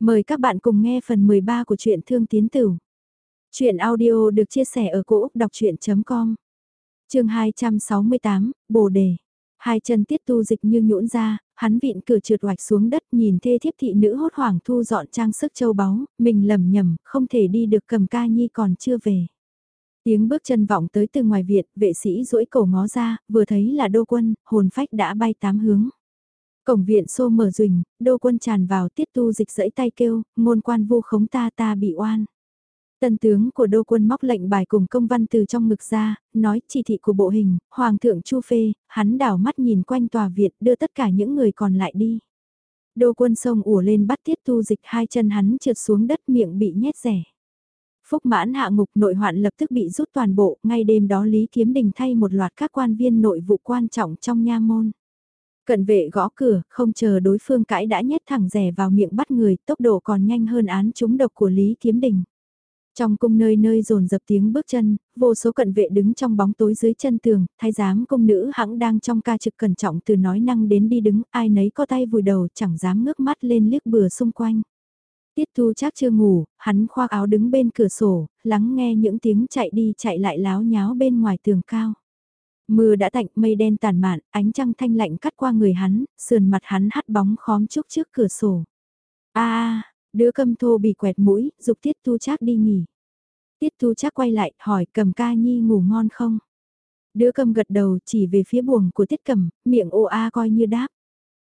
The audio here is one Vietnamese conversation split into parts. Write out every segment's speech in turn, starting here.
Mời các bạn cùng nghe phần 13 của truyện Thương Tiến Tử. Chuyện audio được chia sẻ ở cỗ đọc chuyện.com Trường 268, Bồ Đề. Hai chân tiết tu dịch như nhũn ra, hắn vịn cửa trượt oạch xuống đất nhìn thê thiếp thị nữ hốt hoảng thu dọn trang sức châu báu, mình lầm nhầm, không thể đi được cầm ca nhi còn chưa về. Tiếng bước chân vọng tới từ ngoài viện, vệ sĩ duỗi cổ ngó ra, vừa thấy là đô quân, hồn phách đã bay tám hướng. Cổng viện xô mở rình, đô quân tràn vào tiết tu dịch dẫy tay kêu, ngôn quan vu khống ta ta bị oan. Tần tướng của đô quân móc lệnh bài cùng công văn từ trong ngực ra, nói chỉ thị của bộ hình, hoàng thượng chu phê, hắn đảo mắt nhìn quanh tòa viện đưa tất cả những người còn lại đi. Đô quân sông ủa lên bắt tiết tu dịch hai chân hắn trượt xuống đất miệng bị nhét rẻ. Phúc mãn hạ ngục nội hoạn lập tức bị rút toàn bộ, ngay đêm đó Lý Kiếm Đình thay một loạt các quan viên nội vụ quan trọng trong nha môn. Cận vệ gõ cửa, không chờ đối phương cãi đã nhét thẳng rẻ vào miệng bắt người, tốc độ còn nhanh hơn án trúng độc của Lý Kiếm Đình. Trong cung nơi nơi rồn dập tiếng bước chân, vô số cận vệ đứng trong bóng tối dưới chân tường, thái giám công nữ hãng đang trong ca trực cẩn trọng từ nói năng đến đi đứng, ai nấy có tay vùi đầu chẳng dám ngước mắt lên liếc bừa xung quanh. Tiết thu chắc chưa ngủ, hắn khoác áo đứng bên cửa sổ, lắng nghe những tiếng chạy đi chạy lại láo nháo bên ngoài tường cao. Mưa đã tạnh mây đen tàn mạn, ánh trăng thanh lạnh cắt qua người hắn, sườn mặt hắn hắt bóng khóm trúc trước cửa sổ. a đứa cầm thô bị quẹt mũi, dục tiết tu chắc đi nghỉ. Tiết tu chắc quay lại, hỏi cầm ca nhi ngủ ngon không? Đứa cầm gật đầu chỉ về phía buồng của tiết cầm, miệng ô a coi như đáp.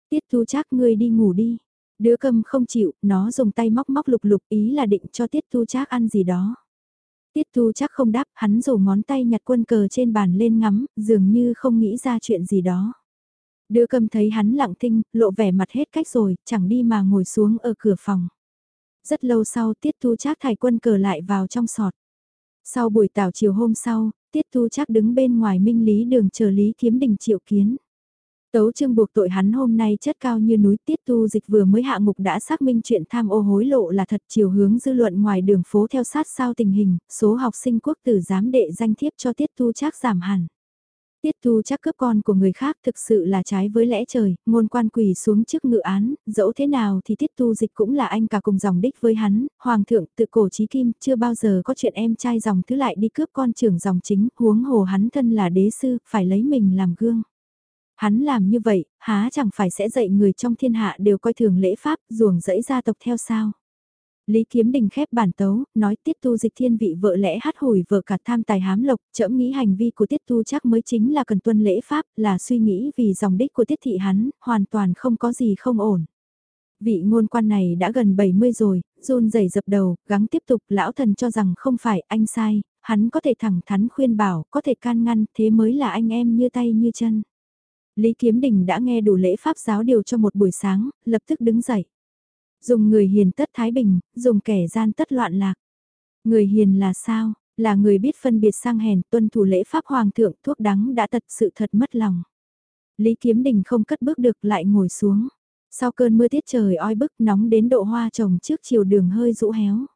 Tiết tu chắc ngươi đi ngủ đi. Đứa cầm không chịu, nó dùng tay móc móc lục lục ý là định cho tiết tu chắc ăn gì đó. Tiết Thu chắc không đáp, hắn rủ ngón tay nhặt quân cờ trên bàn lên ngắm, dường như không nghĩ ra chuyện gì đó. Đứa cầm thấy hắn lặng thinh, lộ vẻ mặt hết cách rồi, chẳng đi mà ngồi xuống ở cửa phòng. Rất lâu sau Tiết Thu chắc thải quân cờ lại vào trong sọt. Sau buổi tảo chiều hôm sau, Tiết Thu chắc đứng bên ngoài minh lý đường chờ Lý Kiếm Đình triệu kiến. Tấu trương buộc tội hắn hôm nay chất cao như núi tiết tu dịch vừa mới hạ ngục đã xác minh chuyện tham ô hối lộ là thật chiều hướng dư luận ngoài đường phố theo sát sao tình hình, số học sinh quốc tử giám đệ danh thiếp cho tiết tu chắc giảm hẳn. Tiết tu chắc cướp con của người khác thực sự là trái với lẽ trời, ngôn quan quỳ xuống trước ngự án, dẫu thế nào thì tiết tu dịch cũng là anh cả cùng dòng đích với hắn, hoàng thượng tự cổ trí kim chưa bao giờ có chuyện em trai dòng thứ lại đi cướp con trưởng dòng chính, huống hồ hắn thân là đế sư, phải lấy mình làm gương. Hắn làm như vậy, há chẳng phải sẽ dạy người trong thiên hạ đều coi thường lễ pháp, ruồng dẫy gia tộc theo sao. Lý Kiếm Đình khép bản tấu, nói tiết tu dịch thiên vị vợ lẽ hát hồi vợ cả tham tài hám lộc, trẫm nghĩ hành vi của tiết tu chắc mới chính là cần tuân lễ pháp, là suy nghĩ vì dòng đích của tiết thị hắn, hoàn toàn không có gì không ổn. Vị ngôn quan này đã gần 70 rồi, run rẩy dập đầu, gắng tiếp tục, lão thần cho rằng không phải anh sai, hắn có thể thẳng thắn khuyên bảo, có thể can ngăn, thế mới là anh em như tay như chân. Lý Kiếm Đình đã nghe đủ lễ pháp giáo điều cho một buổi sáng, lập tức đứng dậy. Dùng người hiền tất thái bình, dùng kẻ gian tất loạn lạc. Người hiền là sao? Là người biết phân biệt sang hèn, tuân thủ lễ pháp hoàng thượng, thuốc đắng đã thật sự thật mất lòng. Lý Kiếm Đình không cất bước được lại ngồi xuống. Sau cơn mưa tiết trời oi bức nóng đến độ hoa trồng trước chiều đường hơi rũ héo.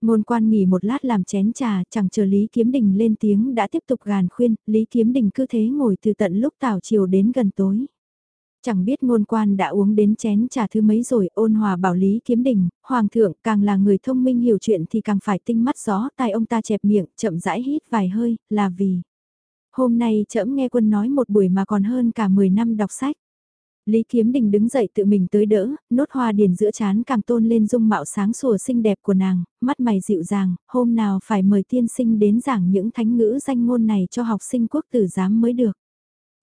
Ngôn quan nghỉ một lát làm chén trà, chẳng chờ Lý Kiếm Đình lên tiếng đã tiếp tục gàn khuyên, Lý Kiếm Đình cứ thế ngồi từ tận lúc tảo chiều đến gần tối. Chẳng biết ngôn quan đã uống đến chén trà thứ mấy rồi, ôn hòa bảo Lý Kiếm Đình, Hoàng thượng càng là người thông minh hiểu chuyện thì càng phải tinh mắt gió, tai ông ta chẹp miệng, chậm rãi hít vài hơi, là vì. Hôm nay trẫm nghe quân nói một buổi mà còn hơn cả 10 năm đọc sách. Lý Kiếm Đình đứng dậy tự mình tới đỡ, nốt hoa điền giữa chán càng tôn lên dung mạo sáng sủa xinh đẹp của nàng, mắt mày dịu dàng, hôm nào phải mời tiên sinh đến giảng những thánh ngữ danh ngôn này cho học sinh quốc tử giám mới được.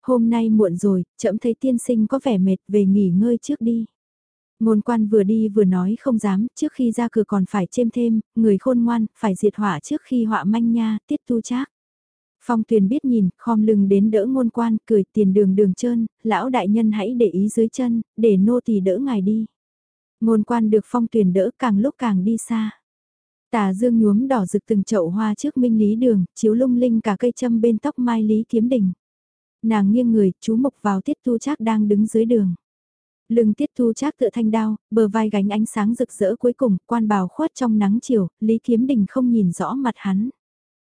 Hôm nay muộn rồi, chậm thấy tiên sinh có vẻ mệt về nghỉ ngơi trước đi. Ngôn quan vừa đi vừa nói không dám, trước khi ra cửa còn phải chêm thêm, người khôn ngoan, phải diệt họa trước khi họa manh nha, tiết tu chác. Phong tuyền biết nhìn, khom lưng đến đỡ ngôn quan, cười tiền đường đường trơn, lão đại nhân hãy để ý dưới chân, để nô tỳ đỡ ngài đi. Ngôn quan được phong tuyền đỡ càng lúc càng đi xa. Tà dương nhuốm đỏ rực từng chậu hoa trước minh lý đường, chiếu lung linh cả cây châm bên tóc mai lý kiếm đình. Nàng nghiêng người, chú mục vào tiết thu trác đang đứng dưới đường. Lưng tiết thu trác tựa thanh đao, bờ vai gánh ánh sáng rực rỡ cuối cùng, quan bào khuất trong nắng chiều, lý kiếm đình không nhìn rõ mặt hắn.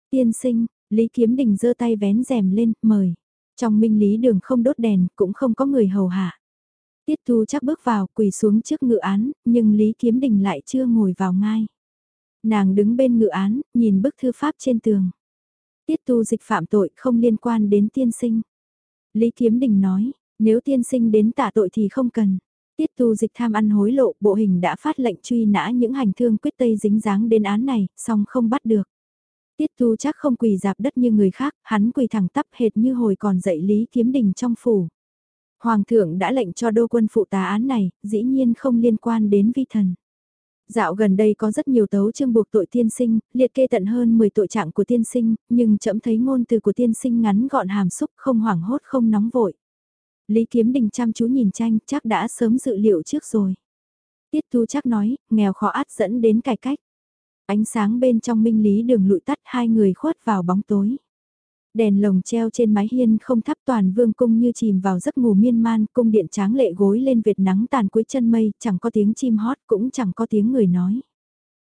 Tiên sinh, Lý Kiếm Đình giơ tay vén rèm lên, mời. Trong minh lý đường không đốt đèn, cũng không có người hầu hạ. Tiết Tu chắc bước vào, quỳ xuống trước ngự án, nhưng Lý Kiếm Đình lại chưa ngồi vào ngay. Nàng đứng bên ngự án, nhìn bức thư pháp trên tường. Tiết Tu dịch phạm tội không liên quan đến tiên sinh. Lý Kiếm Đình nói, nếu tiên sinh đến tạ tội thì không cần. Tiết tu dịch tham ăn hối lộ, bộ hình đã phát lệnh truy nã những hành thương quyết tây dính dáng đến án này, song không bắt được. Tiết tu chắc không quỳ dạp đất như người khác, hắn quỳ thẳng tắp hệt như hồi còn dạy Lý Kiếm Đình trong phủ. Hoàng thượng đã lệnh cho đô quân phụ tá án này, dĩ nhiên không liên quan đến vi thần. Dạo gần đây có rất nhiều tấu chương buộc tội tiên sinh, liệt kê tận hơn 10 tội trạng của tiên sinh, nhưng chậm thấy ngôn từ của tiên sinh ngắn gọn hàm xúc không hoảng hốt không nóng vội. Lý Kiếm Đình chăm chú nhìn tranh chắc đã sớm dự liệu trước rồi. Tiết Tu chắc nói, nghèo khó át dẫn đến cải cách. Ánh sáng bên trong minh lý đường lụi tắt hai người khuất vào bóng tối. Đèn lồng treo trên mái hiên không thắp toàn vương cung như chìm vào giấc ngủ miên man, cung điện tráng lệ gối lên việt nắng tàn cuối chân mây, chẳng có tiếng chim hót cũng chẳng có tiếng người nói.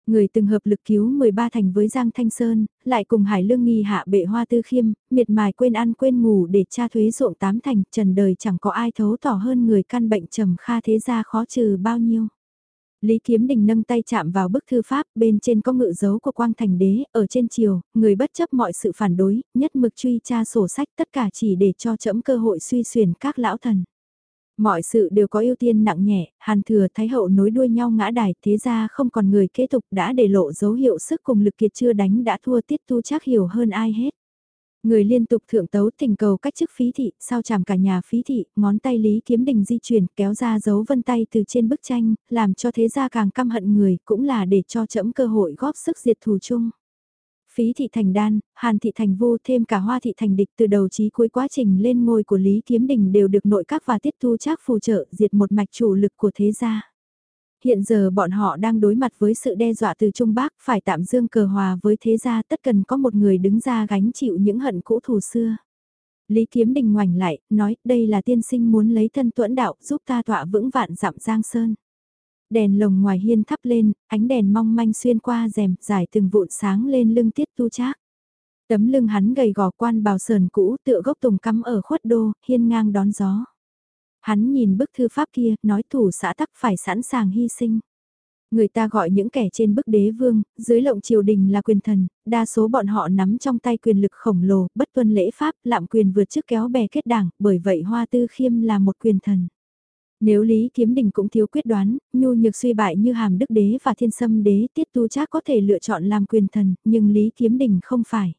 Người từng hợp lực cứu 13 thành với Giang Thanh Sơn, lại cùng Hải Lương Nghi hạ bệ hoa tư khiêm, miệt mài quên ăn quên ngủ để tra thuế ruộng tám thành, trần đời chẳng có ai thấu tỏ hơn người căn bệnh trầm kha thế gia khó trừ bao nhiêu. Lý Kiếm Đình nâng tay chạm vào bức thư pháp, bên trên có ngự dấu của Quang Thành Đế, ở trên chiều, người bất chấp mọi sự phản đối, nhất mực truy tra sổ sách tất cả chỉ để cho trẫm cơ hội suy xuyển các lão thần. Mọi sự đều có ưu tiên nặng nhẹ, Hàn Thừa Thái Hậu nối đuôi nhau ngã đài, thế ra không còn người kế tục đã để lộ dấu hiệu sức cùng lực kiệt chưa đánh đã thua tiết tu chắc hiểu hơn ai hết. Người liên tục thượng tấu tình cầu cách chức phí thị, sao chàm cả nhà phí thị, ngón tay Lý Kiếm Đình di chuyển, kéo ra dấu vân tay từ trên bức tranh, làm cho thế gia càng căm hận người, cũng là để cho chẫm cơ hội góp sức diệt thù chung. Phí thị thành đan, hàn thị thành vô thêm cả hoa thị thành địch từ đầu chí cuối quá trình lên ngôi của Lý Kiếm Đình đều được nội các và tiết thu trác phù trợ diệt một mạch chủ lực của thế gia. Hiện giờ bọn họ đang đối mặt với sự đe dọa từ Trung Bắc phải tạm dương cờ hòa với thế gia tất cần có một người đứng ra gánh chịu những hận cũ thù xưa. Lý Kiếm Đình ngoảnh lại, nói đây là tiên sinh muốn lấy thân tuẫn đạo giúp ta tọa vững vạn dặm giang sơn. Đèn lồng ngoài hiên thắp lên, ánh đèn mong manh xuyên qua rèm, dài từng vụn sáng lên lưng tiết tu trác. Tấm lưng hắn gầy gò quan bào sờn cũ tựa gốc tùng cắm ở khuất đô, hiên ngang đón gió. Hắn nhìn bức thư pháp kia, nói thủ xã tắc phải sẵn sàng hy sinh. Người ta gọi những kẻ trên bức đế vương, dưới lộng triều đình là quyền thần, đa số bọn họ nắm trong tay quyền lực khổng lồ, bất tuân lễ pháp, lạm quyền vượt trước kéo bè kết đảng, bởi vậy Hoa Tư Khiêm là một quyền thần. Nếu Lý Kiếm Đình cũng thiếu quyết đoán, nhu nhược suy bại như hàm đức đế và thiên sâm đế tiết tu chắc có thể lựa chọn làm quyền thần, nhưng Lý Kiếm Đình không phải.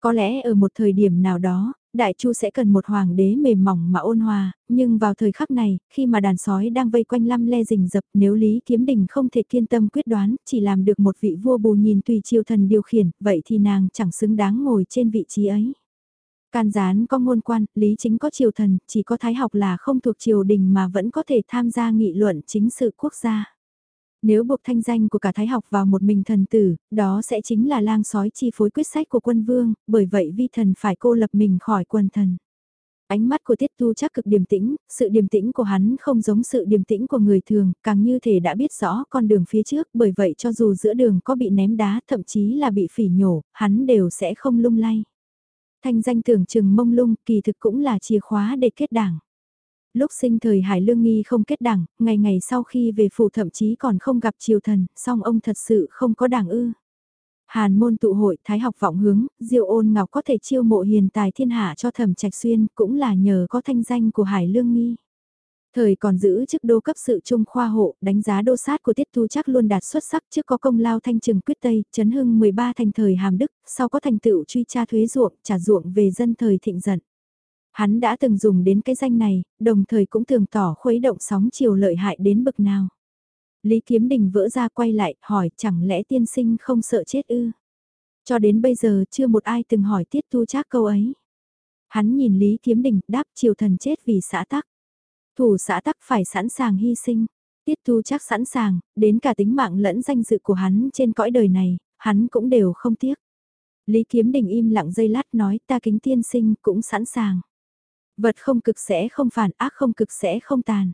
Có lẽ ở một thời điểm nào đó, Đại Chu sẽ cần một hoàng đế mềm mỏng mà ôn hòa, nhưng vào thời khắc này, khi mà đàn sói đang vây quanh lăm le rình rập nếu Lý Kiếm Đình không thể kiên tâm quyết đoán, chỉ làm được một vị vua bù nhìn tùy triều thần điều khiển, vậy thì nàng chẳng xứng đáng ngồi trên vị trí ấy. Can gián có ngôn quan, lý chính có triều thần, chỉ có thái học là không thuộc triều đình mà vẫn có thể tham gia nghị luận chính sự quốc gia. Nếu buộc thanh danh của cả thái học vào một mình thần tử, đó sẽ chính là lang sói chi phối quyết sách của quân vương, bởi vậy vi thần phải cô lập mình khỏi quân thần. Ánh mắt của Tiết Tu chắc cực điềm tĩnh, sự điềm tĩnh của hắn không giống sự điềm tĩnh của người thường, càng như thể đã biết rõ con đường phía trước, bởi vậy cho dù giữa đường có bị ném đá, thậm chí là bị phỉ nhổ, hắn đều sẽ không lung lay. Thanh danh tưởng chừng mông lung, kỳ thực cũng là chìa khóa để kết đảng. Lúc sinh thời Hải Lương Nghi không kết đảng, ngày ngày sau khi về phủ thậm chí còn không gặp triều thần, song ông thật sự không có đảng ư. Hàn môn tụ hội Thái học vọng hướng, Diêu ôn ngọc có thể chiêu mộ hiền tài thiên hạ cho thẩm trạch xuyên cũng là nhờ có thanh danh của Hải Lương Nghi. Thời còn giữ chức đô cấp sự trung khoa hộ, đánh giá đô sát của Tiết Thu chắc luôn đạt xuất sắc trước có công lao thanh trừng quyết Tây, chấn hưng 13 thành thời hàm đức, sau có thành tựu truy tra thuế ruộng, trả ruộng về dân thời thịnh giận Hắn đã từng dùng đến cái danh này, đồng thời cũng thường tỏ khuấy động sóng chiều lợi hại đến bực nào. Lý Kiếm Đình vỡ ra quay lại, hỏi chẳng lẽ tiên sinh không sợ chết ư? Cho đến bây giờ chưa một ai từng hỏi Tiết Thu chắc câu ấy. Hắn nhìn Lý Kiếm Đình đáp triều thần chết vì xã tắc. Thủ xã tắc phải sẵn sàng hy sinh. Tiết thu chắc sẵn sàng, đến cả tính mạng lẫn danh dự của hắn trên cõi đời này, hắn cũng đều không tiếc. Lý Kiếm Đình im lặng dây lát nói ta kính tiên sinh cũng sẵn sàng. Vật không cực sẽ không phản ác không cực sẽ không tàn.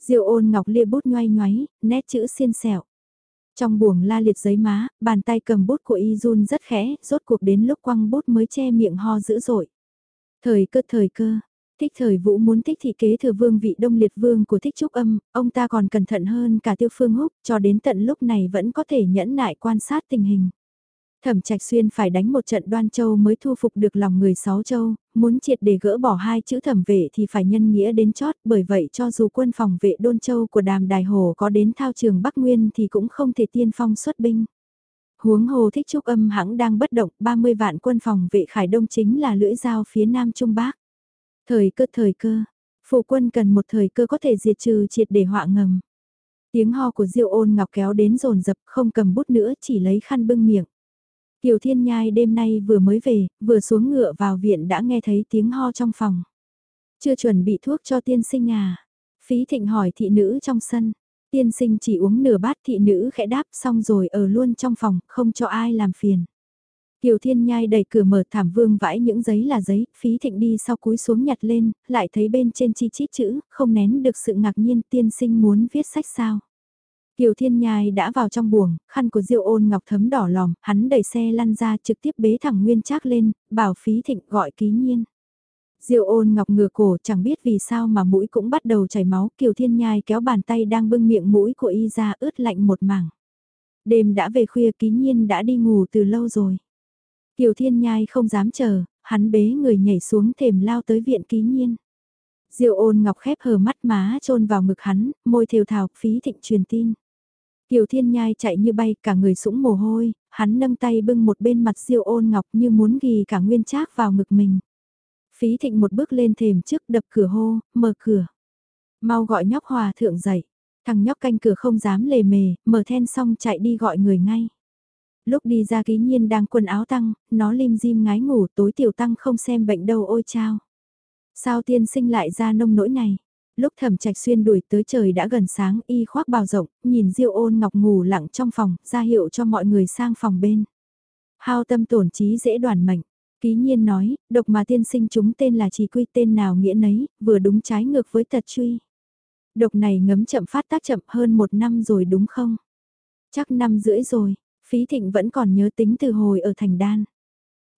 Diệu ôn ngọc lia bút nhoay nhoáy, nét chữ xiên xẹo. Trong buồng la liệt giấy má, bàn tay cầm bút của y run rất khẽ, rốt cuộc đến lúc quăng bút mới che miệng ho dữ dội. Thời cơ thời cơ, Thích thời vũ muốn thích thị kế thừa vương vị đông liệt vương của thích trúc âm, ông ta còn cẩn thận hơn cả tiêu phương húc, cho đến tận lúc này vẫn có thể nhẫn nại quan sát tình hình. Thẩm Trạch Xuyên phải đánh một trận đoan châu mới thu phục được lòng người sáu châu, muốn triệt để gỡ bỏ hai chữ thẩm vệ thì phải nhân nghĩa đến chót, bởi vậy cho dù quân phòng vệ đôn châu của đàm đài hồ có đến thao trường Bắc Nguyên thì cũng không thể tiên phong xuất binh. Huống hồ thích trúc âm hãng đang bất động, 30 vạn quân phòng vệ khải đông chính là lưỡi dao phía nam trung bắc. Thời cơ thời cơ, phụ quân cần một thời cơ có thể diệt trừ triệt để họa ngầm. Tiếng ho của Diêu ôn ngọc kéo đến rồn dập không cầm bút nữa chỉ lấy khăn bưng miệng. Kiều Thiên Nhai đêm nay vừa mới về, vừa xuống ngựa vào viện đã nghe thấy tiếng ho trong phòng. Chưa chuẩn bị thuốc cho tiên sinh à? Phí thịnh hỏi thị nữ trong sân. Tiên sinh chỉ uống nửa bát thị nữ khẽ đáp xong rồi ở luôn trong phòng, không cho ai làm phiền. Kiều Thiên Nhai đẩy cửa mở thảm vương vãi những giấy là giấy, phí thịnh đi sau cúi xuống nhặt lên, lại thấy bên trên chi chít chữ, không nén được sự ngạc nhiên tiên sinh muốn viết sách sao. Kiều Thiên Nhai đã vào trong buồng, khăn của Diêu ôn ngọc thấm đỏ lòm, hắn đẩy xe lăn ra trực tiếp bế thẳng Nguyên Trác lên, bảo phí thịnh gọi ký nhiên. Diêu ôn ngọc ngửa cổ chẳng biết vì sao mà mũi cũng bắt đầu chảy máu, Kiều Thiên Nhai kéo bàn tay đang bưng miệng mũi của y ra ướt lạnh một mảng. Đêm đã về khuya ký nhiên đã đi ngủ từ lâu rồi. Kiều Thiên Nhai không dám chờ, hắn bế người nhảy xuống thềm lao tới viện ký nhiên. Diêu ôn ngọc khép hờ mắt má trôn vào ngực hắn, môi thều thào, phí thịnh truyền tin. Kiều Thiên Nhai chạy như bay, cả người sũng mồ hôi, hắn nâng tay bưng một bên mặt Diêu Ôn Ngọc như muốn ghi cả nguyên trác vào ngực mình. Phí Thịnh một bước lên thềm trước đập cửa hô, mở cửa. Mau gọi nhóc hòa thượng dậy. Thằng nhóc canh cửa không dám lề mề, mở then xong chạy đi gọi người ngay. Lúc đi ra ký nhiên đang quần áo tăng, nó lim dim ngái ngủ tối tiểu tăng không xem bệnh đâu ôi chao. Sao tiên sinh lại ra nông nỗi này? Lúc thẩm trạch xuyên đuổi tới trời đã gần sáng y khoác bào rộng, nhìn diêu ôn ngọc ngủ lặng trong phòng, ra hiệu cho mọi người sang phòng bên. Hao tâm tổn trí dễ đoàn mệnh. Ký nhiên nói, độc mà tiên sinh chúng tên là chỉ quy tên nào nghĩa nấy, vừa đúng trái ngược với tật truy. Độc này ngấm chậm phát tác chậm hơn một năm rồi đúng không? Chắc năm rưỡi rồi, phí thịnh vẫn còn nhớ tính từ hồi ở thành đan.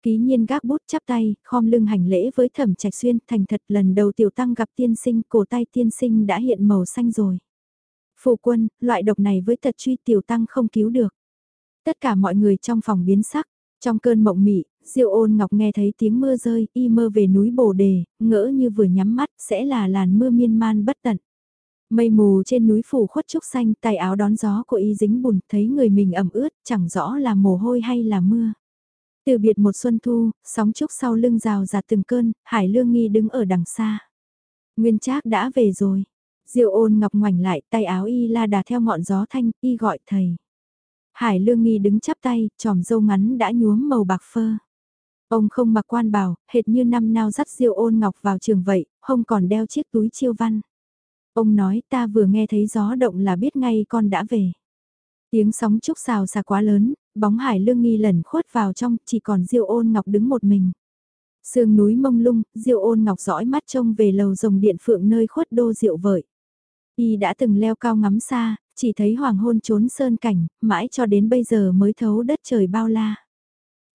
Ký nhiên gác bút chắp tay, khom lưng hành lễ với thẩm trạch xuyên, thành thật lần đầu tiểu tăng gặp tiên sinh, cổ tay tiên sinh đã hiện màu xanh rồi. Phụ quân, loại độc này với tật truy tiểu tăng không cứu được. Tất cả mọi người trong phòng biến sắc, trong cơn mộng mị, Diêu ôn ngọc nghe thấy tiếng mưa rơi, y mơ về núi bồ đề, ngỡ như vừa nhắm mắt, sẽ là làn mưa miên man bất tận. Mây mù trên núi phủ khuất trúc xanh, tay áo đón gió của y dính bùn, thấy người mình ẩm ướt, chẳng rõ là mồ hôi hay là mưa. Từ biệt một xuân thu, sóng trúc sau lưng rào rạt từng cơn, Hải Lương Nghi đứng ở đằng xa. Nguyên Trác đã về rồi. Diệu ôn ngọc ngoảnh lại, tay áo y la đà theo ngọn gió thanh, y gọi thầy. Hải Lương Nghi đứng chắp tay, tròm dâu ngắn đã nhuốm màu bạc phơ. Ông không mặc quan bào, hệt như năm nào dắt diêu ôn ngọc vào trường vậy, không còn đeo chiếc túi chiêu văn. Ông nói ta vừa nghe thấy gió động là biết ngay con đã về. Tiếng sóng trúc xào xa quá lớn, bóng hải lương nghi lẩn khuất vào trong, chỉ còn diêu ôn ngọc đứng một mình. Sương núi mông lung, diêu ôn ngọc dõi mắt trông về lầu rồng điện phượng nơi khuất đô diệu vợi. Y đã từng leo cao ngắm xa, chỉ thấy hoàng hôn trốn sơn cảnh, mãi cho đến bây giờ mới thấu đất trời bao la.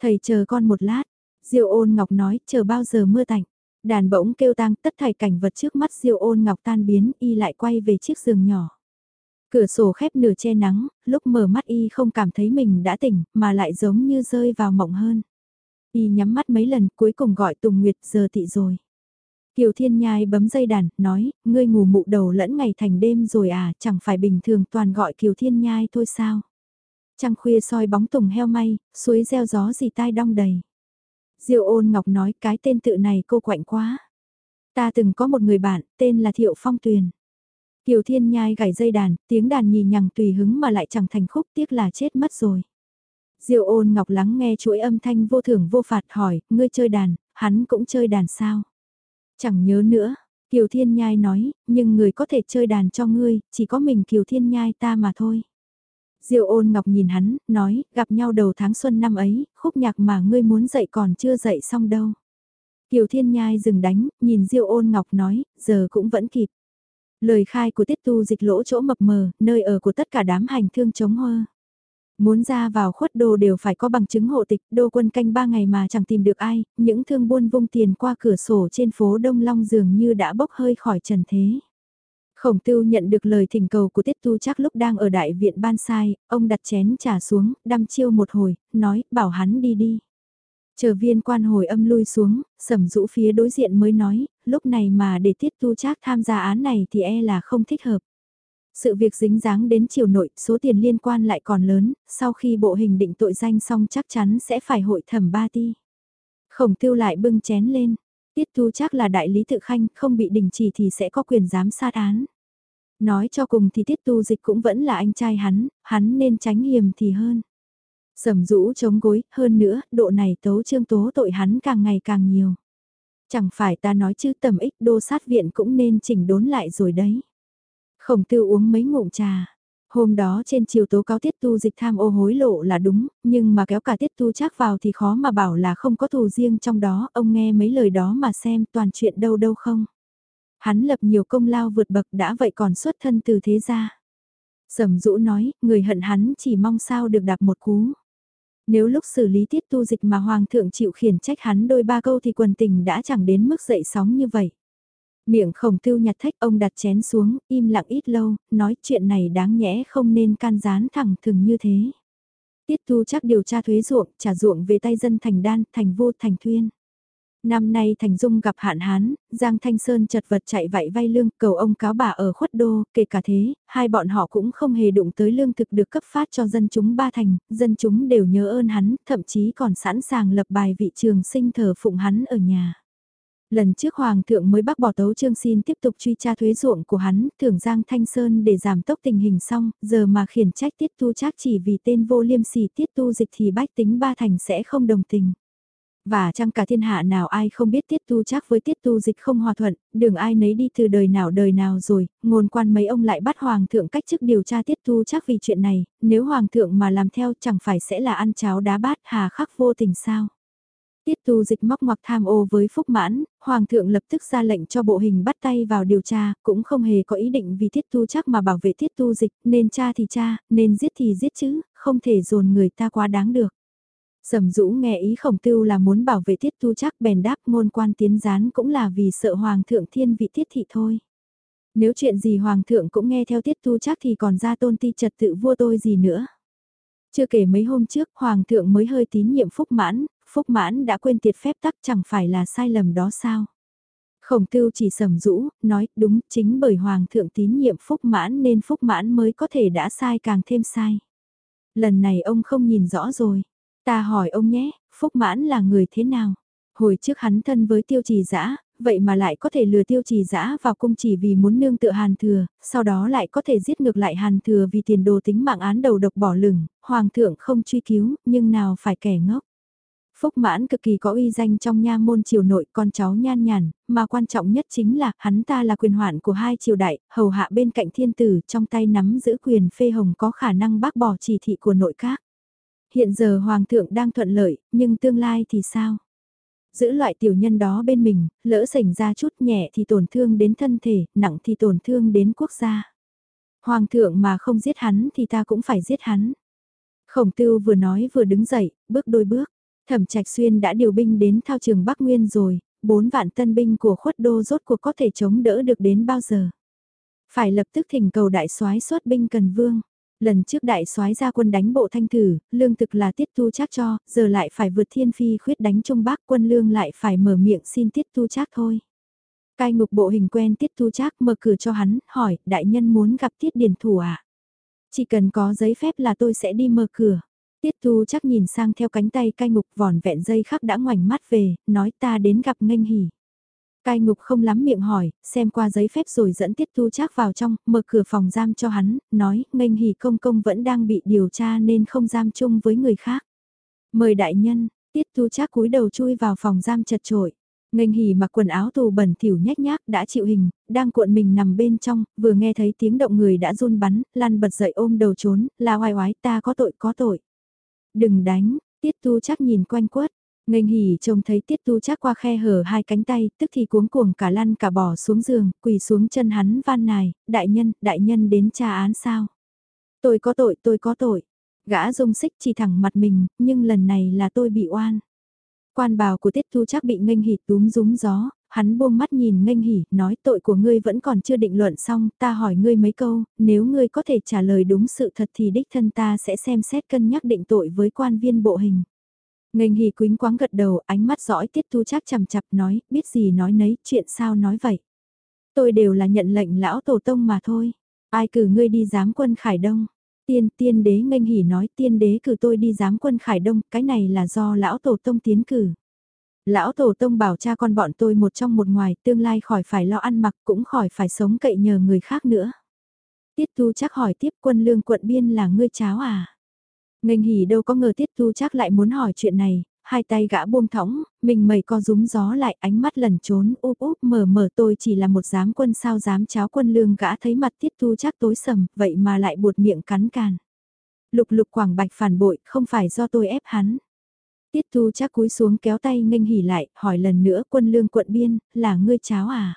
Thầy chờ con một lát, diêu ôn ngọc nói chờ bao giờ mưa tạnh. Đàn bỗng kêu tang tất thảy cảnh vật trước mắt diêu ôn ngọc tan biến y lại quay về chiếc giường nhỏ. Cửa sổ khép nửa che nắng, lúc mở mắt y không cảm thấy mình đã tỉnh, mà lại giống như rơi vào mộng hơn. Y nhắm mắt mấy lần cuối cùng gọi Tùng Nguyệt giờ tị rồi. Kiều Thiên Nhai bấm dây đàn, nói, ngươi ngủ mụ đầu lẫn ngày thành đêm rồi à, chẳng phải bình thường toàn gọi Kiều Thiên Nhai thôi sao. Trăng khuya soi bóng tùng heo may, suối gieo gió gì tai đong đầy. Diệu ôn ngọc nói cái tên tự này cô quạnh quá. Ta từng có một người bạn, tên là Thiệu Phong Tuyền. Kiều Thiên Nhai gảy dây đàn, tiếng đàn nhì nhằng tùy hứng mà lại chẳng thành khúc tiếc là chết mất rồi. Diêu ôn ngọc lắng nghe chuỗi âm thanh vô thưởng vô phạt hỏi, ngươi chơi đàn, hắn cũng chơi đàn sao? Chẳng nhớ nữa, Kiều Thiên Nhai nói, nhưng người có thể chơi đàn cho ngươi, chỉ có mình Kiều Thiên Nhai ta mà thôi. Diêu ôn ngọc nhìn hắn, nói, gặp nhau đầu tháng xuân năm ấy, khúc nhạc mà ngươi muốn dạy còn chưa dạy xong đâu. Kiều Thiên Nhai dừng đánh, nhìn Diêu ôn ngọc nói, giờ cũng vẫn kịp. Lời khai của tiết tu dịch lỗ chỗ mập mờ, nơi ở của tất cả đám hành thương chống hoa. Muốn ra vào khuất đô đều phải có bằng chứng hộ tịch, đô quân canh ba ngày mà chẳng tìm được ai, những thương buôn vung tiền qua cửa sổ trên phố Đông Long dường như đã bốc hơi khỏi trần thế. Khổng tưu nhận được lời thỉnh cầu của Tiết Tu chắc lúc đang ở đại viện ban sai, ông đặt chén trà xuống, đăm chiêu một hồi, nói, bảo hắn đi đi. Chờ viên quan hồi âm lui xuống, sầm rũ phía đối diện mới nói, lúc này mà để Tiết Tu Trác tham gia án này thì e là không thích hợp. Sự việc dính dáng đến triều nội, số tiền liên quan lại còn lớn, sau khi bộ hình định tội danh xong chắc chắn sẽ phải hội thẩm ba ti. Khổng tiêu lại bưng chén lên, tiết Tu chắc là đại lý tự khanh, không bị đình chỉ thì sẽ có quyền giám sát án. Nói cho cùng thì tiết tu dịch cũng vẫn là anh trai hắn, hắn nên tránh hiểm thì hơn. Sầm rũ chống gối, hơn nữa, độ này tấu trương tố tội hắn càng ngày càng nhiều. Chẳng phải ta nói chứ tầm ích đô sát viện cũng nên chỉnh đốn lại rồi đấy. Khổng tư uống mấy ngụm trà. Hôm đó trên chiều tố cáo tiết tu dịch tham ô hối lộ là đúng, nhưng mà kéo cả tiết tu chắc vào thì khó mà bảo là không có thù riêng trong đó, ông nghe mấy lời đó mà xem toàn chuyện đâu đâu không. Hắn lập nhiều công lao vượt bậc đã vậy còn xuất thân từ thế gia. Sầm dũ nói, người hận hắn chỉ mong sao được đạp một cú. Nếu lúc xử lý tiết tu dịch mà hoàng thượng chịu khiển trách hắn đôi ba câu thì quần tình đã chẳng đến mức dậy sóng như vậy. Miệng khổng tiêu nhặt thách ông đặt chén xuống, im lặng ít lâu, nói chuyện này đáng nhẽ không nên can gián thẳng thừng như thế. Tiết tu chắc điều tra thuế ruộng, trả ruộng về tay dân thành đan, thành vô, thành thuyên. Năm nay Thành Dung gặp hạn hán, Giang Thanh Sơn chật vật chạy vạy vay lương, cầu ông cáo bà ở khuất đô, kể cả thế, hai bọn họ cũng không hề đụng tới lương thực được cấp phát cho dân chúng ba thành, dân chúng đều nhớ ơn hắn, thậm chí còn sẵn sàng lập bài vị trường sinh thờ phụng hắn ở nhà. Lần trước Hoàng thượng mới bác bỏ tấu trương xin tiếp tục truy tra thuế ruộng của hắn, thưởng Giang Thanh Sơn để giảm tốc tình hình xong, giờ mà khiển trách tiết tu chắc chỉ vì tên vô liêm sỉ tiết tu dịch thì bách tính ba thành sẽ không đồng tình. Và chăng cả thiên hạ nào ai không biết tiết tu chắc với tiết tu dịch không hòa thuận, đường ai nấy đi từ đời nào đời nào rồi, ngôn quan mấy ông lại bắt hoàng thượng cách chức điều tra tiết tu chắc vì chuyện này, nếu hoàng thượng mà làm theo chẳng phải sẽ là ăn cháo đá bát hà khắc vô tình sao. Tiết tu dịch móc ngoặc tham ô với Phúc Mãn, Hoàng thượng lập tức ra lệnh cho bộ hình bắt tay vào điều tra, cũng không hề có ý định vì tiết tu chắc mà bảo vệ tiết tu dịch, nên cha thì cha, nên giết thì giết chứ, không thể dồn người ta quá đáng được. Sầm dũ nghe ý khổng tiêu là muốn bảo vệ tiết tu chắc bèn đáp ngôn quan tiến gián cũng là vì sợ Hoàng thượng thiên vị tiết thị thôi. Nếu chuyện gì Hoàng thượng cũng nghe theo tiết tu chắc thì còn ra tôn ti trật tự vua tôi gì nữa. Chưa kể mấy hôm trước Hoàng thượng mới hơi tín nhiệm phúc mãn, Phúc Mãn đã quên tiệt phép tắc chẳng phải là sai lầm đó sao? Khổng tưu chỉ sầm rũ, nói đúng chính bởi Hoàng thượng tín nhiệm Phúc Mãn nên Phúc Mãn mới có thể đã sai càng thêm sai. Lần này ông không nhìn rõ rồi. Ta hỏi ông nhé, Phúc Mãn là người thế nào? Hồi trước hắn thân với tiêu trì dã vậy mà lại có thể lừa tiêu trì dã vào cung chỉ vì muốn nương tựa hàn thừa, sau đó lại có thể giết ngược lại hàn thừa vì tiền đồ tính mạng án đầu độc bỏ lửng, hoàng thượng không truy cứu, nhưng nào phải kẻ ngốc. Phúc mãn cực kỳ có uy danh trong nha môn triều nội con cháu nhan nhàn, mà quan trọng nhất chính là hắn ta là quyền hoạn của hai triều đại, hầu hạ bên cạnh thiên tử trong tay nắm giữ quyền phê hồng có khả năng bác bỏ chỉ thị của nội các. Hiện giờ hoàng thượng đang thuận lợi, nhưng tương lai thì sao? Giữ loại tiểu nhân đó bên mình, lỡ xảy ra chút nhẹ thì tổn thương đến thân thể, nặng thì tổn thương đến quốc gia. Hoàng thượng mà không giết hắn thì ta cũng phải giết hắn. Khổng tưu vừa nói vừa đứng dậy, bước đôi bước. Thẩm Trạch Xuyên đã điều binh đến thao trường Bắc Nguyên rồi, bốn vạn tân binh của khuất đô rốt cuộc có thể chống đỡ được đến bao giờ. Phải lập tức thỉnh cầu đại soái xuất binh cần vương. Lần trước đại soái ra quân đánh bộ thanh thử, lương thực là tiết tu chắc cho, giờ lại phải vượt thiên phi khuyết đánh trung bắc quân lương lại phải mở miệng xin tiết tu chắc thôi. Cai ngục bộ hình quen tiết tu chắc mở cửa cho hắn, hỏi, đại nhân muốn gặp tiết điển thủ à? Chỉ cần có giấy phép là tôi sẽ đi mở cửa. Tiết Thu chắc nhìn sang theo cánh tay cai ngục vòn vẹn dây khắc đã ngoảnh mắt về, nói ta đến gặp nghênh hỉ. Cai ngục không lắm miệng hỏi, xem qua giấy phép rồi dẫn Tiết Thu Trác vào trong, mở cửa phòng giam cho hắn, nói nghênh hỉ công công vẫn đang bị điều tra nên không giam chung với người khác. Mời đại nhân, Tiết Thu Trác cúi đầu chui vào phòng giam chật trội. Nghênh hỉ mặc quần áo tù bẩn thỉu nhách nhác đã chịu hình, đang cuộn mình nằm bên trong, vừa nghe thấy tiếng động người đã run bắn, lăn bật dậy ôm đầu trốn, là oai oái ta có tội có tội. Đừng đánh, tiết tu chắc nhìn quanh quất. Ngành hỉ trông thấy tiết tu chắc qua khe hở hai cánh tay, tức thì cuống cuồng cả lăn cả bỏ xuống giường, quỳ xuống chân hắn van nài, đại nhân, đại nhân đến tra án sao? Tôi có tội, tôi có tội. Gã dung xích chỉ thẳng mặt mình, nhưng lần này là tôi bị oan. Quan bào của Tiết Thu chắc bị nghênh hỉ túm rúm gió, hắn buông mắt nhìn nghênh hỉ, nói tội của ngươi vẫn còn chưa định luận xong, ta hỏi ngươi mấy câu, nếu ngươi có thể trả lời đúng sự thật thì đích thân ta sẽ xem xét cân nhắc định tội với quan viên bộ hình. Ngành hỉ quính quáng gật đầu, ánh mắt dõi Tiết Thu chắc chằm chặp nói, biết gì nói nấy, chuyện sao nói vậy. Tôi đều là nhận lệnh lão tổ tông mà thôi, ai cử ngươi đi giám quân Khải Đông. Tiên tiên đế ngành hỉ nói tiên đế cử tôi đi giám quân Khải Đông, cái này là do lão tổ tông tiến cử. Lão tổ tông bảo cha con bọn tôi một trong một ngoài, tương lai khỏi phải lo ăn mặc cũng khỏi phải sống cậy nhờ người khác nữa. Tiết thu chắc hỏi tiếp quân lương quận biên là ngươi cháo à? Ngành hỉ đâu có ngờ tiết Thu chắc lại muốn hỏi chuyện này, hai tay gã buông thõng, mình mẩy co rúm gió lại ánh mắt lẩn trốn úp úp mở mở tôi chỉ là một giám quân sao dám cháo quân lương gã thấy mặt tiết Thu chắc tối sầm, vậy mà lại buột miệng cắn càn. Lục lục quảng bạch phản bội, không phải do tôi ép hắn. Tiết Thu chắc cúi xuống kéo tay nghênh hỉ lại, hỏi lần nữa quân lương quận biên, là ngươi cháo à?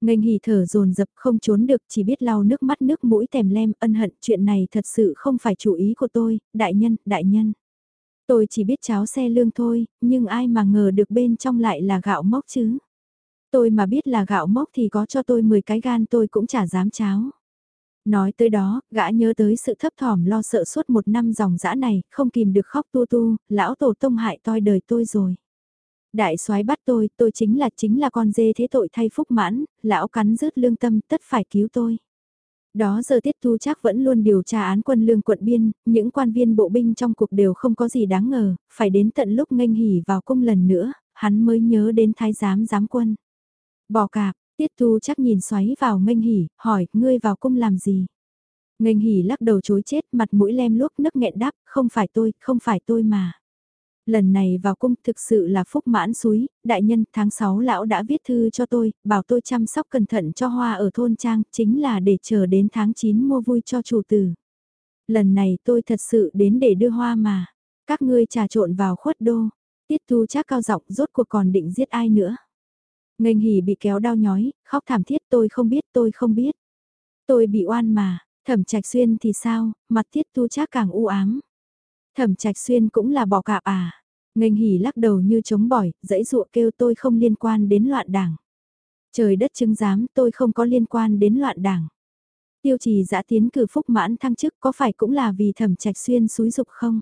Ngành hỉ thở dồn dập không trốn được chỉ biết lau nước mắt nước mũi tèm lem ân hận chuyện này thật sự không phải chủ ý của tôi, đại nhân, đại nhân. Tôi chỉ biết cháo xe lương thôi, nhưng ai mà ngờ được bên trong lại là gạo mốc chứ. Tôi mà biết là gạo mốc thì có cho tôi 10 cái gan tôi cũng chả dám cháo. Nói tới đó, gã nhớ tới sự thấp thỏm lo sợ suốt một năm dòng dã này, không kìm được khóc tu tu, lão tổ tông hại toi đời tôi rồi. Đại soái bắt tôi, tôi chính là chính là con dê thế tội thay phúc mãn, lão cắn rứt lương tâm tất phải cứu tôi. Đó giờ Tiết Thu chắc vẫn luôn điều tra án quân lương quận biên, những quan viên bộ binh trong cuộc đều không có gì đáng ngờ, phải đến tận lúc nghênh hỉ vào cung lần nữa, hắn mới nhớ đến thái giám giám quân. Bỏ cạp, Tiết Thu chắc nhìn xoáy vào nghênh hỉ, hỏi, ngươi vào cung làm gì? Nghênh hỉ lắc đầu chối chết, mặt mũi lem luốc nức nghẹn đáp, không phải tôi, không phải tôi mà. Lần này vào cung thực sự là phúc mãn suối, đại nhân tháng 6 lão đã viết thư cho tôi, bảo tôi chăm sóc cẩn thận cho hoa ở thôn trang, chính là để chờ đến tháng 9 mua vui cho chủ tử. Lần này tôi thật sự đến để đưa hoa mà, các ngươi trà trộn vào khuất đô, tiết thu chắc cao giọng rốt cuộc còn định giết ai nữa. Ngành hỉ bị kéo đau nhói, khóc thảm thiết tôi không biết tôi không biết. Tôi bị oan mà, thẩm trạch xuyên thì sao, mặt tiết thu chắc càng u ám. Thẩm trạch xuyên cũng là bỏ cạp à. Ngành hỉ lắc đầu như chống bỏi, dãy dụa kêu tôi không liên quan đến loạn đảng. Trời đất chứng giám tôi không có liên quan đến loạn đảng. Tiêu trì giã tiến cử phúc mãn thăng chức có phải cũng là vì thẩm trạch xuyên xúi dục không?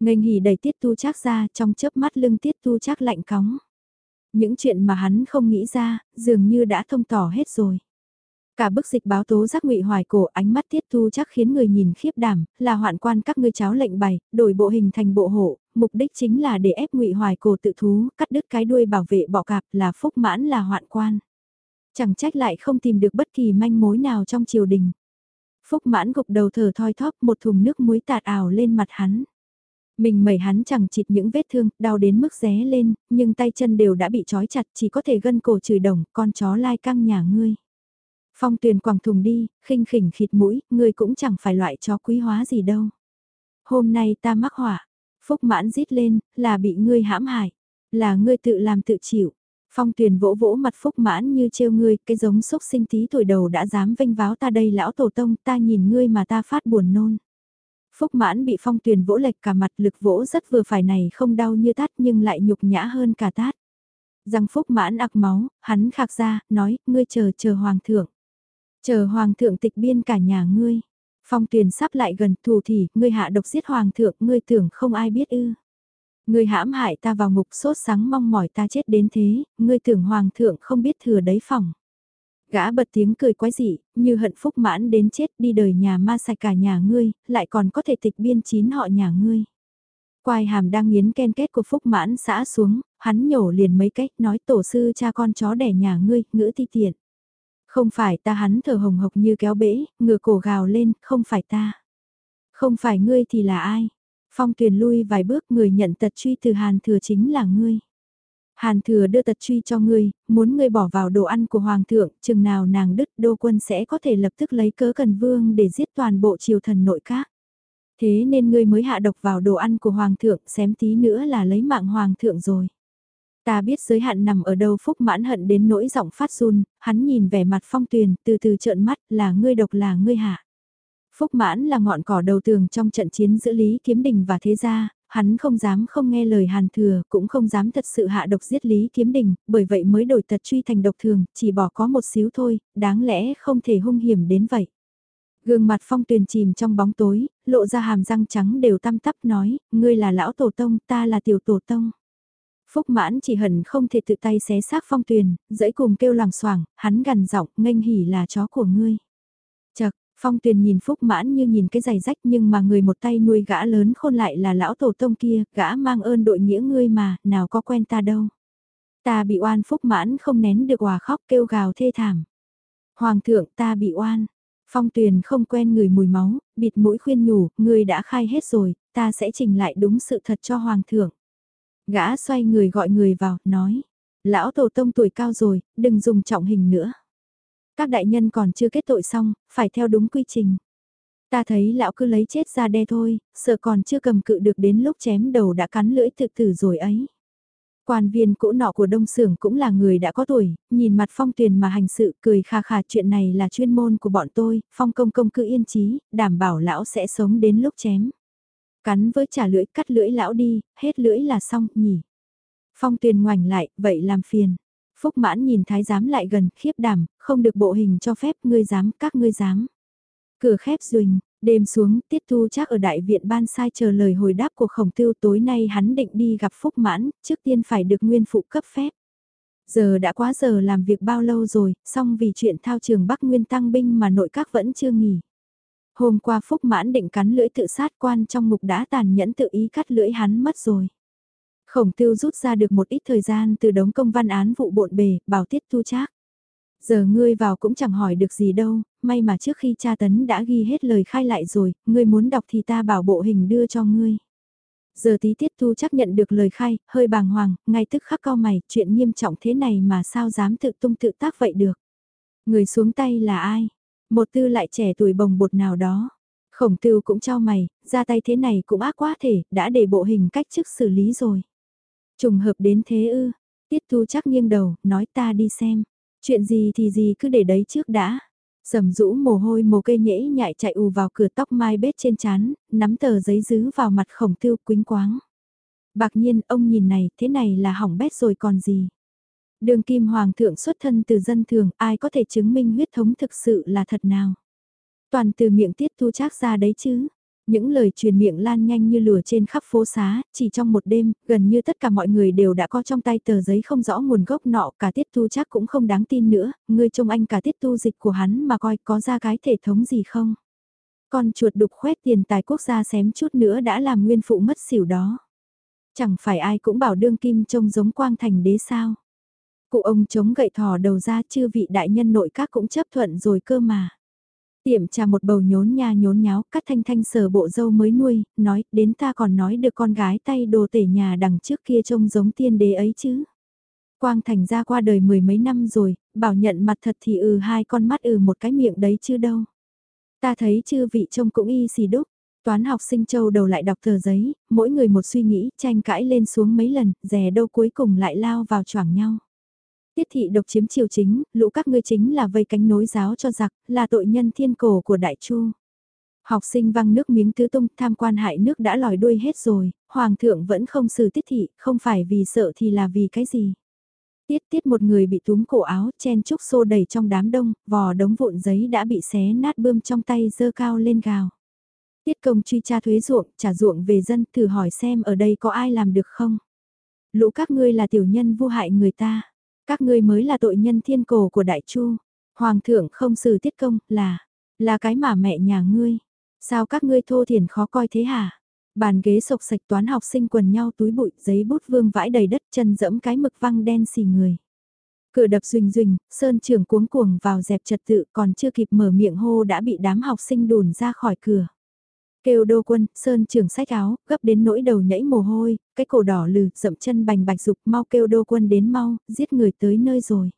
Ngành hỉ đẩy tiết tu chắc ra trong chớp mắt lưng tiết tu chắc lạnh cóng. Những chuyện mà hắn không nghĩ ra, dường như đã thông tỏ hết rồi. Cả bức dịch báo tố giác ngụy hoài cổ ánh mắt tiết thu chắc khiến người nhìn khiếp đảm, là hoạn quan các ngươi cháo lệnh bày, đổi bộ hình thành bộ hộ, mục đích chính là để ép ngụy hoài cổ tự thú, cắt đứt cái đuôi bảo vệ bọ cạp là phúc mãn là hoạn quan. Chẳng trách lại không tìm được bất kỳ manh mối nào trong triều đình. Phúc mãn gục đầu thở thoi thóp một thùng nước muối tạt ảo lên mặt hắn. Mình mẩy hắn chẳng chịt những vết thương, đau đến mức ré lên, nhưng tay chân đều đã bị trói chặt chỉ có thể gân cổ chửi đồng, con chó lai căng nhà ngươi. Phong tuyền quàng thùng đi, khinh khỉnh khịt mũi, ngươi cũng chẳng phải loại chó quý hóa gì đâu. Hôm nay ta mắc họa, phúc mãn rít lên, là bị ngươi hãm hại, là ngươi tự làm tự chịu. Phong tuyền vỗ vỗ mặt phúc mãn như trêu ngươi, cái giống xúc sinh tí tuổi đầu đã dám vênh váo ta đây lão tổ tông, ta nhìn ngươi mà ta phát buồn nôn. Phúc mãn bị phong tuyền vỗ lệch cả mặt lực vỗ rất vừa phải này không đau như tát nhưng lại nhục nhã hơn cả tát. Răng phúc mãn ạc máu, hắn khạc ra, nói, ngươi chờ chờ hoàng thượng. Chờ hoàng thượng tịch biên cả nhà ngươi. Phong tuyền sắp lại gần thù thì, ngươi hạ độc giết hoàng thượng, ngươi tưởng không ai biết ư. Ngươi hãm hại ta vào ngục sốt sáng mong mỏi ta chết đến thế, ngươi tưởng hoàng thượng không biết thừa đấy phòng. Gã bật tiếng cười quái dị, như hận phúc mãn đến chết đi đời nhà ma sạch cả nhà ngươi, lại còn có thể tịch biên chín họ nhà ngươi. Quai hàm đang nghiến ken kết của phúc mãn xã xuống, hắn nhổ liền mấy cách nói tổ sư cha con chó đẻ nhà ngươi, ngữ ti tiện. Không phải ta hắn thở hồng hộc như kéo bể, ngửa cổ gào lên, không phải ta. Không phải ngươi thì là ai? Phong tuyển lui vài bước người nhận tật truy từ hàn thừa chính là ngươi. Hàn thừa đưa tật truy cho ngươi, muốn ngươi bỏ vào đồ ăn của hoàng thượng, chừng nào nàng đứt đô quân sẽ có thể lập tức lấy cớ cần vương để giết toàn bộ triều thần nội các. Thế nên ngươi mới hạ độc vào đồ ăn của hoàng thượng, xém tí nữa là lấy mạng hoàng thượng rồi. Ta biết giới hạn nằm ở đâu phúc mãn hận đến nỗi giọng phát run, hắn nhìn vẻ mặt phong tuyền, từ từ trợn mắt là ngươi độc là ngươi hạ. Phúc mãn là ngọn cỏ đầu tường trong trận chiến giữa Lý Kiếm Đình và Thế Gia, hắn không dám không nghe lời Hàn Thừa, cũng không dám thật sự hạ độc giết Lý Kiếm Đình, bởi vậy mới đổi tật truy thành độc thường, chỉ bỏ có một xíu thôi, đáng lẽ không thể hung hiểm đến vậy. Gương mặt phong tuyền chìm trong bóng tối, lộ ra hàm răng trắng đều tăm tắp nói, ngươi là lão tổ tông, ta là tiểu tổ tông. Phúc mãn chỉ hận không thể tự tay xé xác phong tuyền, dãy cùng kêu loảng xoảng hắn gằn giọng nghênh hỉ là chó của ngươi. Chật, phong tuyền nhìn phúc mãn như nhìn cái giày rách nhưng mà người một tay nuôi gã lớn khôn lại là lão tổ tông kia, gã mang ơn đội nghĩa ngươi mà, nào có quen ta đâu. Ta bị oan phúc mãn không nén được hòa khóc kêu gào thê thảm. Hoàng thượng ta bị oan. Phong tuyền không quen người mùi máu, bịt mũi khuyên nhủ, người đã khai hết rồi, ta sẽ trình lại đúng sự thật cho hoàng thượng. Gã xoay người gọi người vào, nói, lão tổ tông tuổi cao rồi, đừng dùng trọng hình nữa. Các đại nhân còn chưa kết tội xong, phải theo đúng quy trình. Ta thấy lão cứ lấy chết ra đe thôi, sợ còn chưa cầm cự được đến lúc chém đầu đã cắn lưỡi thực tử rồi ấy. Quan viên cũ nọ của Đông Sưởng cũng là người đã có tuổi, nhìn mặt Phong Tuyền mà hành sự cười kha kha chuyện này là chuyên môn của bọn tôi, Phong công công cứ yên trí, đảm bảo lão sẽ sống đến lúc chém. Cắn với trả lưỡi cắt lưỡi lão đi, hết lưỡi là xong, nhỉ. Phong Tuyền ngoảnh lại, vậy làm phiền. Phúc mãn nhìn thái giám lại gần, khiếp đảm, không được bộ hình cho phép, ngươi dám, các ngươi dám. Cửa khép ruình, Đêm xuống, Tiết Thu chắc ở đại viện ban sai chờ lời hồi đáp của khổng tiêu tối nay hắn định đi gặp Phúc Mãn, trước tiên phải được nguyên phụ cấp phép. Giờ đã quá giờ làm việc bao lâu rồi, xong vì chuyện thao trường Bắc Nguyên tăng binh mà nội các vẫn chưa nghỉ. Hôm qua Phúc Mãn định cắn lưỡi tự sát quan trong mục đã tàn nhẫn tự ý cắt lưỡi hắn mất rồi. Khổng tiêu rút ra được một ít thời gian từ đống công văn án vụ bộn bề, bảo Tiết Thu Trác. Giờ ngươi vào cũng chẳng hỏi được gì đâu, may mà trước khi cha tấn đã ghi hết lời khai lại rồi, ngươi muốn đọc thì ta bảo bộ hình đưa cho ngươi. Giờ tí tiết thu chắc nhận được lời khai, hơi bàng hoàng, ngay tức khắc cao mày, chuyện nghiêm trọng thế này mà sao dám tự tung tự tác vậy được. Người xuống tay là ai? Một tư lại trẻ tuổi bồng bột nào đó. Khổng tư cũng cho mày, ra tay thế này cũng ác quá thể, đã để bộ hình cách chức xử lý rồi. Trùng hợp đến thế ư, tiết thu chắc nghiêng đầu, nói ta đi xem. Chuyện gì thì gì cứ để đấy trước đã. Sầm rũ mồ hôi mồ cây nhễ nhại chạy ù vào cửa tóc mai bết trên chán, nắm tờ giấy dứ vào mặt khổng tiêu quính quáng. Bạc nhiên ông nhìn này, thế này là hỏng bét rồi còn gì. Đường kim hoàng thượng xuất thân từ dân thường, ai có thể chứng minh huyết thống thực sự là thật nào. Toàn từ miệng tiết thu trác ra đấy chứ. Những lời truyền miệng lan nhanh như lửa trên khắp phố xá, chỉ trong một đêm, gần như tất cả mọi người đều đã có trong tay tờ giấy không rõ nguồn gốc nọ, cả tiết tu chắc cũng không đáng tin nữa, ngươi trông anh cả tiết tu dịch của hắn mà coi có ra cái thể thống gì không. Con chuột đục khoét tiền tài quốc gia xém chút nữa đã làm nguyên phụ mất xỉu đó. Chẳng phải ai cũng bảo đương kim trông giống quang thành đế sao. Cụ ông chống gậy thò đầu ra chư vị đại nhân nội các cũng chấp thuận rồi cơ mà. Tiệm trà một bầu nhốn nha nhốn nháo, cắt thanh thanh sờ bộ dâu mới nuôi, nói, đến ta còn nói được con gái tay đồ tể nhà đằng trước kia trông giống tiên đế ấy chứ. Quang Thành ra qua đời mười mấy năm rồi, bảo nhận mặt thật thì ừ hai con mắt ừ một cái miệng đấy chứ đâu. Ta thấy chư vị trông cũng y xì đúc, toán học sinh châu đầu lại đọc tờ giấy, mỗi người một suy nghĩ, tranh cãi lên xuống mấy lần, rè đâu cuối cùng lại lao vào choảng nhau. Tiết thị độc chiếm triều chính, lũ các ngươi chính là vây cánh nối giáo cho giặc, là tội nhân thiên cổ của đại chu. Học sinh văng nước miếng tứ tung tham quan hại nước đã lòi đuôi hết rồi, hoàng thượng vẫn không xử tiết thị, không phải vì sợ thì là vì cái gì. Tiết tiết một người bị túm cổ áo, chen chúc xô đầy trong đám đông, vò đống vụn giấy đã bị xé nát bươm trong tay dơ cao lên gào. Tiết công truy tra thuế ruộng, trả ruộng về dân, thử hỏi xem ở đây có ai làm được không? Lũ các ngươi là tiểu nhân vu hại người ta. Các ngươi mới là tội nhân thiên cổ của đại chu. Hoàng thượng không xử tiết công là, là cái mà mẹ nhà ngươi. Sao các ngươi thô thiển khó coi thế hả? Bàn ghế sộc sạch toán học sinh quần nhau túi bụi, giấy bút vương vãi đầy đất chân dẫm cái mực văng đen xì người. Cửa đập rình rình, Sơn trưởng cuống cuồng vào dẹp trật tự còn chưa kịp mở miệng hô đã bị đám học sinh đùn ra khỏi cửa. Kêu đô quân, Sơn trưởng sách áo, gấp đến nỗi đầu nhảy mồ hôi, cái cổ đỏ lừ, dậm chân bành bạch dục mau kêu đô quân đến mau, giết người tới nơi rồi.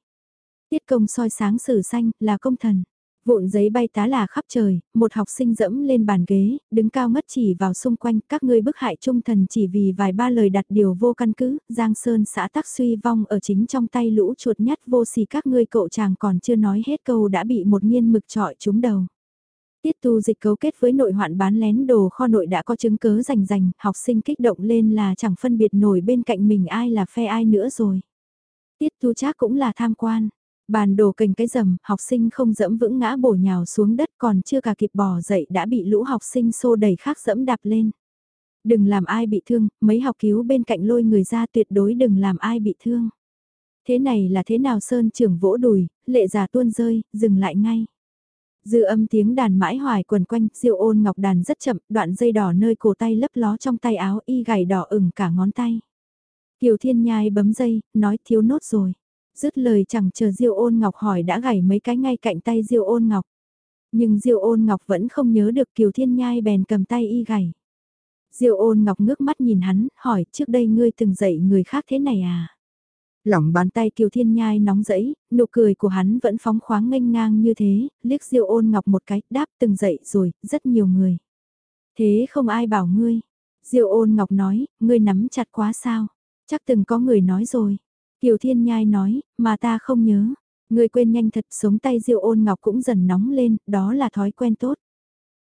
Tiết công soi sáng sử xanh, là công thần. Vụn giấy bay tá là khắp trời, một học sinh dẫm lên bàn ghế, đứng cao ngất chỉ vào xung quanh các ngươi bức hại trung thần chỉ vì vài ba lời đặt điều vô căn cứ, Giang Sơn xã tắc suy vong ở chính trong tay lũ chuột nhắt vô xì các ngươi cậu chàng còn chưa nói hết câu đã bị một nghiên mực trọi trúng đầu. Tiết tu dịch cấu kết với nội hoạn bán lén đồ kho nội đã có chứng cớ rành rành, học sinh kích động lên là chẳng phân biệt nổi bên cạnh mình ai là phe ai nữa rồi. Tiết tu chắc cũng là tham quan. Bàn đồ cành cái rầm, học sinh không dẫm vững ngã bổ nhào xuống đất còn chưa cả kịp bò dậy đã bị lũ học sinh xô đẩy khác dẫm đạp lên. Đừng làm ai bị thương, mấy học cứu bên cạnh lôi người ra tuyệt đối đừng làm ai bị thương. Thế này là thế nào Sơn trưởng vỗ đùi, lệ già tuôn rơi, dừng lại ngay. Dư âm tiếng đàn mãi hoài quần quanh, diêu ôn ngọc đàn rất chậm, đoạn dây đỏ nơi cổ tay lấp ló trong tay áo y gảy đỏ ửng cả ngón tay. Kiều Thiên Nhai bấm dây, nói thiếu nốt rồi. Dứt lời chẳng chờ Diêu ôn ngọc hỏi đã gảy mấy cái ngay cạnh tay Diêu ôn ngọc. Nhưng Diêu ôn ngọc vẫn không nhớ được Kiều Thiên Nhai bèn cầm tay y gảy. Diêu ôn ngọc ngước mắt nhìn hắn, hỏi trước đây ngươi từng dạy người khác thế này à? Lỏng bàn tay Kiều Thiên Nhai nóng rẫy, nụ cười của hắn vẫn phóng khoáng nghênh ngang như thế, liếc Diêu ôn ngọc một cái, đáp từng dậy rồi, rất nhiều người. Thế không ai bảo ngươi. Diêu ôn ngọc nói, ngươi nắm chặt quá sao? Chắc từng có người nói rồi. Kiều Thiên Nhai nói, mà ta không nhớ. Ngươi quên nhanh thật, sống tay Diêu ôn ngọc cũng dần nóng lên, đó là thói quen tốt.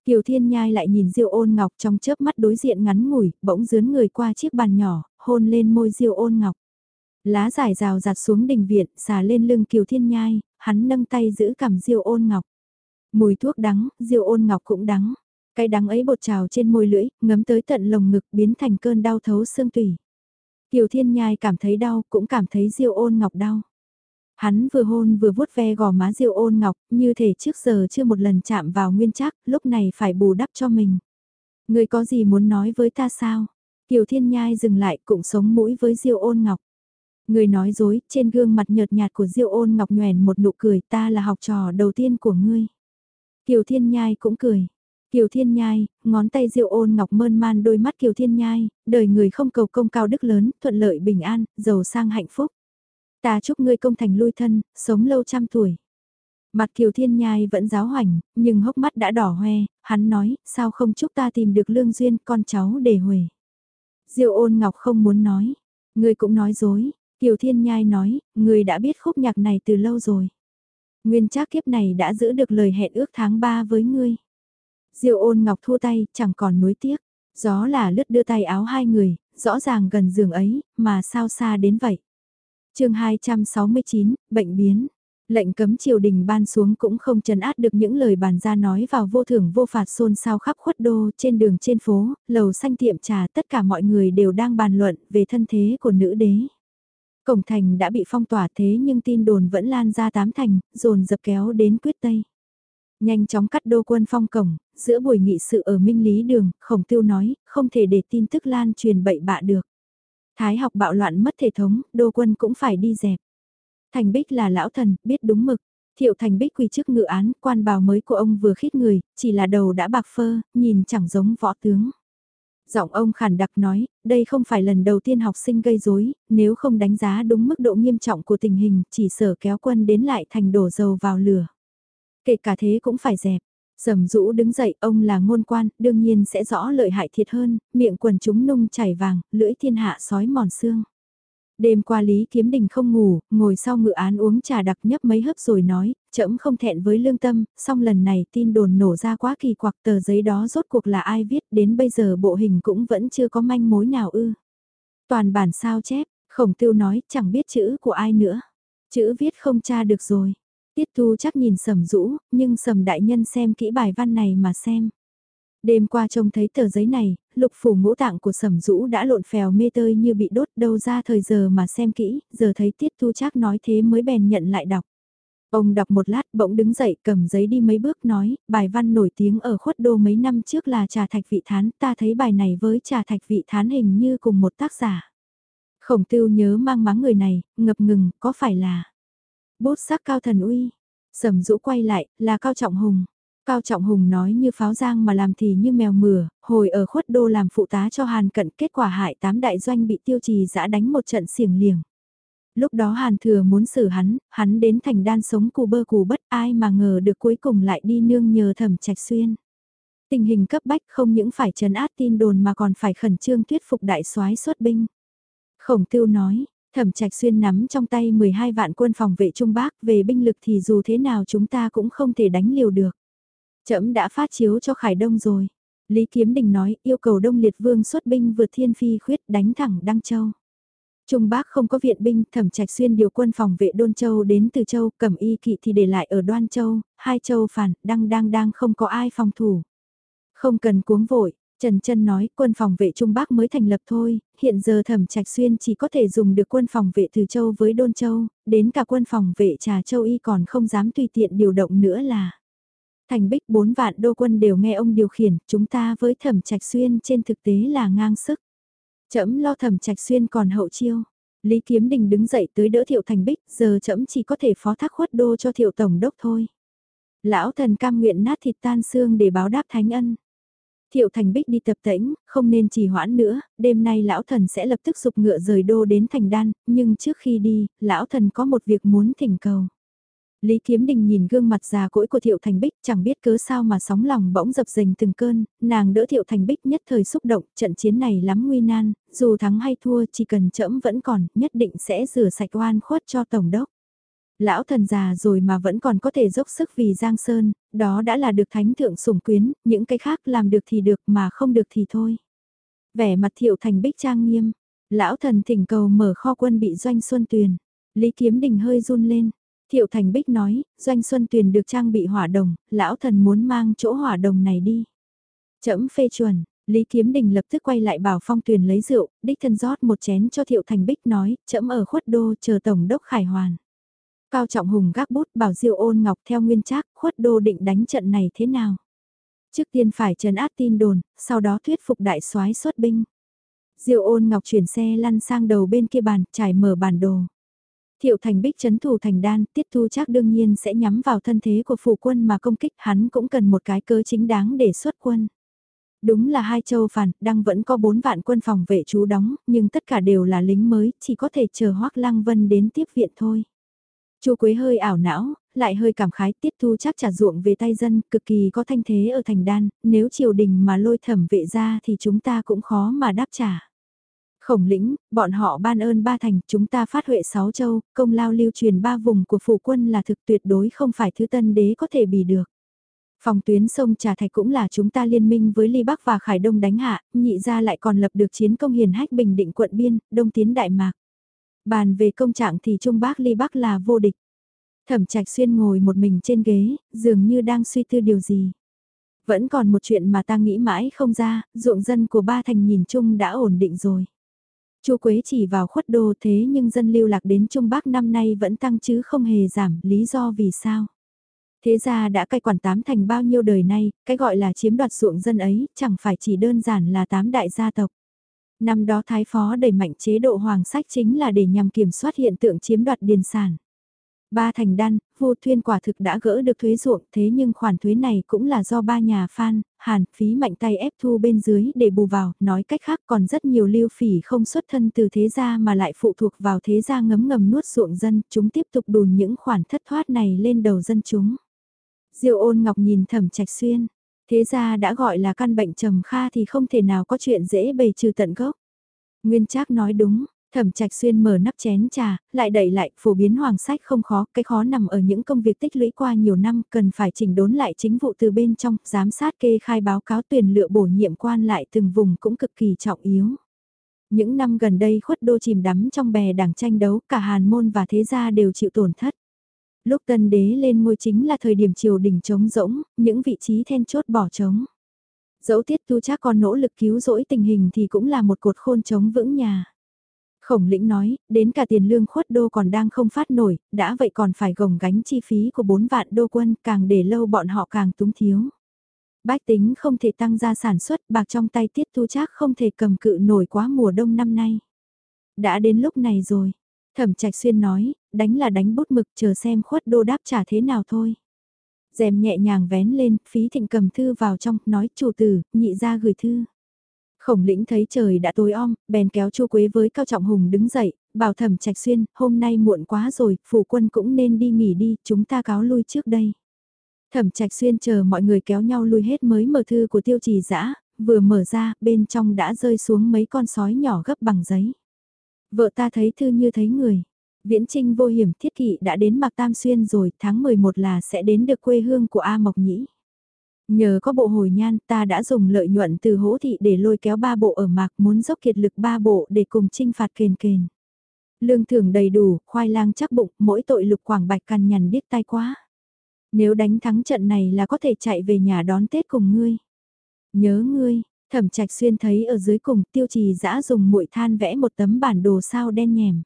Kiều Thiên Nhai lại nhìn Diêu ôn ngọc trong chớp mắt đối diện ngắn ngủi, bỗng dướn người qua chiếc bàn nhỏ, hôn lên môi Diêu ôn ngọc. Lá dài rào rạt xuống đình viện, xà lên lưng Kiều Thiên Nhai, hắn nâng tay giữ cầm Diêu ôn ngọc. Mùi thuốc đắng, Diêu ôn ngọc cũng đắng. Cái đắng ấy bột trào trên môi lưỡi, ngấm tới tận lồng ngực biến thành cơn đau thấu xương tủy. Kiều Thiên Nhai cảm thấy đau, cũng cảm thấy Diêu ôn ngọc đau. Hắn vừa hôn vừa vuốt ve gò má Diêu ôn ngọc, như thể trước giờ chưa một lần chạm vào nguyên chắc, lúc này phải bù đắp cho mình. Người có gì muốn nói với ta sao? Kiều Thiên Nhai dừng lại cũng sống mũi với Diêu ôn ngọc. Người nói dối, trên gương mặt nhợt nhạt của Diêu ôn ngọc nhoèn một nụ cười ta là học trò đầu tiên của ngươi. Kiều Thiên Nhai cũng cười. Kiều Thiên Nhai, ngón tay Diêu ôn ngọc mơn man đôi mắt Kiều Thiên Nhai, đời người không cầu công cao đức lớn, thuận lợi bình an, giàu sang hạnh phúc. Ta chúc ngươi công thành lui thân, sống lâu trăm tuổi. Mặt Kiều Thiên Nhai vẫn giáo hoành, nhưng hốc mắt đã đỏ hoe, hắn nói, sao không chúc ta tìm được lương duyên con cháu để huề. Diêu ôn ngọc không muốn nói, ngươi cũng nói dối, Kiều Thiên Nhai nói, ngươi đã biết khúc nhạc này từ lâu rồi. Nguyên trác kiếp này đã giữ được lời hẹn ước tháng 3 với ngươi. Diêu ôn ngọc thua tay, chẳng còn nuối tiếc. Gió là lướt đưa tay áo hai người, rõ ràng gần giường ấy, mà sao xa đến vậy. chương 269, bệnh biến. Lệnh cấm triều đình ban xuống cũng không trấn át được những lời bàn ra nói vào vô thưởng vô phạt xôn xao khắp khuất đô trên đường trên phố, lầu xanh tiệm trà tất cả mọi người đều đang bàn luận về thân thế của nữ đế. Cổng thành đã bị phong tỏa thế nhưng tin đồn vẫn lan ra tám thành, dồn dập kéo đến quyết tây. Nhanh chóng cắt đô quân phong cổng, giữa buổi nghị sự ở Minh Lý Đường, khổng tiêu nói, không thể để tin tức lan truyền bậy bạ được. Thái học bạo loạn mất thể thống, đô quân cũng phải đi dẹp. Thành Bích là lão thần, biết đúng mực. Thiệu Thành Bích quỳ trước ngự án, quan bào mới của ông vừa khít người, chỉ là đầu đã bạc phơ, nhìn chẳng giống võ tướng. Giọng ông khản đặc nói, đây không phải lần đầu tiên học sinh gây rối, nếu không đánh giá đúng mức độ nghiêm trọng của tình hình, chỉ sở kéo quân đến lại thành đổ dầu vào lửa. Kể cả thế cũng phải dẹp. Sầm rũ đứng dậy, ông là ngôn quan, đương nhiên sẽ rõ lợi hại thiệt hơn, miệng quần chúng nung chảy vàng, lưỡi thiên hạ sói mòn xương. Đêm qua Lý Kiếm Đình không ngủ, ngồi sau ngự án uống trà đặc nhấp mấy hớp rồi nói, chậm không thẹn với lương tâm, song lần này tin đồn nổ ra quá kỳ quặc tờ giấy đó rốt cuộc là ai viết đến bây giờ bộ hình cũng vẫn chưa có manh mối nào ư. Toàn bản sao chép, khổng tiêu nói chẳng biết chữ của ai nữa. Chữ viết không tra được rồi. Tiết thu chắc nhìn sầm rũ, nhưng sầm đại nhân xem kỹ bài văn này mà xem. Đêm qua trông thấy tờ giấy này, lục phủ ngũ tạng của sầm rũ đã lộn phèo mê tơi như bị đốt đâu ra thời giờ mà xem kỹ, giờ thấy tiết thu chắc nói thế mới bèn nhận lại đọc. Ông đọc một lát bỗng đứng dậy cầm giấy đi mấy bước nói, bài văn nổi tiếng ở khuất đô mấy năm trước là trà thạch vị thán, ta thấy bài này với trà thạch vị thán hình như cùng một tác giả. Khổng tiêu nhớ mang máng người này, ngập ngừng, có phải là bút sắc cao thần uy. Sầm rũ quay lại, là Cao Trọng Hùng. Cao Trọng Hùng nói như pháo giang mà làm thì như mèo mửa, hồi ở khuất đô làm phụ tá cho Hàn cận kết quả hại tám đại doanh bị tiêu trì giã đánh một trận xiềng liềng. Lúc đó Hàn thừa muốn xử hắn, hắn đến thành đan sống cù bơ cù bất ai mà ngờ được cuối cùng lại đi nương nhờ thẩm trạch xuyên. Tình hình cấp bách không những phải trấn át tin đồn mà còn phải khẩn trương thuyết phục đại soái xuất binh. Khổng tiêu nói, Thẩm Trạch Xuyên nắm trong tay 12 vạn quân phòng vệ Trung Bắc về binh lực thì dù thế nào chúng ta cũng không thể đánh liều được. Trẫm đã phát chiếu cho Khải Đông rồi. Lý Kiếm Đình nói yêu cầu Đông Liệt Vương xuất binh vượt thiên phi khuyết đánh thẳng Đăng Châu. Trung Bắc không có viện binh, Thẩm Trạch Xuyên điều quân phòng vệ Đôn Châu đến từ Châu, Cẩm Y Kỵ thì để lại ở Đoan Châu, hai châu phản, đang đang đang không có ai phòng thủ. Không cần cuống vội, Trần Trân nói quân phòng vệ Trung Bắc mới thành lập thôi, hiện giờ Thẩm Trạch Xuyên chỉ có thể dùng được quân phòng vệ từ Châu với Đôn Châu, đến cả quân phòng vệ Trà Châu Y còn không dám tùy tiện điều động nữa là. Thành bích bốn vạn đô quân đều nghe ông điều khiển, chúng ta với Thẩm Trạch Xuyên trên thực tế là ngang sức. Chấm lo Thẩm Trạch Xuyên còn hậu chiêu. Lý Kiếm Đình đứng dậy tới đỡ Thiệu Thành Bích, giờ chấm chỉ có thể phó thác khuất đô cho Thiệu Tổng Đốc thôi. Lão thần cam nguyện nát thịt tan xương để báo đáp thánh ân. Thiệu Thành Bích đi tập tễnh, không nên trì hoãn nữa, đêm nay lão thần sẽ lập tức dục ngựa rời đô đến thành đan, nhưng trước khi đi, lão thần có một việc muốn thỉnh cầu. Lý Kiếm Đình nhìn gương mặt già cỗi của Thiệu Thành Bích chẳng biết cớ sao mà sóng lòng bỗng dập dềnh từng cơn, nàng đỡ Thiệu Thành Bích nhất thời xúc động, trận chiến này lắm nguy nan, dù thắng hay thua chỉ cần trẫm vẫn còn, nhất định sẽ rửa sạch oan khuất cho Tổng đốc. Lão thần già rồi mà vẫn còn có thể dốc sức vì Giang Sơn, đó đã là được thánh thượng sủng quyến, những cái khác làm được thì được mà không được thì thôi. Vẻ mặt Thiệu Thành Bích trang nghiêm, lão thần thỉnh cầu mở kho quân bị doanh xuân tuyền. Lý Kiếm Đình hơi run lên, Thiệu Thành Bích nói, Doanh Xuân Tuyền được trang bị hỏa đồng, lão thần muốn mang chỗ hỏa đồng này đi. Chấm phê chuẩn, Lý Kiếm Đình lập tức quay lại bảo Phong Tuyền lấy rượu, đích thân rót một chén cho Thiệu Thành Bích nói, chấm ở khuất đô chờ Tổng đốc Khải Hoàn. Cao Trọng Hùng gác bút bảo Diêu ôn ngọc theo nguyên trác khuất đô định đánh trận này thế nào. Trước tiên phải trấn áp tin đồn, sau đó thuyết phục đại soái xuất binh. Diêu ôn ngọc chuyển xe lăn sang đầu bên kia bàn, trải mở bản đồ. Thiệu thành bích chấn thủ thành đan, tiết thu chắc đương nhiên sẽ nhắm vào thân thế của phụ quân mà công kích hắn cũng cần một cái cớ chính đáng để xuất quân. Đúng là hai châu phản, đang vẫn có bốn vạn quân phòng vệ chú đóng, nhưng tất cả đều là lính mới, chỉ có thể chờ Hoác Lăng Vân đến tiếp viện thôi. Chu Quế hơi ảo não, lại hơi cảm khái tiết thu chắc trả ruộng về tay dân, cực kỳ có thanh thế ở thành đan, nếu triều đình mà lôi thẩm vệ ra thì chúng ta cũng khó mà đáp trả. Khổng lĩnh, bọn họ ban ơn ba thành, chúng ta phát huệ sáu châu, công lao lưu truyền ba vùng của phủ quân là thực tuyệt đối không phải thứ tân đế có thể bì được. Phòng tuyến sông Trà Thạch cũng là chúng ta liên minh với Ly Bắc và Khải Đông đánh hạ, nhị ra lại còn lập được chiến công hiền hách bình định quận biên, đông tiến Đại Mạc. Bàn về công trạng thì Trung Bắc Ly Bắc là vô địch. Thẩm Trạch Xuyên ngồi một mình trên ghế, dường như đang suy tư điều gì. Vẫn còn một chuyện mà ta nghĩ mãi không ra, ruộng dân của ba thành nhìn chung đã ổn định rồi. Chu Quế chỉ vào khuất đô thế nhưng dân lưu lạc đến Trung Bắc năm nay vẫn tăng chứ không hề giảm, lý do vì sao? Thế ra đã cai quản tám thành bao nhiêu đời nay, cái gọi là chiếm đoạt ruộng dân ấy, chẳng phải chỉ đơn giản là tám đại gia tộc. Năm đó Thái Phó đẩy mạnh chế độ hoàng sách chính là để nhằm kiểm soát hiện tượng chiếm đoạt điền sản. Ba thành đan, vô thuyên quả thực đã gỡ được thuế ruộng thế nhưng khoản thuế này cũng là do ba nhà Phan, Hàn, phí mạnh tay ép thu bên dưới để bù vào, nói cách khác còn rất nhiều lưu phỉ không xuất thân từ thế gia mà lại phụ thuộc vào thế gia ngấm ngầm nuốt ruộng dân, chúng tiếp tục đùn những khoản thất thoát này lên đầu dân chúng. Diêu ôn ngọc nhìn thẩm trạch xuyên, thế gia đã gọi là căn bệnh trầm kha thì không thể nào có chuyện dễ bày trừ tận gốc. Nguyên Trác nói đúng, Thẩm Trạch Xuyên mở nắp chén trà, lại đẩy lại, phổ biến hoàng sách không khó, cái khó nằm ở những công việc tích lũy qua nhiều năm, cần phải chỉnh đốn lại chính vụ từ bên trong, giám sát kê khai báo cáo tuyển lựa bổ nhiệm quan lại từng vùng cũng cực kỳ trọng yếu. Những năm gần đây khuất đô chìm đắm trong bè đảng tranh đấu, cả hàn môn và thế gia đều chịu tổn thất. Lúc tân đế lên ngôi chính là thời điểm triều đình trống rỗng, những vị trí then chốt bỏ trống. Dẫu tiết tu chắc còn nỗ lực cứu rỗi tình hình thì cũng là một cột khôn trống vững nhà. Khổng lĩnh nói, đến cả tiền lương khuất đô còn đang không phát nổi, đã vậy còn phải gồng gánh chi phí của 4 vạn đô quân, càng để lâu bọn họ càng túng thiếu. Bách tính không thể tăng ra sản xuất, bạc trong tay tiết tu chắc không thể cầm cự nổi quá mùa đông năm nay. Đã đến lúc này rồi, thẩm trạch xuyên nói, đánh là đánh bút mực chờ xem khuất đô đáp trả thế nào thôi. Dèm nhẹ nhàng vén lên, phí thịnh cầm thư vào trong, nói chủ tử, nhị ra gửi thư. Khổng lĩnh thấy trời đã tối om, bèn kéo Chu Quế với Cao Trọng Hùng đứng dậy, bảo thẩm trạch xuyên, hôm nay muộn quá rồi, phủ quân cũng nên đi nghỉ đi, chúng ta cáo lui trước đây. Thẩm trạch xuyên chờ mọi người kéo nhau lui hết mới mở thư của tiêu trì dã vừa mở ra, bên trong đã rơi xuống mấy con sói nhỏ gấp bằng giấy. Vợ ta thấy thư như thấy người. Viễn trinh vô hiểm thiết kỵ đã đến Mạc Tam Xuyên rồi, tháng 11 là sẽ đến được quê hương của A Mộc Nhĩ. Nhờ có bộ hồi nhan ta đã dùng lợi nhuận từ hỗ thị để lôi kéo ba bộ ở mạc muốn dốc kiệt lực ba bộ để cùng trinh phạt kền kền. Lương thưởng đầy đủ, khoai lang chắc bụng, mỗi tội lục quảng bạch cằn nhằn điếc tai quá. Nếu đánh thắng trận này là có thể chạy về nhà đón Tết cùng ngươi. Nhớ ngươi, thẩm trạch xuyên thấy ở dưới cùng tiêu trì dã dùng muội than vẽ một tấm bản đồ sao đen nhèm.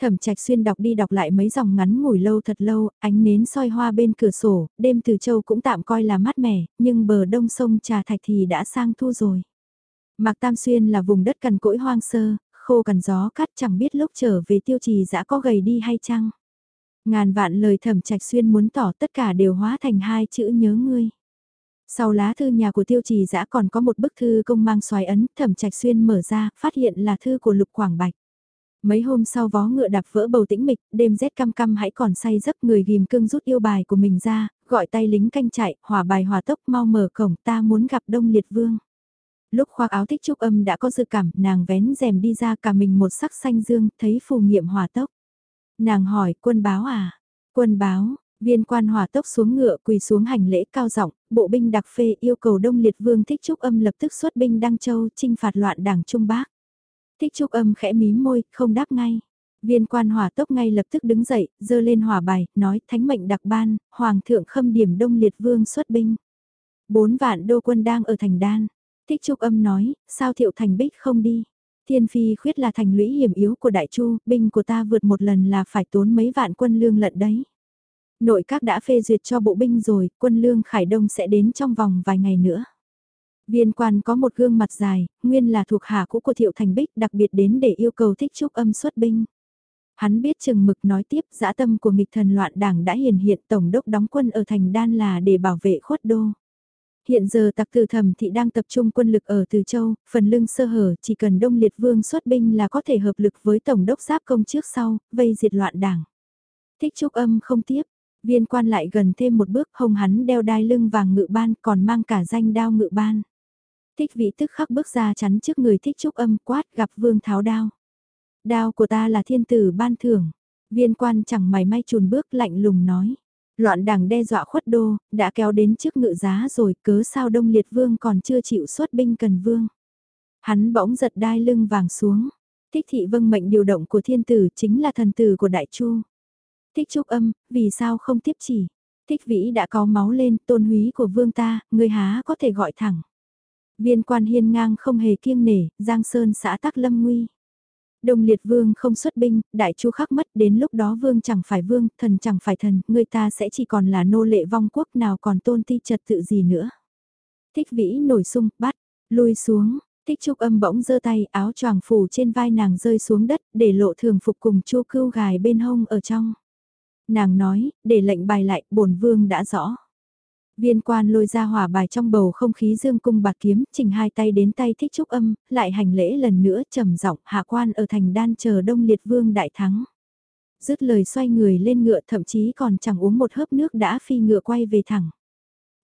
Thẩm trạch xuyên đọc đi đọc lại mấy dòng ngắn ngủi lâu thật lâu, ánh nến soi hoa bên cửa sổ, đêm từ châu cũng tạm coi là mát mẻ, nhưng bờ đông sông Trà Thạch thì đã sang thu rồi. Mạc Tam Xuyên là vùng đất cằn cỗi hoang sơ, khô cằn gió cắt chẳng biết lúc trở về tiêu trì dã có gầy đi hay chăng. Ngàn vạn lời thẩm trạch xuyên muốn tỏ tất cả đều hóa thành hai chữ nhớ ngươi. Sau lá thư nhà của tiêu trì dã còn có một bức thư công mang xoài ấn, thẩm trạch xuyên mở ra, phát hiện là thư của Lục Quảng Bạch. Mấy hôm sau vó ngựa đạp vỡ bầu tĩnh mịch, đêm rét căm căm hãy còn say giấc người ghim cương rút yêu bài của mình ra, gọi tay lính canh chạy, hỏa bài hỏa tốc mau mở cổng ta muốn gặp Đông Liệt Vương. Lúc khoác áo thích trúc âm đã có dự cảm, nàng vén rèm đi ra cả mình một sắc xanh dương, thấy phù nghiệm hỏa tốc. Nàng hỏi, quân báo à? Quân báo, viên quan hỏa tốc xuống ngựa quỳ xuống hành lễ cao giọng bộ binh đặc phê yêu cầu Đông Liệt Vương thích trúc âm lập tức xuất binh Đăng Châu chinh phạt loạn đảng Trung Bắc. Thích trúc âm khẽ mím môi, không đáp ngay. Viên quan hỏa tốc ngay lập tức đứng dậy, dơ lên hỏa bài, nói thánh mệnh đặc ban, hoàng thượng khâm điểm đông liệt vương xuất binh. Bốn vạn đô quân đang ở thành đan. Thích trúc âm nói, sao thiệu thành bích không đi. Thiên phi khuyết là thành lũy hiểm yếu của đại chu, binh của ta vượt một lần là phải tốn mấy vạn quân lương lận đấy. Nội các đã phê duyệt cho bộ binh rồi, quân lương Khải Đông sẽ đến trong vòng vài ngày nữa. Viên quan có một gương mặt dài, nguyên là thuộc hạ cũ của Thiệu Thành Bích đặc biệt đến để yêu cầu thích trúc âm xuất binh. Hắn biết chừng mực nói tiếp dã tâm của nghịch thần loạn đảng đã hiển hiện tổng đốc đóng quân ở thành đan là để bảo vệ khuất đô. Hiện giờ tặc từ thẩm thị đang tập trung quân lực ở Từ Châu, phần lưng sơ hở chỉ cần Đông Liệt Vương xuất binh là có thể hợp lực với Tổng đốc giáp công trước sau, vây diệt loạn đảng. Thích trúc âm không tiếp, viên quan lại gần thêm một bước hông hắn đeo đai lưng vàng ngự ban còn mang cả danh đao ngự ban. Thích vị tức khắc bước ra chắn trước người thích trúc âm quát gặp vương tháo đao. Đao của ta là thiên tử ban thưởng. Viên quan chẳng mày may chùn bước lạnh lùng nói. Loạn đảng đe dọa khuất đô, đã kéo đến trước ngự giá rồi cớ sao đông liệt vương còn chưa chịu xuất binh cần vương. Hắn bỗng giật đai lưng vàng xuống. Thích thị vâng mệnh điều động của thiên tử chính là thần tử của đại chu. Thích trúc âm, vì sao không tiếp chỉ. Thích vĩ đã có máu lên, tôn húy của vương ta, người há có thể gọi thẳng. Viên quan hiên ngang không hề kiêng nể, Giang Sơn xã Tắc Lâm Nguy. Đông liệt vương không xuất binh, đại chu khắc mất, đến lúc đó vương chẳng phải vương, thần chẳng phải thần, người ta sẽ chỉ còn là nô lệ vong quốc nào còn tôn ti trật tự gì nữa. Thích vĩ nổi sung, bắt, lui xuống, thích trúc âm bỗng giơ tay áo choàng phủ trên vai nàng rơi xuống đất để lộ thường phục cùng chu cưu gài bên hông ở trong. Nàng nói, để lệnh bài lại, bổn vương đã rõ. Viên quan lôi ra hỏa bài trong bầu không khí dương cung bạc kiếm, chỉnh hai tay đến tay thích trúc âm, lại hành lễ lần nữa trầm giọng hạ quan ở thành đan chờ đông liệt vương đại thắng. Dứt lời xoay người lên ngựa thậm chí còn chẳng uống một hớp nước đã phi ngựa quay về thẳng.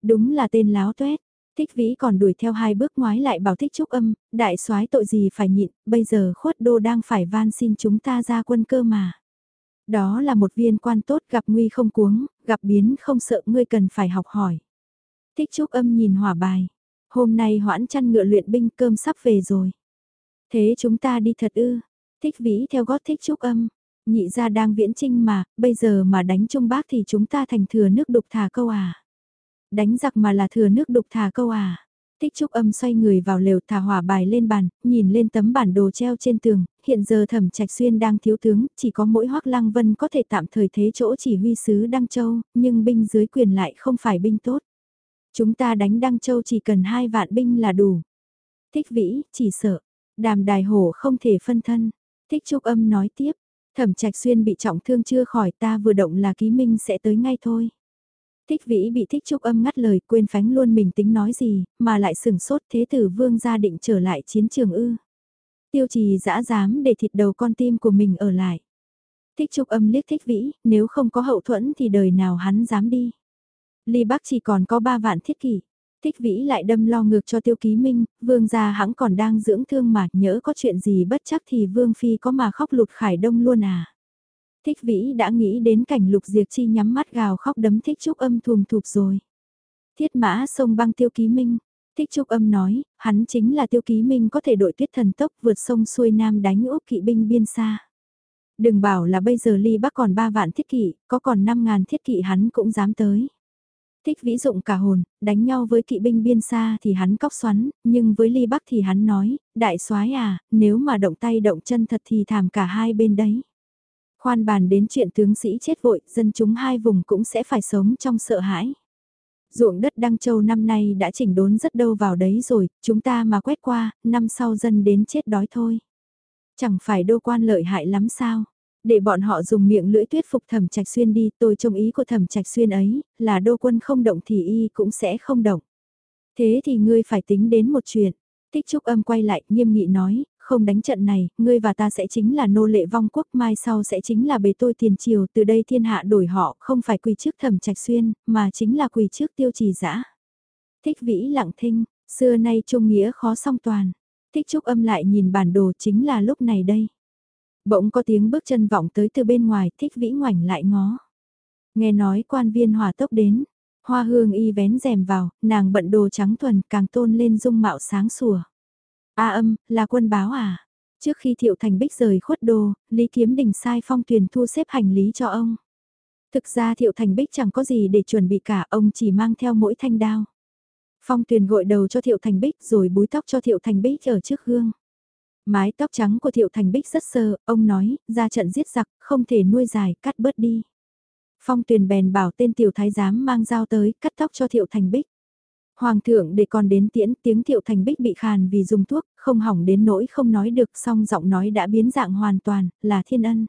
Đúng là tên láo tuét. Thích vĩ còn đuổi theo hai bước ngoái lại bảo thích trúc âm, đại soái tội gì phải nhịn, bây giờ khuất đô đang phải van xin chúng ta ra quân cơ mà. Đó là một viên quan tốt gặp nguy không cuống, gặp biến không sợ ngươi cần phải học hỏi. Thích trúc âm nhìn hỏa bài. Hôm nay hoãn chăn ngựa luyện binh cơm sắp về rồi. Thế chúng ta đi thật ư. Thích vĩ theo gót thích trúc âm. Nhị ra đang viễn trinh mà, bây giờ mà đánh trung bác thì chúng ta thành thừa nước đục thả câu à. Đánh giặc mà là thừa nước đục thả câu à. Tích trúc âm xoay người vào lều thả hỏa bài lên bàn, nhìn lên tấm bản đồ treo trên tường, hiện giờ thẩm trạch xuyên đang thiếu tướng, chỉ có mỗi hoắc lăng vân có thể tạm thời thế chỗ chỉ huy sứ Đăng Châu, nhưng binh dưới quyền lại không phải binh tốt. Chúng ta đánh Đăng Châu chỉ cần hai vạn binh là đủ. Thích vĩ, chỉ sợ, đàm đài hổ không thể phân thân. Thích trúc âm nói tiếp, thẩm trạch xuyên bị trọng thương chưa khỏi ta vừa động là ký minh sẽ tới ngay thôi. Thích vĩ bị thích trúc âm ngắt lời quên phánh luôn mình tính nói gì, mà lại sừng sốt thế tử vương gia định trở lại chiến trường ư. Tiêu trì dã dám để thịt đầu con tim của mình ở lại. Thích trúc âm liếc thích vĩ, nếu không có hậu thuẫn thì đời nào hắn dám đi. Ly Bắc chỉ còn có ba vạn thiết kỷ. Thích vĩ lại đâm lo ngược cho tiêu ký minh, vương gia hãng còn đang dưỡng thương mà nhỡ có chuyện gì bất chắc thì vương phi có mà khóc lụt khải đông luôn à. Thích vĩ đã nghĩ đến cảnh lục diệt chi nhắm mắt gào khóc đấm thích trúc âm thùm thụp rồi. Thiết mã sông băng tiêu ký minh. Thích Trúc Âm nói, hắn chính là tiêu ký minh có thể đội tuyết thần tốc vượt sông xuôi nam đánh úp kỵ binh biên xa. Đừng bảo là bây giờ ly bắc còn 3 vạn thiết kỵ, có còn 5 ngàn thiết kỵ hắn cũng dám tới. Thích vĩ dụng cả hồn, đánh nhau với kỵ binh biên xa thì hắn cóc xoắn, nhưng với ly bắc thì hắn nói, đại soái à, nếu mà động tay động chân thật thì thảm cả hai bên đấy. Khoan bàn đến chuyện tướng sĩ chết vội, dân chúng hai vùng cũng sẽ phải sống trong sợ hãi. Ruộng đất Đăng Châu năm nay đã chỉnh đốn rất đâu vào đấy rồi, chúng ta mà quét qua, năm sau dân đến chết đói thôi. Chẳng phải đô quan lợi hại lắm sao? Để bọn họ dùng miệng lưỡi thuyết phục thẩm trạch xuyên đi, tôi trông ý của thẩm trạch xuyên ấy, là đô quân không động thì y cũng sẽ không động. Thế thì ngươi phải tính đến một chuyện. Tích trúc âm quay lại, nghiêm nghị nói, không đánh trận này, ngươi và ta sẽ chính là nô lệ vong quốc, mai sau sẽ chính là bề tôi tiền triều, từ đây thiên hạ đổi họ, không phải quỳ trước thẩm trạch xuyên, mà chính là quỳ trước tiêu trì dã Thích vĩ lặng thinh, xưa nay trung nghĩa khó song toàn. Thích trúc âm lại nhìn bản đồ chính là lúc này đây. Bỗng có tiếng bước chân vọng tới từ bên ngoài, thích vĩ ngoảnh lại ngó. Nghe nói quan viên hòa tốc đến, hoa hương y vén rèm vào, nàng bận đồ trắng thuần càng tôn lên dung mạo sáng sủa. A âm, là quân báo à? Trước khi Thiệu Thành Bích rời khuất đô, Lý Kiếm Đình sai phong tuyền thu xếp hành lý cho ông. Thực ra Thiệu Thành Bích chẳng có gì để chuẩn bị cả, ông chỉ mang theo mỗi thanh đao. Phong tuyền gội đầu cho Thiệu Thành Bích rồi búi tóc cho Thiệu Thành Bích ở trước gương. Mái tóc trắng của Thiệu Thành Bích rất sơ, ông nói, ra trận giết giặc, không thể nuôi dài, cắt bớt đi. Phong tuyền bèn bảo tên tiểu thái giám mang dao tới, cắt tóc cho Thiệu Thành Bích. Hoàng thượng để còn đến tiễn tiếng Thiệu Thành Bích bị khàn vì dùng thuốc, không hỏng đến nỗi không nói được song giọng nói đã biến dạng hoàn toàn, là thiên ân.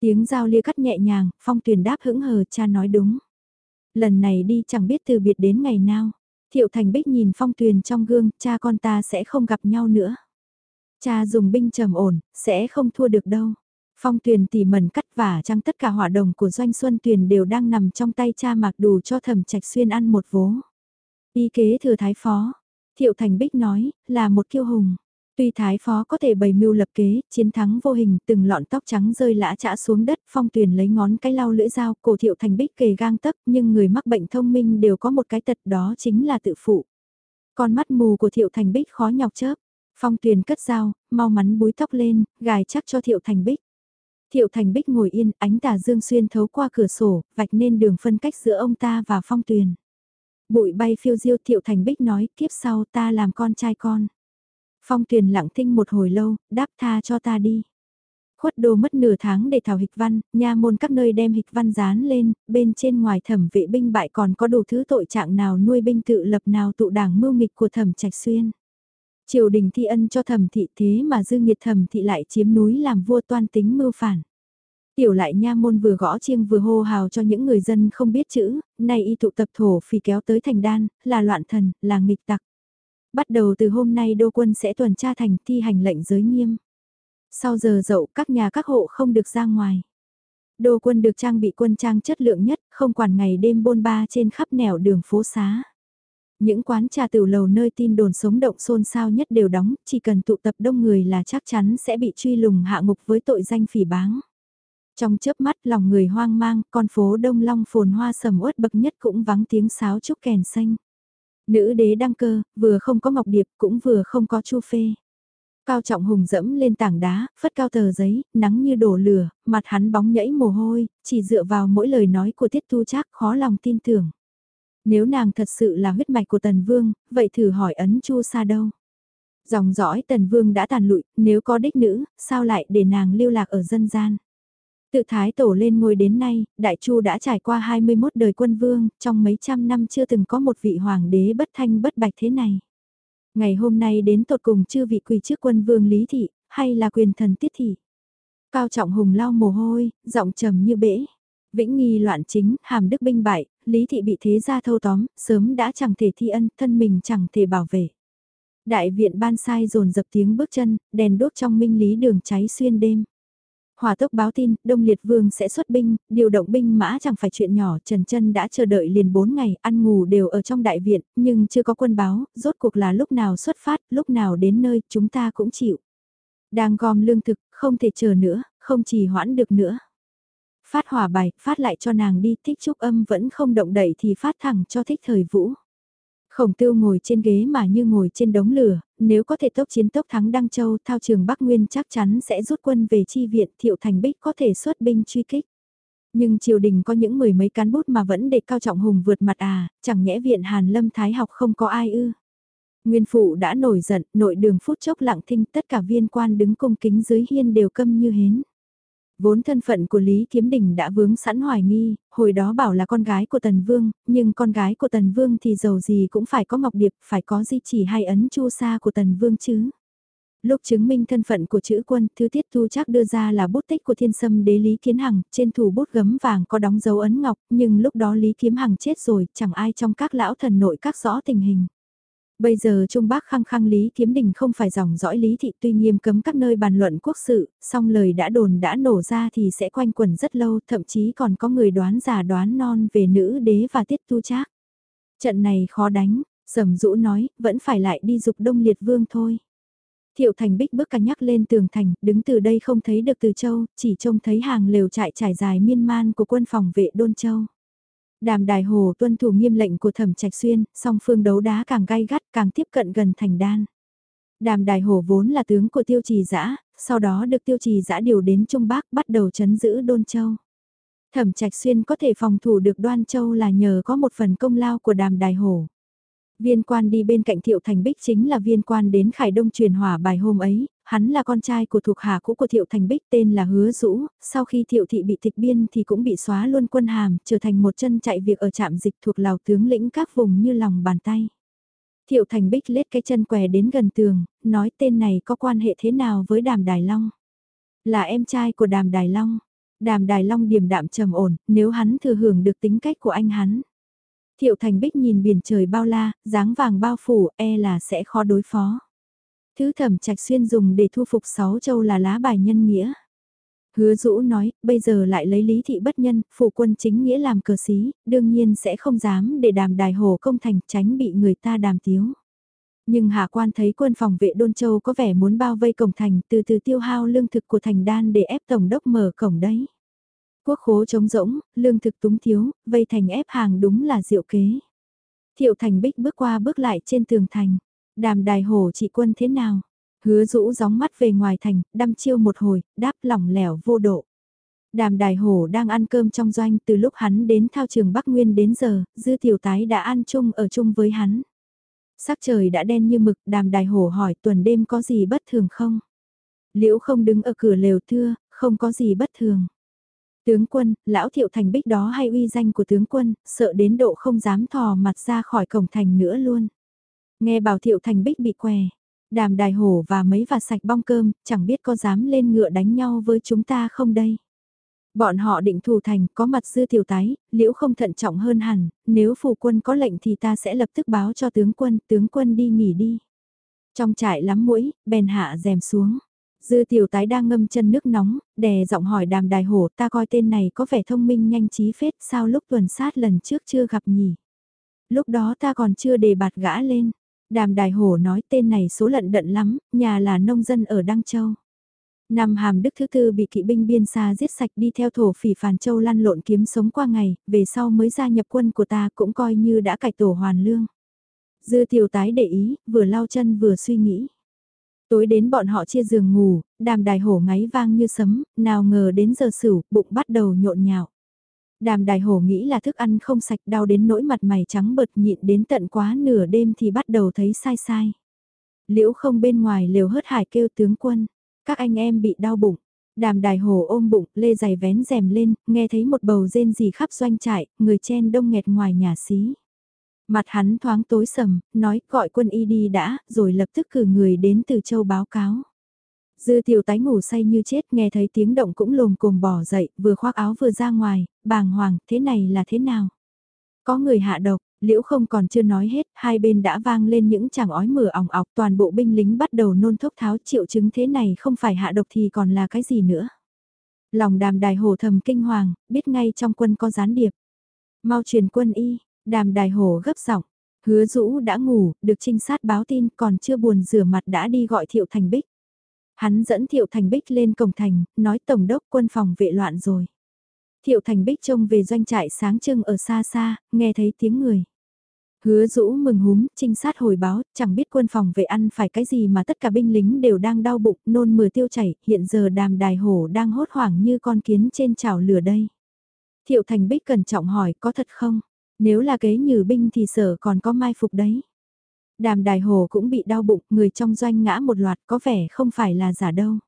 Tiếng dao lia cắt nhẹ nhàng, phong tuyền đáp hững hờ cha nói đúng. Lần này đi chẳng biết từ biệt đến ngày nào. Thiệu Thành Bích nhìn phong tuyền trong gương, cha con ta sẽ không gặp nhau nữa. Cha dùng binh trầm ổn, sẽ không thua được đâu. Phong tuyền tỉ mẩn cắt vả trăng tất cả hỏa đồng của doanh xuân tuyền đều đang nằm trong tay cha mặc đủ cho thẩm trạch xuyên ăn một vố. Y kế thừa thái phó, thiệu thành bích nói, là một kiêu hùng. Tuy thái phó có thể bày mưu lập kế, chiến thắng vô hình, từng lọn tóc trắng rơi lã chã xuống đất, phong tuyền lấy ngón cái lau lưỡi dao, cổ thiệu thành bích kề gang tấc, nhưng người mắc bệnh thông minh đều có một cái tật đó chính là tự phụ. Con mắt mù của thiệu thành bích khó nhọc chớp, phong tuyền cất dao, mau mắn búi tóc lên, gài chắc cho thiệu thành bích. Thiệu thành bích ngồi yên, ánh tà dương xuyên thấu qua cửa sổ, vạch nên đường phân cách giữa ông ta và phong tuyền. Bụi bay phiêu diêu thiệu thành bích nói, kiếp sau ta làm con trai con. Phong tuyền lặng thinh một hồi lâu, đáp tha cho ta đi. Khuất đồ mất nửa tháng để thảo hịch văn, nha môn các nơi đem hịch văn dán lên, bên trên ngoài thẩm vệ binh bại còn có đủ thứ tội trạng nào nuôi binh tự lập nào tụ đảng mưu nghịch của thẩm trạch xuyên. Triều đình thi ân cho thẩm thị thế mà dư nghiệt thẩm thị lại chiếm núi làm vua toan tính mưu phản. Tiểu lại nha môn vừa gõ chiêng vừa hô hào cho những người dân không biết chữ, nay y tụ tập thổ phì kéo tới thành đan, là loạn thần, là nghịch tặc. Bắt đầu từ hôm nay đô quân sẽ tuần tra thành thi hành lệnh giới nghiêm. Sau giờ dậu các nhà các hộ không được ra ngoài. Đô quân được trang bị quân trang chất lượng nhất, không quản ngày đêm bôn ba trên khắp nẻo đường phố xá. Những quán trà tiểu lầu nơi tin đồn sống động xôn xao nhất đều đóng, chỉ cần tụ tập đông người là chắc chắn sẽ bị truy lùng hạ ngục với tội danh phỉ báng. Trong chớp mắt lòng người hoang mang, con phố Đông Long phồn hoa sầm uất bậc nhất cũng vắng tiếng sáo trúc kèn xanh. Nữ đế đăng cơ, vừa không có ngọc điệp cũng vừa không có chu phê. Cao trọng hùng dẫm lên tảng đá, phất cao tờ giấy, nắng như đổ lửa, mặt hắn bóng nhẫy mồ hôi, chỉ dựa vào mỗi lời nói của tiết tu trác khó lòng tin tưởng. Nếu nàng thật sự là huyết mạch của tần vương, vậy thử hỏi ấn chu xa đâu? Dòng dõi tần vương đã tàn lụi, nếu có đích nữ, sao lại để nàng lưu lạc ở dân gian? Tự thái tổ lên ngôi đến nay, Đại Chu đã trải qua 21 đời quân vương, trong mấy trăm năm chưa từng có một vị hoàng đế bất thanh bất bạch thế này. Ngày hôm nay đến tột cùng chưa vị quỳ trước quân vương Lý Thị, hay là quyền thần Tiết Thị. Cao Trọng Hùng lau mồ hôi, giọng trầm như bể. Vĩnh nghi loạn chính, hàm đức binh bại, Lý Thị bị thế gia thâu tóm, sớm đã chẳng thể thi ân, thân mình chẳng thể bảo vệ. Đại viện ban sai dồn dập tiếng bước chân, đèn đốt trong minh lý đường cháy xuyên đêm. Hòa tốc báo tin, Đông Liệt Vương sẽ xuất binh, điều động binh mã chẳng phải chuyện nhỏ, Trần Trân đã chờ đợi liền 4 ngày, ăn ngủ đều ở trong đại viện, nhưng chưa có quân báo, rốt cuộc là lúc nào xuất phát, lúc nào đến nơi, chúng ta cũng chịu. Đang gom lương thực, không thể chờ nữa, không trì hoãn được nữa. Phát hỏa bài, phát lại cho nàng đi, thích trúc âm vẫn không động đậy thì phát thẳng cho thích thời vũ. Khổng tiêu ngồi trên ghế mà như ngồi trên đống lửa, nếu có thể tốc chiến tốc thắng Đăng Châu, thao trường Bắc Nguyên chắc chắn sẽ rút quân về chi viện thiệu thành bích có thể xuất binh truy kích. Nhưng triều đình có những mười mấy cán bút mà vẫn để cao trọng hùng vượt mặt à, chẳng nhẽ viện Hàn Lâm Thái học không có ai ư. Nguyên phụ đã nổi giận, nội đường phút chốc lặng thinh tất cả viên quan đứng cung kính dưới hiên đều câm như hến. Vốn thân phận của Lý Kiếm Đình đã vướng sẵn hoài nghi, hồi đó bảo là con gái của Tần Vương, nhưng con gái của Tần Vương thì giàu gì cũng phải có ngọc điệp, phải có di chỉ hay ấn chu sa của Tần Vương chứ. Lúc chứng minh thân phận của chữ quân, thứ tiết thu chắc đưa ra là bút tích của thiên sâm đế Lý Kiến Hằng, trên thủ bút gấm vàng có đóng dấu ấn ngọc, nhưng lúc đó Lý Kiếm Hằng chết rồi, chẳng ai trong các lão thần nội các rõ tình hình. Bây giờ Trung bác khăng khăng Lý Kiếm Đình không phải dòng dõi Lý Thị tuy nghiêm cấm các nơi bàn luận quốc sự, song lời đã đồn đã nổ ra thì sẽ quanh quẩn rất lâu, thậm chí còn có người đoán giả đoán non về nữ đế và tiết tu trác. Trận này khó đánh, sầm dũ nói, vẫn phải lại đi dục đông liệt vương thôi. Thiệu Thành Bích bước cả nhắc lên tường thành, đứng từ đây không thấy được từ châu, chỉ trông thấy hàng lều trại trải dài miên man của quân phòng vệ Đôn Châu. Đàm Đài Hồ tuân thủ nghiêm lệnh của Thẩm Trạch Xuyên, song phương đấu đá càng gay gắt càng tiếp cận gần thành đan. Đàm Đài Hồ vốn là tướng của Tiêu Trì Dã, sau đó được Tiêu Trì Dã điều đến Trung Bắc bắt đầu chấn giữ Đôn Châu. Thẩm Trạch Xuyên có thể phòng thủ được Đoan Châu là nhờ có một phần công lao của Đàm Đài Hồ. Viên quan đi bên cạnh Thiệu Thành Bích chính là viên quan đến Khải Đông truyền hỏa bài hôm ấy, hắn là con trai của thuộc hạ cũ của Thiệu Thành Bích tên là Hứa Dũ, sau khi Thiệu Thị bị tịch biên thì cũng bị xóa luôn quân hàm, trở thành một chân chạy việc ở trạm dịch thuộc lào tướng lĩnh các vùng như lòng bàn tay. Thiệu Thành Bích lết cái chân què đến gần tường, nói tên này có quan hệ thế nào với Đàm Đài Long. Là em trai của Đàm Đài Long. Đàm Đài Long điềm đạm trầm ổn, nếu hắn thừa hưởng được tính cách của anh hắn. Thiệu Thành Bích nhìn biển trời bao la, dáng vàng bao phủ, e là sẽ khó đối phó. Thứ thẩm trạch xuyên dùng để thu phục sáu châu là lá bài nhân nghĩa. Hứa Dũ nói, bây giờ lại lấy lý thị bất nhân, phụ quân chính nghĩa làm cờ xí, đương nhiên sẽ không dám để đàm đài hồ công thành tránh bị người ta đàm tiếu. Nhưng hạ quan thấy quân phòng vệ Đôn Châu có vẻ muốn bao vây cổng thành từ từ tiêu hao lương thực của thành đan để ép tổng đốc mở cổng đấy. Quốc khố trống rỗng, lương thực túng thiếu, vây thành ép hàng đúng là diệu kế. Thiệu thành bích bước qua bước lại trên tường thành. Đàm đài hổ trị quân thế nào? Hứa rũ gióng mắt về ngoài thành, đăm chiêu một hồi, đáp lỏng lẻo vô độ. Đàm đài hổ đang ăn cơm trong doanh từ lúc hắn đến thao trường Bắc Nguyên đến giờ, dư tiểu tái đã ăn chung ở chung với hắn. Sắc trời đã đen như mực, đàm đài hổ hỏi tuần đêm có gì bất thường không? Liễu không đứng ở cửa lều thưa, không có gì bất thường. Tướng quân, lão thiệu thành bích đó hay uy danh của tướng quân, sợ đến độ không dám thò mặt ra khỏi cổng thành nữa luôn. Nghe bảo thiệu thành bích bị què, đàm đài hổ và mấy và sạch bong cơm, chẳng biết có dám lên ngựa đánh nhau với chúng ta không đây. Bọn họ định thủ thành, có mặt dư tiểu tái, liễu không thận trọng hơn hẳn, nếu phù quân có lệnh thì ta sẽ lập tức báo cho tướng quân, tướng quân đi nghỉ đi. Trong trại lắm mũi, bèn hạ rèm xuống. Dư tiểu tái đang ngâm chân nước nóng, đè giọng hỏi đàm đài hổ ta coi tên này có vẻ thông minh nhanh trí phết sao lúc tuần sát lần trước chưa gặp nhỉ. Lúc đó ta còn chưa đề bạt gã lên. Đàm đài hổ nói tên này số lận đận lắm, nhà là nông dân ở Đăng Châu. Năm hàm đức thứ tư bị kỵ binh biên xa giết sạch đi theo thổ phỉ phàn châu lăn lộn kiếm sống qua ngày, về sau mới gia nhập quân của ta cũng coi như đã cải tổ hoàn lương. Dư tiểu tái để ý, vừa lau chân vừa suy nghĩ. Tối đến bọn họ chia giường ngủ, đàm đài hổ ngáy vang như sấm, nào ngờ đến giờ sửu, bụng bắt đầu nhộn nhạo. Đàm đài hổ nghĩ là thức ăn không sạch đau đến nỗi mặt mày trắng bợt nhịn đến tận quá nửa đêm thì bắt đầu thấy sai sai. Liễu không bên ngoài liều hớt hải kêu tướng quân, các anh em bị đau bụng. Đàm đài hổ ôm bụng, lê giày vén rèm lên, nghe thấy một bầu rên gì khắp doanh trại, người chen đông nghẹt ngoài nhà xí. Mặt hắn thoáng tối sầm, nói gọi quân y đi đã, rồi lập tức cử người đến từ châu báo cáo. Dư tiểu tái ngủ say như chết nghe thấy tiếng động cũng lồm cồm bỏ dậy, vừa khoác áo vừa ra ngoài, bàng hoàng, thế này là thế nào? Có người hạ độc, liễu không còn chưa nói hết, hai bên đã vang lên những chàng ói mửa ỏng ọc toàn bộ binh lính bắt đầu nôn thốc tháo triệu chứng thế này không phải hạ độc thì còn là cái gì nữa. Lòng đàm đài hồ thầm kinh hoàng, biết ngay trong quân có gián điệp. Mau truyền quân y, đàm đài hồ gấp giọng hứa dũ đã ngủ, được trinh sát báo tin còn chưa buồn rửa mặt đã đi gọi thiệu thành bích. Hắn dẫn Thiệu Thành Bích lên cổng thành, nói tổng đốc quân phòng vệ loạn rồi. Thiệu Thành Bích trông về doanh trại sáng trưng ở xa xa, nghe thấy tiếng người. Hứa rũ mừng húm, trinh sát hồi báo, chẳng biết quân phòng vệ ăn phải cái gì mà tất cả binh lính đều đang đau bụng, nôn mửa tiêu chảy, hiện giờ đàm đài hổ đang hốt hoảng như con kiến trên chảo lửa đây. Thiệu Thành Bích cẩn trọng hỏi có thật không? Nếu là kế nhử binh thì sở còn có mai phục đấy. Đàm đài hồ cũng bị đau bụng, người trong doanh ngã một loạt có vẻ không phải là giả đâu.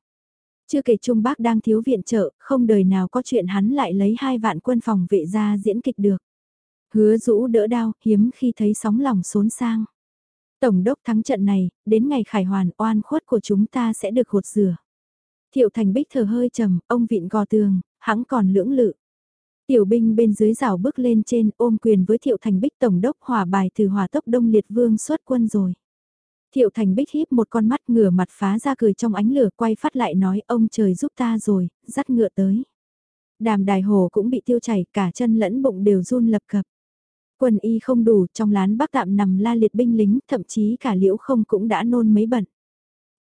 Chưa kể Trung Bác đang thiếu viện trợ, không đời nào có chuyện hắn lại lấy hai vạn quân phòng vệ ra diễn kịch được. Hứa rũ đỡ đau, hiếm khi thấy sóng lòng xốn sang. Tổng đốc thắng trận này, đến ngày khải hoàn oan khuất của chúng ta sẽ được hột rửa. Thiệu thành bích thở hơi trầm, ông vịn gò tường, hắn còn lưỡng lự. Tiểu binh bên dưới rào bước lên trên ôm quyền với Thiệu Thành Bích Tổng đốc hỏa bài từ hỏa tốc Đông Liệt Vương xuất quân rồi. Thiệu Thành Bích híp một con mắt ngửa mặt phá ra cười trong ánh lửa quay phát lại nói ông trời giúp ta rồi, dắt ngựa tới. Đàm đài hồ cũng bị tiêu chảy cả chân lẫn bụng đều run lập cập. quần y không đủ trong lán bác tạm nằm la liệt binh lính thậm chí cả liễu không cũng đã nôn mấy bận.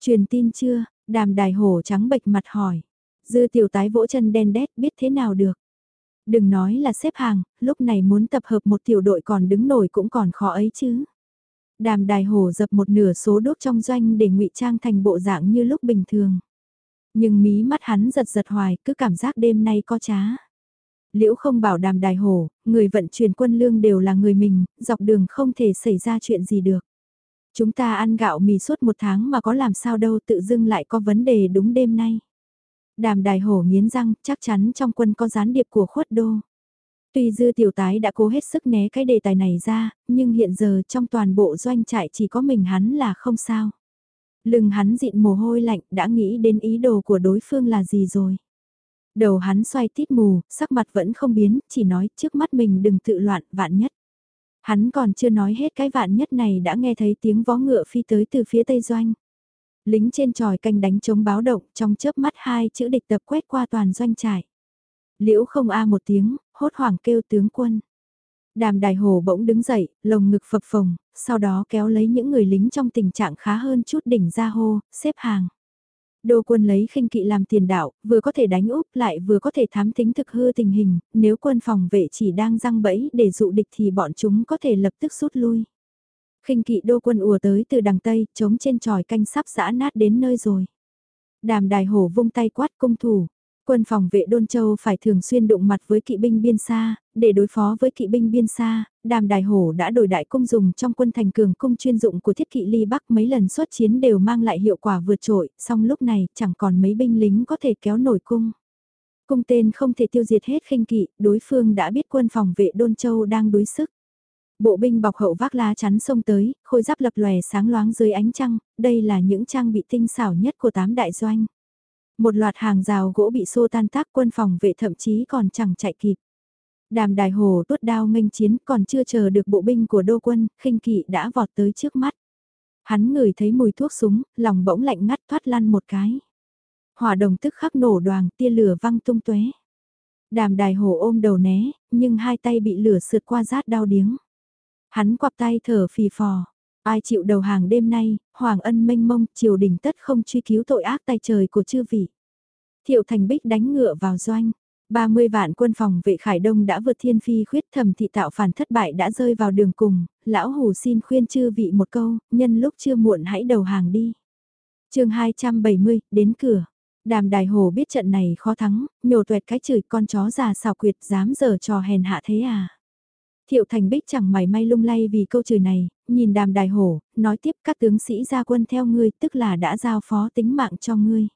Truyền tin chưa, đàm đài hồ trắng bệch mặt hỏi. Dư tiểu tái vỗ chân đen đét biết thế nào được. Đừng nói là xếp hàng, lúc này muốn tập hợp một tiểu đội còn đứng nổi cũng còn khó ấy chứ. Đàm đài hồ dập một nửa số đốt trong doanh để ngụy trang thành bộ dạng như lúc bình thường. Nhưng mí mắt hắn giật giật hoài, cứ cảm giác đêm nay có trá. Liễu không bảo đàm đài hồ, người vận chuyển quân lương đều là người mình, dọc đường không thể xảy ra chuyện gì được. Chúng ta ăn gạo mì suốt một tháng mà có làm sao đâu tự dưng lại có vấn đề đúng đêm nay. Đàm đài hổ nghiến răng, chắc chắn trong quân có gián điệp của khuất đô. Tuy dư tiểu tái đã cố hết sức né cái đề tài này ra, nhưng hiện giờ trong toàn bộ doanh trại chỉ có mình hắn là không sao. Lưng hắn dịn mồ hôi lạnh đã nghĩ đến ý đồ của đối phương là gì rồi. Đầu hắn xoay tít mù, sắc mặt vẫn không biến, chỉ nói trước mắt mình đừng tự loạn, vạn nhất. Hắn còn chưa nói hết cái vạn nhất này đã nghe thấy tiếng vó ngựa phi tới từ phía tây doanh. Lính trên tròi canh đánh chống báo động trong chớp mắt hai chữ địch tập quét qua toàn doanh trại. Liễu không a một tiếng, hốt hoảng kêu tướng quân. Đàm đài hồ bỗng đứng dậy, lồng ngực phập phồng, sau đó kéo lấy những người lính trong tình trạng khá hơn chút đỉnh ra hô, xếp hàng. Đô quân lấy khinh kỵ làm tiền đạo, vừa có thể đánh úp lại vừa có thể thám tính thực hư tình hình, nếu quân phòng vệ chỉ đang răng bẫy để dụ địch thì bọn chúng có thể lập tức rút lui khinh kỵ đô quân ùa tới từ đằng Tây, chống trên tròi canh sắp giã nát đến nơi rồi. Đàm đài hổ vung tay quát cung thủ. Quân phòng vệ Đôn Châu phải thường xuyên đụng mặt với kỵ binh biên xa, để đối phó với kỵ binh biên xa, đàm đài hổ đã đổi đại cung dùng trong quân thành cường cung chuyên dụng của thiết kỵ ly Bắc mấy lần xuất chiến đều mang lại hiệu quả vượt trội, song lúc này chẳng còn mấy binh lính có thể kéo nổi cung. Cung tên không thể tiêu diệt hết khinh kỵ, đối phương đã biết quân phòng vệ Đôn Châu đang đối sức. Bộ binh bọc hậu vác lá chắn sông tới, khôi giáp lập lòe sáng loáng dưới ánh trăng, đây là những trang bị tinh xảo nhất của tám đại doanh. Một loạt hàng rào gỗ bị xô tan tác quân phòng vệ thậm chí còn chẳng chạy kịp. Đàm đài hồ tuốt đao nghênh chiến còn chưa chờ được bộ binh của đô quân, khinh kỵ đã vọt tới trước mắt. Hắn ngửi thấy mùi thuốc súng, lòng bỗng lạnh ngắt thoát lăn một cái. Hỏa đồng tức khắc nổ đoàn, tia lửa văng tung tóe. Đàm đài hồ ôm đầu né, nhưng hai tay bị lửa sượt qua rát đau điếng. Hắn quặp tay thở phì phò. Ai chịu đầu hàng đêm nay, Hoàng ân mênh mông, triều đình tất không truy cứu tội ác tay trời của chư vị. Thiệu Thành Bích đánh ngựa vào doanh. 30 vạn quân phòng vệ Khải Đông đã vượt thiên phi khuyết thầm thị tạo phản thất bại đã rơi vào đường cùng, lão hủ xin khuyên chư vị một câu, nhân lúc chưa muộn hãy đầu hàng đi. chương 270, đến cửa. Đàm đài hồ biết trận này khó thắng, nhổ tuẹt cái chửi con chó già xào quyệt dám giờ trò hèn hạ thế à. Thiệu Thành Bích chẳng mảy may lung lay vì câu chửi này, nhìn đàm đài hổ, nói tiếp các tướng sĩ ra quân theo ngươi tức là đã giao phó tính mạng cho ngươi.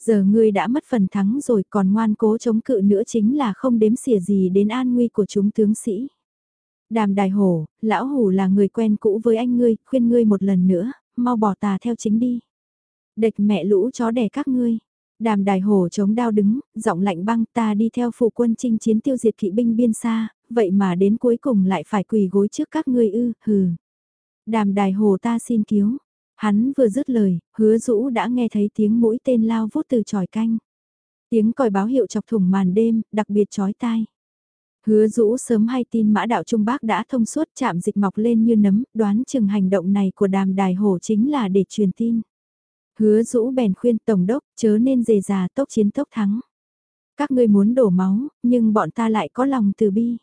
Giờ ngươi đã mất phần thắng rồi còn ngoan cố chống cự nữa chính là không đếm xỉa gì đến an nguy của chúng tướng sĩ. Đàm đài hổ, lão hủ là người quen cũ với anh ngươi, khuyên ngươi một lần nữa, mau bỏ tà theo chính đi. Địch mẹ lũ chó đẻ các ngươi. Đàm đài hổ chống đao đứng, giọng lạnh băng ta đi theo phụ quân chinh chiến tiêu diệt kỵ binh biên xa, vậy mà đến cuối cùng lại phải quỳ gối trước các ngươi ư, hừ. Đàm đài hồ ta xin cứu. Hắn vừa dứt lời, hứa rũ đã nghe thấy tiếng mũi tên lao vút từ tròi canh. Tiếng còi báo hiệu chọc thủng màn đêm, đặc biệt chói tai. Hứa rũ sớm hay tin mã đạo Trung Bác đã thông suốt chạm dịch mọc lên như nấm, đoán chừng hành động này của đàm đài hổ chính là để truyền tin. Hứa rũ bèn khuyên Tổng đốc chớ nên dề già tốc chiến tốc thắng. Các ngươi muốn đổ máu, nhưng bọn ta lại có lòng từ bi.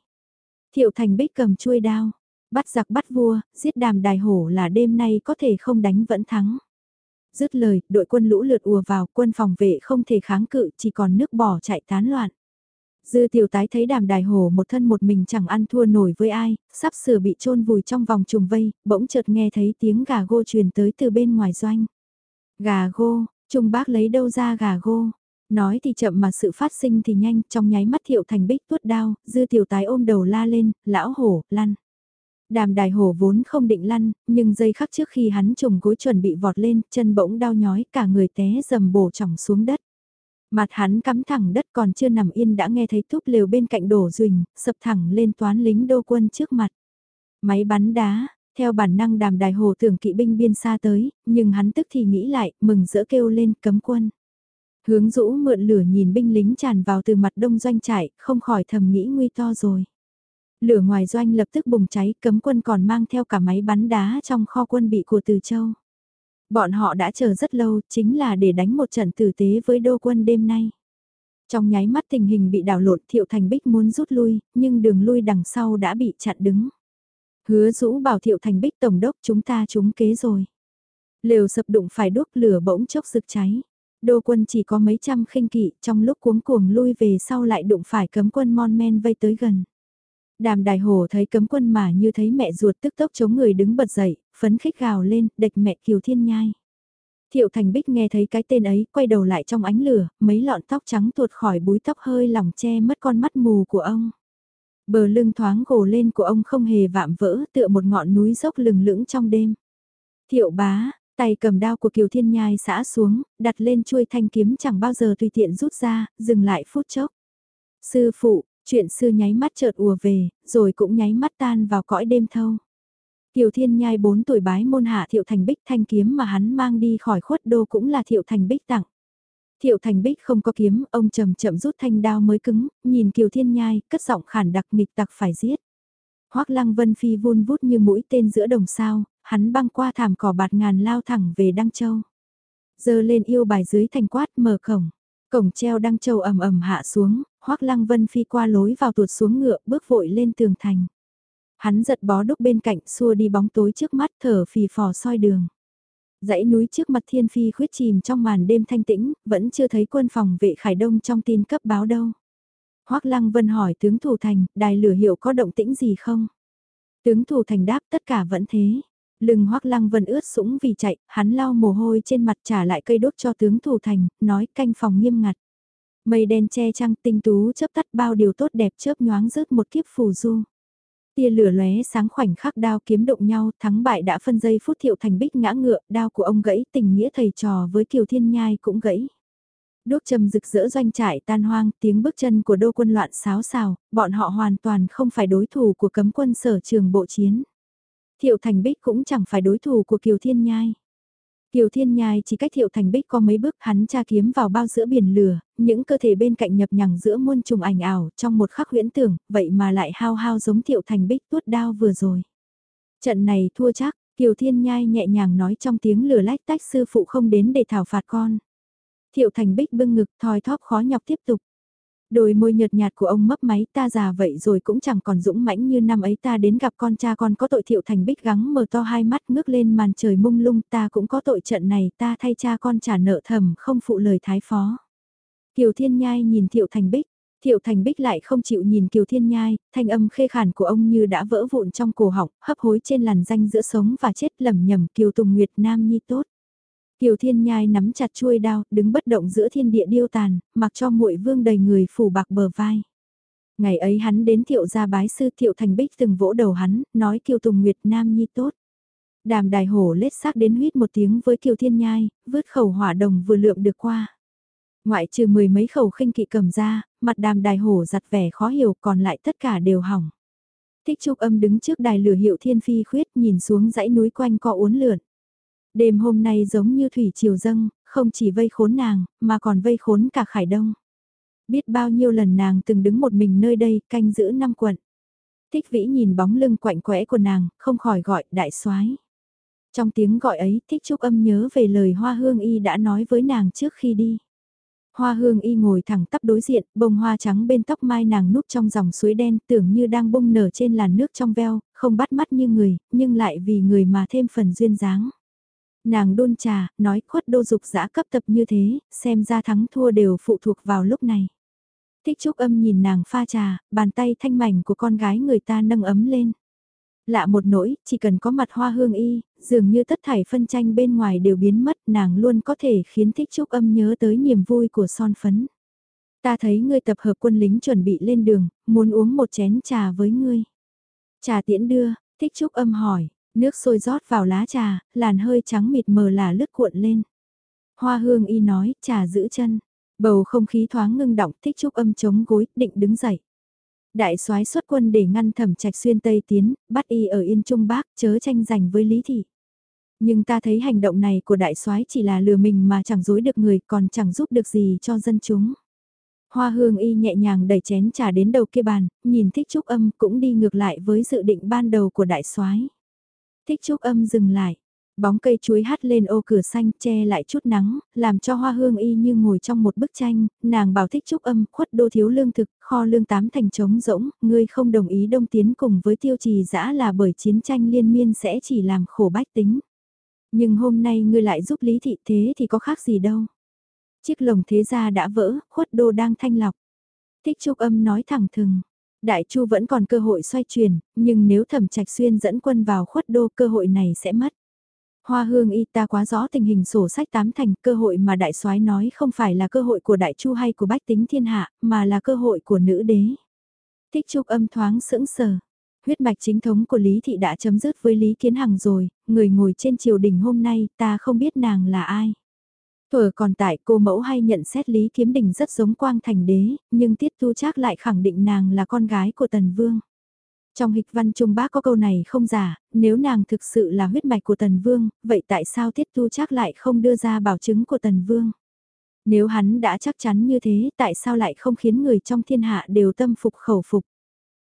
Thiệu Thành Bích cầm chuôi đao. Bắt giặc bắt vua, giết đàm đài hổ là đêm nay có thể không đánh vẫn thắng. Dứt lời, đội quân lũ lượt ùa vào, quân phòng vệ không thể kháng cự, chỉ còn nước bỏ chạy tán loạn. Dư tiểu tái thấy đàm đài hổ một thân một mình chẳng ăn thua nổi với ai, sắp sửa bị chôn vùi trong vòng trùng vây, bỗng chợt nghe thấy tiếng gà gô truyền tới từ bên ngoài doanh. Gà gô, trung bác lấy đâu ra gà gô, Nói thì chậm mà sự phát sinh thì nhanh, trong nháy mắt thiệu thành bích tuốt đao, dư tiểu tái ôm đầu la lên, lão hổ, lăn. Đàm đài hổ vốn không định lăn, nhưng giây khắc trước khi hắn trùng gối chuẩn bị vọt lên, chân bỗng đau nhói, cả người té dầm bổ chỏng xuống đất. Mặt hắn cắm thẳng đất còn chưa nằm yên đã nghe thấy thúc lều bên cạnh đổ rình, sập thẳng lên toán lính đô quân trước mặt. Máy bắn đá, theo bản năng đàm đài hồ tưởng kỵ binh biên xa tới, nhưng hắn tức thì nghĩ lại, mừng rỡ kêu lên cấm quân. Hướng rũ mượn lửa nhìn binh lính tràn vào từ mặt đông doanh trại, không khỏi thầm nghĩ nguy to rồi. Lửa ngoài doanh lập tức bùng cháy, cấm quân còn mang theo cả máy bắn đá trong kho quân bị của Từ Châu. Bọn họ đã chờ rất lâu, chính là để đánh một trận tử tế với đô quân đêm nay. Trong nháy mắt tình hình bị đảo lộn Thiệu Thành Bích muốn rút lui, nhưng đường lui đằng sau đã bị chặn đứng. Hứa rũ bảo Thiệu Thành Bích Tổng đốc chúng ta trúng kế rồi. Lều sập đụng phải đốt lửa bỗng chốc rực cháy đô quân chỉ có mấy trăm khinh kỵ, trong lúc cuống cuồng lui về sau lại đụng phải cấm quân mon men vây tới gần. Đàm đài hồ thấy cấm quân mà như thấy mẹ ruột tức tốc chống người đứng bật dậy, phấn khích gào lên, địch mẹ kiều thiên nhai. Thiệu Thành Bích nghe thấy cái tên ấy, quay đầu lại trong ánh lửa, mấy lọn tóc trắng tuột khỏi búi tóc hơi lỏng che mất con mắt mù của ông. Bờ lưng thoáng gồ lên của ông không hề vạm vỡ tựa một ngọn núi dốc lừng lững trong đêm. Thiệu bá, Tay cầm đao của Kiều Thiên Nhai xã xuống, đặt lên chuôi thanh kiếm chẳng bao giờ tùy tiện rút ra, dừng lại phút chốc. Sư phụ, chuyện sư nháy mắt chợt ùa về, rồi cũng nháy mắt tan vào cõi đêm thâu. Kiều Thiên Nhai 4 tuổi bái môn hạ Thiệu Thành Bích thanh kiếm mà hắn mang đi khỏi khuất đô cũng là Thiệu Thành Bích tặng. Thiệu Thành Bích không có kiếm, ông chậm chậm rút thanh đao mới cứng, nhìn Kiều Thiên Nhai, cất giọng khản đặc nghịch tặc phải giết. Hoắc Lăng Vân Phi vun vút như mũi tên giữa đồng sao, hắn băng qua thảm cỏ bạt ngàn lao thẳng về Đăng Châu. Giờ lên yêu bài dưới thành quát mở cổng, cổng treo Đăng Châu ầm ầm hạ xuống, Hoắc Lăng Vân Phi qua lối vào tuột xuống ngựa bước vội lên tường thành. Hắn giật bó đúc bên cạnh xua đi bóng tối trước mắt thở phì phò soi đường. Dãy núi trước mặt thiên phi khuyết chìm trong màn đêm thanh tĩnh, vẫn chưa thấy quân phòng vệ Khải Đông trong tin cấp báo đâu. Hoắc Lăng Vân hỏi tướng thủ thành, đài lửa hiệu có động tĩnh gì không? Tướng thủ thành đáp tất cả vẫn thế. Lưng Hoắc Lăng Vân ướt sũng vì chạy, hắn lau mồ hôi trên mặt trả lại cây đốt cho tướng thủ thành, nói canh phòng nghiêm ngặt. Mây đen che trăng tinh tú chớp tắt bao điều tốt đẹp chớp nhoáng rớt một kiếp phù du. Tia lửa lóe sáng khoảnh khắc đao kiếm động nhau, thắng bại đã phân giây phút thiệu thành bích ngã ngựa, đao của ông gãy tình nghĩa thầy trò với Kiều Thiên Nhai cũng gãy. Đốt trầm rực rỡ doanh trại tan hoang, tiếng bước chân của đô quân loạn xáo xào, bọn họ hoàn toàn không phải đối thủ của cấm quân sở trường bộ chiến. Thiệu Thành Bích cũng chẳng phải đối thủ của Kiều Thiên Nhai. Kiều Thiên Nhai chỉ cách Thiệu Thành Bích có mấy bước hắn tra kiếm vào bao giữa biển lửa, những cơ thể bên cạnh nhập nhằng giữa muôn trùng ảnh ảo trong một khắc huyễn tưởng, vậy mà lại hao hao giống Thiệu Thành Bích tuốt đao vừa rồi. Trận này thua chắc, Kiều Thiên Nhai nhẹ nhàng nói trong tiếng lửa lách tách sư phụ không đến để thảo phạt con. Thiệu Thành Bích bưng ngực thòi thóp khó nhọc tiếp tục. Đôi môi nhợt nhạt của ông mấp máy ta già vậy rồi cũng chẳng còn dũng mãnh như năm ấy ta đến gặp con cha con có tội thiệu thành bích gắng mở to hai mắt ngước lên màn trời mông lung ta cũng có tội trận này ta thay cha con trả nợ thầm không phụ lời thái phó. Kiều Thiên Nhai nhìn thiệu thành bích, thiệu thành bích lại không chịu nhìn Kiều Thiên Nhai, thanh âm khê khàn của ông như đã vỡ vụn trong cổ họng, hấp hối trên làn danh giữa sống và chết lầm nhầm Kiều Tùng Nguyệt Nam Nhi tốt. Kiều Thiên Nhai nắm chặt chuôi đao, đứng bất động giữa thiên địa điêu tàn, mặc cho muội vương đầy người phủ bạc bờ vai. Ngày ấy hắn đến thiệu gia bái sư thiệu thành bích từng vỗ đầu hắn, nói Kiều Tùng Nguyệt Nam Nhi tốt. Đàm đài hổ lết xác đến huyết một tiếng với Kiều Thiên Nhai, vứt khẩu hỏa đồng vừa lượm được qua. Ngoại trừ mười mấy khẩu khinh kỵ cầm ra, mặt đàm đài hổ giặt vẻ khó hiểu còn lại tất cả đều hỏng. Thích trúc âm đứng trước đài lửa hiệu thiên phi khuyết nhìn xuống dãy núi quanh co uốn lượn. Đêm hôm nay giống như thủy triều dâng, không chỉ vây khốn nàng, mà còn vây khốn cả Khải Đông. Biết bao nhiêu lần nàng từng đứng một mình nơi đây, canh giữ năm quận. Thích vĩ nhìn bóng lưng quạnh quẽ của nàng, không khỏi gọi đại soái. Trong tiếng gọi ấy, thích trúc âm nhớ về lời hoa hương y đã nói với nàng trước khi đi. Hoa hương y ngồi thẳng tắp đối diện, bông hoa trắng bên tóc mai nàng núp trong dòng suối đen tưởng như đang bung nở trên làn nước trong veo, không bắt mắt như người, nhưng lại vì người mà thêm phần duyên dáng. Nàng đôn trà, nói khuất đô dục dã cấp tập như thế, xem ra thắng thua đều phụ thuộc vào lúc này. Thích trúc âm nhìn nàng pha trà, bàn tay thanh mảnh của con gái người ta nâng ấm lên. Lạ một nỗi, chỉ cần có mặt hoa hương y, dường như tất thảy phân tranh bên ngoài đều biến mất, nàng luôn có thể khiến thích trúc âm nhớ tới niềm vui của son phấn. Ta thấy ngươi tập hợp quân lính chuẩn bị lên đường, muốn uống một chén trà với ngươi. Trà tiễn đưa, thích trúc âm hỏi, nước sôi rót vào lá trà, làn hơi trắng mịt mờ là lướt cuộn lên. Hoa hương y nói, trà giữ chân. Bầu không khí thoáng ngưng động, thích trúc âm chống gối, định đứng dậy. Đại soái xuất quân để ngăn thẩm trạch xuyên Tây tiến, bắt y ở Yên Trung Bắc, chớ tranh giành với Lý Thị. Nhưng ta thấy hành động này của đại soái chỉ là lừa mình mà chẳng dối được người còn chẳng giúp được gì cho dân chúng. Hoa hương y nhẹ nhàng đẩy chén trà đến đầu kia bàn, nhìn thích trúc âm cũng đi ngược lại với dự định ban đầu của đại soái. Thích trúc âm dừng lại, bóng cây chuối hắt lên ô cửa xanh che lại chút nắng, làm cho hoa hương y như ngồi trong một bức tranh, nàng bảo thích trúc âm khuất đô thiếu lương thực, kho lương tám thành trống rỗng, ngươi không đồng ý đông tiến cùng với tiêu trì dã là bởi chiến tranh liên miên sẽ chỉ làm khổ bách tính. Nhưng hôm nay ngươi lại giúp lý thị thế thì có khác gì đâu. Chiếc lồng thế gia đã vỡ, khuất đô đang thanh lọc. Thích trúc âm nói thẳng thừng. Đại Chu vẫn còn cơ hội xoay chuyển, nhưng nếu thẩm trạch xuyên dẫn quân vào khuất đô cơ hội này sẽ mất. Hoa hương y ta quá rõ tình hình sổ sách tám thành cơ hội mà đại soái nói không phải là cơ hội của đại chu hay của bách tính thiên hạ, mà là cơ hội của nữ đế. Thích trúc âm thoáng sững sờ. Huyết mạch chính thống của Lý Thị đã chấm dứt với Lý Kiến Hằng rồi, người ngồi trên triều đình hôm nay ta không biết nàng là ai. Thuở còn tại cô mẫu hay nhận xét Lý Kiếm Đình rất giống Quang Thành Đế, nhưng Tiết thu Trác lại khẳng định nàng là con gái của Tần Vương. Trong hịch văn trung bác có câu này không giả, nếu nàng thực sự là huyết mạch của Tần Vương, vậy tại sao Tiết thu Trác lại không đưa ra bảo chứng của Tần Vương? Nếu hắn đã chắc chắn như thế, tại sao lại không khiến người trong thiên hạ đều tâm phục khẩu phục?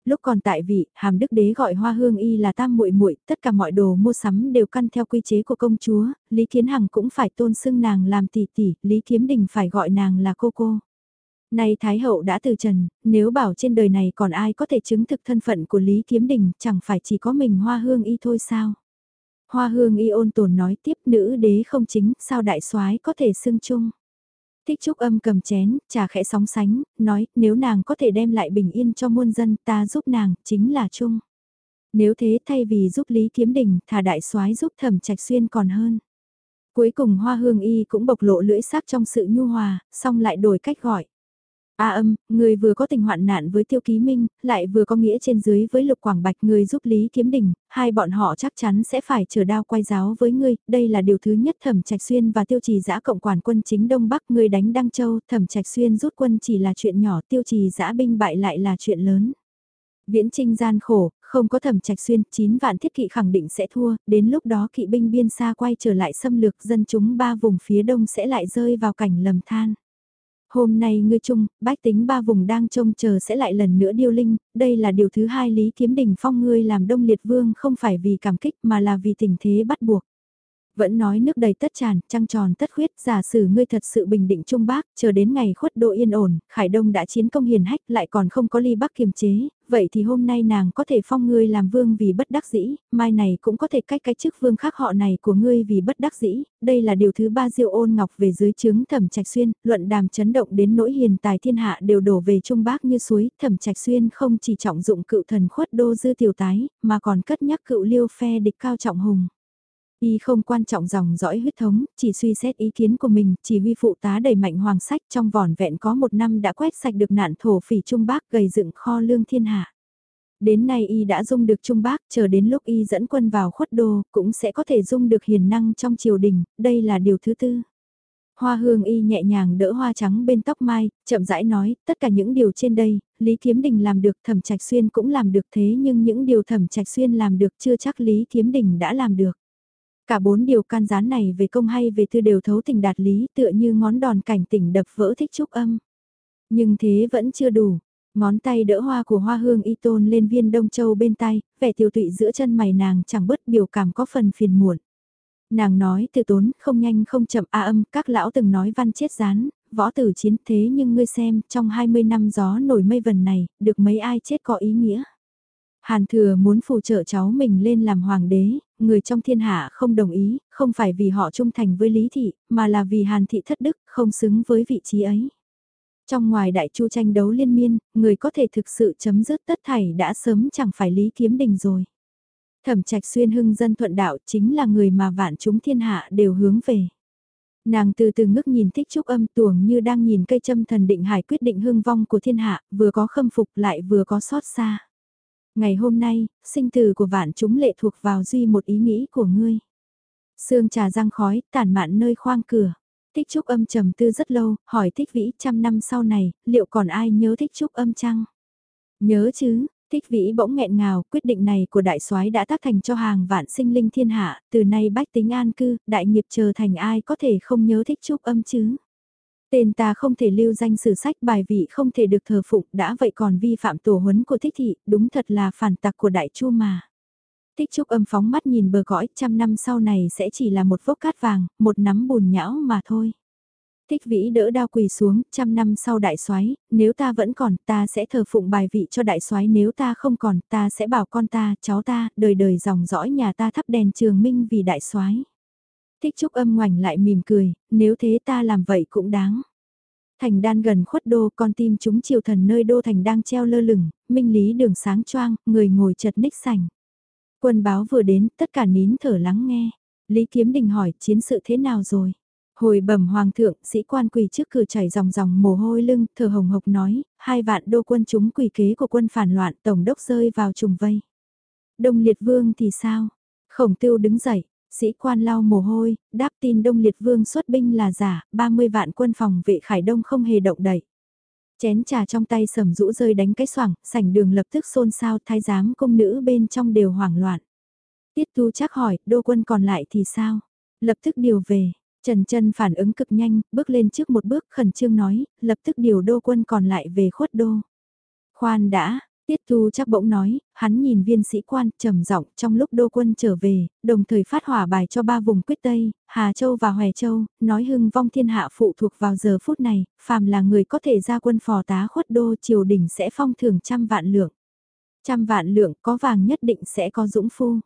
Lúc còn tại vị, hàm đức đế gọi hoa hương y là tam muội muội tất cả mọi đồ mua sắm đều căn theo quy chế của công chúa, Lý Kiến Hằng cũng phải tôn xưng nàng làm tỷ tỷ, Lý Kiếm Đình phải gọi nàng là cô cô. Nay Thái Hậu đã từ trần, nếu bảo trên đời này còn ai có thể chứng thực thân phận của Lý Kiếm Đình, chẳng phải chỉ có mình hoa hương y thôi sao? Hoa hương y ôn tồn nói tiếp nữ đế không chính, sao đại soái có thể xưng chung? Thích Trúc Âm cầm chén, trà khẽ sóng sánh, nói, nếu nàng có thể đem lại bình yên cho muôn dân, ta giúp nàng, chính là chung. Nếu thế thay vì giúp Lý Kiếm Đình, thả đại soái giúp Thẩm Trạch Xuyên còn hơn. Cuối cùng Hoa Hương Y cũng bộc lộ lưỡi sắc trong sự nhu hòa, xong lại đổi cách gọi. À, A âm, người vừa có tình hoạn nạn với Tiêu Ký Minh, lại vừa có nghĩa trên dưới với Lục Quảng Bạch người giúp Lý Kiếm Đình, hai bọn họ chắc chắn sẽ phải chờ đao quay giáo với ngươi, đây là điều thứ nhất Thẩm Trạch Xuyên và Tiêu Trì Giã cộng quản quân chính Đông Bắc người đánh Đăng Châu, Thẩm Trạch Xuyên rút quân chỉ là chuyện nhỏ, Tiêu Trì Giã binh bại lại là chuyện lớn. Viễn Trinh gian khổ, không có Thẩm Trạch Xuyên, 9 vạn thiết kỵ khẳng định sẽ thua, đến lúc đó kỵ binh biên xa quay trở lại xâm lược dân chúng ba vùng phía đông sẽ lại rơi vào cảnh lầm than. Hôm nay ngươi chung, bách tính ba vùng đang trông chờ sẽ lại lần nữa điêu linh, đây là điều thứ hai Lý Kiếm Đình phong ngươi làm đông liệt vương không phải vì cảm kích mà là vì tình thế bắt buộc. Vẫn nói nước đầy tất tràn, trăng tròn tất khuyết, giả sử ngươi thật sự bình định trung bác, chờ đến ngày khuất độ yên ổn, Khải Đông đã chiến công hiền hách lại còn không có ly bắc kiềm chế, vậy thì hôm nay nàng có thể phong ngươi làm vương vì bất đắc dĩ, mai này cũng có thể cách cái chức vương khác họ này của ngươi vì bất đắc dĩ, đây là điều thứ ba diệu ôn ngọc về dưới chứng thẩm trạch xuyên, luận đàm chấn động đến nỗi hiền tài thiên hạ đều đổ về trung bác như suối, thẩm trạch xuyên không chỉ trọng dụng cựu thần khuất đô dư tiểu tái, mà còn cất nhắc cựu liêu phe địch cao trọng hùng. Y không quan trọng dòng dõi huyết thống, chỉ suy xét ý kiến của mình, chỉ huy phụ tá đẩy mạnh hoàng sách trong vỏn vẹn có một năm đã quét sạch được nạn thổ phỉ Trung Bắc gầy dựng kho lương thiên hạ. Đến nay Y đã dung được Trung Bắc, chờ đến lúc Y dẫn quân vào khuất đô, cũng sẽ có thể dung được hiền năng trong triều đình, đây là điều thứ tư. Hoa hương y nhẹ nhàng đỡ hoa trắng bên tóc mai, chậm rãi nói, tất cả những điều trên đây, Lý Kiếm Đình làm được, Thẩm Trạch Xuyên cũng làm được thế nhưng những điều Thẩm Trạch Xuyên làm được chưa chắc Lý Kiếm Đình đã làm được. Cả bốn điều can gián này về công hay về thư đều thấu tình đạt lý tựa như ngón đòn cảnh tỉnh đập vỡ thích trúc âm. Nhưng thế vẫn chưa đủ. Ngón tay đỡ hoa của hoa hương y tôn lên viên đông châu bên tay, vẻ tiêu tụy giữa chân mày nàng chẳng bớt biểu cảm có phần phiền muộn. Nàng nói từ tốn, không nhanh không chậm a âm, các lão từng nói văn chết rán, võ tử chiến thế nhưng ngươi xem, trong 20 năm gió nổi mây vần này, được mấy ai chết có ý nghĩa. Hàn thừa muốn phù trợ cháu mình lên làm hoàng đế, người trong thiên hạ không đồng ý, không phải vì họ trung thành với Lý Thị, mà là vì Hàn Thị thất đức, không xứng với vị trí ấy. Trong ngoài đại chu tranh đấu liên miên, người có thể thực sự chấm dứt tất thảy đã sớm chẳng phải Lý Kiếm Đình rồi. Thẩm trạch xuyên hưng dân thuận đạo chính là người mà vạn chúng thiên hạ đều hướng về. Nàng từ từ ngước nhìn thích trúc âm tuồng như đang nhìn cây châm thần định hải quyết định hương vong của thiên hạ, vừa có khâm phục lại vừa có xót xa. Ngày hôm nay, sinh tử của vạn chúng lệ thuộc vào duy một ý nghĩ của ngươi. Sương trà răng khói, tản mạn nơi khoang cửa. Thích trúc âm trầm tư rất lâu, hỏi thích vĩ trăm năm sau này, liệu còn ai nhớ thích trúc âm chăng? Nhớ chứ, thích vĩ bỗng nghẹn ngào, quyết định này của đại soái đã tác thành cho hàng vạn sinh linh thiên hạ, từ nay bách tính an cư, đại nghiệp chờ thành ai có thể không nhớ thích trúc âm chứ? Tên ta không thể lưu danh sử sách bài vị không thể được thờ phụng đã vậy còn vi phạm tổ huấn của thích thị, đúng thật là phản tặc của đại chu mà. Thích trúc âm phóng mắt nhìn bờ cõi, trăm năm sau này sẽ chỉ là một vốc cát vàng, một nắm bùn nhão mà thôi. Thích vĩ đỡ đao quỳ xuống, trăm năm sau đại soái nếu ta vẫn còn, ta sẽ thờ phụng bài vị cho đại soái nếu ta không còn, ta sẽ bảo con ta, cháu ta, đời đời dòng dõi nhà ta thắp đèn trường minh vì đại soái Tích trúc âm ngoảnh lại mỉm cười, nếu thế ta làm vậy cũng đáng. Thành đan gần khuất đô, con tim chúng triều thần nơi đô thành đang treo lơ lửng, minh lý đường sáng choang, người ngồi chật ních sảnh. Quân báo vừa đến, tất cả nín thở lắng nghe. Lý Kiếm Đình hỏi, chiến sự thế nào rồi? Hồi bẩm hoàng thượng, sĩ quan quỳ trước cửa chảy dòng dòng mồ hôi lưng, thở hồng hộc nói, hai vạn đô quân chúng quỳ kế của quân phản loạn tổng đốc rơi vào trùng vây. Đông liệt vương thì sao? Khổng tiêu đứng dậy, sĩ quan lau mồ hôi, đáp tin Đông Liệt Vương xuất binh là giả, 30 vạn quân phòng vệ Khải Đông không hề động đậy. Chén trà trong tay sầm rũ rơi đánh cái xoảng, sảnh đường lập tức xôn xao thái giám công nữ bên trong đều hoảng loạn. Tiết tu chắc hỏi, đô quân còn lại thì sao? Lập tức điều về, Trần Trân phản ứng cực nhanh, bước lên trước một bước khẩn trương nói, lập tức điều đô quân còn lại về khuất đô. Khoan đã, Tiết Thu chắc bỗng nói, hắn nhìn viên sĩ quan trầm giọng trong lúc đô quân trở về, đồng thời phát hỏa bài cho ba vùng quyết Tây, Hà Châu và Hòe Châu, nói hưng vong thiên hạ phụ thuộc vào giờ phút này, phàm là người có thể ra quân phò tá khuất đô triều đình sẽ phong thưởng trăm vạn lượng. Trăm vạn lượng có vàng nhất định sẽ có dũng phu.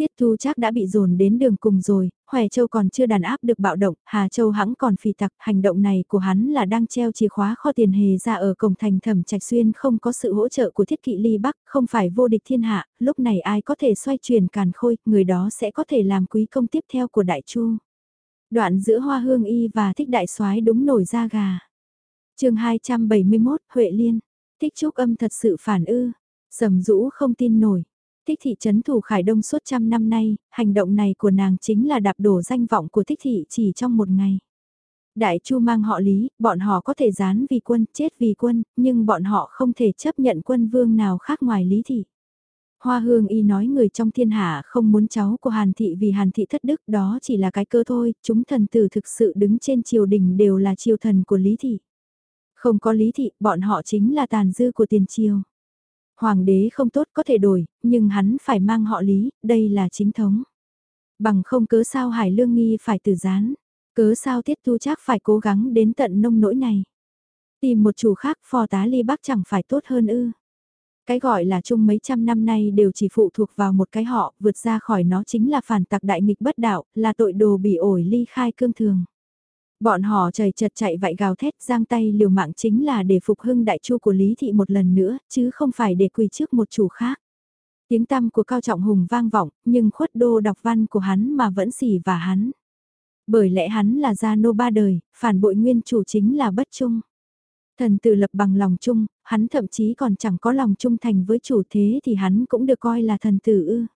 Tiết Thu chắc đã bị dồn đến đường cùng rồi, Hòe Châu còn chưa đàn áp được bạo động, Hà Châu hãng còn phì tặc, hành động này của hắn là đang treo chìa khóa kho tiền hề ra ở cổng thành thẩm trạch xuyên không có sự hỗ trợ của thiết kỵ ly bắc, không phải vô địch thiên hạ, lúc này ai có thể xoay chuyển càn khôi, người đó sẽ có thể làm quý công tiếp theo của đại chu. Đoạn giữa hoa hương y và thích đại soái đúng nổi da gà. chương 271, Huệ Liên, thích trúc âm thật sự phản ư, sầm rũ không tin nổi Thích thị trấn thủ Khải Đông suốt trăm năm nay, hành động này của nàng chính là đạp đổ danh vọng của thích thị chỉ trong một ngày. Đại Chu mang họ Lý, bọn họ có thể dán vì quân, chết vì quân, nhưng bọn họ không thể chấp nhận quân vương nào khác ngoài Lý thị. Hoa Hương Y nói người trong thiên hạ không muốn cháu của Hàn Thị vì Hàn Thị thất đức đó chỉ là cái cơ thôi, chúng thần tử thực sự đứng trên triều đình đều là triều thần của Lý Thị. Không có Lý Thị, bọn họ chính là tàn dư của tiền triều. Hoàng đế không tốt có thể đổi, nhưng hắn phải mang họ lý, đây là chính thống. Bằng không cớ sao Hải Lương Nghi phải tử gián, cớ sao Tiết Tu chắc phải cố gắng đến tận nông nỗi này. Tìm một chủ khác phò tá ly bắc chẳng phải tốt hơn ư. Cái gọi là chung mấy trăm năm nay đều chỉ phụ thuộc vào một cái họ, vượt ra khỏi nó chính là phản tặc đại nghịch bất đạo, là tội đồ bị ổi ly khai cương thường. Bọn họ trời chật chạy vạy gào thét giang tay liều mạng chính là để phục hưng đại chu của Lý Thị một lần nữa, chứ không phải để quỳ trước một chủ khác. Tiếng tăm của Cao Trọng Hùng vang vọng, nhưng khuất đô đọc văn của hắn mà vẫn xỉ và hắn. Bởi lẽ hắn là gia nô ba đời, phản bội nguyên chủ chính là bất trung. Thần tự lập bằng lòng chung, hắn thậm chí còn chẳng có lòng trung thành với chủ thế thì hắn cũng được coi là thần tử ư.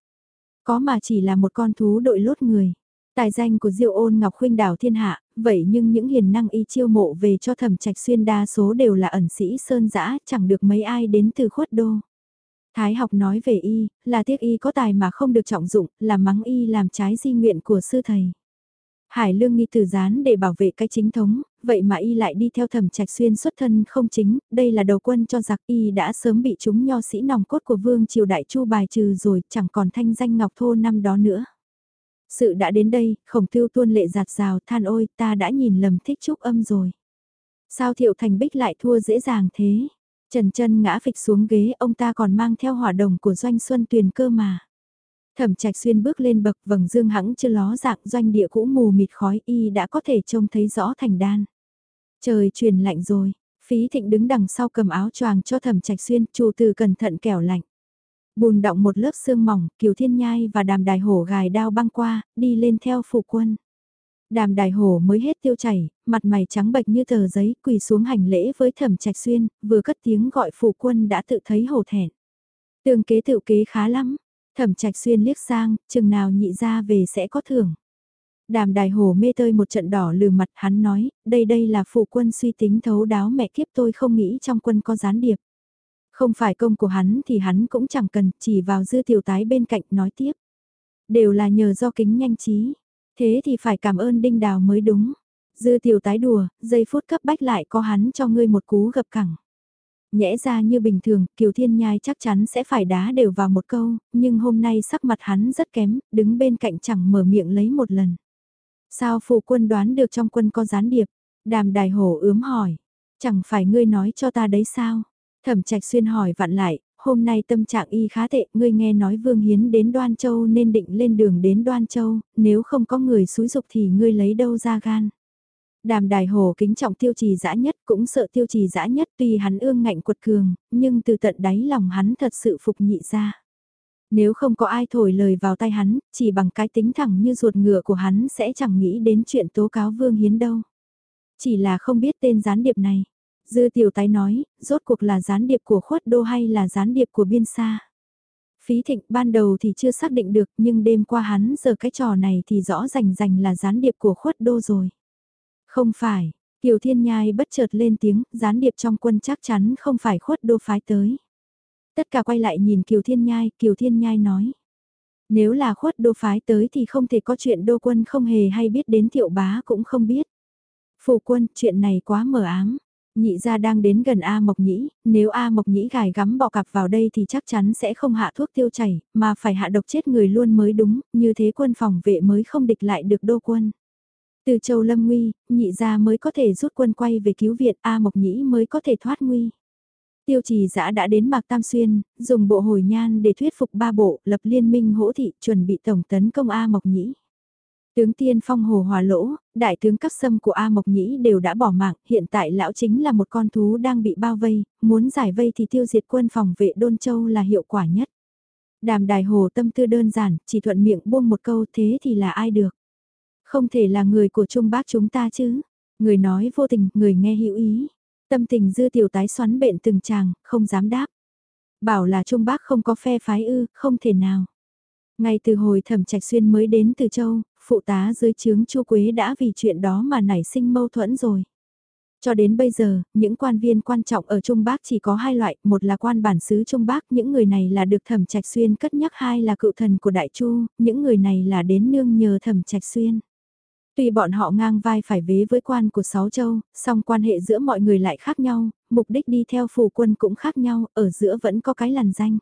Có mà chỉ là một con thú đội lốt người. Tài danh của diêu Ôn Ngọc Khuynh đảo thiên hạ, vậy nhưng những hiền năng y chiêu mộ về cho thẩm trạch xuyên đa số đều là ẩn sĩ sơn dã, chẳng được mấy ai đến từ khuất đô. Thái học nói về y, là tiếc y có tài mà không được trọng dụng, là mắng y làm trái di nguyện của sư thầy. Hải lương nghi từ gián để bảo vệ cái chính thống, vậy mà y lại đi theo thẩm trạch xuyên xuất thân không chính, đây là đầu quân cho giặc y đã sớm bị chúng nho sĩ nòng cốt của vương triều đại chu bài trừ rồi, chẳng còn thanh danh ngọc thô năm đó nữa. Sự đã đến đây, khổng tiêu tuôn lệ giạt rào than ôi ta đã nhìn lầm thích trúc âm rồi. Sao thiệu thành bích lại thua dễ dàng thế? Trần chân ngã phịch xuống ghế, ông ta còn mang theo hỏa đồng của doanh xuân tuyền cơ mà. Thẩm trạch xuyên bước lên bậc vầng dương hãng chưa ló dạng doanh địa cũ mù mịt khói y đã có thể trông thấy rõ thành đan. Trời truyền lạnh rồi, phí thịnh đứng đằng sau cầm áo choàng cho thẩm trạch xuyên, chủ từ cẩn thận kẻo lạnh. Bùn động một lớp sương mỏng, kiều thiên nhai và đàm đài hổ gài đao băng qua, đi lên theo phụ quân. Đàm đài hổ mới hết tiêu chảy, mặt mày trắng bệch như tờ giấy, quỳ xuống hành lễ với thẩm trạch xuyên, vừa cất tiếng gọi phụ quân đã tự thấy hổ thẹn. Tương kế tự kế khá lắm, thẩm trạch xuyên liếc sang, chừng nào nhị ra về sẽ có thưởng. Đàm đài hổ mê tơi một trận đỏ lừa mặt hắn nói, đây đây là phụ quân suy tính thấu đáo mẹ kiếp tôi không nghĩ trong quân có gián điệp. Không phải công của hắn thì hắn cũng chẳng cần, chỉ vào dư tiểu tái bên cạnh nói tiếp. Đều là nhờ do kính nhanh trí. Thế thì phải cảm ơn đinh đào mới đúng. Dư tiểu tái đùa, giây phút cấp bách lại có hắn cho ngươi một cú gập cẳng. Nhẽ ra như bình thường, Kiều Thiên Nhai chắc chắn sẽ phải đá đều vào một câu, nhưng hôm nay sắc mặt hắn rất kém, đứng bên cạnh chẳng mở miệng lấy một lần. Sao phụ quân đoán được trong quân có gián điệp? Đàm đài hổ ướm hỏi. Chẳng phải ngươi nói cho ta đấy sao? Thẩm trạch xuyên hỏi vặn lại, hôm nay tâm trạng y khá tệ, ngươi nghe nói Vương Hiến đến Đoan Châu nên định lên đường đến Đoan Châu, nếu không có người xúi dục thì ngươi lấy đâu ra gan. Đàm đài hồ kính trọng tiêu trì dã nhất cũng sợ tiêu trì dã nhất tuy hắn ương ngạnh quật cường, nhưng từ tận đáy lòng hắn thật sự phục nhị ra. Nếu không có ai thổi lời vào tay hắn, chỉ bằng cái tính thẳng như ruột ngựa của hắn sẽ chẳng nghĩ đến chuyện tố cáo Vương Hiến đâu. Chỉ là không biết tên gián điệp này. Dư tiểu tái nói, rốt cuộc là gián điệp của khuất đô hay là gián điệp của biên xa. Phí thịnh ban đầu thì chưa xác định được nhưng đêm qua hắn giờ cái trò này thì rõ rành rành là gián điệp của khuất đô rồi. Không phải, Kiều Thiên Nhai bất chợt lên tiếng, gián điệp trong quân chắc chắn không phải khuất đô phái tới. Tất cả quay lại nhìn Kiều Thiên Nhai, Kiều Thiên Nhai nói. Nếu là khuất đô phái tới thì không thể có chuyện đô quân không hề hay biết đến thiệu bá cũng không biết. Phụ quân, chuyện này quá mờ ám. Nhị gia đang đến gần A Mộc Nhĩ, nếu A Mộc Nhĩ gài gắm bọ cặp vào đây thì chắc chắn sẽ không hạ thuốc tiêu chảy, mà phải hạ độc chết người luôn mới đúng, như thế quân phòng vệ mới không địch lại được đô quân. Từ châu lâm nguy, nhị gia mới có thể rút quân quay về cứu viện A Mộc Nhĩ mới có thể thoát nguy. Tiêu trì giã đã đến Mạc Tam Xuyên, dùng bộ hồi nhan để thuyết phục ba bộ, lập liên minh hỗ thị, chuẩn bị tổng tấn công A Mộc Nhĩ. Tướng tiên phong hồ hòa lỗ, đại tướng cấp sâm của A Mộc Nhĩ đều đã bỏ mạng, hiện tại lão chính là một con thú đang bị bao vây, muốn giải vây thì tiêu diệt quân phòng vệ Đôn Châu là hiệu quả nhất. Đàm đài hồ tâm tư đơn giản, chỉ thuận miệng buông một câu thế thì là ai được. Không thể là người của Trung Bác chúng ta chứ. Người nói vô tình, người nghe hữu ý. Tâm tình dư tiểu tái xoắn bệnh từng chàng, không dám đáp. Bảo là Trung Bác không có phe phái ư, không thể nào. Ngay từ hồi thẩm trạch xuyên mới đến từ châu, phụ tá dưới chướng Chu Quế đã vì chuyện đó mà nảy sinh mâu thuẫn rồi. Cho đến bây giờ, những quan viên quan trọng ở Trung Bắc chỉ có hai loại, một là quan bản xứ Trung Bắc, những người này là được thẩm trạch xuyên cất nhắc, hai là cựu thần của Đại Chu, những người này là đến nương nhờ thẩm trạch xuyên. Tuy bọn họ ngang vai phải vế với quan của sáu châu, song quan hệ giữa mọi người lại khác nhau, mục đích đi theo phù quân cũng khác nhau, ở giữa vẫn có cái làn danh.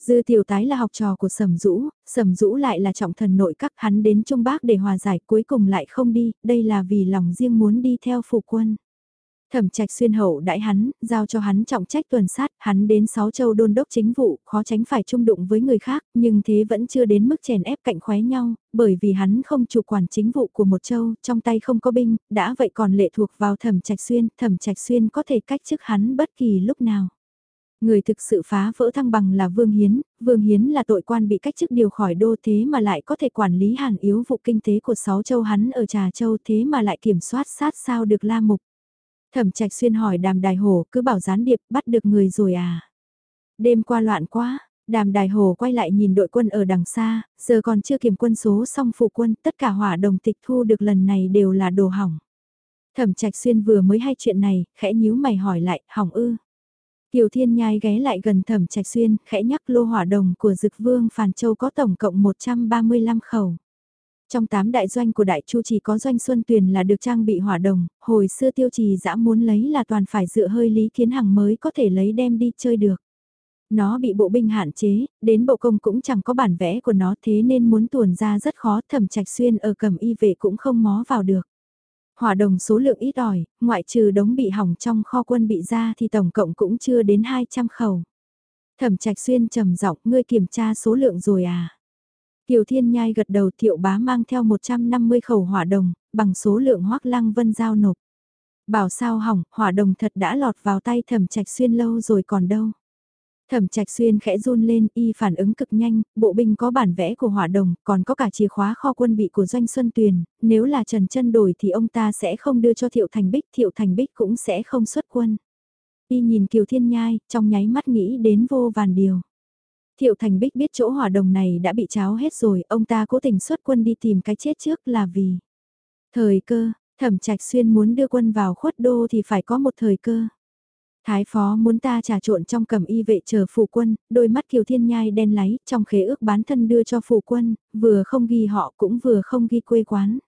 Dư tiểu tái là học trò của Sầm Dũ, Sầm Dũ lại là trọng thần nội các hắn đến Trung Bắc để hòa giải cuối cùng lại không đi, đây là vì lòng riêng muốn đi theo phủ quân. Thẩm trạch xuyên hậu đãi hắn, giao cho hắn trọng trách tuần sát, hắn đến sáu châu đôn đốc chính vụ, khó tránh phải trung đụng với người khác, nhưng thế vẫn chưa đến mức chèn ép cạnh khóe nhau, bởi vì hắn không chủ quản chính vụ của một châu, trong tay không có binh, đã vậy còn lệ thuộc vào thẩm trạch xuyên, thẩm trạch xuyên có thể cách chức hắn bất kỳ lúc nào. Người thực sự phá vỡ thăng bằng là Vương Hiến, Vương Hiến là tội quan bị cách chức điều khỏi đô thế mà lại có thể quản lý hàn yếu vụ kinh tế của sáu châu hắn ở Trà Châu thế mà lại kiểm soát sát sao được la mục. Thẩm trạch xuyên hỏi đàm đài hồ cứ bảo gián điệp bắt được người rồi à. Đêm qua loạn quá, đàm đài hồ quay lại nhìn đội quân ở đằng xa, giờ còn chưa kiểm quân số xong phụ quân, tất cả hỏa đồng tịch thu được lần này đều là đồ hỏng. Thẩm trạch xuyên vừa mới hay chuyện này, khẽ nhíu mày hỏi lại, hỏng ư. Kiều Thiên Nhai ghé lại gần Thẩm Trạch Xuyên, khẽ nhắc lô hỏa đồng của Dực Vương Phàn Châu có tổng cộng 135 khẩu. Trong tám đại doanh của Đại Chu chỉ có doanh Xuân Tuyền là được trang bị hỏa đồng, hồi xưa tiêu trì dã muốn lấy là toàn phải dựa hơi Lý Kiến Hằng mới có thể lấy đem đi chơi được. Nó bị bộ binh hạn chế, đến bộ công cũng chẳng có bản vẽ của nó thế nên muốn tuồn ra rất khó thẩm trạch xuyên ở cầm y vệ cũng không mó vào được. Hỏa đồng số lượng ít ỏi, ngoại trừ đống bị hỏng trong kho quân bị ra thì tổng cộng cũng chưa đến 200 khẩu. Thẩm trạch xuyên trầm giọng ngươi kiểm tra số lượng rồi à? Kiều Thiên Nhai gật đầu thiệu bá mang theo 150 khẩu hỏa đồng, bằng số lượng hoắc lăng vân giao nộp. Bảo sao hỏng, hỏa đồng thật đã lọt vào tay thẩm trạch xuyên lâu rồi còn đâu. Thẩm Trạch Xuyên khẽ run lên, y phản ứng cực nhanh, bộ binh có bản vẽ của hỏa đồng, còn có cả chìa khóa kho quân bị của Doanh Xuân Tuyền, nếu là Trần Chân đổi thì ông ta sẽ không đưa cho Thiệu Thành Bích, Thiệu Thành Bích cũng sẽ không xuất quân. Y nhìn Kiều Thiên Nhai, trong nháy mắt nghĩ đến vô vàn điều. Thiệu Thành Bích biết chỗ hỏa đồng này đã bị cháo hết rồi, ông ta cố tình xuất quân đi tìm cái chết trước là vì. Thời cơ, Thẩm Trạch Xuyên muốn đưa quân vào khuất đô thì phải có một thời cơ. Thái phó muốn ta trà trộn trong cầm y vệ chờ phụ quân, đôi mắt kiều thiên nhai đen láy, trong khế ước bán thân đưa cho phụ quân, vừa không ghi họ cũng vừa không ghi quê quán.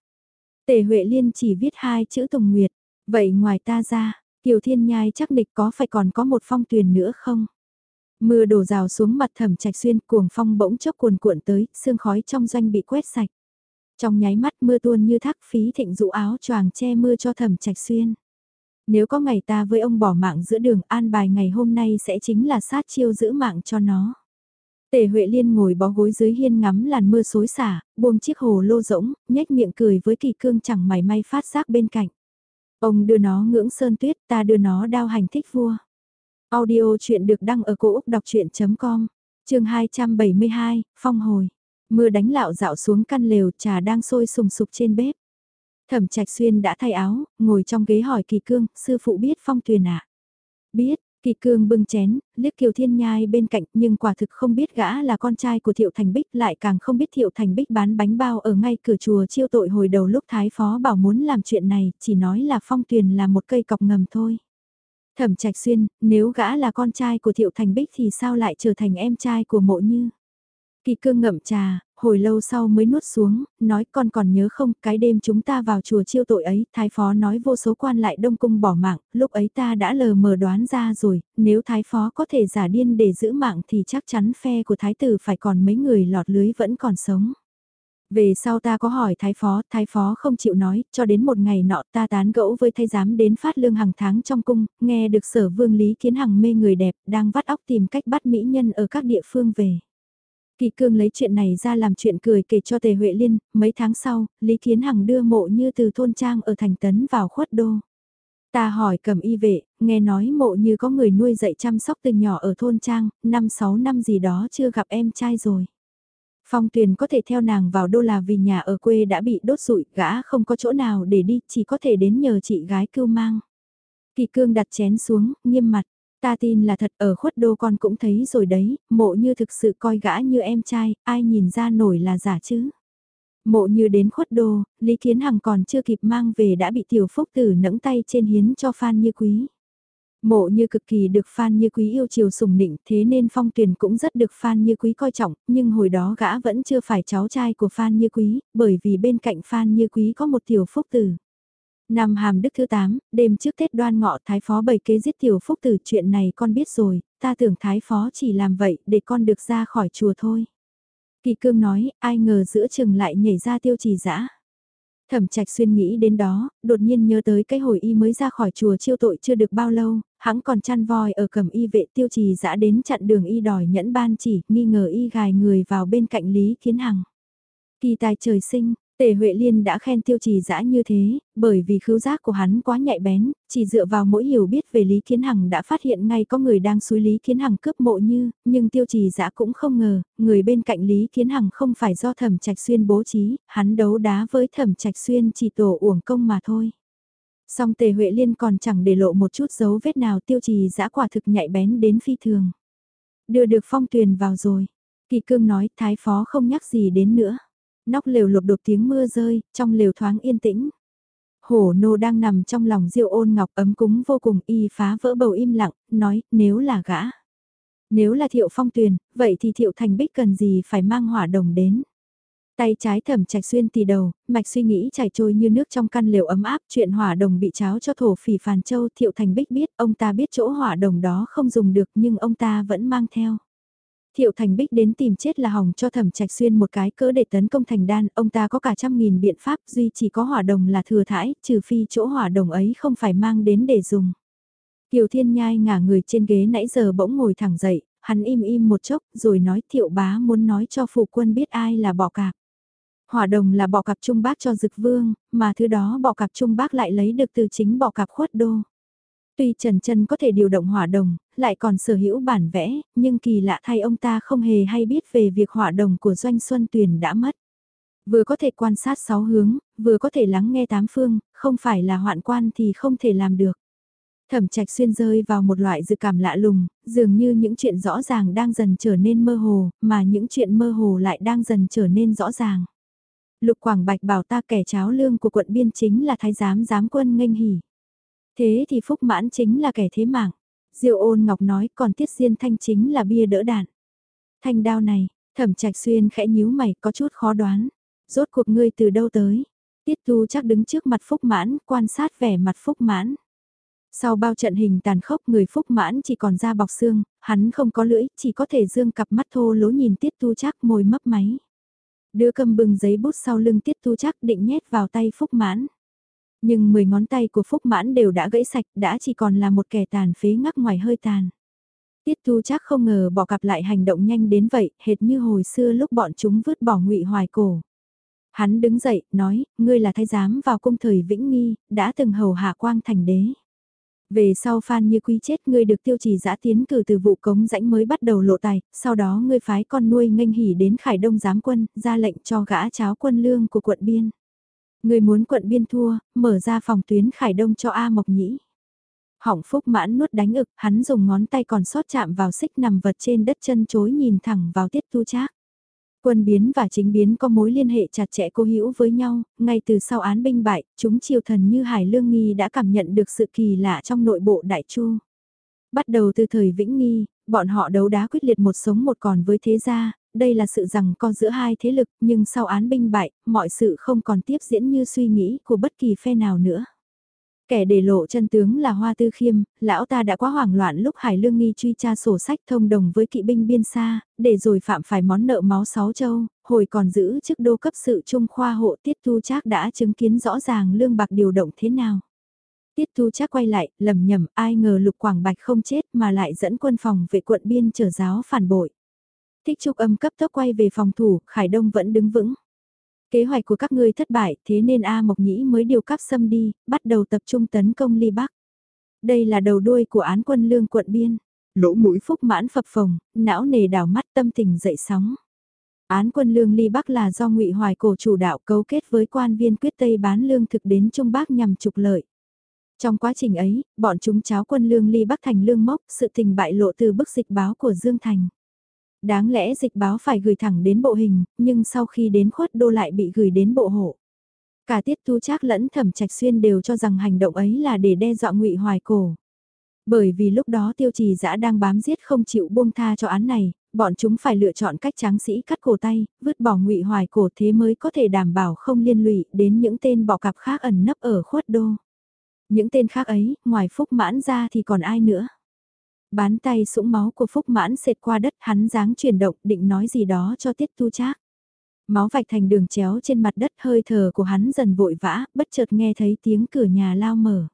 Tề Huệ Liên chỉ viết hai chữ Tùng Nguyệt, vậy ngoài ta ra, kiều thiên nhai chắc địch có phải còn có một phong tuyền nữa không? Mưa đổ rào xuống mặt thẩm trạch xuyên cuồng phong bỗng chốc cuồn cuộn tới, sương khói trong doanh bị quét sạch. Trong nháy mắt mưa tuôn như thác phí thịnh dụ áo choàng che mưa cho thẩm trạch xuyên. Nếu có ngày ta với ông bỏ mạng giữa đường an bài ngày hôm nay sẽ chính là sát chiêu giữ mạng cho nó. Tề Huệ Liên ngồi bó gối dưới hiên ngắm làn mưa xối xả, buông chiếc hồ lô rỗng, nhếch miệng cười với kỳ cương chẳng mảy may phát giác bên cạnh. Ông đưa nó ngưỡng sơn tuyết, ta đưa nó đao hành thích vua. Audio chuyện được đăng ở cổ Úc đọc chuyện.com, trường 272, phong hồi. Mưa đánh lạo dạo xuống căn lều trà đang sôi sùng sục trên bếp. Thẩm Trạch Xuyên đã thay áo, ngồi trong ghế hỏi Kỳ Cương, sư phụ biết phong tuyền ạ. À? Biết, Kỳ Cương bưng chén, liếc Kiều Thiên Nhai bên cạnh nhưng quả thực không biết gã là con trai của Thiệu Thành Bích lại càng không biết Thiệu Thành Bích bán bánh bao ở ngay cửa chùa chiêu tội hồi đầu lúc Thái Phó bảo muốn làm chuyện này, chỉ nói là phong tuyền là một cây cọc ngầm thôi. Thẩm Trạch Xuyên, nếu gã là con trai của Thiệu Thành Bích thì sao lại trở thành em trai của mộ như? Kỳ cương ngậm trà, hồi lâu sau mới nuốt xuống, nói con còn nhớ không, cái đêm chúng ta vào chùa chiêu tội ấy, thái phó nói vô số quan lại đông cung bỏ mạng, lúc ấy ta đã lờ mờ đoán ra rồi, nếu thái phó có thể giả điên để giữ mạng thì chắc chắn phe của thái tử phải còn mấy người lọt lưới vẫn còn sống. Về sau ta có hỏi thái phó, thái phó không chịu nói, cho đến một ngày nọ ta tán gẫu với thái giám đến phát lương hàng tháng trong cung, nghe được sở vương lý kiến hằng mê người đẹp, đang vắt óc tìm cách bắt mỹ nhân ở các địa phương về. Kỳ cương lấy chuyện này ra làm chuyện cười kể cho Tề Huệ Liên, mấy tháng sau, Lý Kiến Hằng đưa mộ như từ thôn trang ở thành tấn vào khuất đô. Ta hỏi cầm y vệ, nghe nói mộ như có người nuôi dạy chăm sóc từ nhỏ ở thôn trang, năm sáu năm gì đó chưa gặp em trai rồi. Phong tuyền có thể theo nàng vào đô là vì nhà ở quê đã bị đốt rụi, gã không có chỗ nào để đi, chỉ có thể đến nhờ chị gái cưu mang. Kỳ cương đặt chén xuống, nghiêm mặt, Ta tin là thật ở khuất đô con cũng thấy rồi đấy, mộ như thực sự coi gã như em trai, ai nhìn ra nổi là giả chứ. Mộ như đến khuất đô, Lý Kiến Hằng còn chưa kịp mang về đã bị tiểu phúc tử nẫng tay trên hiến cho Phan Như Quý. Mộ như cực kỳ được Phan Như Quý yêu chiều sùng nịnh thế nên phong tuyển cũng rất được Phan Như Quý coi trọng, nhưng hồi đó gã vẫn chưa phải cháu trai của Phan Như Quý, bởi vì bên cạnh Phan Như Quý có một tiểu phúc tử. Năm hàm đức thứ 8, đêm trước Tết đoan ngọ Thái Phó bày kế giết tiểu phúc tử chuyện này con biết rồi, ta tưởng Thái Phó chỉ làm vậy để con được ra khỏi chùa thôi. Kỳ cương nói, ai ngờ giữa chừng lại nhảy ra tiêu trì dã Thẩm trạch xuyên nghĩ đến đó, đột nhiên nhớ tới cái hồi y mới ra khỏi chùa chiêu tội chưa được bao lâu, hắn còn chăn voi ở cầm y vệ tiêu trì dã đến chặn đường y đòi nhẫn ban chỉ, nghi ngờ y gài người vào bên cạnh Lý Kiến Hằng. Kỳ tài trời sinh, Tề Huệ Liên đã khen tiêu trì dã như thế, bởi vì khứu giác của hắn quá nhạy bén, chỉ dựa vào mỗi hiểu biết về Lý Kiến Hằng đã phát hiện ngay có người đang suối Lý Kiến Hằng cướp mộ như, nhưng tiêu trì dã cũng không ngờ, người bên cạnh Lý Kiến Hằng không phải do thẩm trạch xuyên bố trí, hắn đấu đá với thẩm trạch xuyên chỉ tổ uổng công mà thôi. Song Tề Huệ Liên còn chẳng để lộ một chút dấu vết nào tiêu trì dã quả thực nhạy bén đến phi thường. Đưa được phong tuyền vào rồi, kỳ cương nói thái phó không nhắc gì đến nữa. Nóc lều lột đột tiếng mưa rơi, trong lều thoáng yên tĩnh. Hổ nô đang nằm trong lòng diêu ôn ngọc ấm cúng vô cùng y phá vỡ bầu im lặng, nói nếu là gã. Nếu là thiệu phong tuyền, vậy thì thiệu thành bích cần gì phải mang hỏa đồng đến. Tay trái thẩm trạch xuyên tì đầu, mạch suy nghĩ chảy trôi như nước trong căn lều ấm áp chuyện hỏa đồng bị cháo cho thổ phỉ phàn châu thiệu thành bích biết ông ta biết chỗ hỏa đồng đó không dùng được nhưng ông ta vẫn mang theo. Thiệu Thành Bích đến tìm chết là hỏng cho thẩm trạch xuyên một cái cỡ để tấn công thành đan, ông ta có cả trăm nghìn biện pháp, duy chỉ có hỏa đồng là thừa thải, trừ phi chỗ hỏa đồng ấy không phải mang đến để dùng. Kiều Thiên Nhai ngả người trên ghế nãy giờ bỗng ngồi thẳng dậy, hắn im im một chốc rồi nói thiệu bá muốn nói cho phụ quân biết ai là bọ cạp. Hỏa đồng là bọ cạp trung bác cho dực vương, mà thứ đó bọ cạp trung bác lại lấy được từ chính bọ cạp khuất đô. Tuy Trần Trân có thể điều động hỏa đồng, lại còn sở hữu bản vẽ, nhưng kỳ lạ thay ông ta không hề hay biết về việc hỏa đồng của Doanh Xuân Tuyền đã mất. Vừa có thể quan sát sáu hướng, vừa có thể lắng nghe tám phương, không phải là hoạn quan thì không thể làm được. Thẩm trạch xuyên rơi vào một loại dự cảm lạ lùng, dường như những chuyện rõ ràng đang dần trở nên mơ hồ, mà những chuyện mơ hồ lại đang dần trở nên rõ ràng. Lục Quảng Bạch bảo ta kẻ cháo lương của quận biên chính là thái giám giám quân nghênh hỉ. Thế thì Phúc Mãn chính là kẻ thế mạng. diêu ôn ngọc nói còn Tiết Diên Thanh chính là bia đỡ đạn. Thanh đao này, thẩm trạch xuyên khẽ nhíu mày có chút khó đoán. Rốt cuộc ngươi từ đâu tới? Tiết Tu chắc đứng trước mặt Phúc Mãn, quan sát vẻ mặt Phúc Mãn. Sau bao trận hình tàn khốc người Phúc Mãn chỉ còn da bọc xương, hắn không có lưỡi, chỉ có thể dương cặp mắt thô lố nhìn Tiết Tu chắc môi mấp máy. Đưa cầm bừng giấy bút sau lưng Tiết Tu chắc định nhét vào tay Phúc Mãn. Nhưng 10 ngón tay của Phúc Mãn đều đã gãy sạch, đã chỉ còn là một kẻ tàn phế ngắc ngoài hơi tàn. Tiết thu chắc không ngờ bỏ cặp lại hành động nhanh đến vậy, hệt như hồi xưa lúc bọn chúng vứt bỏ ngụy hoài cổ. Hắn đứng dậy, nói, ngươi là thái giám vào cung thời Vĩnh Nghi, đã từng hầu hạ quang thành đế. Về sau Phan Như Quý chết ngươi được tiêu trì giã tiến cử từ vụ cống rãnh mới bắt đầu lộ tài, sau đó ngươi phái con nuôi nghênh hỉ đến Khải Đông giám quân, ra lệnh cho gã cháo quân lương của quận Biên người muốn quận Biên thua, mở ra phòng tuyến Khải Đông cho A Mộc Nhĩ. Hỏng Phúc mãn nuốt đánh ực, hắn dùng ngón tay còn sót chạm vào xích nằm vật trên đất chân chối nhìn thẳng vào tiết tu trác. Quân biến và chính biến có mối liên hệ chặt chẽ cố hữu với nhau, ngay từ sau án binh bại, chúng triều thần như Hải Lương Nghi đã cảm nhận được sự kỳ lạ trong nội bộ đại chu. Bắt đầu từ thời Vĩnh Nghi, bọn họ đấu đá quyết liệt một sống một còn với thế gia, đây là sự rằng co giữa hai thế lực, nhưng sau án binh bại, mọi sự không còn tiếp diễn như suy nghĩ của bất kỳ phe nào nữa. Kẻ để lộ chân tướng là Hoa Tư Khiêm, lão ta đã quá hoảng loạn lúc Hải Lương Nghi truy tra sổ sách thông đồng với kỵ binh biên xa, để rồi phạm phải món nợ máu sáu châu, hồi còn giữ chức đô cấp sự trung khoa hộ Tiết Tu Trác đã chứng kiến rõ ràng lương bạc điều động thế nào. Tiết Tu Trác quay lại, lầm nhầm, ai ngờ Lục Quảng Bạch không chết mà lại dẫn quân phòng vệ quận biên trở giáo phản bội. Thích Trúc âm cấp tốc quay về phòng thủ, Khải Đông vẫn đứng vững. Kế hoạch của các ngươi thất bại, thế nên A Mộc Nhĩ mới điều cắp xâm đi, bắt đầu tập trung tấn công Ly Bắc. Đây là đầu đuôi của án quân lương quận biên. Lỗ mũi phúc mãn phập phồng, não nề đảo mắt tâm tình dậy sóng. Án quân lương Ly Bắc là do ngụy Hoài cổ chủ đạo cấu kết với quan viên quyết Tây bán lương thực đến Trung Bắc nhằm trục lợi. Trong quá trình ấy, bọn chúng cháo quân lương Ly Bắc thành lương mốc, sự tình bại lộ từ bức dịch báo của Dương Thành. Đáng lẽ dịch báo phải gửi thẳng đến bộ hình, nhưng sau khi đến khuất đô lại bị gửi đến bộ hộ. Cả tiết tu trác lẫn thẩm trạch xuyên đều cho rằng hành động ấy là để đe dọa ngụy hoài cổ. Bởi vì lúc đó tiêu trì dã đang bám giết không chịu buông tha cho án này, bọn chúng phải lựa chọn cách tráng sĩ cắt cổ tay, vứt bỏ ngụy hoài cổ thế mới có thể đảm bảo không liên lụy đến những tên bọ cạp khác ẩn nấp ở khuất đô. Những tên khác ấy, ngoài phúc mãn ra thì còn ai nữa? Bán tay sũng máu của Phúc Mãn xệt qua đất hắn dáng chuyển động định nói gì đó cho Tiết Tu Trác. Máu vạch thành đường chéo trên mặt đất hơi thở của hắn dần vội vã, bất chợt nghe thấy tiếng cửa nhà lao mở.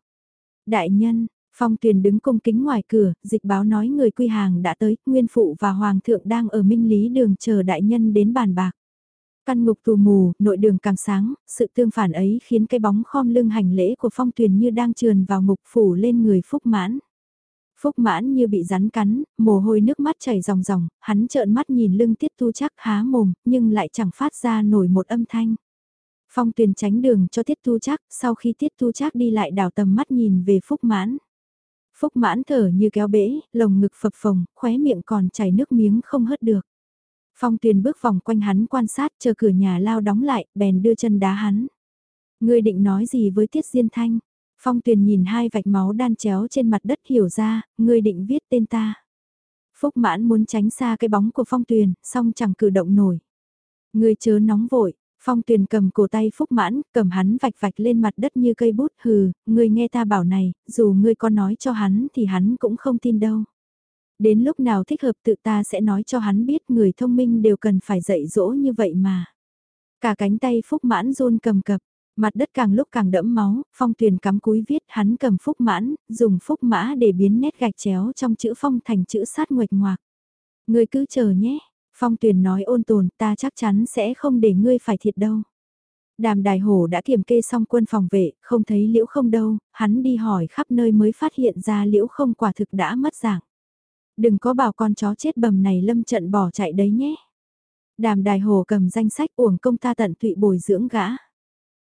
Đại nhân, Phong Tuyền đứng cung kính ngoài cửa, dịch báo nói người quy hàng đã tới, nguyên phụ và hoàng thượng đang ở minh lý đường chờ đại nhân đến bàn bạc. Căn ngục tù mù, nội đường càng sáng, sự tương phản ấy khiến cái bóng khom lưng hành lễ của Phong Tuyền như đang trườn vào ngục phủ lên người Phúc Mãn. Phúc mãn như bị rắn cắn, mồ hôi nước mắt chảy ròng ròng, hắn trợn mắt nhìn lưng tiết tu chắc há mồm, nhưng lại chẳng phát ra nổi một âm thanh. Phong tuyền tránh đường cho tiết tu chắc, sau khi tiết tu chắc đi lại đảo tầm mắt nhìn về phúc mãn. Phúc mãn thở như kéo bể, lồng ngực phập phồng, khóe miệng còn chảy nước miếng không hớt được. Phong tuyền bước vòng quanh hắn quan sát chờ cửa nhà lao đóng lại, bèn đưa chân đá hắn. Ngươi định nói gì với tiết diên thanh? Phong tuyền nhìn hai vạch máu đan chéo trên mặt đất hiểu ra, ngươi định viết tên ta. Phúc mãn muốn tránh xa cái bóng của phong tuyền, song chẳng cử động nổi. Ngươi chớ nóng vội, phong tuyền cầm cổ tay phúc mãn, cầm hắn vạch vạch lên mặt đất như cây bút hừ, ngươi nghe ta bảo này, dù ngươi có nói cho hắn thì hắn cũng không tin đâu. Đến lúc nào thích hợp tự ta sẽ nói cho hắn biết người thông minh đều cần phải dạy dỗ như vậy mà. Cả cánh tay Phúc Mãn run cầm cập, mặt đất càng lúc càng đẫm máu, phong tuyền cắm cúi viết hắn cầm Phúc Mãn, dùng Phúc Mã để biến nét gạch chéo trong chữ phong thành chữ sát nguệch ngoạc. Người cứ chờ nhé, phong tuyền nói ôn tồn ta chắc chắn sẽ không để ngươi phải thiệt đâu. Đàm đài hổ đã kiểm kê xong quân phòng vệ, không thấy liễu không đâu, hắn đi hỏi khắp nơi mới phát hiện ra liễu không quả thực đã mất dạng. Đừng có bảo con chó chết bầm này lâm trận bỏ chạy đấy nhé. Đàm đài hồ cầm danh sách uổng công ta tận tụy bồi dưỡng gã.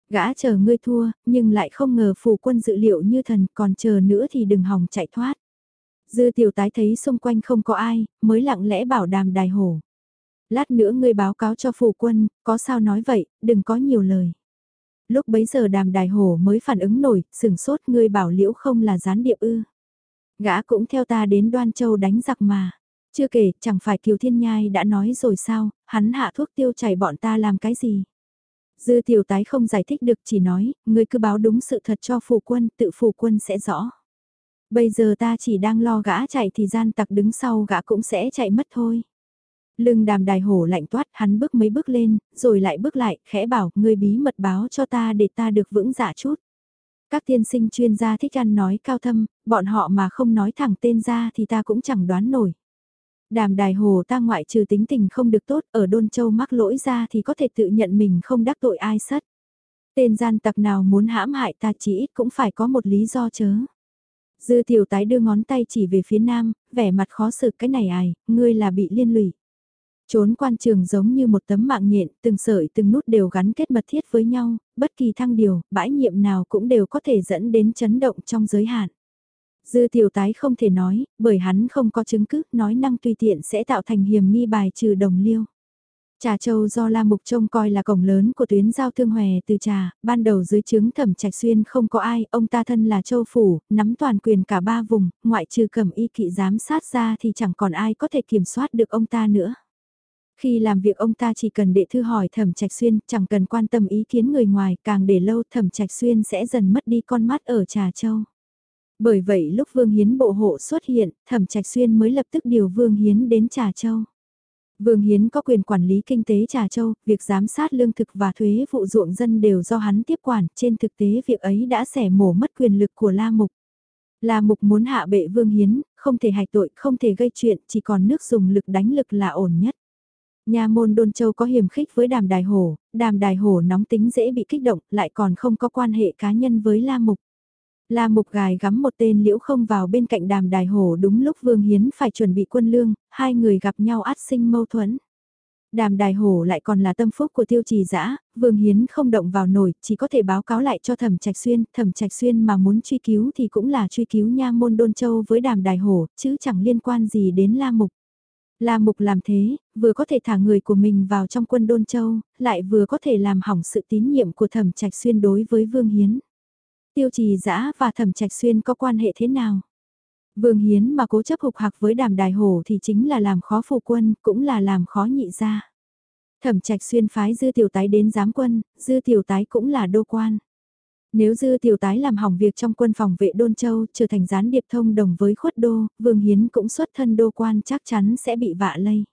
Gã chờ ngươi thua, nhưng lại không ngờ phù quân dự liệu như thần còn chờ nữa thì đừng hòng chạy thoát. Dư tiểu tái thấy xung quanh không có ai, mới lặng lẽ bảo đàm đài hồ. Lát nữa ngươi báo cáo cho phù quân, có sao nói vậy, đừng có nhiều lời. Lúc bấy giờ đàm đài hồ mới phản ứng nổi, sừng sốt ngươi bảo liễu không là gián điệp ư. Gã cũng theo ta đến Đoan Châu đánh giặc mà. Chưa kể, chẳng phải Kiều Thiên Nhai đã nói rồi sao, hắn hạ thuốc tiêu chảy bọn ta làm cái gì. Dư tiểu tái không giải thích được chỉ nói, người cứ báo đúng sự thật cho phù quân, tự phù quân sẽ rõ. Bây giờ ta chỉ đang lo gã chạy thì gian tặc đứng sau gã cũng sẽ chạy mất thôi. Lưng đàm đài hổ lạnh toát, hắn bước mấy bước lên, rồi lại bước lại, khẽ bảo, người bí mật báo cho ta để ta được vững dạ chút. Các tiên sinh chuyên gia thích ăn nói cao thâm, bọn họ mà không nói thẳng tên ra thì ta cũng chẳng đoán nổi. Đàm đài hồ ta ngoại trừ tính tình không được tốt ở Đôn Châu mắc lỗi ra thì có thể tự nhận mình không đắc tội ai sất. Tên gian tặc nào muốn hãm hại ta chỉ ít cũng phải có một lý do chớ. Dư tiểu tái đưa ngón tay chỉ về phía nam, vẻ mặt khó xử cái này ai, ngươi là bị liên lụy. Trốn quan trường giống như một tấm mạng nhện, từng sợi từng nút đều gắn kết mật thiết với nhau, bất kỳ thăng điều, bãi nhiệm nào cũng đều có thể dẫn đến chấn động trong giới hạn. Dư tiểu tái không thể nói, bởi hắn không có chứng cứ, nói năng tùy tiện sẽ tạo thành hiểm nghi bài trừ đồng liêu. Trà Châu do La Mục trông coi là cổng lớn của tuyến giao thương hòe từ trà, ban đầu dưới chứng thẩm trạch xuyên không có ai, ông ta thân là Châu Phủ, nắm toàn quyền cả ba vùng, ngoại trừ cầm y kỵ giám sát ra thì chẳng còn ai có thể kiểm soát được ông ta nữa. Khi làm việc ông ta chỉ cần đệ thư hỏi thẩm trạch xuyên, chẳng cần quan tâm ý kiến người ngoài, càng để lâu thẩm trạch xuyên sẽ dần mất đi con mắt ở Trà Châu. Bởi vậy lúc Vương Hiến bộ hộ xuất hiện, thẩm trạch xuyên mới lập tức điều Vương Hiến đến Trà Châu. Vương Hiến có quyền quản lý kinh tế Trà Châu, việc giám sát lương thực và thuế vụ ruộng dân đều do hắn tiếp quản, trên thực tế việc ấy đã xẻ mổ mất quyền lực của La Mục. La Mục muốn hạ bệ Vương Hiến, không thể hạch tội, không thể gây chuyện, chỉ còn nước dùng lực đánh lực là ổn nhất. Nhà môn Đôn Châu có hiểm khích với đàm đài hổ, đàm đài hổ nóng tính dễ bị kích động, lại còn không có quan hệ cá nhân với La Mục. La Mục gài gắm một tên liễu không vào bên cạnh đàm đài hổ đúng lúc Vương Hiến phải chuẩn bị quân lương, hai người gặp nhau át sinh mâu thuẫn. Đàm đài hổ lại còn là tâm phúc của tiêu trì dã Vương Hiến không động vào nổi, chỉ có thể báo cáo lại cho thẩm trạch xuyên, thẩm trạch xuyên mà muốn truy cứu thì cũng là truy cứu nha môn đôn châu với đàm đài hổ, chứ chẳng liên quan gì đến La Mục. La Mục làm thế, vừa có thể thả người của mình vào trong quân Đôn Châu, lại vừa có thể làm hỏng sự tín nhiệm của Thẩm Trạch Xuyên đối với Vương Hiến. Tiêu Trì Dã và Thẩm Trạch Xuyên có quan hệ thế nào? Vương Hiến mà cố chấp hục hạc với đàm đài hổ thì chính là làm khó phù quân, cũng là làm khó nhị gia. Thẩm Trạch Xuyên phái Dư Tiểu Tái đến giám quân, Dư Tiểu Tái cũng là đô quan. Nếu dư tiểu tái làm hỏng việc trong quân phòng vệ Đôn Châu trở thành gián điệp thông đồng với khuất đô, Vương Hiến cũng xuất thân đô quan chắc chắn sẽ bị vạ lây.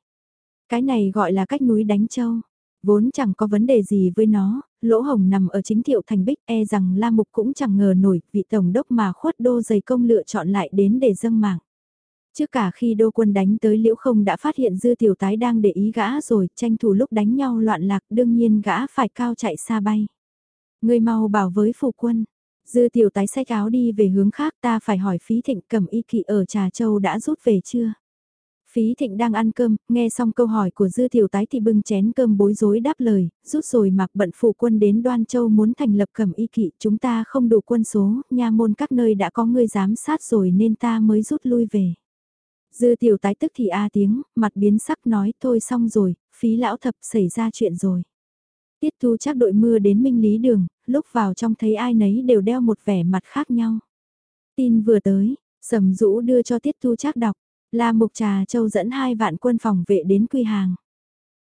Cái này gọi là cách núi đánh châu. Vốn chẳng có vấn đề gì với nó, lỗ hồng nằm ở chính thiệu thành bích e rằng La Mục cũng chẳng ngờ nổi vị tổng đốc mà khuất đô dày công lựa chọn lại đến để dâng mạng. Trước cả khi đô quân đánh tới liễu không đã phát hiện dư tiểu tái đang để ý gã rồi, tranh thủ lúc đánh nhau loạn lạc đương nhiên gã phải cao chạy xa bay. Người mau bảo với phụ quân. Dư tiểu tái xách áo đi về hướng khác ta phải hỏi phí thịnh cầm y kỵ ở Trà Châu đã rút về chưa? Phí thịnh đang ăn cơm, nghe xong câu hỏi của dư tiểu tái thì bưng chén cơm bối rối đáp lời, rút rồi mặc bận phụ quân đến đoan châu muốn thành lập cẩm y kỵ, chúng ta không đủ quân số, nha môn các nơi đã có người giám sát rồi nên ta mới rút lui về. Dư tiểu tái tức thì a tiếng, mặt biến sắc nói thôi xong rồi, phí lão thập xảy ra chuyện rồi. Tiết thu chắc đội mưa đến minh lý đường, lúc vào trong thấy ai nấy đều đeo một vẻ mặt khác nhau. Tin vừa tới, sầm rũ đưa cho tiết thu chắc đọc, La mục trà châu dẫn hai vạn quân phòng vệ đến quy hàng.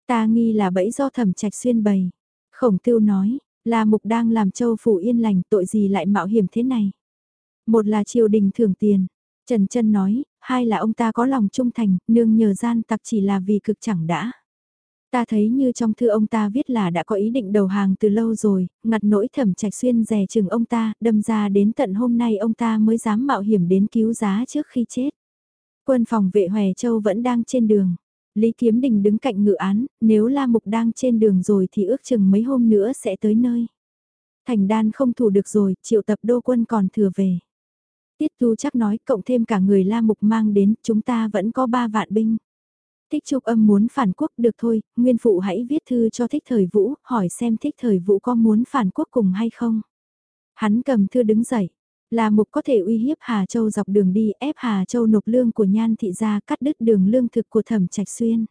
Ta nghi là bẫy do thẩm trạch xuyên bày. Khổng tiêu nói, La mục đang làm châu phủ yên lành tội gì lại mạo hiểm thế này. Một là triều đình thưởng tiền, Trần Trân nói, hai là ông ta có lòng trung thành, nương nhờ gian tặc chỉ là vì cực chẳng đã. Ta thấy như trong thư ông ta viết là đã có ý định đầu hàng từ lâu rồi, ngặt nỗi thẩm trạch xuyên rè chừng ông ta, đâm ra đến tận hôm nay ông ta mới dám mạo hiểm đến cứu giá trước khi chết. Quân phòng vệ Hòe Châu vẫn đang trên đường. Lý Kiếm Đình đứng cạnh ngự án, nếu La Mục đang trên đường rồi thì ước chừng mấy hôm nữa sẽ tới nơi. Thành đan không thủ được rồi, triệu tập đô quân còn thừa về. Tiết Thu chắc nói cộng thêm cả người La Mục mang đến, chúng ta vẫn có ba vạn binh. Thích Trúc âm muốn phản quốc được thôi, nguyên phụ hãy viết thư cho Thích Thời Vũ, hỏi xem Thích Thời Vũ có muốn phản quốc cùng hay không. Hắn cầm thư đứng dậy, là mục có thể uy hiếp Hà Châu dọc đường đi ép Hà Châu nộp lương của nhan thị gia cắt đứt đường lương thực của thẩm trạch xuyên.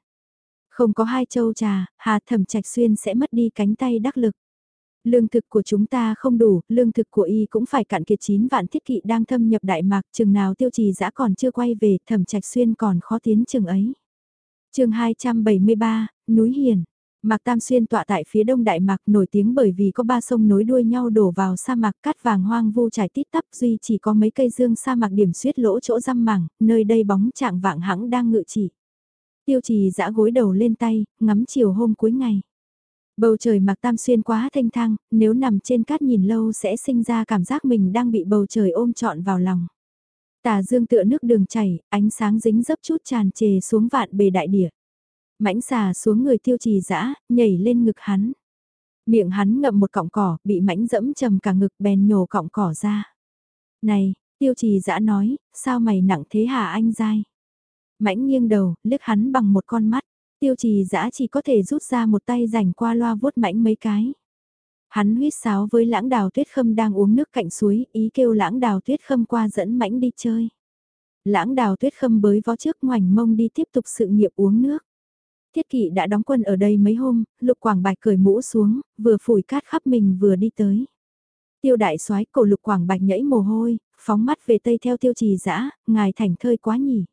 Không có hai châu trà, Hà thẩm trạch xuyên sẽ mất đi cánh tay đắc lực. Lương thực của chúng ta không đủ, lương thực của y cũng phải cạn kiệt 9 vạn thiết kỵ đang thâm nhập Đại Mạc, chừng nào tiêu trì dã còn chưa quay về, thẩm trạch xuyên còn khó tiến chừng ấy. chương 273, núi Hiền. Mạc Tam Xuyên tọa tại phía đông Đại Mạc nổi tiếng bởi vì có ba sông nối đuôi nhau đổ vào sa mạc cát vàng hoang vu trải tít tắp duy chỉ có mấy cây dương sa mạc điểm suyết lỗ chỗ răm mảng, nơi đây bóng trạng vạng hãng đang ngự chỉ. Tiêu trì dã gối đầu lên tay, ngắm chiều hôm cuối ngày. Bầu trời Mạc Tam Xuyên quá thanh thang, nếu nằm trên cát nhìn lâu sẽ sinh ra cảm giác mình đang bị bầu trời ôm trọn vào lòng. Tà dương tựa nước đường chảy, ánh sáng dính dấp chút tràn trề xuống vạn bề đại địa mãnh xà xuống người tiêu trì dã nhảy lên ngực hắn. Miệng hắn ngậm một cọng cỏ, bị mãnh dẫm trầm cả ngực bèn nhổ cọng cỏ ra. Này, tiêu trì dã nói, sao mày nặng thế hả anh dai? Mãnh nghiêng đầu, liếc hắn bằng một con mắt. Tiêu trì dã chỉ có thể rút ra một tay rảnh qua loa vuốt mãnh mấy cái. Hắn huyết sáo với lãng đào tuyết khâm đang uống nước cạnh suối, ý kêu lãng đào tuyết khâm qua dẫn mãnh đi chơi. Lãng đào tuyết khâm bới vó trước ngoảnh mông đi tiếp tục sự nghiệp uống nước. Thiết kỵ đã đóng quân ở đây mấy hôm, lục quảng bạch cởi mũ xuống, vừa phủi cát khắp mình vừa đi tới. Tiêu đại soái cổ lục quảng bạch nhảy mồ hôi, phóng mắt về tây theo tiêu trì dã ngài thành thơi quá nhỉ.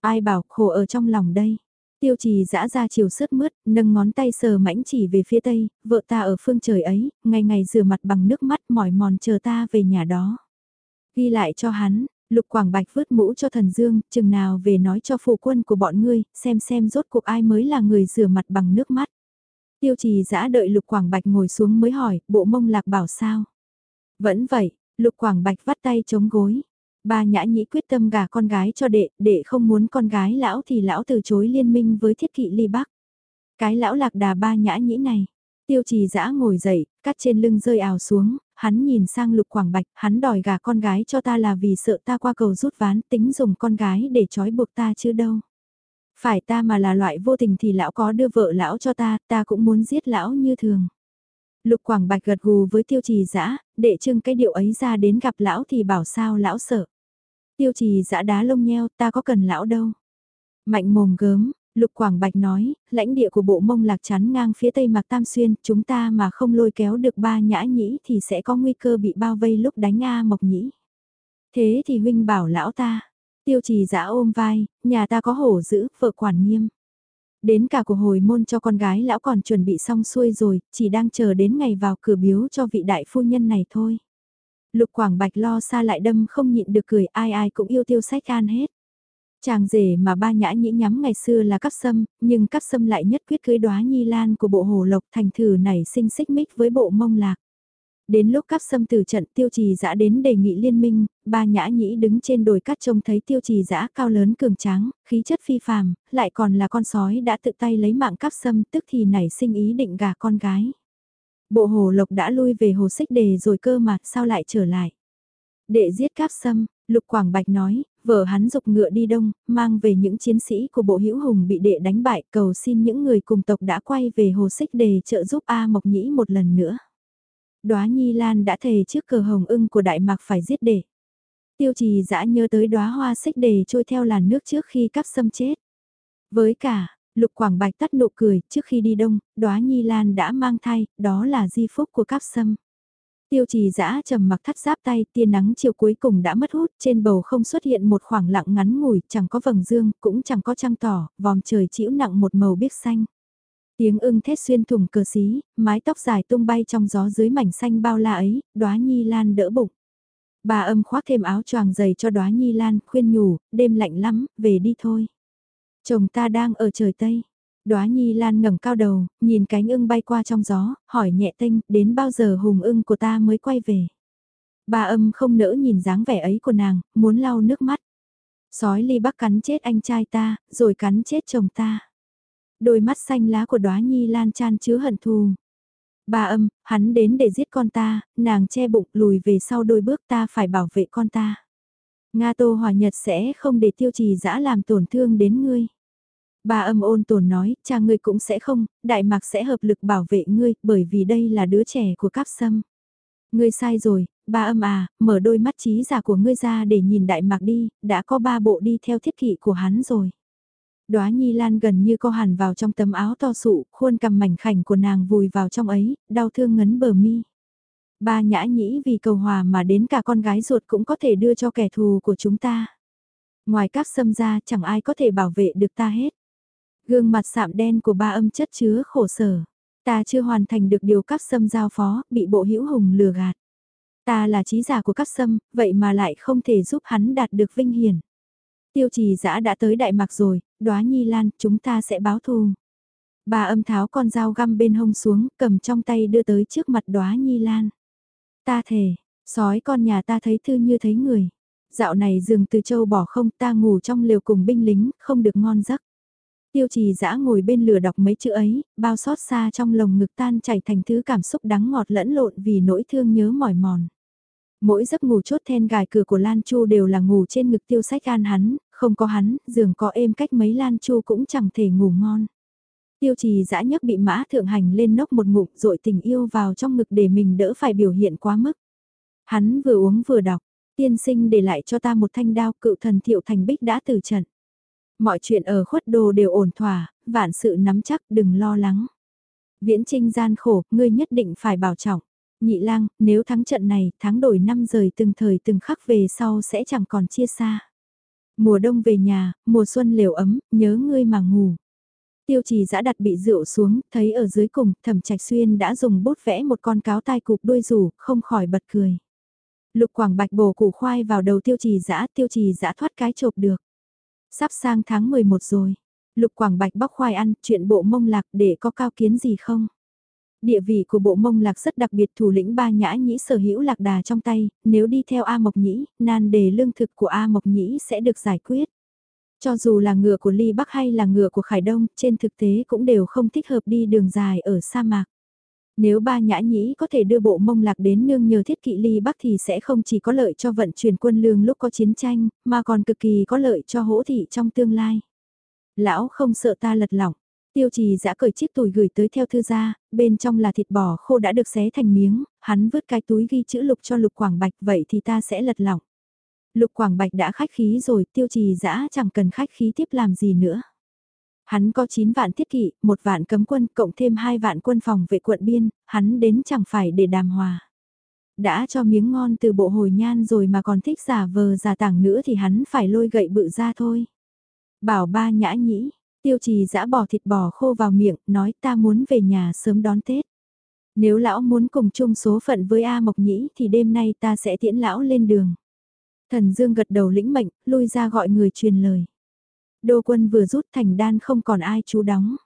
Ai bảo khổ ở trong lòng đây. Tiêu trì dã ra chiều sướt mướt, nâng ngón tay sờ mãnh chỉ về phía tây, vợ ta ở phương trời ấy, ngày ngày rửa mặt bằng nước mắt mỏi mòn chờ ta về nhà đó. Ghi lại cho hắn, Lục Quảng Bạch vứt mũ cho thần dương, chừng nào về nói cho phụ quân của bọn ngươi, xem xem rốt cuộc ai mới là người rửa mặt bằng nước mắt. Tiêu trì giã đợi Lục Quảng Bạch ngồi xuống mới hỏi, bộ mông lạc bảo sao? Vẫn vậy, Lục Quảng Bạch vắt tay chống gối. Ba nhã nhĩ quyết tâm gả con gái cho đệ, đệ không muốn con gái lão thì lão từ chối liên minh với thiết kỵ ly bắc. Cái lão lạc đà ba nhã nhĩ này. Tiêu trì giã ngồi dậy, cắt trên lưng rơi ào xuống, hắn nhìn sang lục quảng bạch, hắn đòi gả con gái cho ta là vì sợ ta qua cầu rút ván tính dùng con gái để trói buộc ta chứ đâu. Phải ta mà là loại vô tình thì lão có đưa vợ lão cho ta, ta cũng muốn giết lão như thường. Lục Quảng Bạch gật gù với tiêu trì dã để trưng cái điệu ấy ra đến gặp lão thì bảo sao lão sợ. Tiêu trì dã đá lông nheo, ta có cần lão đâu. Mạnh mồm gớm, Lục Quảng Bạch nói, lãnh địa của bộ mông lạc chắn ngang phía tây Mạc Tam Xuyên, chúng ta mà không lôi kéo được ba nhã nhĩ thì sẽ có nguy cơ bị bao vây lúc đánh A Mộc Nhĩ. Thế thì huynh bảo lão ta, tiêu trì giã ôm vai, nhà ta có hổ giữ, vợ quản nghiêm. Đến cả của hồi môn cho con gái lão còn chuẩn bị xong xuôi rồi, chỉ đang chờ đến ngày vào cửa biếu cho vị đại phu nhân này thôi. Lục Quảng Bạch lo xa lại đâm không nhịn được cười ai ai cũng yêu tiêu sách an hết. Chàng rể mà ba nhã nhĩ nhắm ngày xưa là cắp sâm, nhưng cắp sâm lại nhất quyết cưới đóa nhi lan của bộ hồ lộc thành thử nảy sinh xích mích với bộ mông lạc. Đến lúc cắp sâm từ trận tiêu trì dã đến đề nghị liên minh, ba nhã nhĩ đứng trên đồi cát trông thấy tiêu trì dã cao lớn cường tráng, khí chất phi phàm, lại còn là con sói đã tự tay lấy mạng cắp sâm tức thì nảy sinh ý định gả con gái. Bộ hồ lộc đã lui về hồ xích đề rồi cơ mà sao lại trở lại. Để giết cáp sâm, Lục Quảng Bạch nói, vợ hắn dục ngựa đi đông, mang về những chiến sĩ của bộ hữu hùng bị đệ đánh bại cầu xin những người cùng tộc đã quay về hồ xích đề trợ giúp A Mộc Nhĩ một lần nữa. Đóa Nhi Lan đã thề trước cờ hồng ưng của Đại Mạc phải giết đệ. Tiêu trì dã nhớ tới đóa hoa xích đề trôi theo làn nước trước khi cắp xâm chết. Với cả, Lục Quảng Bạch tắt nụ cười, trước khi đi đông, đóa Nhi Lan đã mang thai, đó là di phúc của cắp xâm. Tiêu trì dã trầm mặc thắt giáp tay, tia nắng chiều cuối cùng đã mất hút, trên bầu không xuất hiện một khoảng lặng ngắn ngủi, chẳng có vầng dương, cũng chẳng có trăng tỏ, vòm trời chĩu nặng một màu biếc xanh. Tiếng ưng thét xuyên thủng cờ xí, mái tóc dài tung bay trong gió dưới mảnh xanh bao la ấy, đóa nhi lan đỡ bụng. Bà âm khoác thêm áo choàng dày cho đóa nhi lan, khuyên nhủ, đêm lạnh lắm, về đi thôi. Chồng ta đang ở trời Tây. Đóa nhi lan ngẩng cao đầu, nhìn cánh ưng bay qua trong gió, hỏi nhẹ tinh đến bao giờ hùng ưng của ta mới quay về. Bà âm không nỡ nhìn dáng vẻ ấy của nàng, muốn lau nước mắt. Sói ly bắc cắn chết anh trai ta, rồi cắn chết chồng ta. Đôi mắt xanh lá của đóa nhi lan chan chứa hận thù. Bà âm, hắn đến để giết con ta, nàng che bụng lùi về sau đôi bước ta phải bảo vệ con ta. Nga Tô Hòa Nhật sẽ không để tiêu trì dã làm tổn thương đến ngươi. Bà âm ôn tồn nói, cha ngươi cũng sẽ không, Đại Mạc sẽ hợp lực bảo vệ ngươi, bởi vì đây là đứa trẻ của cáp sâm. Ngươi sai rồi, ba âm à, mở đôi mắt trí giả của ngươi ra để nhìn Đại Mạc đi, đã có ba bộ đi theo thiết kỵ của hắn rồi. Đóa Nhi Lan gần như co hẳn vào trong tấm áo to sụ, khuôn cằm mảnh khảnh của nàng vùi vào trong ấy, đau thương ngấn bờ mi. Ba nhã nhĩ vì cầu hòa mà đến cả con gái ruột cũng có thể đưa cho kẻ thù của chúng ta. Ngoài các xâm ra chẳng ai có thể bảo vệ được ta hết. Gương mặt sạm đen của ba âm chất chứa khổ sở. Ta chưa hoàn thành được điều cắp xâm giao phó, bị bộ hữu hùng lừa gạt. Ta là trí giả của cắp xâm, vậy mà lại không thể giúp hắn đạt được vinh hiển. Tiêu trì giã đã tới Đại Mạc rồi, đóa nhi lan, chúng ta sẽ báo thù. Bà âm tháo con dao găm bên hông xuống, cầm trong tay đưa tới trước mặt đóa nhi lan. Ta thề, sói con nhà ta thấy thư như thấy người. Dạo này giường từ châu bỏ không ta ngủ trong liều cùng binh lính, không được ngon giấc. Tiêu trì dã ngồi bên lửa đọc mấy chữ ấy, bao xót xa trong lồng ngực tan chảy thành thứ cảm xúc đắng ngọt lẫn lộn vì nỗi thương nhớ mỏi mòn. Mỗi giấc ngủ chốt then gài cửa của Lan Chu đều là ngủ trên ngực tiêu sách an hắn, không có hắn, giường có êm cách mấy Lan Chu cũng chẳng thể ngủ ngon. Tiêu trì dã nhấc bị mã thượng hành lên nốc một ngụm rồi tình yêu vào trong ngực để mình đỡ phải biểu hiện quá mức. Hắn vừa uống vừa đọc, tiên sinh để lại cho ta một thanh đao cựu thần thiệu thành bích đã từ trận. Mọi chuyện ở khuất đồ đều ổn thỏa, vạn sự nắm chắc đừng lo lắng. Viễn trinh gian khổ, ngươi nhất định phải bảo trọng. Nhị lang, nếu thắng trận này, thắng đổi năm rời từng thời từng khắc về sau sẽ chẳng còn chia xa. Mùa đông về nhà, mùa xuân liều ấm, nhớ ngươi mà ngủ. Tiêu trì giã đặt bị rượu xuống, thấy ở dưới cùng, thẩm trạch xuyên đã dùng bút vẽ một con cáo tai cục đuôi rủ, không khỏi bật cười. Lục quảng bạch bổ củ khoai vào đầu tiêu trì giã, tiêu trì giã thoát cái chộp được. Sắp sang tháng 11 rồi. Lục quảng bạch bóc khoai ăn, chuyện bộ mông lạc để có cao kiến gì không? Địa vị của bộ mông lạc rất đặc biệt thủ lĩnh ba nhã nhĩ sở hữu lạc đà trong tay, nếu đi theo A Mộc Nhĩ, nan đề lương thực của A Mộc Nhĩ sẽ được giải quyết. Cho dù là ngựa của Ly Bắc hay là ngựa của Khải Đông, trên thực tế cũng đều không thích hợp đi đường dài ở sa mạc. Nếu ba nhã nhĩ có thể đưa bộ mông lạc đến nương nhờ thiết kỵ ly bắc thì sẽ không chỉ có lợi cho vận chuyển quân lương lúc có chiến tranh, mà còn cực kỳ có lợi cho hỗ thị trong tương lai. Lão không sợ ta lật lỏng, tiêu trì giã cởi chiếc tủi gửi tới theo thư gia, bên trong là thịt bò khô đã được xé thành miếng, hắn vứt cái túi ghi chữ lục cho lục quảng bạch vậy thì ta sẽ lật lỏng. Lục Quảng Bạch đã khách khí rồi, tiêu trì dã chẳng cần khách khí tiếp làm gì nữa. Hắn có 9 vạn thiết kỵ, một vạn cấm quân, cộng thêm 2 vạn quân phòng vệ quận biên, hắn đến chẳng phải để đàm hòa. Đã cho miếng ngon từ bộ hồi nhan rồi mà còn thích giả vờ giả tảng nữa thì hắn phải lôi gậy bự ra thôi. Bảo ba nhã nhĩ, tiêu trì giã bỏ thịt bò khô vào miệng, nói ta muốn về nhà sớm đón Tết. Nếu lão muốn cùng chung số phận với A Mộc Nhĩ thì đêm nay ta sẽ tiễn lão lên đường. Thần Dương gật đầu lĩnh mệnh, lui ra gọi người truyền lời. Đô quân vừa rút thành đan không còn ai chú đóng.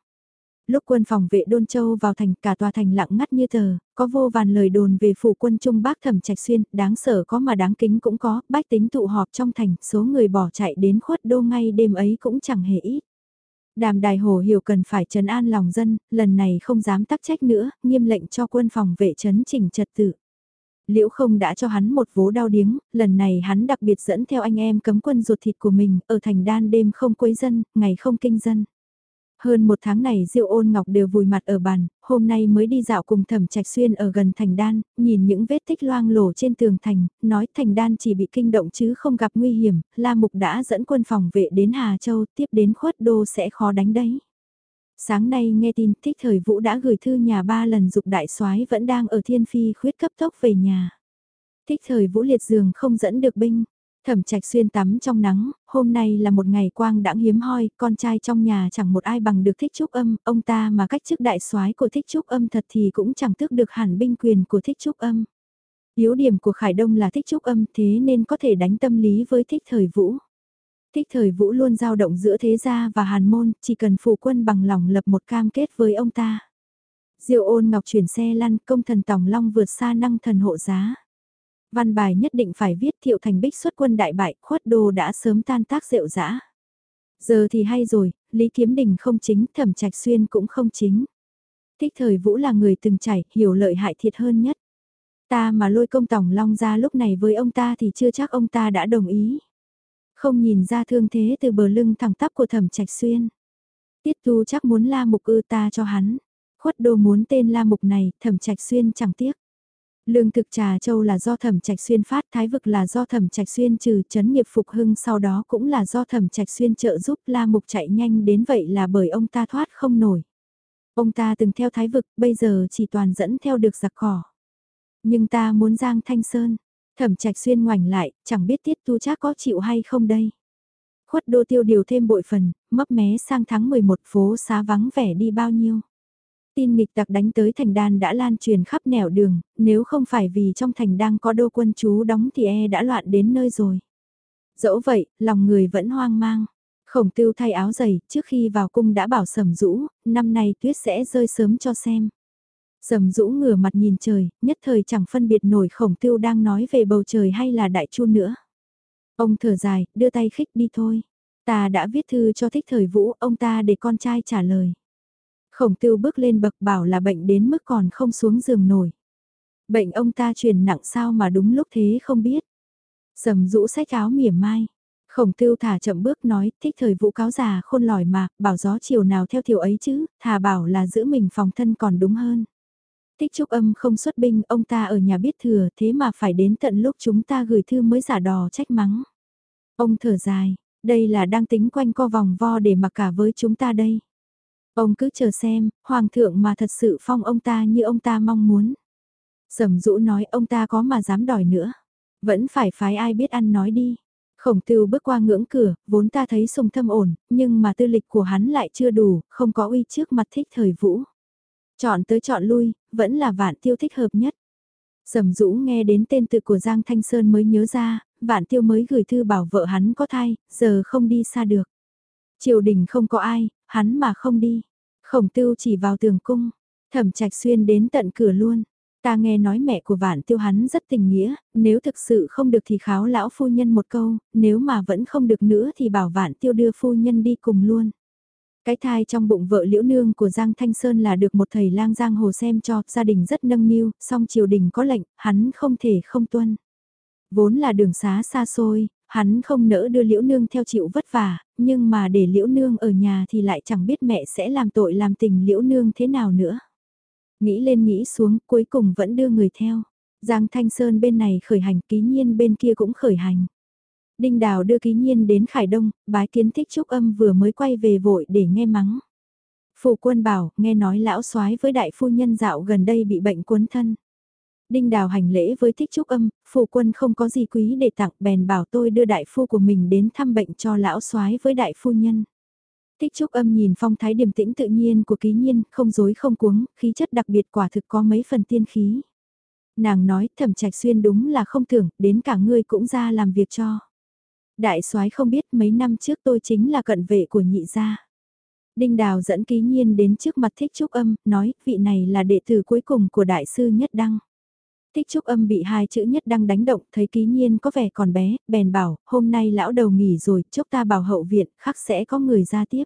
Lúc quân phòng vệ Đôn Châu vào thành cả tòa thành lặng ngắt như tờ, có vô vàn lời đồn về phủ quân Trung Bắc Thẩm Trạch Xuyên, đáng sợ có mà đáng kính cũng có, bách tính tụ họp trong thành, số người bỏ chạy đến khuất đô ngay đêm ấy cũng chẳng hề ít. Đàm đài hồ hiểu cần phải trấn an lòng dân, lần này không dám tắc trách nữa, nghiêm lệnh cho quân phòng vệ trấn chỉnh trật tự. Liễu không đã cho hắn một vố đau điếng, lần này hắn đặc biệt dẫn theo anh em cấm quân ruột thịt của mình, ở thành đan đêm không quấy dân, ngày không kinh dân. Hơn một tháng này Diệu ôn ngọc đều vùi mặt ở bàn, hôm nay mới đi dạo cùng thẩm trạch xuyên ở gần thành đan, nhìn những vết tích loang lổ trên tường thành, nói thành đan chỉ bị kinh động chứ không gặp nguy hiểm, La Mục đã dẫn quân phòng vệ đến Hà Châu, tiếp đến khuất đô sẽ khó đánh đấy. Sáng nay nghe tin thích thời Vũ đã gửi thư nhà ba lần dục đại soái vẫn đang ở thiên phi khuyết cấp tốc về nhà. Thích thời Vũ liệt giường không dẫn được binh. Thẩm trạch xuyên tắm trong nắng, hôm nay là một ngày quang đãng hiếm hoi, con trai trong nhà chẳng một ai bằng được thích trúc âm, ông ta mà cách chức đại soái của thích trúc âm thật thì cũng chẳng tước được hẳn binh quyền của thích trúc âm. Yếu điểm của Khải Đông là thích trúc âm thế nên có thể đánh tâm lý với thích thời vũ. Thích thời vũ luôn dao động giữa thế gia và hàn môn, chỉ cần phụ quân bằng lòng lập một cam kết với ông ta. Diệu ôn ngọc chuyển xe lăn công thần tòng long vượt xa năng thần hộ giá. Văn bài nhất định phải viết thiệu thành bích xuất quân đại bại, khuất đồ đã sớm tan tác rượu dã. Giờ thì hay rồi, Lý Kiếm Đình không chính, thẩm trạch xuyên cũng không chính. Thích thời vũ là người từng trải, hiểu lợi hại thiệt hơn nhất. Ta mà lôi công tổng long ra lúc này với ông ta thì chưa chắc ông ta đã đồng ý. Không nhìn ra thương thế từ bờ lưng thẳng tắp của thẩm trạch xuyên. Tiết tu chắc muốn la mục ư ta cho hắn. Khuất đồ muốn tên la mục này, thẩm trạch xuyên chẳng tiếc. Lương thực trà châu là do thẩm trạch xuyên phát, thái vực là do thẩm trạch xuyên trừ, chấn nghiệp phục hưng sau đó cũng là do thẩm trạch xuyên trợ giúp la mục chạy nhanh đến vậy là bởi ông ta thoát không nổi. Ông ta từng theo thái vực, bây giờ chỉ toàn dẫn theo được giặc cỏ. Nhưng ta muốn Giang Thanh Sơn, thẩm trạch xuyên ngoảnh lại, chẳng biết tiết tu chắc có chịu hay không đây. Khuất đô tiêu điều thêm bội phần, mấp mé sang tháng 11 phố xá vắng vẻ đi bao nhiêu tin nghịch tặc đánh tới thành đan đã lan truyền khắp nẻo đường, nếu không phải vì trong thành đang có đô quân chú đóng thì e đã loạn đến nơi rồi. Dẫu vậy, lòng người vẫn hoang mang. Khổng tiêu thay áo giày, trước khi vào cung đã bảo sầm rũ, năm nay tuyết sẽ rơi sớm cho xem. Sầm rũ ngửa mặt nhìn trời, nhất thời chẳng phân biệt nổi khổng tiêu đang nói về bầu trời hay là đại chu nữa. Ông thở dài, đưa tay khích đi thôi. Ta đã viết thư cho thích thời vũ, ông ta để con trai trả lời. Khổng tiêu bước lên bậc bảo là bệnh đến mức còn không xuống giường nổi. Bệnh ông ta truyền nặng sao mà đúng lúc thế không biết. Sầm rũ sách áo mỉa mai. Khổng tiêu thả chậm bước nói, thích thời vũ cáo già khôn lỏi mà, bảo gió chiều nào theo thiểu ấy chứ, thà bảo là giữ mình phòng thân còn đúng hơn. Thích trúc âm không xuất binh, ông ta ở nhà biết thừa, thế mà phải đến tận lúc chúng ta gửi thư mới giả đò trách mắng. Ông thở dài, đây là đang tính quanh co vòng vo để mặc cả với chúng ta đây. Ông cứ chờ xem, hoàng thượng mà thật sự phong ông ta như ông ta mong muốn. Sầm dũ nói ông ta có mà dám đòi nữa. Vẫn phải phái ai biết ăn nói đi. Khổng tưu bước qua ngưỡng cửa, vốn ta thấy sùng thâm ổn, nhưng mà tư lịch của hắn lại chưa đủ, không có uy trước mặt thích thời vũ. Chọn tới chọn lui, vẫn là vạn tiêu thích hợp nhất. Sầm dũ nghe đến tên tự của Giang Thanh Sơn mới nhớ ra, vạn tiêu mới gửi thư bảo vợ hắn có thai, giờ không đi xa được. Triều đình không có ai, hắn mà không đi. Khổng tưu chỉ vào tường cung, thẩm trạch xuyên đến tận cửa luôn. Ta nghe nói mẹ của vạn tiêu hắn rất tình nghĩa, nếu thực sự không được thì kháo lão phu nhân một câu, nếu mà vẫn không được nữa thì bảo vạn tiêu đưa phu nhân đi cùng luôn. Cái thai trong bụng vợ liễu nương của Giang Thanh Sơn là được một thầy lang giang hồ xem cho, gia đình rất nâng niu, song triều đình có lệnh, hắn không thể không tuân. Vốn là đường xá xa xôi, Hắn không nỡ đưa Liễu Nương theo chịu vất vả, nhưng mà để Liễu Nương ở nhà thì lại chẳng biết mẹ sẽ làm tội làm tình Liễu Nương thế nào nữa. Nghĩ lên nghĩ xuống cuối cùng vẫn đưa người theo. Giang Thanh Sơn bên này khởi hành ký nhiên bên kia cũng khởi hành. Đinh Đào đưa ký nhiên đến Khải Đông, bái kiến thích trúc âm vừa mới quay về vội để nghe mắng. Phụ quân bảo, nghe nói lão soái với đại phu nhân dạo gần đây bị bệnh cuốn thân. Đinh Đào hành lễ với thích trúc âm, phụ quân không có gì quý để tặng bèn bảo tôi đưa đại phu của mình đến thăm bệnh cho lão soái với đại phu nhân. Thích trúc âm nhìn phong thái điềm tĩnh tự nhiên của ký nhiên, không dối không cuống, khí chất đặc biệt quả thực có mấy phần tiên khí. Nàng nói thẩm trạch xuyên đúng là không tưởng, đến cả ngươi cũng ra làm việc cho. Đại soái không biết mấy năm trước tôi chính là cận vệ của nhị gia. Đinh Đào dẫn ký nhiên đến trước mặt thích trúc âm, nói vị này là đệ tử cuối cùng của đại sư Nhất Đăng. Thích trúc âm bị hai chữ nhất Đăng đánh động, thấy ký nhiên có vẻ còn bé, bèn bảo, hôm nay lão đầu nghỉ rồi, chúc ta bảo hậu viện, khắc sẽ có người ra tiếp.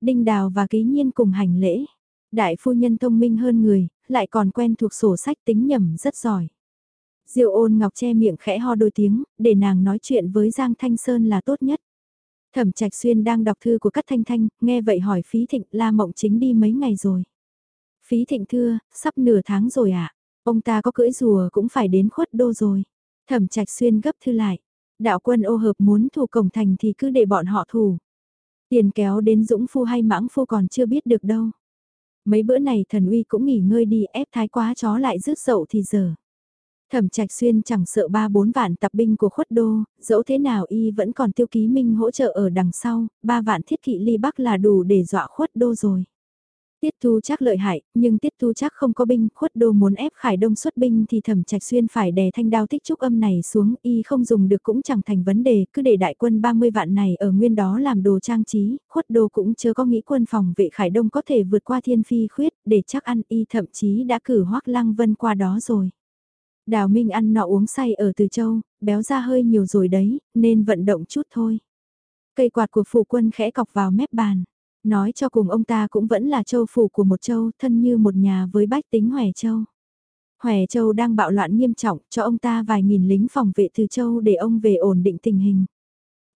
Đinh đào và ký nhiên cùng hành lễ. Đại phu nhân thông minh hơn người, lại còn quen thuộc sổ sách tính nhầm rất giỏi. Diêu ôn ngọc che miệng khẽ ho đôi tiếng, để nàng nói chuyện với Giang Thanh Sơn là tốt nhất. Thẩm Trạch Xuyên đang đọc thư của Cát Thanh Thanh, nghe vậy hỏi Phí Thịnh La Mộng Chính đi mấy ngày rồi. Phí Thịnh thưa, sắp nửa tháng rồi ạ. À? Ông ta có cưỡi rùa cũng phải đến khuất đô rồi. Thẩm trạch xuyên gấp thư lại. Đạo quân ô hợp muốn thủ cổng thành thì cứ để bọn họ thủ. Tiền kéo đến dũng phu hay mãng phu còn chưa biết được đâu. Mấy bữa này thần uy cũng nghỉ ngơi đi ép thái quá chó lại rước dậu thì giờ. Thẩm Trạch Xuyên chẳng sợ ba bốn vạn tập binh của khuất đô, dẫu thế nào y vẫn còn tiêu ký minh hỗ trợ ở đằng sau, ba vạn thiết kỵ ly bắc là đủ để dọa khuất đô rồi. Tiết Thu chắc lợi hại, nhưng Tiết Thu chắc không có binh, khuất đô muốn ép Khải Đông xuất binh thì thẩm trạch xuyên phải đè thanh đao tích trúc âm này xuống, y không dùng được cũng chẳng thành vấn đề, cứ để đại quân 30 vạn này ở nguyên đó làm đồ trang trí, khuất đô cũng chưa có nghĩ quân phòng vệ Khải Đông có thể vượt qua thiên phi khuyết, để chắc ăn y thậm chí đã cử hoắc lăng vân qua đó rồi. Đào Minh ăn nọ uống say ở Từ Châu, béo ra hơi nhiều rồi đấy, nên vận động chút thôi. Cây quạt của phụ quân khẽ cọc vào mép bàn. Nói cho cùng ông ta cũng vẫn là châu phủ của một châu, thân như một nhà với bách tính Hòe Châu. Hòe Châu đang bạo loạn nghiêm trọng, cho ông ta vài nghìn lính phòng vệ từ châu để ông về ổn định tình hình.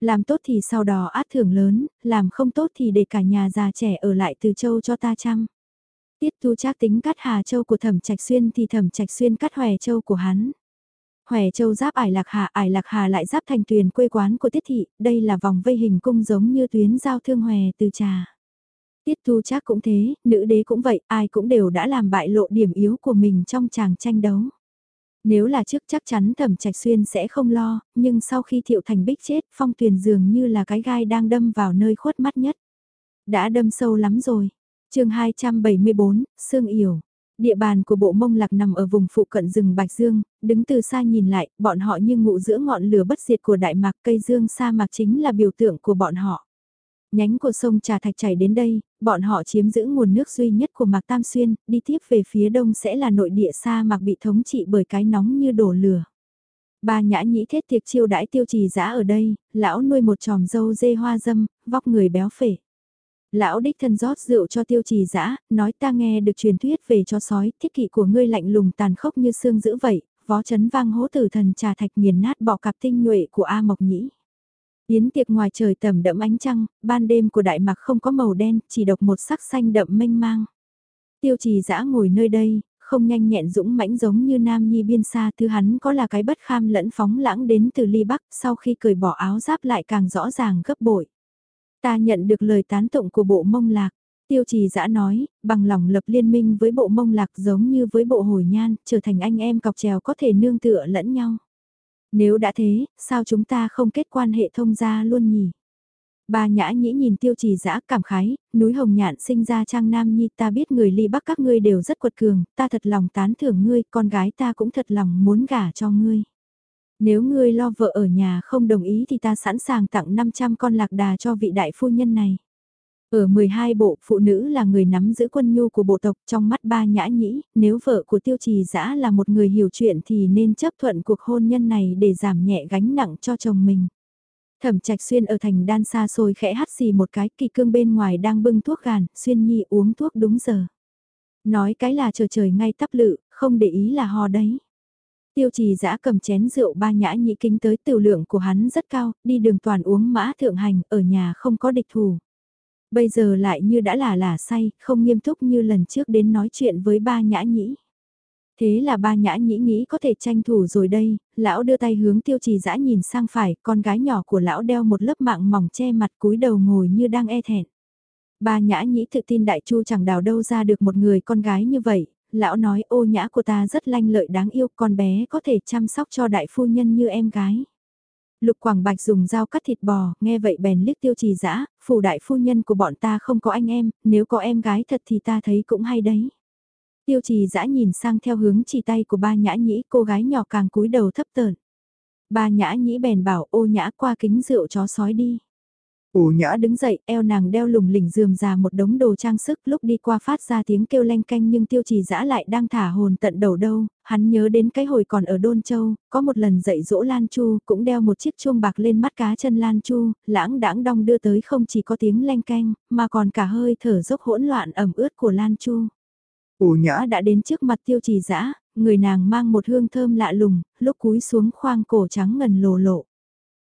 Làm tốt thì sau đó át thưởng lớn, làm không tốt thì để cả nhà già trẻ ở lại từ châu cho ta chăm. Tiết thu trác tính cắt Hà Châu của Thẩm Trạch Xuyên thì Thẩm Trạch Xuyên cắt Hòe Châu của hắn. Hòe Châu giáp ải Lạc Hà, ải Lạc Hà lại giáp thành tuyền quê quán của Tiết Thị, đây là vòng vây hình cung giống như tuyến giao thương Hòe từ trà. Tiết Thu Trác cũng thế, nữ đế cũng vậy, ai cũng đều đã làm bại lộ điểm yếu của mình trong chàng tranh đấu. Nếu là trước chắc chắn thẩm trạch xuyên sẽ không lo, nhưng sau khi thiệu thành bích chết, phong tuyền dường như là cái gai đang đâm vào nơi khuất mắt nhất. Đã đâm sâu lắm rồi chương 274, Sương Yểu. Địa bàn của bộ mông lạc nằm ở vùng phụ cận rừng Bạch Dương, đứng từ xa nhìn lại, bọn họ như ngụ giữa ngọn lửa bất diệt của đại mạc cây dương sa mạc chính là biểu tượng của bọn họ. Nhánh của sông Trà Thạch chảy đến đây, bọn họ chiếm giữ nguồn nước duy nhất của Mạc Tam Xuyên, đi tiếp về phía đông sẽ là nội địa sa mạc bị thống trị bởi cái nóng như đổ lửa. Ba nhã nhĩ thết tiệc chiêu đãi tiêu trì giã ở đây, lão nuôi một tròm dâu dê hoa dâm, vóc người béo phể. Lão đích thân rót rượu cho tiêu trì dã nói ta nghe được truyền thuyết về cho sói, thiết kỵ của ngươi lạnh lùng tàn khốc như xương dữ vậy, vó chấn vang hố tử thần trà thạch nghiền nát bỏ cặp tinh nhuệ của A Mộc Nhĩ. Yến tiệc ngoài trời tầm đậm ánh trăng, ban đêm của Đại Mạc không có màu đen, chỉ độc một sắc xanh đậm mênh mang. Tiêu trì dã ngồi nơi đây, không nhanh nhẹn dũng mãnh giống như nam nhi biên xa thứ hắn có là cái bất kham lẫn phóng lãng đến từ ly bắc sau khi cởi bỏ áo giáp lại càng rõ ràng gấp bội. Ta nhận được lời tán tụng của bộ mông lạc. Tiêu trì giã nói, bằng lòng lập liên minh với bộ mông lạc giống như với bộ hồi nhan, trở thành anh em cọc trèo có thể nương tựa lẫn nhau. Nếu đã thế, sao chúng ta không kết quan hệ thông gia luôn nhỉ? Ba nhã nhĩ nhìn tiêu trì giã cảm khái, núi hồng nhạn sinh ra trang nam nhi ta biết người ly bắc các ngươi đều rất quật cường, ta thật lòng tán thưởng ngươi, con gái ta cũng thật lòng muốn gả cho ngươi. Nếu ngươi lo vợ ở nhà không đồng ý thì ta sẵn sàng tặng 500 con lạc đà cho vị đại phu nhân này. Ở 12 bộ, phụ nữ là người nắm giữ quân nhu của bộ tộc trong mắt ba nhã nhĩ, nếu vợ của tiêu trì dã là một người hiểu chuyện thì nên chấp thuận cuộc hôn nhân này để giảm nhẹ gánh nặng cho chồng mình. Thẩm trạch xuyên ở thành đan xa xôi khẽ hắt xì một cái kỳ cương bên ngoài đang bưng thuốc gàn, xuyên nhi uống thuốc đúng giờ. Nói cái là chờ trời ngay tắp lự, không để ý là ho đấy. Tiêu trì giã cầm chén rượu ba nhã nhị kính tới tiểu lượng của hắn rất cao, đi đường toàn uống mã thượng hành, ở nhà không có địch thủ. Bây giờ lại như đã là là say, không nghiêm túc như lần trước đến nói chuyện với ba nhã nhĩ. Thế là ba nhã nhĩ nghĩ có thể tranh thủ rồi đây, lão đưa tay hướng tiêu trì dã nhìn sang phải, con gái nhỏ của lão đeo một lớp mạng mỏng che mặt cúi đầu ngồi như đang e thẹn. Ba nhã nhĩ tự tin đại chu chẳng đào đâu ra được một người con gái như vậy, lão nói ô nhã của ta rất lanh lợi đáng yêu, con bé có thể chăm sóc cho đại phu nhân như em gái. Lục Quảng Bạch dùng dao cắt thịt bò, nghe vậy bèn liếc tiêu trì dã phủ đại phu nhân của bọn ta không có anh em, nếu có em gái thật thì ta thấy cũng hay đấy. Tiêu trì dã nhìn sang theo hướng chỉ tay của ba nhã nhĩ, cô gái nhỏ càng cúi đầu thấp tợn. Ba nhã nhĩ bèn bảo ô nhã qua kính rượu chó sói đi. Ủ nhã đứng dậy, eo nàng đeo lùng lỉnh dườm già một đống đồ trang sức lúc đi qua phát ra tiếng kêu leng canh nhưng tiêu trì dã lại đang thả hồn tận đầu đâu, hắn nhớ đến cái hồi còn ở Đôn Châu, có một lần dạy dỗ Lan Chu, cũng đeo một chiếc chuông bạc lên mắt cá chân Lan Chu, lãng đãng đong đưa tới không chỉ có tiếng leng canh, mà còn cả hơi thở dốc hỗn loạn ẩm ướt của Lan Chu. Ủ nhã đã đến trước mặt tiêu trì dã người nàng mang một hương thơm lạ lùng, lúc cúi xuống khoang cổ trắng ngần lồ lộ.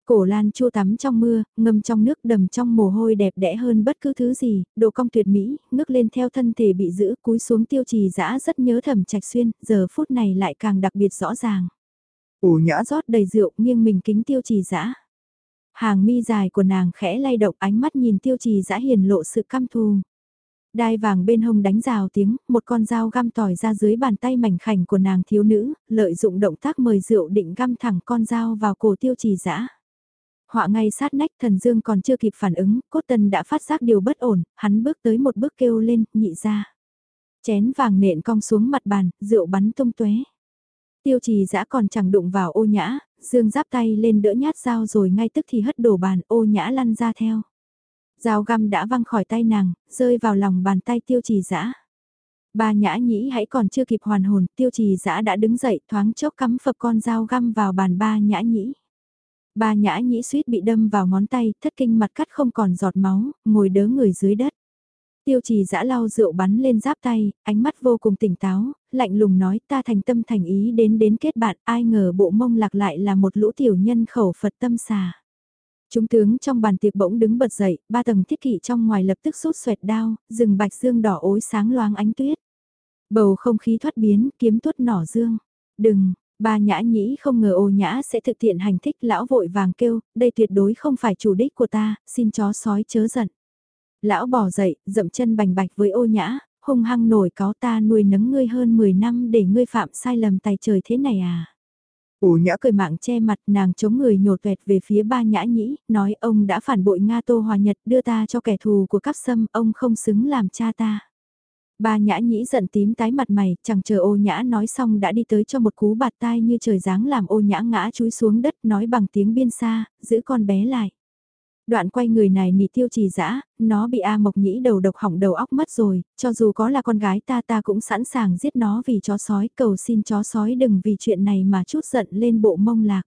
Cổ Lan chua tắm trong mưa, ngâm trong nước đầm trong mồ hôi đẹp đẽ hơn bất cứ thứ gì, độ cong tuyệt mỹ, ngước lên theo thân thể bị giữ, cúi xuống tiêu trì dã rất nhớ thẩm trạch xuyên, giờ phút này lại càng đặc biệt rõ ràng. Ủ nhã rót đầy rượu nghiêng mình kính tiêu trì dã Hàng mi dài của nàng khẽ lay động ánh mắt nhìn tiêu trì dã hiền lộ sự căm thù. Đai vàng bên hông đánh rào tiếng, một con dao găm tỏi ra dưới bàn tay mảnh khảnh của nàng thiếu nữ, lợi dụng động tác mời rượu định găm thẳng con dao vào cổ tiêu trì dã Họa ngay sát nách thần dương còn chưa kịp phản ứng, cốt tân đã phát giác điều bất ổn, hắn bước tới một bước kêu lên, nhị ra. Chén vàng nện cong xuống mặt bàn, rượu bắn tung tuế. Tiêu trì dã còn chẳng đụng vào ô nhã, dương giáp tay lên đỡ nhát dao rồi ngay tức thì hất đổ bàn ô nhã lăn ra theo. Dao găm đã văng khỏi tay nàng, rơi vào lòng bàn tay tiêu trì dã Ba nhã nhĩ hãy còn chưa kịp hoàn hồn, tiêu trì dã đã đứng dậy thoáng chốc cắm phập con dao găm vào bàn ba nhã nhĩ. Ba nhã nhĩ suýt bị đâm vào ngón tay, thất kinh mặt cắt không còn giọt máu, ngồi đớ người dưới đất. Tiêu trì giã lau rượu bắn lên giáp tay, ánh mắt vô cùng tỉnh táo, lạnh lùng nói ta thành tâm thành ý đến đến kết bạn, ai ngờ bộ mông lạc lại là một lũ tiểu nhân khẩu Phật tâm xà. Chúng tướng trong bàn tiệc bỗng đứng bật dậy, ba tầng thiết kỵ trong ngoài lập tức rút xoẹt đao, rừng bạch dương đỏ ối sáng loáng ánh tuyết. Bầu không khí thoát biến, kiếm tuốt nỏ dương. Đừng, ba nhã nhĩ không ngờ ô nhã sẽ thực hiện hành thích lão vội vàng kêu, đây tuyệt đối không phải chủ đích của ta, xin chó sói chớ giận. Lão bỏ dậy, dậm chân bành bạch với ô nhã, hung hăng nổi cáo ta nuôi nấng ngươi hơn 10 năm để ngươi phạm sai lầm tài trời thế này à. Ủ nhã cười mạng che mặt nàng chống người nhột tuẹt về phía ba nhã nhĩ, nói ông đã phản bội Nga Tô Hòa Nhật đưa ta cho kẻ thù của cắp sâm, ông không xứng làm cha ta. Ba nhã nhĩ giận tím tái mặt mày, chẳng chờ ô nhã nói xong đã đi tới cho một cú bạt tai như trời giáng làm ô nhã ngã chúi xuống đất nói bằng tiếng biên xa, giữ con bé lại. Đoạn quay người này nị tiêu trì dã nó bị A Mộc Nhĩ đầu độc hỏng đầu óc mất rồi, cho dù có là con gái ta ta cũng sẵn sàng giết nó vì chó sói, cầu xin chó sói đừng vì chuyện này mà chút giận lên bộ mông lạc.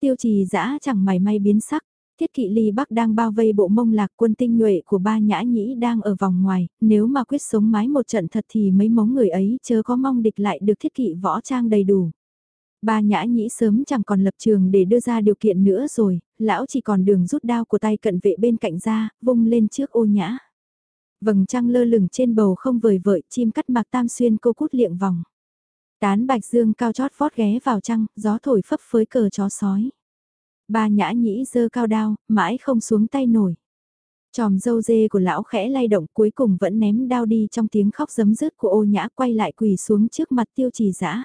Tiêu trì dã chẳng mày may biến sắc, thiết kỵ ly bắc đang bao vây bộ mông lạc quân tinh nhuệ của ba nhã nhĩ đang ở vòng ngoài, nếu mà quyết sống mái một trận thật thì mấy mống người ấy chớ có mong địch lại được thiết kỵ võ trang đầy đủ. Ba nhã nhĩ sớm chẳng còn lập trường để đưa ra điều kiện nữa rồi, lão chỉ còn đường rút đao của tay cận vệ bên cạnh ra, vung lên trước ô nhã. Vầng trăng lơ lửng trên bầu không vời vợi, chim cắt mạc tam xuyên cô cút liệng vòng. Tán bạch dương cao chót vót ghé vào trăng, gió thổi phấp phới cờ chó sói. Ba nhã nhĩ dơ cao đao, mãi không xuống tay nổi. Tròm dâu dê của lão khẽ lay động cuối cùng vẫn ném đao đi trong tiếng khóc giấm dứt của ô nhã quay lại quỳ xuống trước mặt tiêu trì dã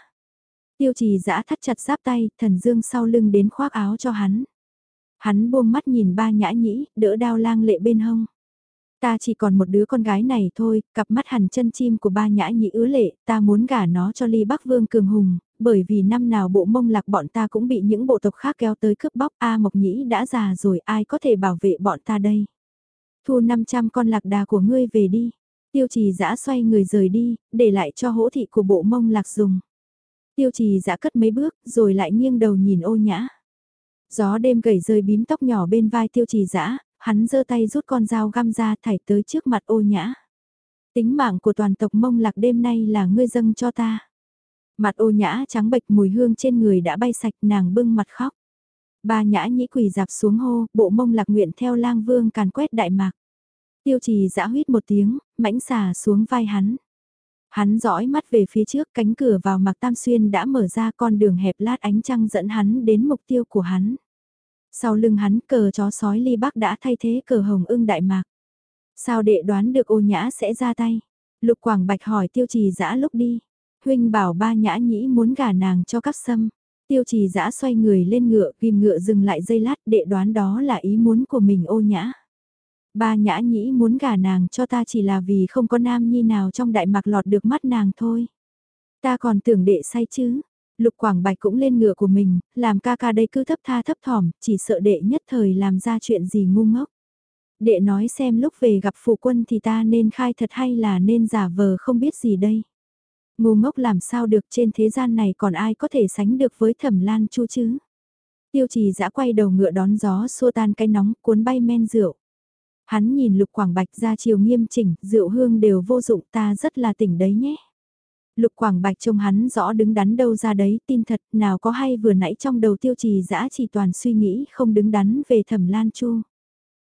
Tiêu trì dã thắt chặt giáp tay, thần dương sau lưng đến khoác áo cho hắn. Hắn buông mắt nhìn ba nhã nhĩ, đỡ đao lang lệ bên hông. Ta chỉ còn một đứa con gái này thôi, cặp mắt hằn chân chim của ba nhã nhĩ ứa lệ, ta muốn gả nó cho ly bắc vương cường hùng, bởi vì năm nào bộ mông lạc bọn ta cũng bị những bộ tộc khác kéo tới cướp bóc A Mộc Nhĩ đã già rồi ai có thể bảo vệ bọn ta đây. Thu 500 con lạc đà của ngươi về đi. Tiêu trì giã xoay người rời đi, để lại cho hỗ thị của bộ mông lạc dùng. Tiêu trì giã cất mấy bước, rồi lại nghiêng đầu nhìn ô nhã. Gió đêm gầy rơi bím tóc nhỏ bên vai tiêu trì giã, hắn giơ tay rút con dao găm ra thải tới trước mặt ô nhã. Tính mạng của toàn tộc mông lạc đêm nay là ngươi dâng cho ta. Mặt ô nhã trắng bệch mùi hương trên người đã bay sạch nàng bưng mặt khóc. Ba nhã nhĩ quỳ dạp xuống hô, bộ mông lạc nguyện theo lang vương càn quét đại mạc. Tiêu trì giã huyết một tiếng, mãnh xà xuống vai hắn. Hắn dõi mắt về phía trước cánh cửa vào mạc tam xuyên đã mở ra con đường hẹp lát ánh trăng dẫn hắn đến mục tiêu của hắn. Sau lưng hắn cờ chó sói ly bắc đã thay thế cờ hồng ưng đại mạc. Sao đệ đoán được ô nhã sẽ ra tay? Lục Quảng Bạch hỏi tiêu trì dã lúc đi. Huynh bảo ba nhã nhĩ muốn gả nàng cho các sâm. Tiêu trì dã xoay người lên ngựa, ghim ngựa dừng lại dây lát để đoán đó là ý muốn của mình ô nhã. Ba nhã nhĩ muốn gả nàng cho ta chỉ là vì không có nam nhi nào trong đại mạc lọt được mắt nàng thôi. Ta còn tưởng đệ say chứ. Lục Quảng Bạch cũng lên ngựa của mình, làm ca ca đây cứ thấp tha thấp thỏm, chỉ sợ đệ nhất thời làm ra chuyện gì ngu ngốc. Đệ nói xem lúc về gặp phụ quân thì ta nên khai thật hay là nên giả vờ không biết gì đây. Ngu ngốc làm sao được trên thế gian này còn ai có thể sánh được với thẩm lan chu chứ. Tiêu trì Dã quay đầu ngựa đón gió xua tan cái nóng cuốn bay men rượu. Hắn nhìn lục quảng bạch ra chiều nghiêm chỉnh, rượu hương đều vô dụng ta rất là tỉnh đấy nhé. Lục quảng bạch trông hắn rõ đứng đắn đâu ra đấy, tin thật, nào có hay vừa nãy trong đầu tiêu trì dã chỉ toàn suy nghĩ không đứng đắn về thẩm lan chu.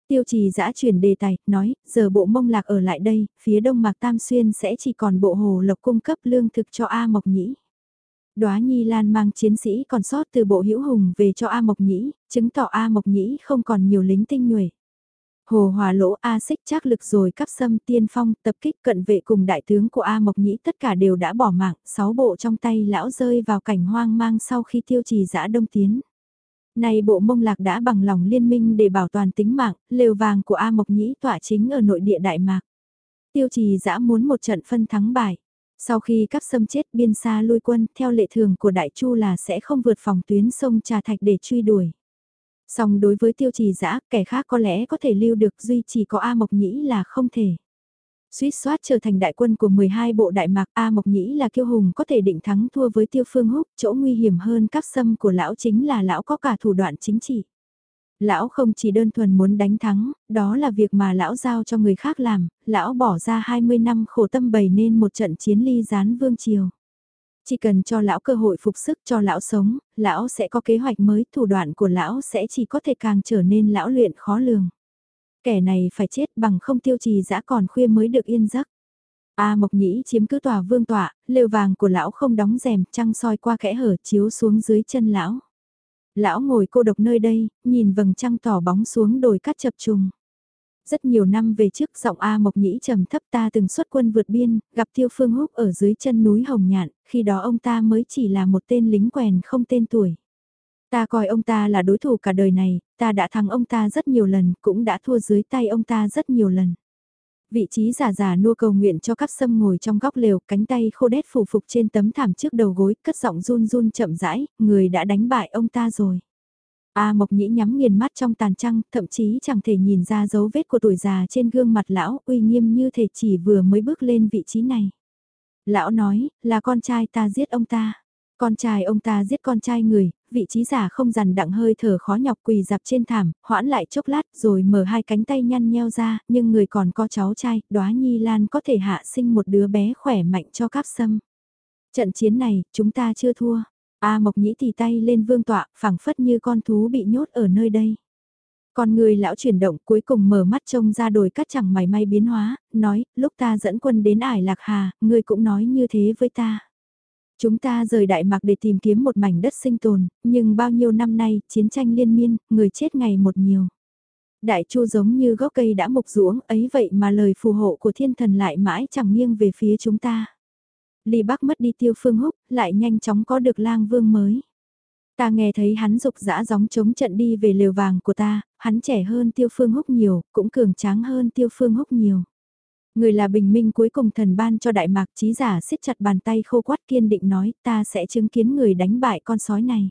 Tiêu trì dã chuyển đề tài, nói, giờ bộ mông lạc ở lại đây, phía đông mạc tam xuyên sẽ chỉ còn bộ hồ lộc cung cấp lương thực cho A Mộc Nhĩ. Đóa Nhi Lan mang chiến sĩ còn sót từ bộ hữu hùng về cho A Mộc Nhĩ, chứng tỏ A Mộc Nhĩ không còn nhiều lính tinh nhuệ. Hồ Hòa Lỗ A xích chắc lực rồi cắp xâm tiên phong tập kích cận vệ cùng đại tướng của A Mộc Nhĩ tất cả đều đã bỏ mạng, sáu bộ trong tay lão rơi vào cảnh hoang mang sau khi tiêu trì giã đông tiến nay bộ mông lạc đã bằng lòng liên minh để bảo toàn tính mạng, lều vàng của A Mộc Nhĩ tỏa chính ở nội địa Đại Mạc. Tiêu trì dã muốn một trận phân thắng bài. Sau khi cắp xâm chết biên xa lui quân, theo lệ thường của Đại Chu là sẽ không vượt phòng tuyến sông Trà Thạch để truy đuổi. Song đối với tiêu trì dã kẻ khác có lẽ có thể lưu được duy chỉ có A Mộc Nhĩ là không thể. Suýt soát trở thành đại quân của 12 bộ đại mạc A Mộc Nhĩ là kiêu hùng có thể định thắng thua với tiêu phương húc, chỗ nguy hiểm hơn các xâm của lão chính là lão có cả thủ đoạn chính trị. Lão không chỉ đơn thuần muốn đánh thắng, đó là việc mà lão giao cho người khác làm, lão bỏ ra 20 năm khổ tâm bày nên một trận chiến ly gián vương triều. Chỉ cần cho lão cơ hội phục sức cho lão sống, lão sẽ có kế hoạch mới, thủ đoạn của lão sẽ chỉ có thể càng trở nên lão luyện khó lường. Kẻ này phải chết bằng không tiêu trì dã còn khuya mới được yên giấc. A Mộc Nhĩ chiếm cứ tòa vương tọa, lều vàng của lão không đóng rèm, trăng soi qua kẽ hở chiếu xuống dưới chân lão. Lão ngồi cô độc nơi đây, nhìn vầng trăng tỏ bóng xuống đồi cát chập trùng. Rất nhiều năm về trước giọng A Mộc Nhĩ trầm thấp ta từng xuất quân vượt biên, gặp Tiêu Phương Húc ở dưới chân núi Hồng Nhạn, khi đó ông ta mới chỉ là một tên lính quèn không tên tuổi. Ta coi ông ta là đối thủ cả đời này, ta đã thắng ông ta rất nhiều lần, cũng đã thua dưới tay ông ta rất nhiều lần. Vị trí giả giả nua cầu nguyện cho các sâm ngồi trong góc lều, cánh tay khô đét phủ phục trên tấm thảm trước đầu gối, cất giọng run run chậm rãi, người đã đánh bại ông ta rồi. A Mộc Nhĩ nhắm nghiền mắt trong tàn trăng, thậm chí chẳng thể nhìn ra dấu vết của tuổi già trên gương mặt lão, uy nghiêm như thể chỉ vừa mới bước lên vị trí này. Lão nói, là con trai ta giết ông ta. Con trai ông ta giết con trai người, vị trí giả không dằn đặng hơi thở khó nhọc quỳ dạp trên thảm, hoãn lại chốc lát rồi mở hai cánh tay nhăn nheo ra, nhưng người còn có cháu trai, đóa nhi lan có thể hạ sinh một đứa bé khỏe mạnh cho cáp sâm. Trận chiến này, chúng ta chưa thua. A Mộc Nhĩ thì tay lên vương tọa, phẳng phất như con thú bị nhốt ở nơi đây. Con người lão chuyển động cuối cùng mở mắt trông ra đồi cắt chẳng mày may biến hóa, nói, lúc ta dẫn quân đến ải lạc hà, ngươi cũng nói như thế với ta. Chúng ta rời Đại Mạc để tìm kiếm một mảnh đất sinh tồn, nhưng bao nhiêu năm nay, chiến tranh liên miên, người chết ngày một nhiều. Đại Chu giống như gốc cây đã mục ruỗng, ấy vậy mà lời phù hộ của thiên thần lại mãi chẳng nghiêng về phía chúng ta. Ly Bắc mất đi tiêu phương húc, lại nhanh chóng có được lang vương mới. Ta nghe thấy hắn dục dã gióng chống trận đi về lều vàng của ta, hắn trẻ hơn tiêu phương húc nhiều, cũng cường tráng hơn tiêu phương húc nhiều. Người là bình minh cuối cùng thần ban cho đại mạc trí giả siết chặt bàn tay khô quát kiên định nói ta sẽ chứng kiến người đánh bại con sói này.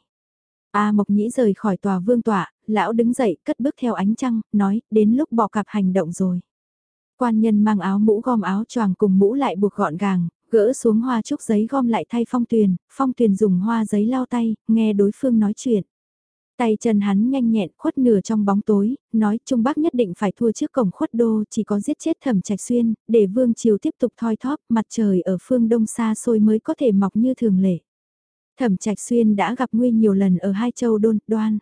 A Mộc Nhĩ rời khỏi tòa vương tọa, lão đứng dậy cất bước theo ánh trăng, nói đến lúc bỏ cặp hành động rồi. Quan nhân mang áo mũ gom áo choàng cùng mũ lại buộc gọn gàng, gỡ xuống hoa trúc giấy gom lại thay phong tuyền, phong tuyền dùng hoa giấy lau tay, nghe đối phương nói chuyện. Tay chân hắn nhanh nhẹn khuất nửa trong bóng tối, nói Trung Bắc nhất định phải thua trước cổng khuất đô, chỉ có giết chết thẩm trạch xuyên, để vương triều tiếp tục thoi thóp, mặt trời ở phương đông xa xôi mới có thể mọc như thường lệ. Thẩm trạch xuyên đã gặp nguy nhiều lần ở hai châu đôn, đoan.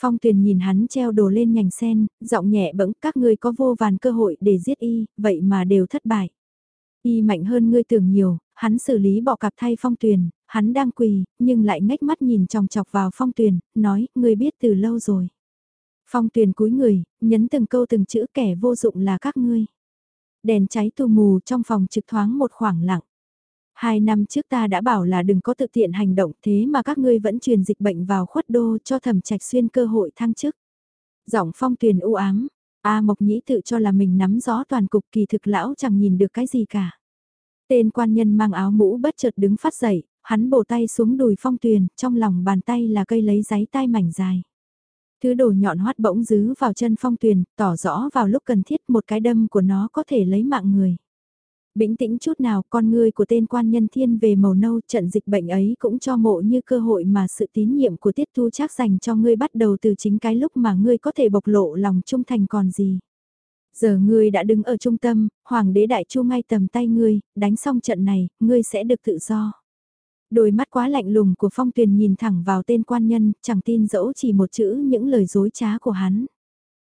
Phong tuyền nhìn hắn treo đồ lên nhành sen, giọng nhẹ bẫng các ngươi có vô vàn cơ hội để giết y, vậy mà đều thất bại. Y mạnh hơn ngươi tưởng nhiều, hắn xử lý bỏ cặp thay phong tuyền, hắn đang quỳ, nhưng lại ngách mắt nhìn chòng chọc vào phong tuyền, nói, ngươi biết từ lâu rồi. Phong tuyền cúi người, nhấn từng câu từng chữ kẻ vô dụng là các ngươi. Đèn cháy tù mù trong phòng trực thoáng một khoảng lặng. Hai năm trước ta đã bảo là đừng có tự tiện hành động thế mà các ngươi vẫn truyền dịch bệnh vào khuất đô cho thẩm trạch xuyên cơ hội thăng chức. Giọng phong tuyền u ám, A Mộc Nhĩ tự cho là mình nắm rõ toàn cục kỳ thực lão chẳng nhìn được cái gì cả. Tên quan nhân mang áo mũ bất chợt đứng phát dậy, hắn bổ tay xuống đùi phong tuyền, trong lòng bàn tay là cây lấy giấy tai mảnh dài. Thứ đồ nhọn hoắt bỗng dứ vào chân phong tuyền, tỏ rõ vào lúc cần thiết một cái đâm của nó có thể lấy mạng người. Bĩnh tĩnh chút nào con ngươi của tên quan nhân thiên về màu nâu trận dịch bệnh ấy cũng cho mộ như cơ hội mà sự tín nhiệm của tiết thu chắc dành cho ngươi bắt đầu từ chính cái lúc mà ngươi có thể bộc lộ lòng trung thành còn gì. Giờ ngươi đã đứng ở trung tâm, hoàng đế đại chu ngay tầm tay ngươi, đánh xong trận này, ngươi sẽ được tự do. Đôi mắt quá lạnh lùng của phong tuyền nhìn thẳng vào tên quan nhân, chẳng tin dẫu chỉ một chữ những lời dối trá của hắn.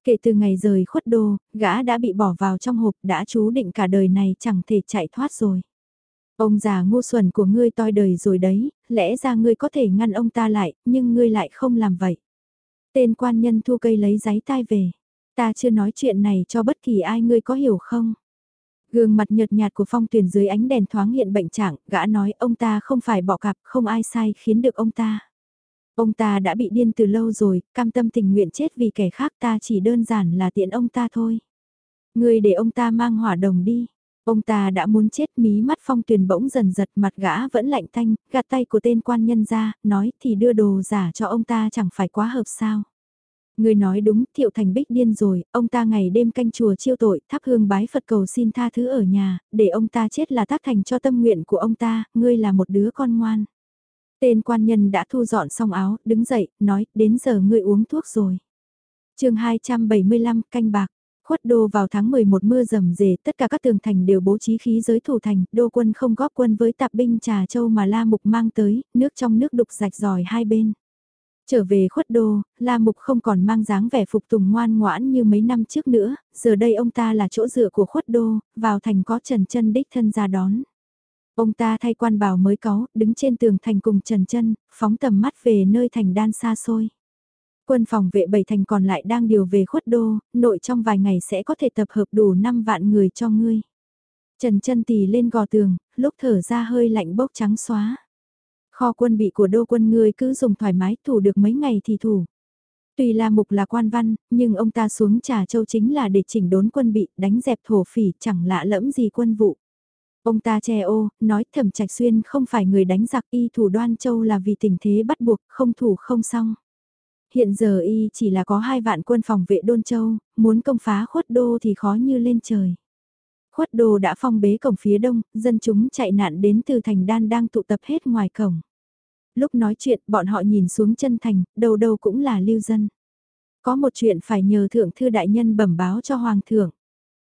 Kể từ ngày rời khuất đô, gã đã bị bỏ vào trong hộp đã chú định cả đời này chẳng thể chạy thoát rồi. Ông già ngu xuẩn của ngươi toi đời rồi đấy, lẽ ra ngươi có thể ngăn ông ta lại, nhưng ngươi lại không làm vậy. Tên quan nhân thu cây lấy giấy tai về. Ta chưa nói chuyện này cho bất kỳ ai ngươi có hiểu không? Gương mặt nhợt nhạt của phong tuyển dưới ánh đèn thoáng hiện bệnh trạng, gã nói ông ta không phải bỏ cặp, không ai sai khiến được ông ta. Ông ta đã bị điên từ lâu rồi, cam tâm tình nguyện chết vì kẻ khác ta chỉ đơn giản là tiện ông ta thôi. Người để ông ta mang hỏa đồng đi. Ông ta đã muốn chết mí mắt phong tuyền bỗng dần giật mặt gã vẫn lạnh tanh, gạt tay của tên quan nhân ra, nói thì đưa đồ giả cho ông ta chẳng phải quá hợp sao. Người nói đúng, Thiệu Thành Bích điên rồi, ông ta ngày đêm canh chùa chiêu tội, thắp hương bái Phật cầu xin tha thứ ở nhà, để ông ta chết là tác thành cho tâm nguyện của ông ta, ngươi là một đứa con ngoan. Tên quan nhân đã thu dọn xong áo, đứng dậy, nói, đến giờ ngươi uống thuốc rồi. chương 275, canh bạc. Khuất đô vào tháng 11 mưa rầm rề, tất cả các tường thành đều bố trí khí giới thủ thành, đô quân không góp quân với tạp binh trà châu mà La Mục mang tới, nước trong nước đục rạch ròi hai bên. Trở về khuất đô, La Mục không còn mang dáng vẻ phục tùng ngoan ngoãn như mấy năm trước nữa, giờ đây ông ta là chỗ dựa của khuất đô, vào thành có Trần chân đích thân ra đón. Ông ta thay quan bào mới có, đứng trên tường thành cùng Trần chân phóng tầm mắt về nơi thành đan xa xôi. Quân phòng vệ bảy thành còn lại đang điều về khuất đô, nội trong vài ngày sẽ có thể tập hợp đủ 5 vạn người cho ngươi. Trần chân tì lên gò tường, lúc thở ra hơi lạnh bốc trắng xóa. Kho quân bị của đô quân ngươi cứ dùng thoải mái thủ được mấy ngày thì thủ. Tuy là mục là quan văn, nhưng ông ta xuống trà châu chính là để chỉnh đốn quân bị, đánh dẹp thổ phỉ, chẳng lạ lẫm gì quân vụ. Ông ta che ô, nói thẩm trạch xuyên không phải người đánh giặc y thủ đoan châu là vì tình thế bắt buộc, không thủ không xong. Hiện giờ y chỉ là có hai vạn quân phòng vệ đôn châu, muốn công phá khuất đô thì khó như lên trời. Khuất đô đã phong bế cổng phía đông, dân chúng chạy nạn đến từ thành đan đang tụ tập hết ngoài cổng. Lúc nói chuyện bọn họ nhìn xuống chân thành, đầu đầu cũng là lưu dân. Có một chuyện phải nhờ thượng thư đại nhân bẩm báo cho hoàng thượng.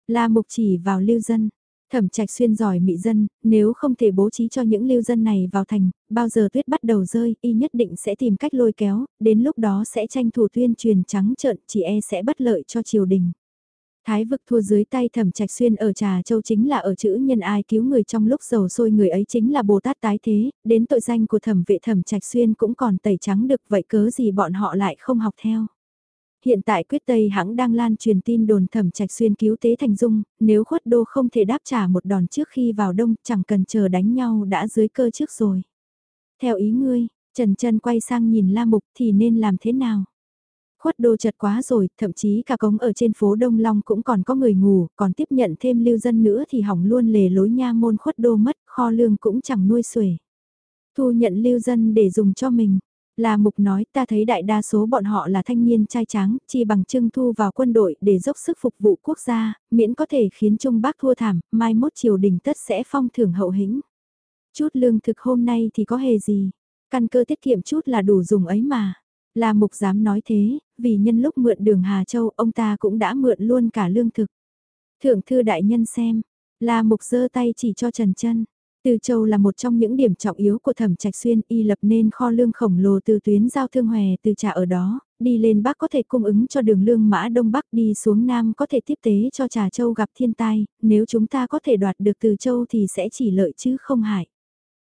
La mục chỉ vào lưu dân, Thẩm trạch xuyên giỏi mị dân, nếu không thể bố trí cho những lưu dân này vào thành, bao giờ tuyết bắt đầu rơi, y nhất định sẽ tìm cách lôi kéo, đến lúc đó sẽ tranh thủ tuyên truyền trắng trợn, chỉ e sẽ bất lợi cho triều đình. Thái vực thua dưới tay thẩm trạch xuyên ở Trà Châu chính là ở chữ nhân ai cứu người trong lúc dầu sôi người ấy chính là Bồ Tát tái thế, đến tội danh của thẩm vệ thẩm trạch xuyên cũng còn tẩy trắng được vậy cớ gì bọn họ lại không học theo. Hiện tại quyết Tây hãng đang lan truyền tin đồn thẩm trạch xuyên cứu tế thành dung, nếu khuất đô không thể đáp trả một đòn trước khi vào đông chẳng cần chờ đánh nhau đã dưới cơ trước rồi. Theo ý ngươi, Trần Trần quay sang nhìn La Mục thì nên làm thế nào? Khuất đô chật quá rồi, thậm chí cả cống ở trên phố Đông Long cũng còn có người ngủ, còn tiếp nhận thêm lưu dân nữa thì hỏng luôn lề lối nha môn khuất đô mất, kho lương cũng chẳng nuôi xuể. Thu nhận lưu dân để dùng cho mình, là mục nói ta thấy đại đa số bọn họ là thanh niên trai tráng, chi bằng trưng thu vào quân đội để dốc sức phục vụ quốc gia, miễn có thể khiến Trung Bắc thua thảm, mai mốt triều đình tất sẽ phong thưởng hậu hĩnh. Chút lương thực hôm nay thì có hề gì, căn cơ tiết kiệm chút là đủ dùng ấy mà. Là mục dám nói thế, vì nhân lúc mượn đường Hà Châu ông ta cũng đã mượn luôn cả lương thực. Thượng thư đại nhân xem, là mục giơ tay chỉ cho Trần chân từ Châu là một trong những điểm trọng yếu của Thẩm Trạch Xuyên, y lập nên kho lương khổng lồ từ tuyến giao thương hòe từ trà ở đó, đi lên Bắc có thể cung ứng cho đường lương mã Đông Bắc đi xuống Nam có thể tiếp tế cho trà Châu gặp thiên tai, nếu chúng ta có thể đoạt được từ Châu thì sẽ chỉ lợi chứ không hại.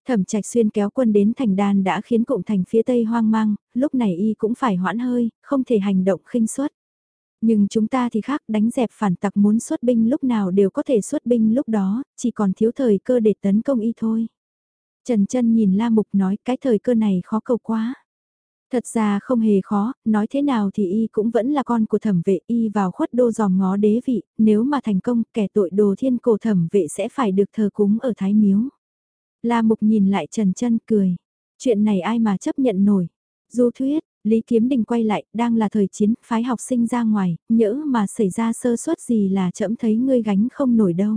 Thẩm Trạch Xuyên kéo quân đến thành Đan đã khiến cụm thành phía Tây hoang mang, lúc này y cũng phải hoãn hơi, không thể hành động khinh suất. Nhưng chúng ta thì khác đánh dẹp phản tặc muốn xuất binh lúc nào đều có thể xuất binh lúc đó, chỉ còn thiếu thời cơ để tấn công y thôi. Trần chân nhìn La Mục nói cái thời cơ này khó cầu quá. Thật ra không hề khó, nói thế nào thì y cũng vẫn là con của thẩm vệ y vào khuất đô giòm ngó đế vị, nếu mà thành công kẻ tội đồ thiên cổ thẩm vệ sẽ phải được thờ cúng ở Thái Miếu. La Mục nhìn lại Trần chân cười, chuyện này ai mà chấp nhận nổi. Du thuyết, Lý Kiếm Đình quay lại, đang là thời chiến, phái học sinh ra ngoài, nhỡ mà xảy ra sơ suất gì là chậm thấy ngươi gánh không nổi đâu.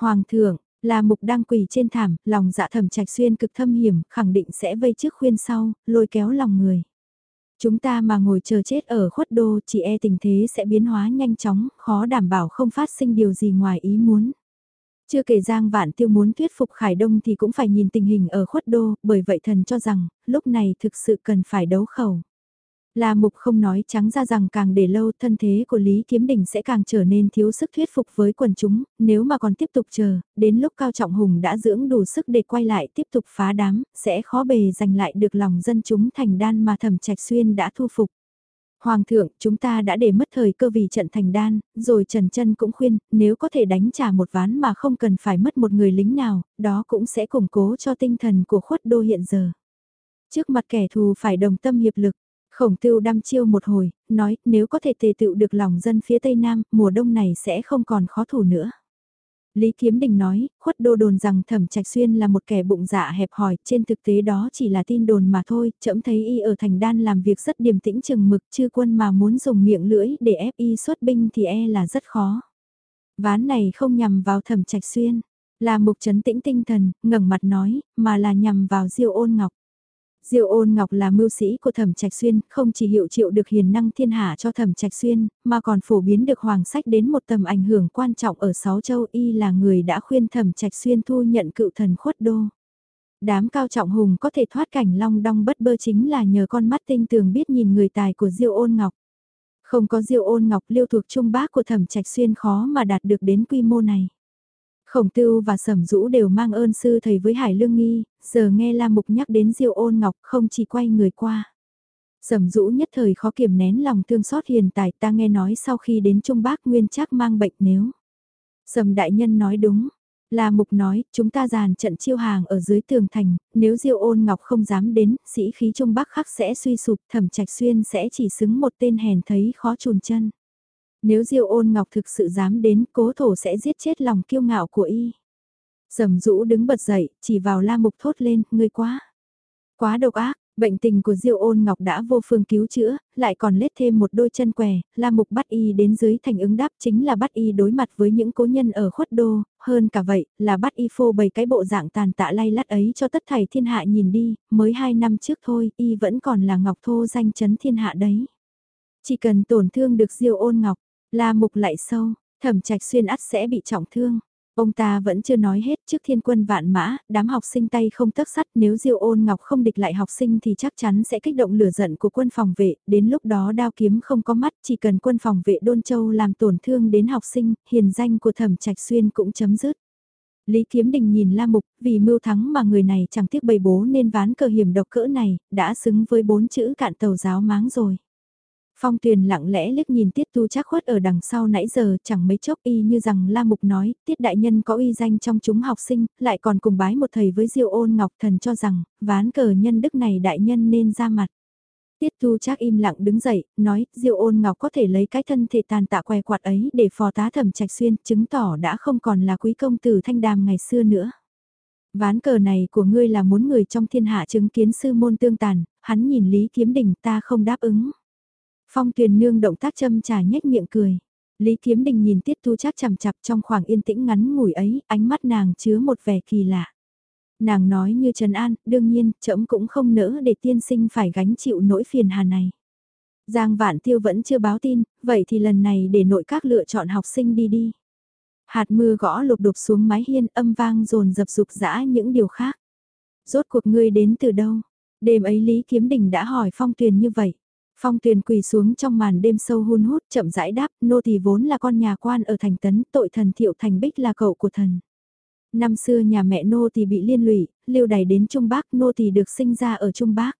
Hoàng thượng, là mục đang quỳ trên thảm, lòng dạ thầm trạch xuyên cực thâm hiểm, khẳng định sẽ vây trước khuyên sau, lôi kéo lòng người. Chúng ta mà ngồi chờ chết ở khuất đô, chỉ e tình thế sẽ biến hóa nhanh chóng, khó đảm bảo không phát sinh điều gì ngoài ý muốn. Chưa kể Giang Vạn Tiêu muốn thuyết phục Khải Đông thì cũng phải nhìn tình hình ở khuất đô, bởi vậy thần cho rằng, lúc này thực sự cần phải đấu khẩu. La Mục không nói trắng ra rằng càng để lâu thân thế của Lý Kiếm Đình sẽ càng trở nên thiếu sức thuyết phục với quần chúng, nếu mà còn tiếp tục chờ, đến lúc Cao Trọng Hùng đã dưỡng đủ sức để quay lại tiếp tục phá đám, sẽ khó bề giành lại được lòng dân chúng thành đan mà thẩm trạch xuyên đã thu phục. Hoàng thượng, chúng ta đã để mất thời cơ vì trận thành đan, rồi Trần Trân cũng khuyên, nếu có thể đánh trả một ván mà không cần phải mất một người lính nào, đó cũng sẽ củng cố cho tinh thần của khuất đô hiện giờ. Trước mặt kẻ thù phải đồng tâm hiệp lực, khổng tưu đăm chiêu một hồi, nói nếu có thể tề tựu được lòng dân phía Tây Nam, mùa đông này sẽ không còn khó thủ nữa. Lý Kiếm Đình nói, khuất đô đồn rằng Thẩm Trạch Xuyên là một kẻ bụng dạ hẹp hòi, trên thực tế đó chỉ là tin đồn mà thôi, trẫm thấy y ở thành đan làm việc rất điềm tĩnh chừng mực, chư quân mà muốn dùng miệng lưỡi để ép y xuất binh thì e là rất khó. Ván này không nhằm vào Thẩm Trạch Xuyên, là mục chấn tĩnh tinh thần, ngẩng mặt nói, mà là nhằm vào Diêu Ôn Ngọc. Diêu ôn ngọc là mưu sĩ của thẩm trạch xuyên, không chỉ hiệu triệu được hiền năng thiên hạ cho thẩm trạch xuyên, mà còn phổ biến được hoàng sách đến một tầm ảnh hưởng quan trọng ở sáu châu y là người đã khuyên thẩm trạch xuyên thu nhận cựu thần khuất đô. Đám cao trọng hùng có thể thoát cảnh long đong bất bơ chính là nhờ con mắt tinh tường biết nhìn người tài của Diêu ôn ngọc. Không có Diêu ôn ngọc liêu thuộc trung bác của thẩm trạch xuyên khó mà đạt được đến quy mô này. Khổng Tưu và Sầm Dũ đều mang ơn sư thầy với Hải Lương Nghi, giờ nghe La Mục nhắc đến Diêu Ôn Ngọc không chỉ quay người qua. Sầm Dũ nhất thời khó kiềm nén lòng thương xót hiền tài ta nghe nói sau khi đến Trung Bác Nguyên chắc mang bệnh nếu. Sầm Đại Nhân nói đúng. La Mục nói, chúng ta dàn trận chiêu hàng ở dưới tường thành, nếu Diêu Ôn Ngọc không dám đến, sĩ khí Trung Bắc khắc sẽ suy sụp, thẩm trạch xuyên sẽ chỉ xứng một tên hèn thấy khó trùn chân. Nếu Diêu ôn ngọc thực sự dám đến cố thổ sẽ giết chết lòng kiêu ngạo của y. Sầm rũ đứng bật dậy, chỉ vào la mục thốt lên, ngươi quá. Quá độc ác, bệnh tình của Diêu ôn ngọc đã vô phương cứu chữa, lại còn lết thêm một đôi chân què, la mục bắt y đến dưới thành ứng đáp chính là bắt y đối mặt với những cố nhân ở khuất đô, hơn cả vậy là bắt y phô bày cái bộ dạng tàn tạ lay lắt ấy cho tất thảy thiên hạ nhìn đi, mới hai năm trước thôi y vẫn còn là ngọc thô danh chấn thiên hạ đấy. Chỉ cần tổn thương được Diêu ôn ngọc, La mục lại sâu, thẩm trạch xuyên ắt sẽ bị trọng thương. Ông ta vẫn chưa nói hết trước thiên quân vạn mã, đám học sinh tay không tấc sắt nếu diêu ôn ngọc không địch lại học sinh thì chắc chắn sẽ kích động lửa giận của quân phòng vệ, đến lúc đó đao kiếm không có mắt chỉ cần quân phòng vệ đôn châu làm tổn thương đến học sinh, hiền danh của thẩm trạch xuyên cũng chấm dứt. Lý Kiếm Đình nhìn La Mục, vì mưu thắng mà người này chẳng tiếc bày bố nên ván cờ hiểm độc cỡ này, đã xứng với bốn chữ cạn tàu giáo máng rồi. Phong tuyền lặng lẽ liếc nhìn tiết tu Trác khuất ở đằng sau nãy giờ chẳng mấy chốc y như rằng La Mục nói, tiết đại nhân có uy danh trong chúng học sinh, lại còn cùng bái một thầy với Diêu ôn ngọc thần cho rằng, ván cờ nhân đức này đại nhân nên ra mặt. Tiết tu Trác im lặng đứng dậy, nói, Diêu ôn ngọc có thể lấy cái thân thể tàn tạ què quạt ấy để phò tá thẩm trạch xuyên, chứng tỏ đã không còn là quý công tử thanh đàm ngày xưa nữa. Ván cờ này của ngươi là muốn người trong thiên hạ chứng kiến sư môn tương tàn, hắn nhìn Lý Kiếm Đình ta không đáp ứng. Phong tuyền nương động tác châm trà nhếch miệng cười. Lý Kiếm Đình nhìn Tiết Tu chắc chằm chặp trong khoảng yên tĩnh ngắn ngủi ấy, ánh mắt nàng chứa một vẻ kỳ lạ. Nàng nói như Trần An, đương nhiên, trẫm cũng không nỡ để tiên sinh phải gánh chịu nỗi phiền hà này. Giang Vạn Tiêu vẫn chưa báo tin, vậy thì lần này để nội các lựa chọn học sinh đi đi. Hạt mưa gõ lục đục xuống mái hiên âm vang rồn dập dục dã những điều khác. Rốt cuộc ngươi đến từ đâu? Đêm ấy Lý Kiếm Đình đã hỏi Phong Tuyền như vậy. Phong tuyền quỳ xuống trong màn đêm sâu hun hút chậm rãi đáp, nô tỳ vốn là con nhà quan ở thành tấn, tội thần thiệu thành bích là cậu của thần. Năm xưa nhà mẹ nô tỳ bị liên lụy, lưu đày đến Trung Bắc, nô tỳ được sinh ra ở Trung Bắc.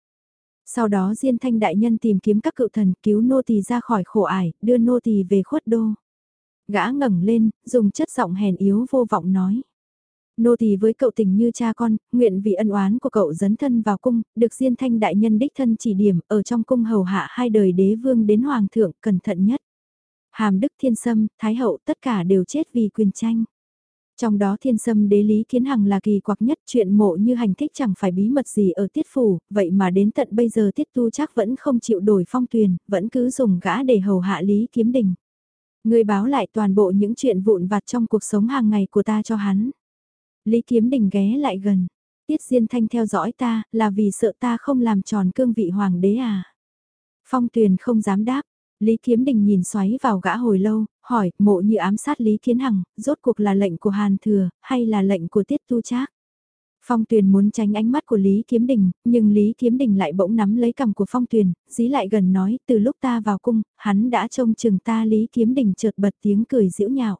Sau đó Diên Thanh đại nhân tìm kiếm các cựu thần cứu nô tỳ ra khỏi khổ ải, đưa nô tỳ về khuất đô. Gã ngẩng lên, dùng chất giọng hèn yếu vô vọng nói nô tỳ với cậu tình như cha con, nguyện vì ân oán của cậu dấn thân vào cung, được Diên Thanh đại nhân đích thân chỉ điểm, ở trong cung hầu hạ hai đời đế vương đến hoàng thượng, cẩn thận nhất. Hàm Đức Thiên Sâm, Thái hậu tất cả đều chết vì quyền tranh. Trong đó thiên sâm đế lý kiến hằng là kỳ quặc nhất chuyện mộ như hành thích chẳng phải bí mật gì ở tiết phủ, vậy mà đến tận bây giờ tiết tu chắc vẫn không chịu đổi phong tuyền, vẫn cứ dùng gã để hầu hạ lý kiếm đình. Người báo lại toàn bộ những chuyện vụn vặt trong cuộc sống hàng ngày của ta cho hắn. Lý Kiếm Đình ghé lại gần. Tiết Diên Thanh theo dõi ta, là vì sợ ta không làm tròn cương vị hoàng đế à? Phong Tuyền không dám đáp. Lý Kiếm Đình nhìn xoáy vào gã hồi lâu, hỏi, mộ như ám sát Lý Kiến Hằng, rốt cuộc là lệnh của Hàn Thừa, hay là lệnh của Tiết Tu Trác? Phong Tuyền muốn tránh ánh mắt của Lý Kiếm Đình, nhưng Lý Kiếm Đình lại bỗng nắm lấy cầm của Phong Tuyền, dí lại gần nói, từ lúc ta vào cung, hắn đã trông chừng ta Lý Kiếm Đình chợt bật tiếng cười giễu nhạo.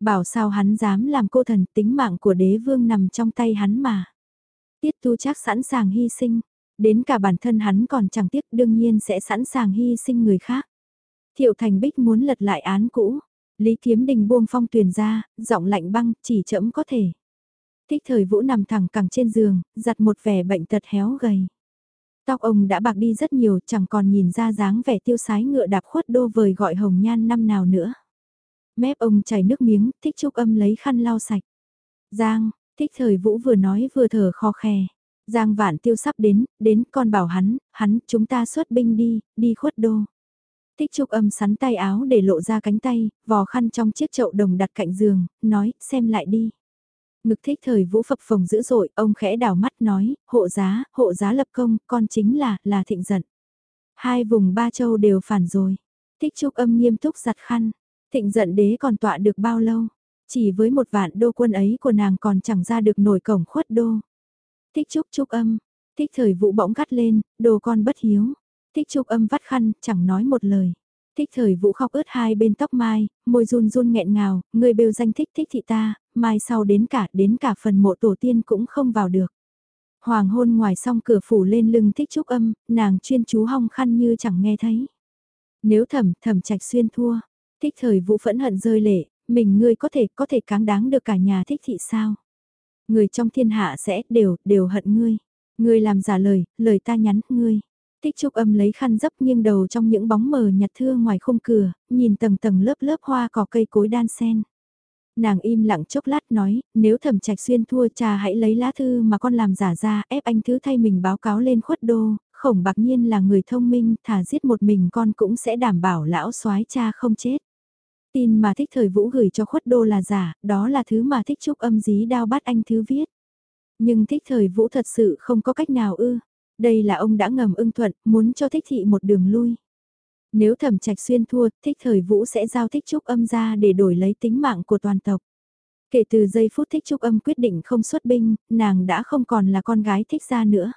Bảo sao hắn dám làm cô thần tính mạng của đế vương nằm trong tay hắn mà. Tiết tu chắc sẵn sàng hy sinh, đến cả bản thân hắn còn chẳng tiếc đương nhiên sẽ sẵn sàng hy sinh người khác. Thiệu Thành Bích muốn lật lại án cũ, Lý Kiếm Đình buông phong tuyền ra, giọng lạnh băng, chỉ chậm có thể. Thích thời vũ nằm thẳng cẳng trên giường, giặt một vẻ bệnh tật héo gầy. Tóc ông đã bạc đi rất nhiều, chẳng còn nhìn ra dáng vẻ tiêu sái ngựa đạp khuất đô vời gọi hồng nhan năm nào nữa. Mép ông chảy nước miếng, thích trúc âm lấy khăn lau sạch. Giang, thích thời vũ vừa nói vừa thở kho khe. Giang vạn tiêu sắp đến, đến con bảo hắn, hắn, chúng ta xuất binh đi, đi khuất đô. Thích trúc âm sắn tay áo để lộ ra cánh tay, vò khăn trong chiếc chậu đồng đặt cạnh giường, nói, xem lại đi. Ngực thích thời vũ phập phồng dữ dội, ông khẽ đảo mắt nói, hộ giá, hộ giá lập công, con chính là, là thịnh giận. Hai vùng ba châu đều phản rồi. Thích trúc âm nghiêm túc giặt khăn. Thịnh giận đế còn tọa được bao lâu? Chỉ với một vạn đô quân ấy của nàng còn chẳng ra được nổi cổng khuất đô. Thích trúc trúc âm. Thích thời vũ bỗng gắt lên, đồ con bất hiếu. Thích trúc âm vắt khăn, chẳng nói một lời. Thích thời vũ khóc ướt hai bên tóc mai, môi run run nghẹn ngào, người bêu danh thích thích thị ta, mai sau đến cả, đến cả phần mộ tổ tiên cũng không vào được. Hoàng hôn ngoài song cửa phủ lên lưng thích trúc âm, nàng chuyên chú hong khăn như chẳng nghe thấy. Nếu thẩm, thẩm trạch xuyên thua, thích thời vũ phẫn hận rơi lệ, mình ngươi có thể, có thể cáng đáng được cả nhà thích thị sao? Người trong thiên hạ sẽ, đều, đều hận ngươi. Ngươi làm giả lời, lời ta nhắn, ngươi. thích trúc âm lấy khăn dấp nghiêng đầu trong những bóng mờ nhạt thưa ngoài khung cửa, nhìn tầng tầng lớp lớp hoa cỏ cây cối đan sen. Nàng im lặng chốc lát nói, nếu thẩm trạch xuyên thua cha hãy lấy lá thư mà con làm giả ra ép anh thứ thay mình báo cáo lên khuất đô, khổng bạc nhiên là người thông minh, thả giết một mình con cũng sẽ đảm bảo lão soái cha không chết. Tin mà thích thời vũ gửi cho khuất đô là giả, đó là thứ mà thích trúc âm dí đao bắt anh thứ viết. Nhưng thích thời vũ thật sự không có cách nào ư, đây là ông đã ngầm ưng thuận, muốn cho thích thị một đường lui. Nếu thẩm trạch xuyên thua, thích thời vũ sẽ giao thích trúc âm ra để đổi lấy tính mạng của toàn tộc. Kể từ giây phút thích trúc âm quyết định không xuất binh, nàng đã không còn là con gái thích ra nữa.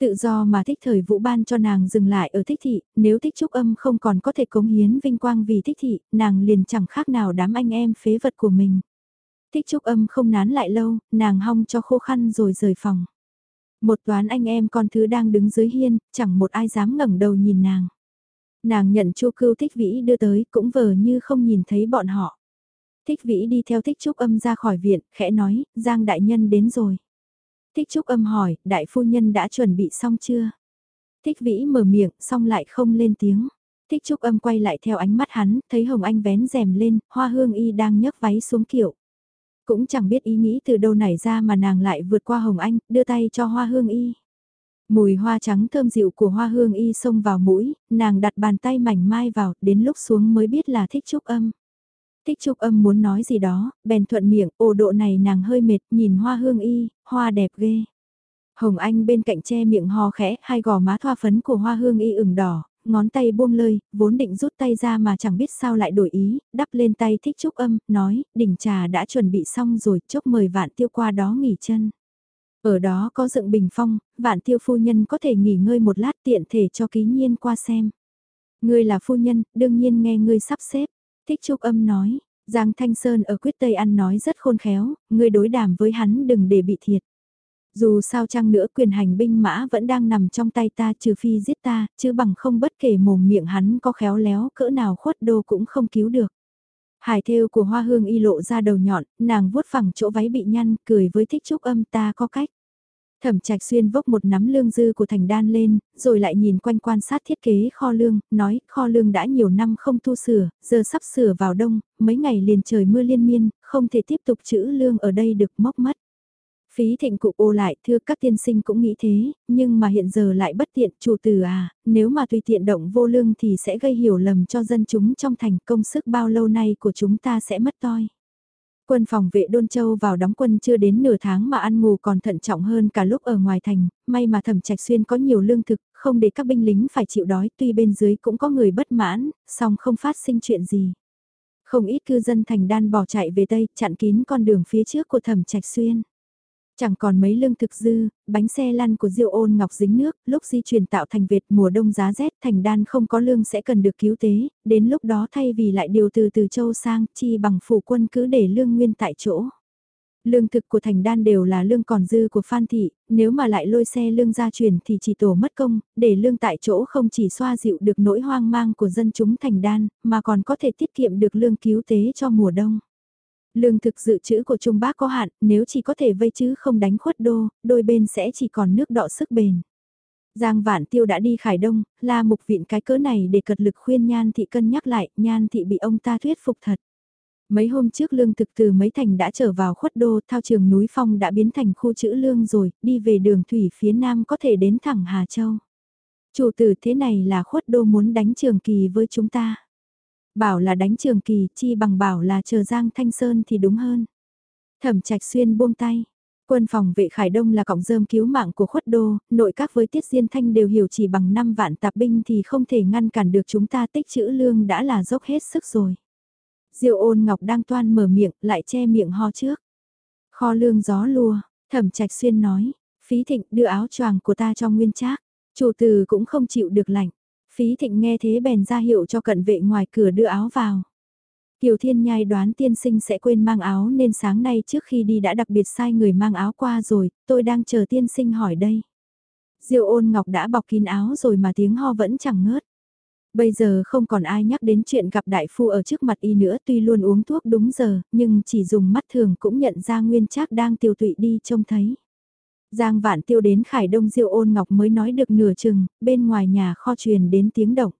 Tự do mà thích thời vũ ban cho nàng dừng lại ở thích thị, nếu thích trúc âm không còn có thể cống hiến vinh quang vì thích thị, nàng liền chẳng khác nào đám anh em phế vật của mình. Thích trúc âm không nán lại lâu, nàng hong cho khô khăn rồi rời phòng. Một toán anh em con thứ đang đứng dưới hiên, chẳng một ai dám ngẩng đầu nhìn nàng. Nàng nhận chu cưu thích vĩ đưa tới cũng vờ như không nhìn thấy bọn họ. Thích vĩ đi theo thích trúc âm ra khỏi viện, khẽ nói, Giang đại nhân đến rồi. Thích trúc âm hỏi, đại phu nhân đã chuẩn bị xong chưa? Thích vĩ mở miệng, xong lại không lên tiếng. Thích trúc âm quay lại theo ánh mắt hắn, thấy Hồng Anh vén rèm lên, hoa hương y đang nhấc váy xuống kiểu. Cũng chẳng biết ý nghĩ từ đâu nảy ra mà nàng lại vượt qua Hồng Anh, đưa tay cho hoa hương y. Mùi hoa trắng thơm dịu của hoa hương y xông vào mũi, nàng đặt bàn tay mảnh mai vào, đến lúc xuống mới biết là thích trúc âm. Thích trúc âm muốn nói gì đó, bèn thuận miệng, ồ độ này nàng hơi mệt, nhìn hoa hương y, hoa đẹp ghê. Hồng Anh bên cạnh che miệng ho khẽ, hai gò má thoa phấn của hoa hương y ửng đỏ, ngón tay buông lơi, vốn định rút tay ra mà chẳng biết sao lại đổi ý, đắp lên tay thích trúc âm, nói, đỉnh trà đã chuẩn bị xong rồi, chốc mời vạn tiêu qua đó nghỉ chân. Ở đó có dựng bình phong, vạn tiêu phu nhân có thể nghỉ ngơi một lát tiện thể cho ký nhiên qua xem. Ngươi là phu nhân, đương nhiên nghe ngươi sắp xếp. Thích trúc âm nói, Giang Thanh Sơn ở quyết Tây ăn nói rất khôn khéo, ngươi đối đàm với hắn đừng để bị thiệt. Dù sao chăng nữa quyền hành binh mã vẫn đang nằm trong tay ta trừ phi giết ta, chứ bằng không bất kể mồm miệng hắn có khéo léo cỡ nào khuất đô cũng không cứu được. Hải thêu của hoa hương y lộ ra đầu nhọn, nàng vuốt phẳng chỗ váy bị nhăn, cười với thích trúc âm ta có cách. Thẩm trạch xuyên vốc một nắm lương dư của thành đan lên, rồi lại nhìn quanh quan sát thiết kế kho lương, nói kho lương đã nhiều năm không thu sửa, giờ sắp sửa vào đông, mấy ngày liền trời mưa liên miên, không thể tiếp tục trữ lương ở đây được móc mất. Phí thịnh cụ ô lại thưa các tiên sinh cũng nghĩ thế, nhưng mà hiện giờ lại bất tiện chủ tử à, nếu mà tùy tiện động vô lương thì sẽ gây hiểu lầm cho dân chúng trong thành công sức bao lâu nay của chúng ta sẽ mất toi. Quân phòng vệ Đôn Châu vào đóng quân chưa đến nửa tháng mà ăn ngủ còn thận trọng hơn cả lúc ở ngoài thành, may mà thẩm trạch xuyên có nhiều lương thực, không để các binh lính phải chịu đói tuy bên dưới cũng có người bất mãn, song không phát sinh chuyện gì. Không ít cư dân thành đan bỏ chạy về Tây, chặn kín con đường phía trước của thẩm trạch xuyên. Chẳng còn mấy lương thực dư, bánh xe lăn của Diêu ôn ngọc dính nước, lúc di chuyển tạo thành Việt mùa đông giá rét thành đan không có lương sẽ cần được cứu tế, đến lúc đó thay vì lại điều từ từ châu sang, chi bằng phủ quân cứ để lương nguyên tại chỗ. Lương thực của thành đan đều là lương còn dư của Phan Thị, nếu mà lại lôi xe lương ra chuyển thì chỉ tổ mất công, để lương tại chỗ không chỉ xoa dịu được nỗi hoang mang của dân chúng thành đan, mà còn có thể tiết kiệm được lương cứu tế cho mùa đông. Lương thực dự trữ của Trung Bắc có hạn, nếu chỉ có thể vây chứ không đánh khuất đô, đôi bên sẽ chỉ còn nước đọ sức bền. Giang Vạn Tiêu đã đi Khải Đông, la mục viện cái cỡ này để cật lực khuyên Nhan Thị cân nhắc lại, Nhan Thị bị ông ta thuyết phục thật. Mấy hôm trước lương thực từ mấy thành đã trở vào khuất đô, thao trường núi phong đã biến thành khu chữ lương rồi, đi về đường thủy phía nam có thể đến thẳng Hà Châu. Chủ tử thế này là khuất đô muốn đánh trường kỳ với chúng ta. Bảo là đánh trường kỳ, chi bằng bảo là chờ Giang Thanh Sơn thì đúng hơn. Thẩm trạch xuyên buông tay. Quân phòng vệ Khải Đông là cọng rơm cứu mạng của khuất đô, nội các với Tiết Diên Thanh đều hiểu chỉ bằng 5 vạn tạp binh thì không thể ngăn cản được chúng ta tích chữ lương đã là dốc hết sức rồi. Diệu ôn ngọc đang toan mở miệng, lại che miệng ho trước. Kho lương gió lùa, thẩm trạch xuyên nói, phí thịnh đưa áo choàng của ta cho nguyên trác chủ từ cũng không chịu được lạnh. Phí thịnh nghe thế bèn ra hiệu cho cận vệ ngoài cửa đưa áo vào. Kiều Thiên Nhai đoán tiên sinh sẽ quên mang áo nên sáng nay trước khi đi đã đặc biệt sai người mang áo qua rồi, tôi đang chờ tiên sinh hỏi đây. Diêu ôn ngọc đã bọc kín áo rồi mà tiếng ho vẫn chẳng ngớt. Bây giờ không còn ai nhắc đến chuyện gặp đại phu ở trước mặt y nữa tuy luôn uống thuốc đúng giờ, nhưng chỉ dùng mắt thường cũng nhận ra nguyên trác đang tiêu tụy đi trông thấy. Giang vạn tiêu đến khải đông diêu ôn ngọc mới nói được nửa chừng, bên ngoài nhà kho truyền đến tiếng động.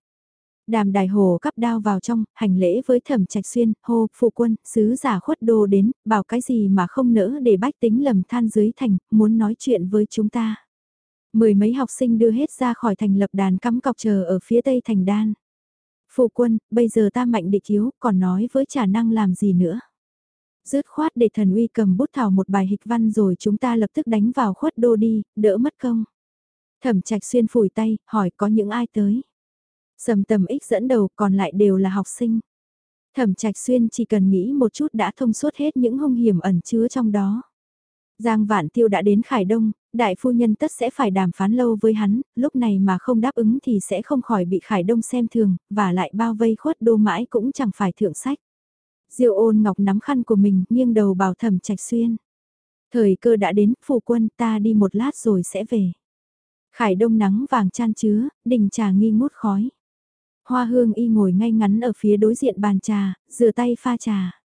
Đàm đài hồ cắp đao vào trong, hành lễ với thẩm trạch xuyên, hô, phụ quân, sứ giả khuất đô đến, bảo cái gì mà không nỡ để bách tính lầm than dưới thành, muốn nói chuyện với chúng ta. Mười mấy học sinh đưa hết ra khỏi thành lập đàn cắm cọc chờ ở phía tây thành đan. Phụ quân, bây giờ ta mạnh địch yếu, còn nói với trả năng làm gì nữa. Dứt khoát để thần uy cầm bút thảo một bài hịch văn rồi chúng ta lập tức đánh vào khuất đô đi, đỡ mất công. Thẩm trạch xuyên phủi tay, hỏi có những ai tới. Sầm tầm ích dẫn đầu còn lại đều là học sinh. Thẩm trạch xuyên chỉ cần nghĩ một chút đã thông suốt hết những hung hiểm ẩn chứa trong đó. Giang Vạn Tiêu đã đến Khải Đông, đại phu nhân tất sẽ phải đàm phán lâu với hắn, lúc này mà không đáp ứng thì sẽ không khỏi bị Khải Đông xem thường, và lại bao vây khuất đô mãi cũng chẳng phải thượng sách. Diêu ôn ngọc nắm khăn của mình, nghiêng đầu bảo thẩm trạch xuyên. Thời cơ đã đến, phụ quân ta đi một lát rồi sẽ về. Khải đông nắng vàng chan chứa, đình trà nghi ngút khói. Hoa hương y ngồi ngay ngắn ở phía đối diện bàn trà, rửa tay pha trà.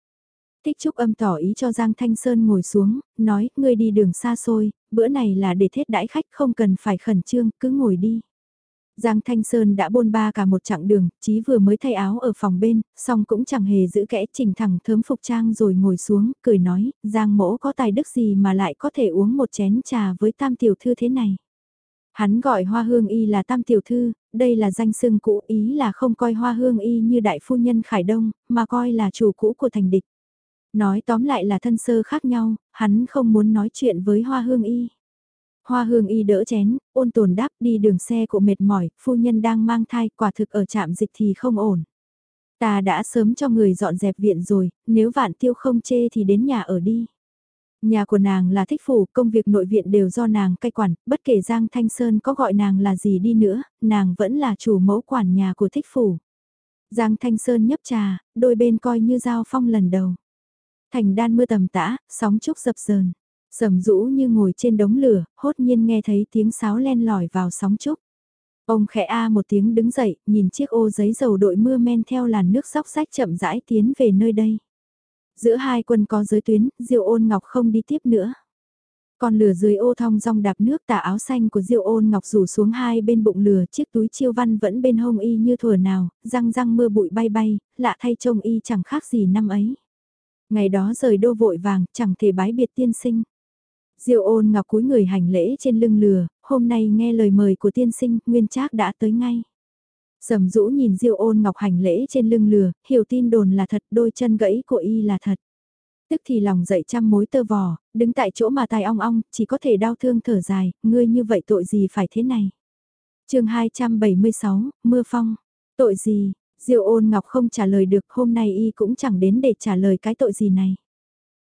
Tích Trúc âm tỏ ý cho Giang Thanh Sơn ngồi xuống, nói, ngươi đi đường xa xôi, bữa này là để thết đãi khách không cần phải khẩn trương, cứ ngồi đi. Giang Thanh Sơn đã bôn ba cả một chặng đường, chí vừa mới thay áo ở phòng bên, song cũng chẳng hề giữ kẽ chỉnh thẳng thớm phục trang rồi ngồi xuống, cười nói, Giang mỗ có tài đức gì mà lại có thể uống một chén trà với tam tiểu thư thế này. Hắn gọi hoa hương y là tam tiểu thư, đây là danh xưng cũ ý là không coi hoa hương y như đại phu nhân Khải Đông, mà coi là chủ cũ của thành địch. Nói tóm lại là thân sơ khác nhau, hắn không muốn nói chuyện với hoa hương y. Hoa hương y đỡ chén, ôn tồn đáp đi đường xe của mệt mỏi, phu nhân đang mang thai, quả thực ở trạm dịch thì không ổn. Ta đã sớm cho người dọn dẹp viện rồi, nếu vạn tiêu không chê thì đến nhà ở đi. Nhà của nàng là thích phủ, công việc nội viện đều do nàng cai quản, bất kể Giang Thanh Sơn có gọi nàng là gì đi nữa, nàng vẫn là chủ mẫu quản nhà của thích phủ. Giang Thanh Sơn nhấp trà, đôi bên coi như giao phong lần đầu. Thành đan mưa tầm tã, sóng trúc dập dờn. Sầm rũ như ngồi trên đống lửa, hốt nhiên nghe thấy tiếng sáo len lỏi vào sóng trúc. Ông khẽ a một tiếng đứng dậy, nhìn chiếc ô giấy dầu đội mưa men theo làn nước sóc sách chậm rãi tiến về nơi đây. Giữa hai quân có giới tuyến, diêu ôn ngọc không đi tiếp nữa. Còn lửa dưới ô thong rong đạp nước tà áo xanh của diêu ôn ngọc rủ xuống hai bên bụng lửa chiếc túi chiêu văn vẫn bên hông y như thuở nào, răng răng mưa bụi bay bay, lạ thay trông y chẳng khác gì năm ấy. Ngày đó rời đô vội vàng, chẳng thể bái biệt tiên sinh. Diệu ôn ngọc cúi người hành lễ trên lưng lừa, hôm nay nghe lời mời của tiên sinh, nguyên trác đã tới ngay. Sầm rũ nhìn Diêu ôn ngọc hành lễ trên lưng lừa, hiểu tin đồn là thật, đôi chân gãy của y là thật. Tức thì lòng dậy trăm mối tơ vò, đứng tại chỗ mà tai ong ong, chỉ có thể đau thương thở dài, ngươi như vậy tội gì phải thế này. chương 276, Mưa Phong, tội gì, Diêu ôn ngọc không trả lời được, hôm nay y cũng chẳng đến để trả lời cái tội gì này.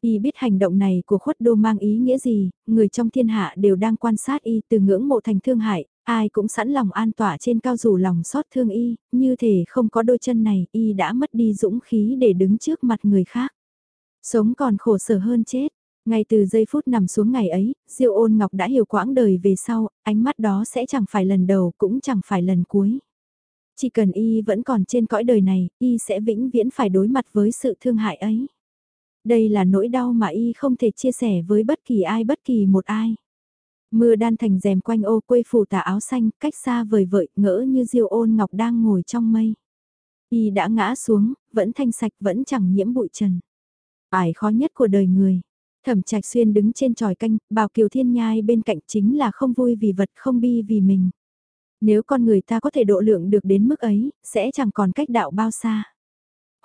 Y biết hành động này của khuất đô mang ý nghĩa gì, người trong thiên hạ đều đang quan sát y từ ngưỡng mộ thành thương hại, ai cũng sẵn lòng an tỏa trên cao dù lòng xót thương y, như thể không có đôi chân này, y đã mất đi dũng khí để đứng trước mặt người khác. Sống còn khổ sở hơn chết. Ngay từ giây phút nằm xuống ngày ấy, Diêu ôn ngọc đã hiểu quãng đời về sau, ánh mắt đó sẽ chẳng phải lần đầu cũng chẳng phải lần cuối. Chỉ cần y vẫn còn trên cõi đời này, y sẽ vĩnh viễn phải đối mặt với sự thương hại ấy. Đây là nỗi đau mà y không thể chia sẻ với bất kỳ ai bất kỳ một ai. Mưa đan thành rèm quanh ô quây phủ tà áo xanh, cách xa vời vợi, ngỡ như diêu ôn ngọc đang ngồi trong mây. Y đã ngã xuống, vẫn thanh sạch, vẫn chẳng nhiễm bụi trần. Ải khó nhất của đời người. Thẩm trạch xuyên đứng trên tròi canh, bào kiều thiên nhai bên cạnh chính là không vui vì vật không bi vì mình. Nếu con người ta có thể độ lượng được đến mức ấy, sẽ chẳng còn cách đạo bao xa.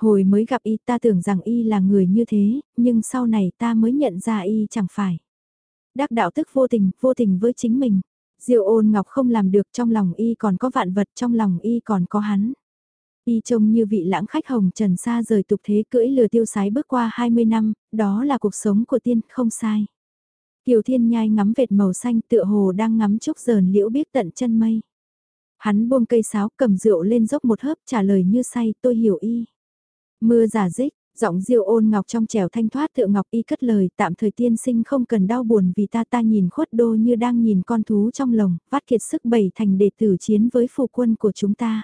Hồi mới gặp y ta tưởng rằng y là người như thế, nhưng sau này ta mới nhận ra y chẳng phải. Đắc đạo tức vô tình, vô tình với chính mình. Diệu ôn ngọc không làm được trong lòng y còn có vạn vật trong lòng y còn có hắn. Y trông như vị lãng khách hồng trần xa rời tục thế cưỡi lừa tiêu sái bước qua 20 năm, đó là cuộc sống của tiên, không sai. Kiều Thiên Nhai ngắm vệt màu xanh tựa hồ đang ngắm trúc dờn liễu biết tận chân mây. Hắn buông cây sáo cầm rượu lên dốc một hớp trả lời như say tôi hiểu y. Mưa giả dích, giọng diêu ôn ngọc trong trèo thanh thoát Thượng ngọc y cất lời tạm thời tiên sinh không cần đau buồn vì ta ta nhìn khuất đô như đang nhìn con thú trong lồng, vắt kiệt sức bày thành đệ tử chiến với phụ quân của chúng ta.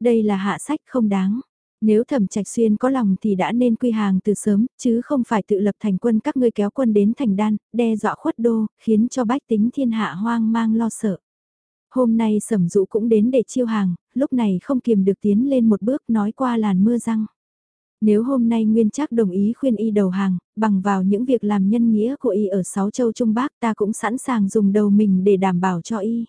Đây là hạ sách không đáng. Nếu thẩm trạch xuyên có lòng thì đã nên quy hàng từ sớm, chứ không phải tự lập thành quân các ngươi kéo quân đến thành đan, đe dọa khuất đô, khiến cho bách tính thiên hạ hoang mang lo sợ. Hôm nay sẩm dụ cũng đến để chiêu hàng, lúc này không kiềm được tiến lên một bước nói qua làn mưa răng. Nếu hôm nay Nguyên Trác đồng ý khuyên y đầu hàng, bằng vào những việc làm nhân nghĩa của y ở sáu châu Trung Bắc ta cũng sẵn sàng dùng đầu mình để đảm bảo cho y.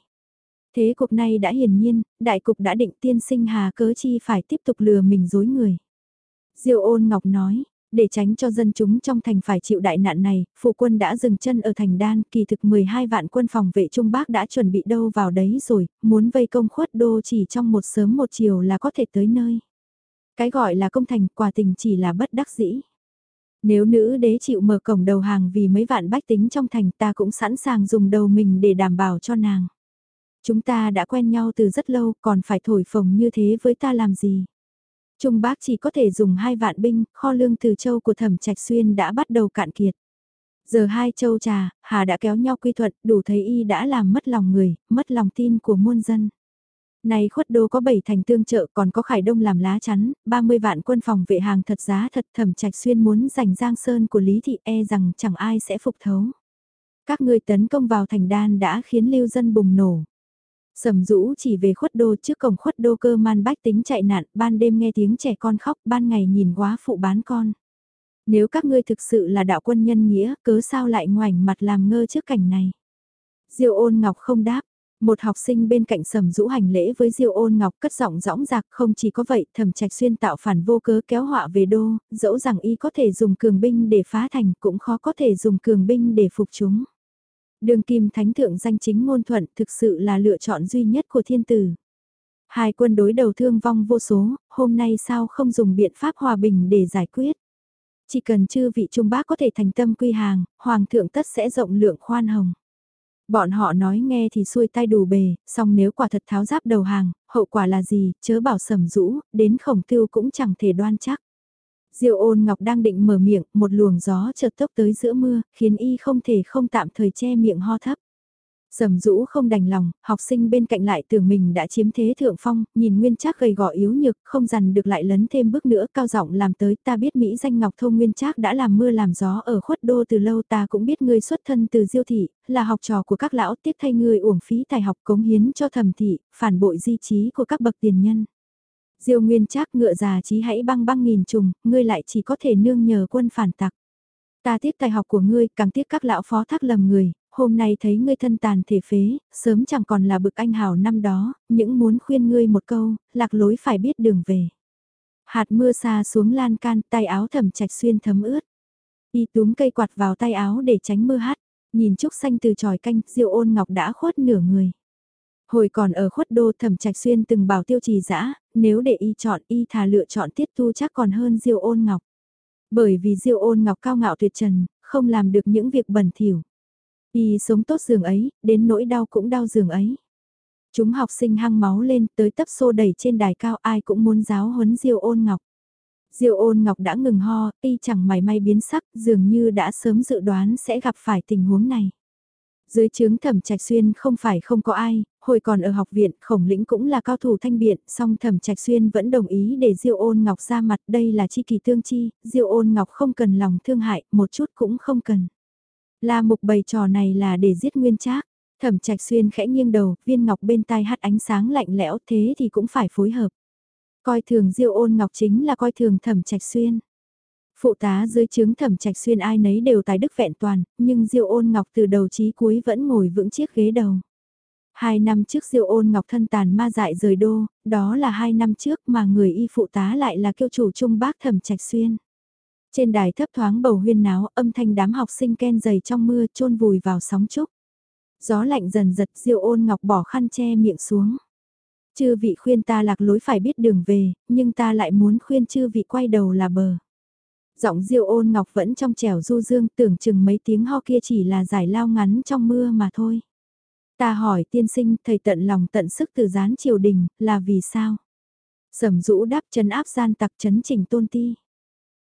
Thế cục này đã hiển nhiên, đại cục đã định tiên sinh hà cớ chi phải tiếp tục lừa mình dối người. Diêu ôn ngọc nói, để tránh cho dân chúng trong thành phải chịu đại nạn này, phụ quân đã dừng chân ở thành đan, kỳ thực 12 vạn quân phòng vệ Trung Bắc đã chuẩn bị đâu vào đấy rồi, muốn vây công khuất đô chỉ trong một sớm một chiều là có thể tới nơi. Cái gọi là công thành quả tình chỉ là bất đắc dĩ. Nếu nữ đế chịu mở cổng đầu hàng vì mấy vạn bách tính trong thành ta cũng sẵn sàng dùng đầu mình để đảm bảo cho nàng. Chúng ta đã quen nhau từ rất lâu còn phải thổi phồng như thế với ta làm gì. Trung bác chỉ có thể dùng hai vạn binh, kho lương từ châu của thẩm trạch xuyên đã bắt đầu cạn kiệt. Giờ hai châu trà, Hà đã kéo nhau quy thuận, đủ thấy y đã làm mất lòng người, mất lòng tin của muôn dân. Này khuất đô có bảy thành tương trợ còn có khải đông làm lá chắn, 30 vạn quân phòng vệ hàng thật giá thật thẩm trạch xuyên muốn giành giang sơn của Lý Thị e rằng chẳng ai sẽ phục thấu. Các ngươi tấn công vào thành đan đã khiến lưu dân bùng nổ. Sầm rũ chỉ về khuất đô trước cổng khuất đô cơ man bách tính chạy nạn, ban đêm nghe tiếng trẻ con khóc, ban ngày nhìn quá phụ bán con. Nếu các ngươi thực sự là đạo quân nhân nghĩa, cớ sao lại ngoảnh mặt làm ngơ trước cảnh này. diêu ôn ngọc không đáp, một học sinh bên cạnh sầm rũ hành lễ với Diêu ôn ngọc cất giọng rõng rạc không chỉ có vậy thẩm trạch xuyên tạo phản vô cớ kéo họa về đô, dẫu rằng y có thể dùng cường binh để phá thành cũng khó có thể dùng cường binh để phục chúng. Đường kim thánh thượng danh chính ngôn thuận thực sự là lựa chọn duy nhất của thiên tử. Hai quân đối đầu thương vong vô số, hôm nay sao không dùng biện pháp hòa bình để giải quyết. Chỉ cần chư vị trung bác có thể thành tâm quy hàng, hoàng thượng tất sẽ rộng lượng khoan hồng. Bọn họ nói nghe thì xuôi tay đủ bề, song nếu quả thật tháo giáp đầu hàng, hậu quả là gì, chớ bảo sầm rũ, đến khổng tiêu cũng chẳng thể đoan chắc. Diệu ôn ngọc đang định mở miệng, một luồng gió chợt tốc tới giữa mưa, khiến y không thể không tạm thời che miệng ho thấp. Sầm rũ không đành lòng, học sinh bên cạnh lại tưởng mình đã chiếm thế thượng phong, nhìn nguyên trác gầy gò yếu nhược, không dằn được lại lấn thêm bước nữa, cao giọng làm tới, ta biết Mỹ danh Ngọc Thông nguyên trác đã làm mưa làm gió ở khuất đô từ lâu ta cũng biết ngươi xuất thân từ diêu thị, là học trò của các lão tiếp thay ngươi uổng phí tài học cống hiến cho thẩm thị, phản bội di trí của các bậc tiền nhân. Diêu nguyên trác ngựa già trí hãy băng băng nghìn trùng, ngươi lại chỉ có thể nương nhờ quân phản tặc. Ta tiếc tài học của ngươi, càng tiếc các lão phó thác lầm người, hôm nay thấy ngươi thân tàn thể phế, sớm chẳng còn là bực anh hào năm đó, những muốn khuyên ngươi một câu, lạc lối phải biết đường về. Hạt mưa xa xuống lan can, tay áo thầm trạch xuyên thấm ướt. Y túm cây quạt vào tay áo để tránh mưa hát, nhìn trúc xanh từ tròi canh, diêu ôn ngọc đã khuất nửa người. Hồi còn ở khuất đô thẩm trạch xuyên từng bảo tiêu trì dã nếu để y chọn y thà lựa chọn tiết tu chắc còn hơn diêu ôn ngọc. Bởi vì diêu ôn ngọc cao ngạo tuyệt trần, không làm được những việc bẩn thỉu Y sống tốt giường ấy, đến nỗi đau cũng đau giường ấy. Chúng học sinh hăng máu lên tới tấp xô đẩy trên đài cao ai cũng muốn giáo huấn Diêu ôn ngọc. Diêu ôn ngọc đã ngừng ho, y chẳng mày may biến sắc, dường như đã sớm dự đoán sẽ gặp phải tình huống này. Dưới chướng thẩm trạch xuyên không phải không có ai, hồi còn ở học viện khổng lĩnh cũng là cao thủ thanh biện, song thẩm trạch xuyên vẫn đồng ý để diêu ôn ngọc ra mặt đây là chi kỳ tương chi, diêu ôn ngọc không cần lòng thương hại, một chút cũng không cần. La mục bày trò này là để giết nguyên trác. Thẩm Trạch Xuyên khẽ nghiêng đầu, viên ngọc bên tai hắt ánh sáng lạnh lẽo thế thì cũng phải phối hợp. Coi thường Diêu Ôn Ngọc chính là coi thường Thẩm Trạch Xuyên. Phụ tá dưới chứng Thẩm Trạch Xuyên ai nấy đều tài đức vẹn toàn, nhưng Diêu Ôn Ngọc từ đầu chí cuối vẫn ngồi vững chiếc ghế đầu. Hai năm trước Diêu Ôn Ngọc thân tàn ma dại rời đô, đó là hai năm trước mà người y phụ tá lại là kiêu chủ trung bác Thẩm Trạch Xuyên. Trên đài thấp thoáng bầu huyên náo, âm thanh đám học sinh ken dày trong mưa chôn vùi vào sóng trúc. Gió lạnh dần giật Diêu Ôn Ngọc bỏ khăn che miệng xuống. Chư vị khuyên ta lạc lối phải biết đường về, nhưng ta lại muốn khuyên chư vị quay đầu là bờ. Giọng Diêu Ôn Ngọc vẫn trong trẻo du dương, tưởng chừng mấy tiếng ho kia chỉ là giải lao ngắn trong mưa mà thôi. Ta hỏi tiên sinh, thầy tận lòng tận sức từ gián triều đình, là vì sao? Sầm rũ đáp chấn áp gian tặc chấn chỉnh tôn ti.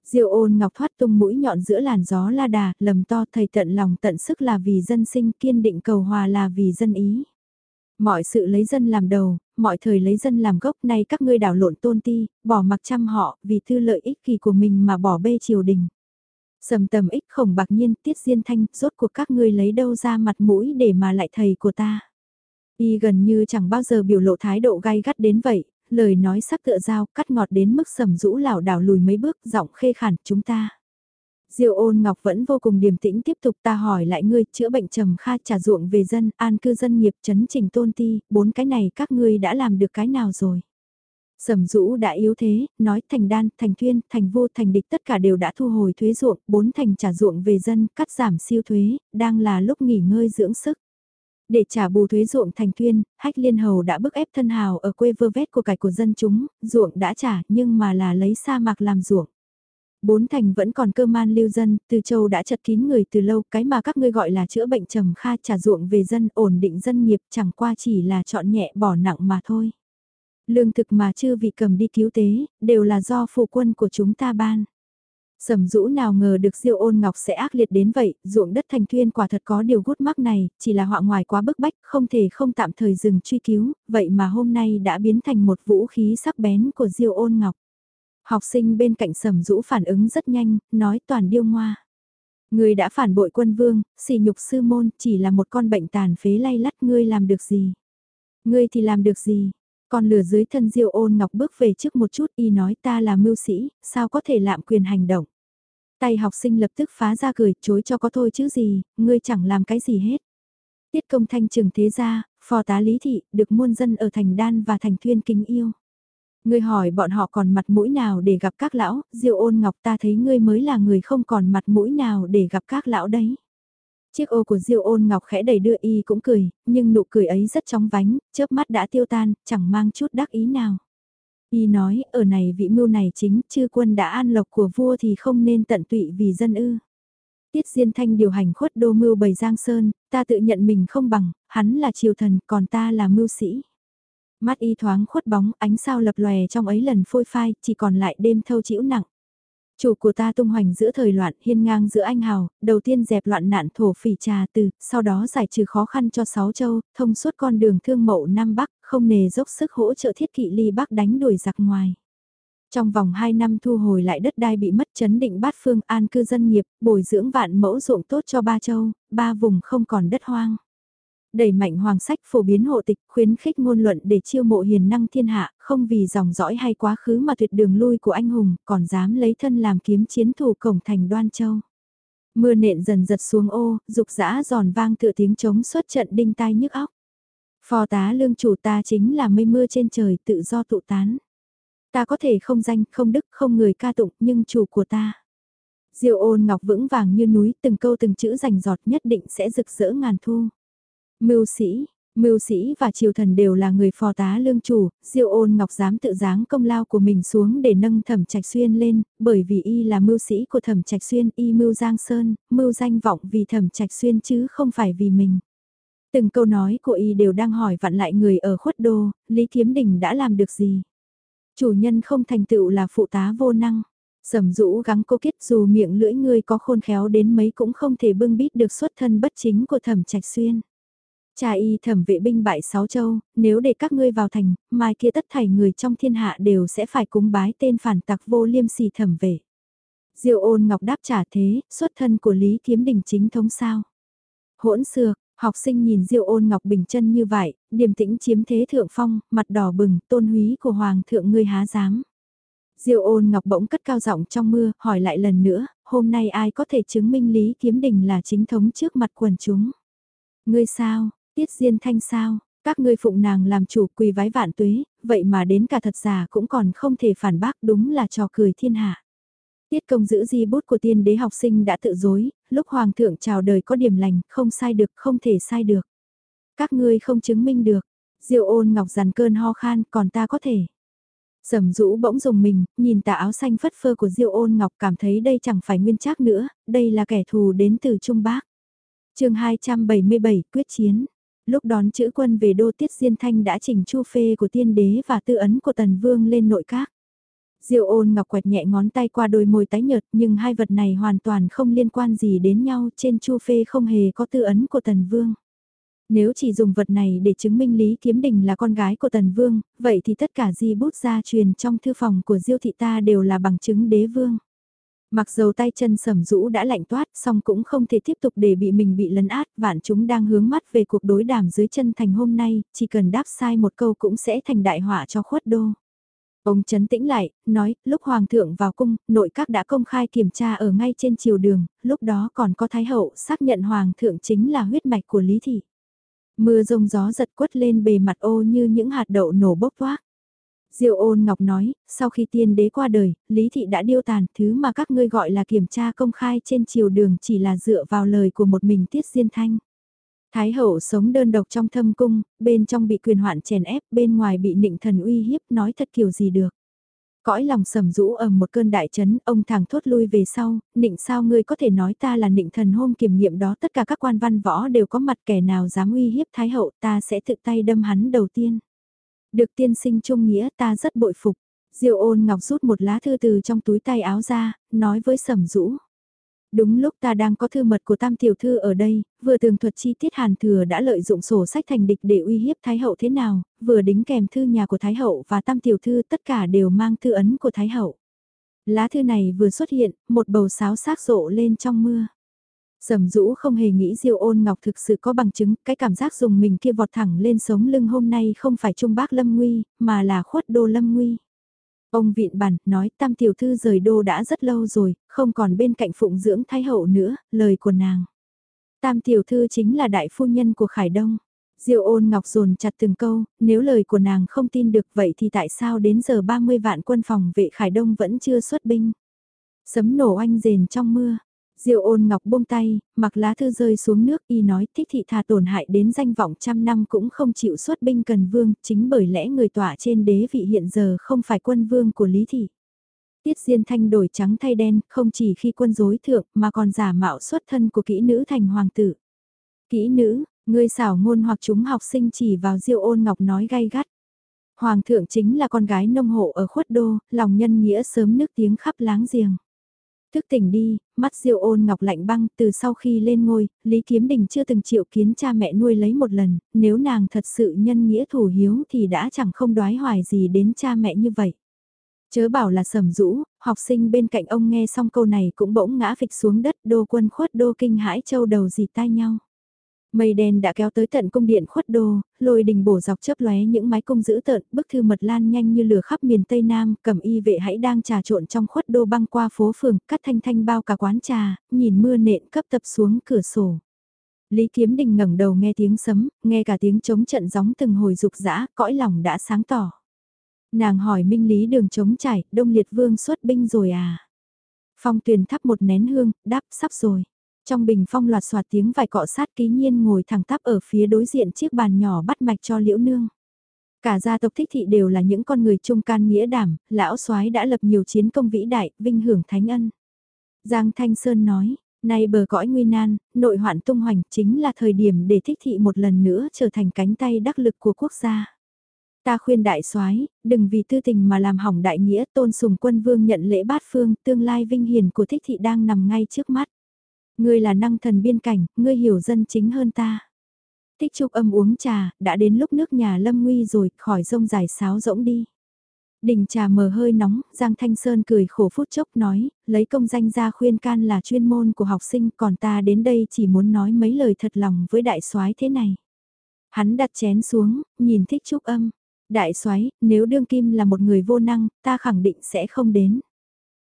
Diêu ôn ngọc thoát tung mũi nhọn giữa làn gió la đà, lầm to thầy tận lòng tận sức là vì dân sinh kiên định cầu hòa là vì dân ý. Mọi sự lấy dân làm đầu, mọi thời lấy dân làm gốc nay các ngươi đảo lộn tôn ti, bỏ mặc chăm họ vì thư lợi ích kỳ của mình mà bỏ bê triều đình. Sầm tầm ích khổng bạc nhiên tiết diên thanh, rốt cuộc các ngươi lấy đâu ra mặt mũi để mà lại thầy của ta. Y gần như chẳng bao giờ biểu lộ thái độ gai gắt đến vậy, lời nói sắc tựa dao, cắt ngọt đến mức sầm rũ lảo đảo lùi mấy bước, giọng khê khản, chúng ta. diêu ôn ngọc vẫn vô cùng điềm tĩnh tiếp tục ta hỏi lại ngươi, chữa bệnh trầm kha trả ruộng về dân, an cư dân nghiệp chấn trình tôn ti, bốn cái này các ngươi đã làm được cái nào rồi? Sầm rũ đã yếu thế, nói thành đan, thành thuyên, thành vô, thành địch tất cả đều đã thu hồi thuế ruộng, bốn thành trả ruộng về dân, cắt giảm siêu thuế, đang là lúc nghỉ ngơi dưỡng sức. Để trả bù thuế ruộng thành tuyên hách liên hầu đã bức ép thân hào ở quê vơ vét của cải của dân chúng, ruộng đã trả nhưng mà là lấy sa mạc làm ruộng. Bốn thành vẫn còn cơ man lưu dân, từ châu đã chật kín người từ lâu, cái mà các ngươi gọi là chữa bệnh trầm kha trả ruộng về dân, ổn định dân nghiệp chẳng qua chỉ là chọn nhẹ bỏ nặng mà thôi. Lương thực mà chư vị cầm đi cứu tế, đều là do phụ quân của chúng ta ban. Sầm rũ nào ngờ được diêu ôn ngọc sẽ ác liệt đến vậy, ruộng đất thành thuyên quả thật có điều gút mắc này, chỉ là họa ngoài quá bức bách, không thể không tạm thời dừng truy cứu, vậy mà hôm nay đã biến thành một vũ khí sắc bén của diêu ôn ngọc. Học sinh bên cạnh sầm rũ phản ứng rất nhanh, nói toàn điêu ngoa. Người đã phản bội quân vương, xỉ nhục sư môn, chỉ là một con bệnh tàn phế lay lắt ngươi làm được gì? Ngươi thì làm được gì? Còn lửa dưới thân diêu ôn ngọc bước về trước một chút y nói ta là mưu sĩ, sao có thể lạm quyền hành động. Tay học sinh lập tức phá ra cười, chối cho có thôi chứ gì, ngươi chẳng làm cái gì hết. Tiết công thanh trường thế gia, phò tá lý thị, được muôn dân ở thành đan và thành thuyên kính yêu. Ngươi hỏi bọn họ còn mặt mũi nào để gặp các lão, diêu ôn ngọc ta thấy ngươi mới là người không còn mặt mũi nào để gặp các lão đấy. Chiếc ô của Diêu ôn ngọc khẽ đầy đưa y cũng cười, nhưng nụ cười ấy rất chóng vánh, chớp mắt đã tiêu tan, chẳng mang chút đắc ý nào. Y nói, ở này vị mưu này chính, chư quân đã an lộc của vua thì không nên tận tụy vì dân ư. Tiết Diên Thanh điều hành khuất đô mưu bầy Giang Sơn, ta tự nhận mình không bằng, hắn là triều thần, còn ta là mưu sĩ. Mắt y thoáng khuất bóng, ánh sao lập lòe trong ấy lần phôi phai, chỉ còn lại đêm thâu chịu nặng. Chủ của ta tung hoành giữa thời loạn hiên ngang giữa anh hào, đầu tiên dẹp loạn nạn thổ phỉ trà từ, sau đó giải trừ khó khăn cho sáu châu, thông suốt con đường thương mậu Nam Bắc, không nề dốc sức hỗ trợ thiết kỵ ly Bắc đánh đuổi giặc ngoài. Trong vòng 2 năm thu hồi lại đất đai bị mất chấn định bát phương an cư dân nghiệp, bồi dưỡng vạn mẫu ruộng tốt cho ba châu, ba vùng không còn đất hoang đẩy mạnh hoàng sách phổ biến hộ tịch khuyến khích ngôn luận để chiêu mộ hiền năng thiên hạ, không vì dòng dõi hay quá khứ mà tuyệt đường lui của anh hùng, còn dám lấy thân làm kiếm chiến thủ cổng thành đoan châu. Mưa nện dần giật xuống ô, dục dã giòn vang tựa tiếng trống xuất trận đinh tai nhức óc. Phò tá lương chủ ta chính là mây mưa trên trời tự do tụ tán. Ta có thể không danh, không đức, không người ca tụng, nhưng chủ của ta. Diệu ôn ngọc vững vàng như núi, từng câu từng chữ rành giọt nhất định sẽ rực rỡ ngàn thu. Mưu sĩ, mưu sĩ và triều thần đều là người phò tá lương chủ, diêu ôn ngọc dám tự giáng công lao của mình xuống để nâng thẩm trạch xuyên lên, bởi vì y là mưu sĩ của thẩm trạch xuyên, y mưu giang sơn, mưu danh vọng vì thẩm trạch xuyên chứ không phải vì mình. Từng câu nói của y đều đang hỏi vặn lại người ở khuất đô, Lý Kiếm Đình đã làm được gì? Chủ nhân không thành tựu là phụ tá vô năng. Sầm rũ gắng cô kết dù miệng lưỡi ngươi có khôn khéo đến mấy cũng không thể bưng bít được xuất thân bất chính của thẩm trạch xuyên. Cha y thẩm vệ binh bại sáu châu, nếu để các ngươi vào thành, mai kia tất thảy người trong thiên hạ đều sẽ phải cúng bái tên phản tặc vô liêm sỉ thẩm vệ. Diệu ôn ngọc đáp trả thế, xuất thân của Lý Kiếm Đình chính thống sao? Hỗn xược, Học sinh nhìn Diêu ôn ngọc bình chân như vậy, điềm tĩnh chiếm thế thượng phong, mặt đỏ bừng, tôn húy của hoàng thượng ngươi há dám. Diêu ôn ngọc bỗng cất cao giọng trong mưa, hỏi lại lần nữa, hôm nay ai có thể chứng minh Lý Kiếm Đình là chính thống trước mặt quần chúng? Ngươi sao, tiết diên thanh sao, các ngươi phụng nàng làm chủ quỳ vái vạn tuế, vậy mà đến cả thật giả cũng còn không thể phản bác đúng là trò cười thiên hạ. Tiết công giữ di bút của tiên đế học sinh đã tự dối, lúc hoàng thượng chào đời có điểm lành, không sai được, không thể sai được. Các ngươi không chứng minh được, diệu ôn ngọc dằn cơn ho khan, còn ta có thể. Sầm rũ bỗng dùng mình, nhìn tà áo xanh phất phơ của diệu ôn ngọc cảm thấy đây chẳng phải nguyên trác nữa, đây là kẻ thù đến từ Trung Bắc. chương 277 quyết chiến. Lúc đón chữ quân về đô tiết Diên Thanh đã chỉnh chu phê của tiên đế và tư ấn của tần vương lên nội các. Diêu ôn ngọc quẹt nhẹ ngón tay qua đôi môi tái nhợt nhưng hai vật này hoàn toàn không liên quan gì đến nhau trên chu phê không hề có tư ấn của tần vương. Nếu chỉ dùng vật này để chứng minh Lý Kiếm Đình là con gái của Tần Vương, vậy thì tất cả di bút gia truyền trong thư phòng của Diêu thị ta đều là bằng chứng đế vương. Mặc dầu tay chân sầm rũ đã lạnh toát, song cũng không thể tiếp tục để bị mình bị lấn át, vạn chúng đang hướng mắt về cuộc đối đàm dưới chân thành hôm nay, chỉ cần đáp sai một câu cũng sẽ thành đại họa cho khuất đô. Ông chấn tĩnh lại, nói, lúc Hoàng thượng vào cung, nội các đã công khai kiểm tra ở ngay trên chiều đường, lúc đó còn có Thái hậu xác nhận Hoàng thượng chính là huyết mạch của Lý Thị. Mưa rông gió giật quất lên bề mặt ô như những hạt đậu nổ bốc toác. Diệu ôn ngọc nói, sau khi tiên đế qua đời, Lý Thị đã điêu tàn, thứ mà các ngươi gọi là kiểm tra công khai trên chiều đường chỉ là dựa vào lời của một mình Tiết Diên Thanh. Thái hậu sống đơn độc trong thâm cung, bên trong bị quyền hoạn chèn ép, bên ngoài bị nịnh thần uy hiếp, nói thật kiểu gì được. Cõi lòng sầm rũ ở một cơn đại chấn, ông thàng thốt lui về sau, nịnh sao ngươi có thể nói ta là nịnh thần hôm kiểm nghiệm đó tất cả các quan văn võ đều có mặt kẻ nào dám uy hiếp Thái hậu ta sẽ tự tay đâm hắn đầu tiên. Được tiên sinh trung nghĩa ta rất bội phục. Diêu ôn ngọc rút một lá thư từ trong túi tay áo ra, nói với sầm rũ. Đúng lúc ta đang có thư mật của tam tiểu thư ở đây, vừa tường thuật chi tiết hàn thừa đã lợi dụng sổ sách thành địch để uy hiếp Thái hậu thế nào, vừa đính kèm thư nhà của Thái hậu và tam tiểu thư tất cả đều mang thư ấn của Thái hậu. Lá thư này vừa xuất hiện, một bầu sáo xác rộ lên trong mưa. Sầm rũ không hề nghĩ Diêu ôn ngọc thực sự có bằng chứng, cái cảm giác dùng mình kia vọt thẳng lên sống lưng hôm nay không phải Trung Bác Lâm Nguy, mà là khuất đô Lâm Nguy. Ông viện bản, nói tam tiểu thư rời đô đã rất lâu rồi, không còn bên cạnh phụng dưỡng thái hậu nữa, lời của nàng. Tam tiểu thư chính là đại phu nhân của Khải Đông. Diệu ôn ngọc dồn chặt từng câu, nếu lời của nàng không tin được vậy thì tại sao đến giờ 30 vạn quân phòng vệ Khải Đông vẫn chưa xuất binh? Sấm nổ oanh rền trong mưa, Diệu ôn ngọc buông tay, mặc lá thư rơi xuống nước y nói thích thị thà tổn hại đến danh vọng trăm năm cũng không chịu xuất binh cần vương, chính bởi lẽ người tỏa trên đế vị hiện giờ không phải quân vương của Lý Thị. Tiết Diên Thanh đổi trắng thay đen, không chỉ khi quân dối thượng mà còn giả mạo xuất thân của kỹ nữ thành hoàng tử. Kỹ nữ, người xảo ngôn hoặc chúng học sinh chỉ vào Diêu ôn ngọc nói gay gắt. Hoàng thượng chính là con gái nông hộ ở khuất đô, lòng nhân nghĩa sớm nước tiếng khắp láng giềng. Thức tỉnh đi, mắt diệu ôn ngọc lạnh băng, từ sau khi lên ngôi, Lý Kiếm Đình chưa từng chịu kiến cha mẹ nuôi lấy một lần, nếu nàng thật sự nhân nghĩa thủ hiếu thì đã chẳng không đoái hoài gì đến cha mẹ như vậy. Chớ bảo là sầm rũ, học sinh bên cạnh ông nghe xong câu này cũng bỗng ngã phịch xuống đất đô quân khuất đô kinh hãi châu đầu dì tai nhau. Mây đen đã kéo tới tận cung điện khuất đô, lôi đình bổ dọc chớp lóe những mái cung giữ tợn, bức thư mật lan nhanh như lửa khắp miền Tây Nam, cầm y vệ hãy đang trà trộn trong khuất đô băng qua phố phường, cắt thanh thanh bao cả quán trà, nhìn mưa nện cấp tập xuống cửa sổ. Lý Kiếm Đình ngẩng đầu nghe tiếng sấm, nghe cả tiếng chống trận gióng từng hồi dục dã, cõi lòng đã sáng tỏ. Nàng hỏi Minh Lý đường chống chảy, Đông Liệt Vương xuất binh rồi à? Phong tuyền thắp một nén hương, đáp sắp rồi. Trong bình phong loạt soạt tiếng vài cọ sát ký nhiên ngồi thẳng tắp ở phía đối diện chiếc bàn nhỏ bắt mạch cho liễu nương. Cả gia tộc thích thị đều là những con người trung can nghĩa đảm, lão soái đã lập nhiều chiến công vĩ đại, vinh hưởng thánh ân. Giang Thanh Sơn nói, nay bờ cõi nguy nan, nội hoạn tung hoành chính là thời điểm để thích thị một lần nữa trở thành cánh tay đắc lực của quốc gia. Ta khuyên đại soái, đừng vì tư tình mà làm hỏng đại nghĩa tôn sùng quân vương nhận lễ bát phương, tương lai vinh hiền của thích thị đang nằm ngay trước mắt. Ngươi là năng thần biên cảnh, ngươi hiểu dân chính hơn ta. Thích trúc âm uống trà, đã đến lúc nước nhà lâm nguy rồi, khỏi rông dài sáo rỗng đi. Đình trà mờ hơi nóng, Giang Thanh Sơn cười khổ phút chốc nói, lấy công danh ra khuyên can là chuyên môn của học sinh còn ta đến đây chỉ muốn nói mấy lời thật lòng với đại soái thế này. Hắn đặt chén xuống, nhìn thích trúc âm. Đại soái nếu đương kim là một người vô năng, ta khẳng định sẽ không đến.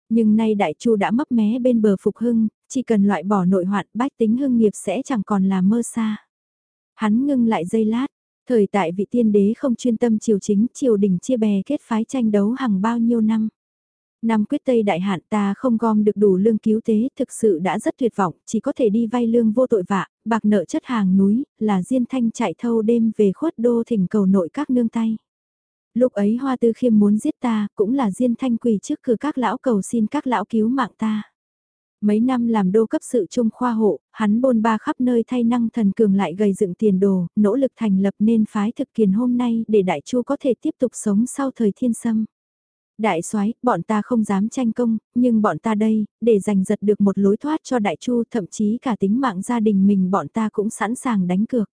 Nhưng nay đại chu đã mấp mé bên bờ phục hưng, chỉ cần loại bỏ nội hoạn bách tính hưng nghiệp sẽ chẳng còn là mơ xa. Hắn ngưng lại giây lát, thời tại vị tiên đế không chuyên tâm triều chính, triều đình chia bè kết phái tranh đấu hàng bao nhiêu năm. Năm quyết tây đại hạn ta không gom được đủ lương cứu tế, thực sự đã rất tuyệt vọng, chỉ có thể đi vay lương vô tội vạ, bạc nợ chất hàng núi, là Diên Thanh chạy thâu đêm về khuất đô thỉnh cầu nội các nương tay. Lúc ấy Hoa Tư Khiêm muốn giết ta, cũng là Diên Thanh quỳ trước cửa các lão cầu xin các lão cứu mạng ta. Mấy năm làm đô cấp sự trung khoa hộ, hắn bôn ba khắp nơi thay năng thần cường lại gầy dựng tiền đồ, nỗ lực thành lập nên phái thực kiền hôm nay để đại chu có thể tiếp tục sống sau thời thiên sâm. Đại soái, bọn ta không dám tranh công, nhưng bọn ta đây, để giành giật được một lối thoát cho đại chu thậm chí cả tính mạng gia đình mình bọn ta cũng sẵn sàng đánh cược.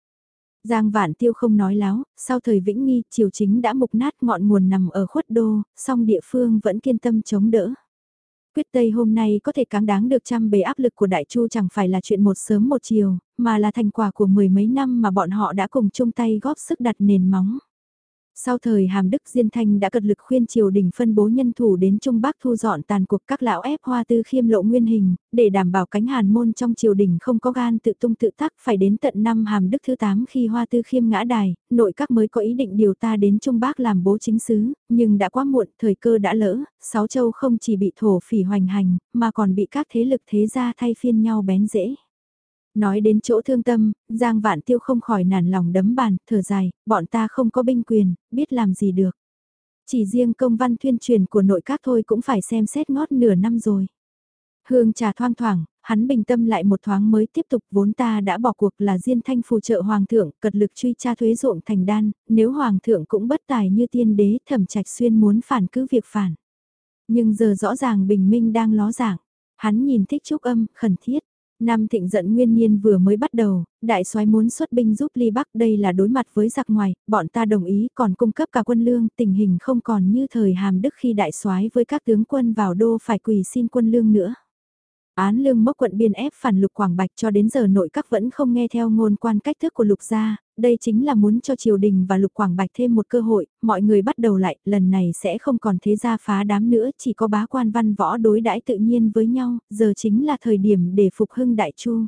Giang Vạn Tiêu không nói láo, sau thời Vĩnh Nghi, triều chính đã mục nát ngọn nguồn nằm ở khuất đô, song địa phương vẫn kiên tâm chống đỡ. Quyết Tây hôm nay có thể cáng đáng được trăm bề áp lực của Đại Chu chẳng phải là chuyện một sớm một chiều, mà là thành quả của mười mấy năm mà bọn họ đã cùng chung tay góp sức đặt nền móng. Sau thời Hàm Đức Diên Thanh đã cật lực khuyên triều đình phân bố nhân thủ đến Trung Bắc thu dọn tàn cuộc các lão ép hoa tư khiêm lộ nguyên hình, để đảm bảo cánh hàn môn trong triều đình không có gan tự tung tự tác phải đến tận năm Hàm Đức thứ 8 khi hoa tư khiêm ngã đài, nội các mới có ý định điều ta đến Trung Bắc làm bố chính sứ, nhưng đã quá muộn, thời cơ đã lỡ, sáu châu không chỉ bị thổ phỉ hoành hành, mà còn bị các thế lực thế gia thay phiên nhau bén rễ. Nói đến chỗ thương tâm, Giang Vạn Tiêu không khỏi nản lòng đấm bàn, thở dài, bọn ta không có binh quyền, biết làm gì được. Chỉ riêng công văn tuyên truyền của nội các thôi cũng phải xem xét ngót nửa năm rồi. Hương trà thoang thoảng, hắn bình tâm lại một thoáng mới tiếp tục vốn ta đã bỏ cuộc là diên thanh phù trợ hoàng thượng, cật lực truy tra thuế ruộng thành đan, nếu hoàng thượng cũng bất tài như tiên đế thẩm trạch xuyên muốn phản cứ việc phản. Nhưng giờ rõ ràng bình minh đang ló dạng, hắn nhìn thích trúc âm, khẩn thiết. Nam thịnh giận nguyên nhiên vừa mới bắt đầu, đại soái muốn xuất binh giúp ly bắc đây là đối mặt với giặc ngoài, bọn ta đồng ý còn cung cấp cả quân lương, tình hình không còn như thời hàm đức khi đại soái với các tướng quân vào đô phải quỳ xin quân lương nữa. Án lương mốc quận biên ép phản lục Quảng Bạch cho đến giờ nội các vẫn không nghe theo ngôn quan cách thức của lục gia, đây chính là muốn cho triều đình và lục Quảng Bạch thêm một cơ hội, mọi người bắt đầu lại, lần này sẽ không còn thế gia phá đám nữa, chỉ có bá quan văn võ đối đãi tự nhiên với nhau, giờ chính là thời điểm để phục hưng đại chu.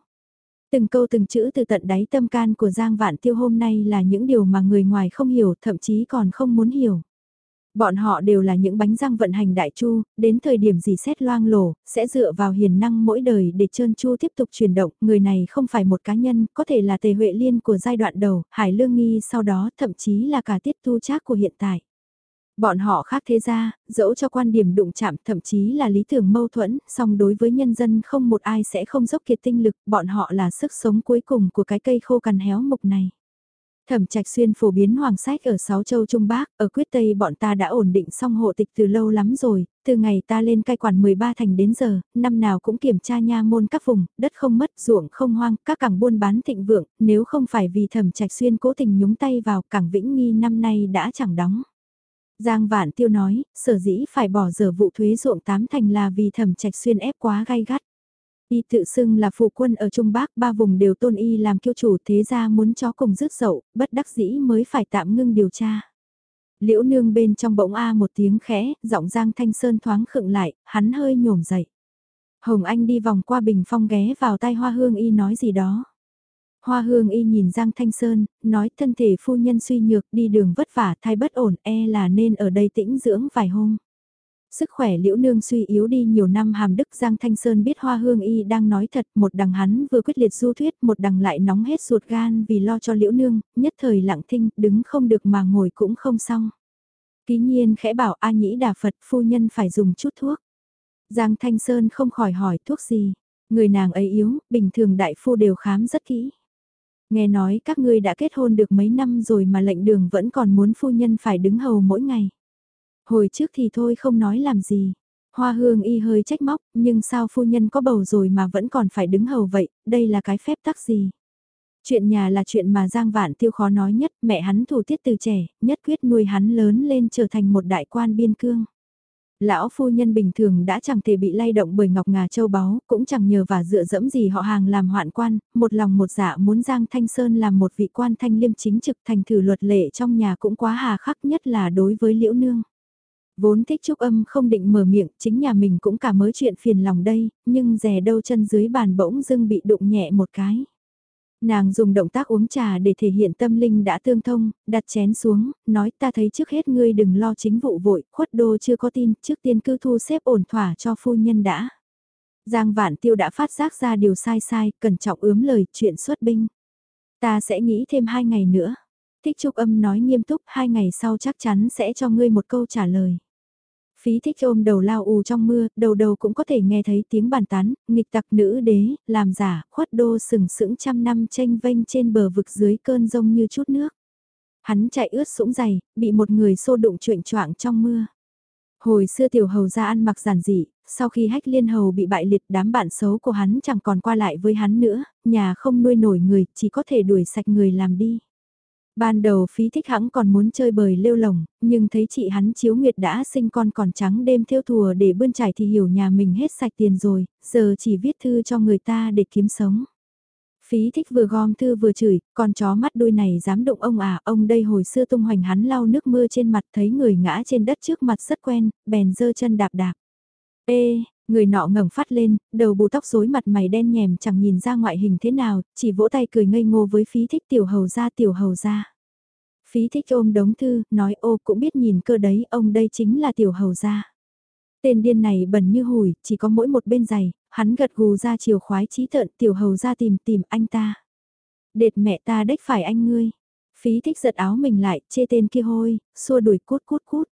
Từng câu từng chữ từ tận đáy tâm can của Giang Vạn Tiêu hôm nay là những điều mà người ngoài không hiểu, thậm chí còn không muốn hiểu. Bọn họ đều là những bánh răng vận hành đại chu, đến thời điểm gì xét loang lổ, sẽ dựa vào hiền năng mỗi đời để trơn chu tiếp tục chuyển động, người này không phải một cá nhân, có thể là tề huệ liên của giai đoạn đầu, hải lương nghi sau đó, thậm chí là cả tiết tu trác của hiện tại. Bọn họ khác thế ra, dẫu cho quan điểm đụng chạm thậm chí là lý tưởng mâu thuẫn, song đối với nhân dân không một ai sẽ không dốc kiệt tinh lực, bọn họ là sức sống cuối cùng của cái cây khô cằn héo mục này. Thẩm Trạch Xuyên phổ biến hoàng sách ở sáu châu Trung Bắc, ở quyết Tây bọn ta đã ổn định xong hộ tịch từ lâu lắm rồi, từ ngày ta lên cai quản 13 thành đến giờ, năm nào cũng kiểm tra nha môn các vùng, đất không mất, ruộng không hoang, các cảng buôn bán thịnh vượng, nếu không phải vì Thẩm Trạch Xuyên cố tình nhúng tay vào, cảng Vĩnh Nghi năm nay đã chẳng đóng. Giang Vạn Tiêu nói, sở dĩ phải bỏ giờ vụ thuế ruộng tám thành là vì Thẩm Trạch Xuyên ép quá gay gắt. Y tự xưng là phụ quân ở Trung Bắc, ba vùng đều tôn y làm kiêu chủ thế ra muốn chó cùng rước dậu, bất đắc dĩ mới phải tạm ngưng điều tra. Liễu nương bên trong bỗng A một tiếng khẽ, giọng Giang Thanh Sơn thoáng khựng lại, hắn hơi nhổm dậy. Hồng Anh đi vòng qua bình phong ghé vào tai Hoa Hương Y nói gì đó. Hoa Hương Y nhìn Giang Thanh Sơn, nói thân thể phu nhân suy nhược đi đường vất vả thai bất ổn e là nên ở đây tĩnh dưỡng vài hôm. Sức khỏe liễu nương suy yếu đi nhiều năm hàm đức Giang Thanh Sơn biết hoa hương y đang nói thật một đằng hắn vừa quyết liệt du thuyết một đằng lại nóng hết ruột gan vì lo cho liễu nương, nhất thời lặng thinh đứng không được mà ngồi cũng không xong. Ký nhiên khẽ bảo A nhĩ đà Phật phu nhân phải dùng chút thuốc. Giang Thanh Sơn không khỏi hỏi thuốc gì, người nàng ấy yếu, bình thường đại phu đều khám rất kỹ. Nghe nói các ngươi đã kết hôn được mấy năm rồi mà lệnh đường vẫn còn muốn phu nhân phải đứng hầu mỗi ngày. Hồi trước thì thôi không nói làm gì. Hoa hương y hơi trách móc, nhưng sao phu nhân có bầu rồi mà vẫn còn phải đứng hầu vậy, đây là cái phép tắc gì? Chuyện nhà là chuyện mà Giang Vạn Tiêu khó nói nhất, mẹ hắn thủ tiết từ trẻ, nhất quyết nuôi hắn lớn lên trở thành một đại quan biên cương. Lão phu nhân bình thường đã chẳng thể bị lay động bởi ngọc ngà châu báu, cũng chẳng nhờ và dựa dẫm gì họ hàng làm hoạn quan, một lòng một dạ muốn Giang Thanh Sơn làm một vị quan thanh liêm chính trực thành thử luật lệ trong nhà cũng quá hà khắc nhất là đối với liễu nương. Vốn thích trúc âm không định mở miệng, chính nhà mình cũng cả mới chuyện phiền lòng đây, nhưng rè đâu chân dưới bàn bỗng dưng bị đụng nhẹ một cái. Nàng dùng động tác uống trà để thể hiện tâm linh đã tương thông, đặt chén xuống, nói ta thấy trước hết ngươi đừng lo chính vụ vội, khuất đô chưa có tin, trước tiên cứ thu xếp ổn thỏa cho phu nhân đã. Giang Vạn Tiêu đã phát giác ra điều sai sai, cẩn trọng ướm lời chuyện xuất binh. Ta sẽ nghĩ thêm hai ngày nữa. Thích Trúc Âm nói nghiêm túc, hai ngày sau chắc chắn sẽ cho ngươi một câu trả lời. Phí thích ôm đầu lao ù trong mưa, đầu đầu cũng có thể nghe thấy tiếng bàn tán, nghịch tặc nữ đế, làm giả, khuất đô sừng sững trăm năm tranh vênh trên bờ vực dưới cơn rông như chút nước. Hắn chạy ướt sũng dày, bị một người xô đụng chuyện choạng trong mưa. Hồi xưa tiểu hầu ra ăn mặc giản dị, sau khi hách liên hầu bị bại liệt đám bạn xấu của hắn chẳng còn qua lại với hắn nữa, nhà không nuôi nổi người, chỉ có thể đuổi sạch người làm đi. Ban đầu phí thích hãng còn muốn chơi bời lêu lồng, nhưng thấy chị hắn chiếu nguyệt đã sinh con còn trắng đêm theo thùa để bươn trải thì hiểu nhà mình hết sạch tiền rồi, giờ chỉ viết thư cho người ta để kiếm sống. Phí thích vừa gom thư vừa chửi, con chó mắt đôi này dám động ông à, ông đây hồi xưa tung hoành hắn lau nước mưa trên mặt thấy người ngã trên đất trước mặt rất quen, bèn dơ chân đạp đạp. Ê, người nọ ngẩng phát lên, đầu bù tóc rối mặt mày đen nhèm chẳng nhìn ra ngoại hình thế nào, chỉ vỗ tay cười ngây ngô với phí thích tiểu hầu ra tiểu hầu ra. Phí thích ôm đống thư, nói ô cũng biết nhìn cơ đấy, ông đây chính là tiểu hầu ra. Tên điên này bẩn như hủi, chỉ có mỗi một bên giày, hắn gật gù ra chiều khoái trí thợn tiểu hầu ra tìm tìm anh ta. Đệt mẹ ta đếch phải anh ngươi. Phí thích giật áo mình lại, chê tên kia hôi, xua đuổi cút cút cút.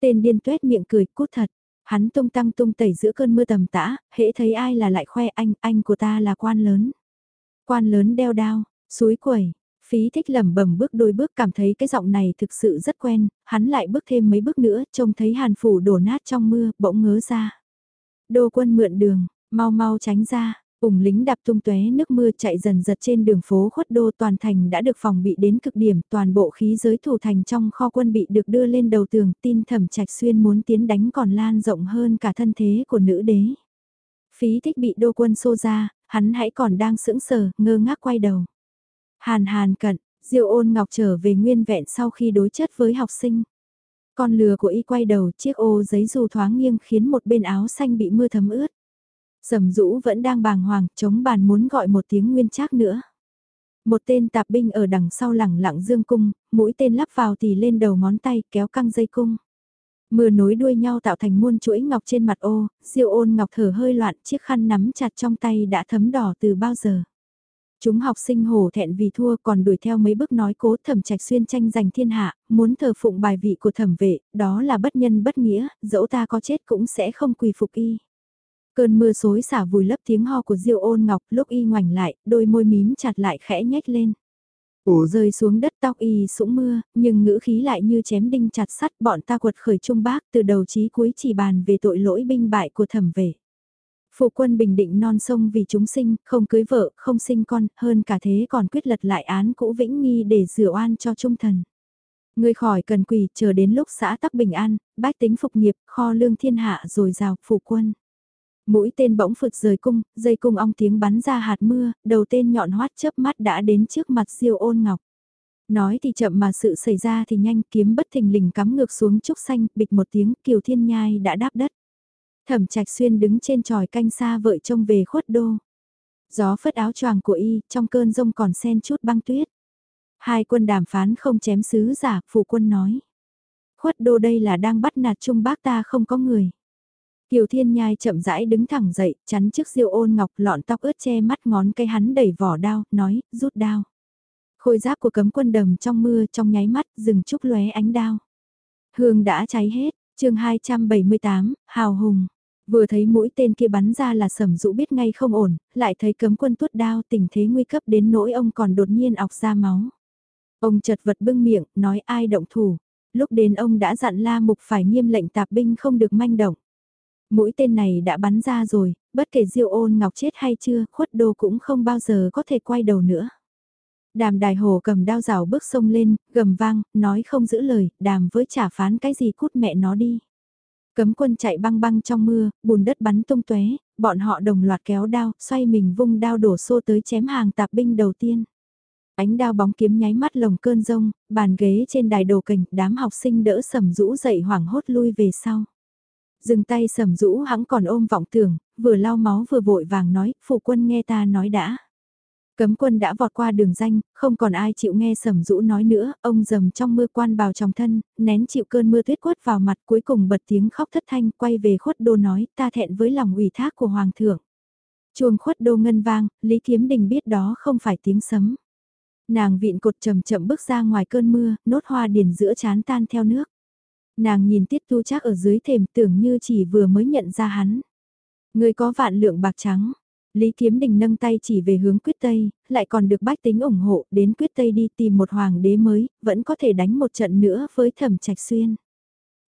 Tên điên tuét miệng cười cút thật. Hắn tung tăng tung tẩy giữa cơn mưa tầm tã, hễ thấy ai là lại khoe anh, anh của ta là quan lớn. Quan lớn đeo đao, suối quẩy, phí thích lẩm bẩm bước đôi bước cảm thấy cái giọng này thực sự rất quen, hắn lại bước thêm mấy bước nữa, trông thấy hàn phủ đổ nát trong mưa, bỗng ngớ ra. Đô quân mượn đường, mau mau tránh ra, ủng lính đạp tung tóe nước mưa chạy dần giật trên đường phố khuất đô toàn thành đã được phòng bị đến cực điểm, toàn bộ khí giới thủ thành trong kho quân bị được đưa lên đầu tường, tin thẩm trạch xuyên muốn tiến đánh còn lan rộng hơn cả thân thế của nữ đế. Phí thích bị đô quân xô ra, hắn hãy còn đang sững sờ, ngơ ngác quay đầu. Hàn hàn cận, diêu ôn ngọc trở về nguyên vẹn sau khi đối chất với học sinh. Con lừa của y quay đầu chiếc ô giấy dù thoáng nghiêng khiến một bên áo xanh bị mưa thấm ướt. Sầm rũ vẫn đang bàng hoàng, chống bàn muốn gọi một tiếng nguyên trác nữa. Một tên tạp binh ở đằng sau lẳng lặng dương cung, mũi tên lắp vào thì lên đầu ngón tay kéo căng dây cung. Mưa nối đuôi nhau tạo thành muôn chuỗi ngọc trên mặt ô, diêu ôn ngọc thở hơi loạn chiếc khăn nắm chặt trong tay đã thấm đỏ từ bao giờ. Chúng học sinh hổ thẹn vì thua còn đuổi theo mấy bước nói cố thẩm trạch xuyên tranh giành thiên hạ, muốn thờ phụng bài vị của thẩm vệ, đó là bất nhân bất nghĩa, dẫu ta có chết cũng sẽ không quỳ phục y. Cơn mưa xối xả vùi lấp tiếng ho của Diêu ôn ngọc lúc y ngoảnh lại, đôi môi mím chặt lại khẽ nhếch lên. Ủ rơi xuống đất tóc y sũng mưa, nhưng ngữ khí lại như chém đinh chặt sắt bọn ta quật khởi trung bác từ đầu chí cuối chỉ bàn về tội lỗi binh bại của thẩm vệ. Phụ quân bình định non sông vì chúng sinh, không cưới vợ, không sinh con, hơn cả thế còn quyết lật lại án cũ vĩnh nghi để rửa oan cho trung thần. Người khỏi cần quỳ chờ đến lúc xã tắc bình an, bách tính phục nghiệp, kho lương thiên hạ rồi rào, phụ quân. Mũi tên bỗng phực rời cung, dây cung ong tiếng bắn ra hạt mưa, đầu tên nhọn hoắt chớp mắt đã đến trước mặt diêu ôn ngọc. Nói thì chậm mà sự xảy ra thì nhanh kiếm bất thình lình cắm ngược xuống trúc xanh, bịch một tiếng kiều thiên nhai đã đáp đất. Thẩm trạch xuyên đứng trên tròi canh xa vợi trông về khuất đô. Gió phất áo choàng của y, trong cơn rông còn xen chút băng tuyết. Hai quân đàm phán không chém sứ giả, phụ quân nói. Khuất đô đây là đang bắt nạt trung bác ta không có người. Kiều Thiên Nhai chậm rãi đứng thẳng dậy, chắn trước diêu ôn ngọc lọn tóc ướt che mắt ngón cây hắn đẩy vỏ đao, nói, rút đao. Khôi giáp của cấm quân đầm trong mưa trong nháy mắt, dừng chúc lóe ánh đao. Hương đã cháy hết, chương 278, Hào Hùng. Vừa thấy mũi tên kia bắn ra là sầm dụ biết ngay không ổn, lại thấy cấm quân tuốt đao tình thế nguy cấp đến nỗi ông còn đột nhiên ọc ra máu. Ông chật vật bưng miệng, nói ai động thủ. Lúc đến ông đã dặn La Mục phải nghiêm lệnh tạp binh không được manh động. Mũi tên này đã bắn ra rồi, bất kể Diêu ôn ngọc chết hay chưa, khuất đô cũng không bao giờ có thể quay đầu nữa. Đàm đài hồ cầm đao rào bước sông lên, gầm vang, nói không giữ lời, đàm với trả phán cái gì cút mẹ nó đi. Cấm quân chạy băng băng trong mưa, bùn đất bắn tung tóe, bọn họ đồng loạt kéo đao, xoay mình vung đao đổ xô tới chém hàng tạp binh đầu tiên. Ánh đao bóng kiếm nháy mắt lồng cơn rông, bàn ghế trên đài đồ cảnh, đám học sinh đỡ sầm rũ dậy hoảng hốt lui về sau. Dừng tay sầm rũ hãng còn ôm vọng tưởng, vừa lau máu vừa vội vàng nói, phụ quân nghe ta nói đã. Cấm quân đã vọt qua đường danh, không còn ai chịu nghe sầm rũ nói nữa, ông dầm trong mưa quan bào trong thân, nén chịu cơn mưa tuyết quất vào mặt cuối cùng bật tiếng khóc thất thanh quay về khuất đô nói ta thẹn với lòng ủy thác của hoàng thượng. Chuông khuất đô ngân vang, Lý Kiếm Đình biết đó không phải tiếng sấm. Nàng vịn cột chậm chậm bước ra ngoài cơn mưa, nốt hoa điền giữa chán tan theo nước. Nàng nhìn tiết tu chắc ở dưới thềm tưởng như chỉ vừa mới nhận ra hắn. Người có vạn lượng bạc trắng, Lý Kiếm Đình nâng tay chỉ về hướng quyết Tây, lại còn được bách tính ủng hộ đến quyết Tây đi tìm một hoàng đế mới, vẫn có thể đánh một trận nữa với thẩm trạch xuyên.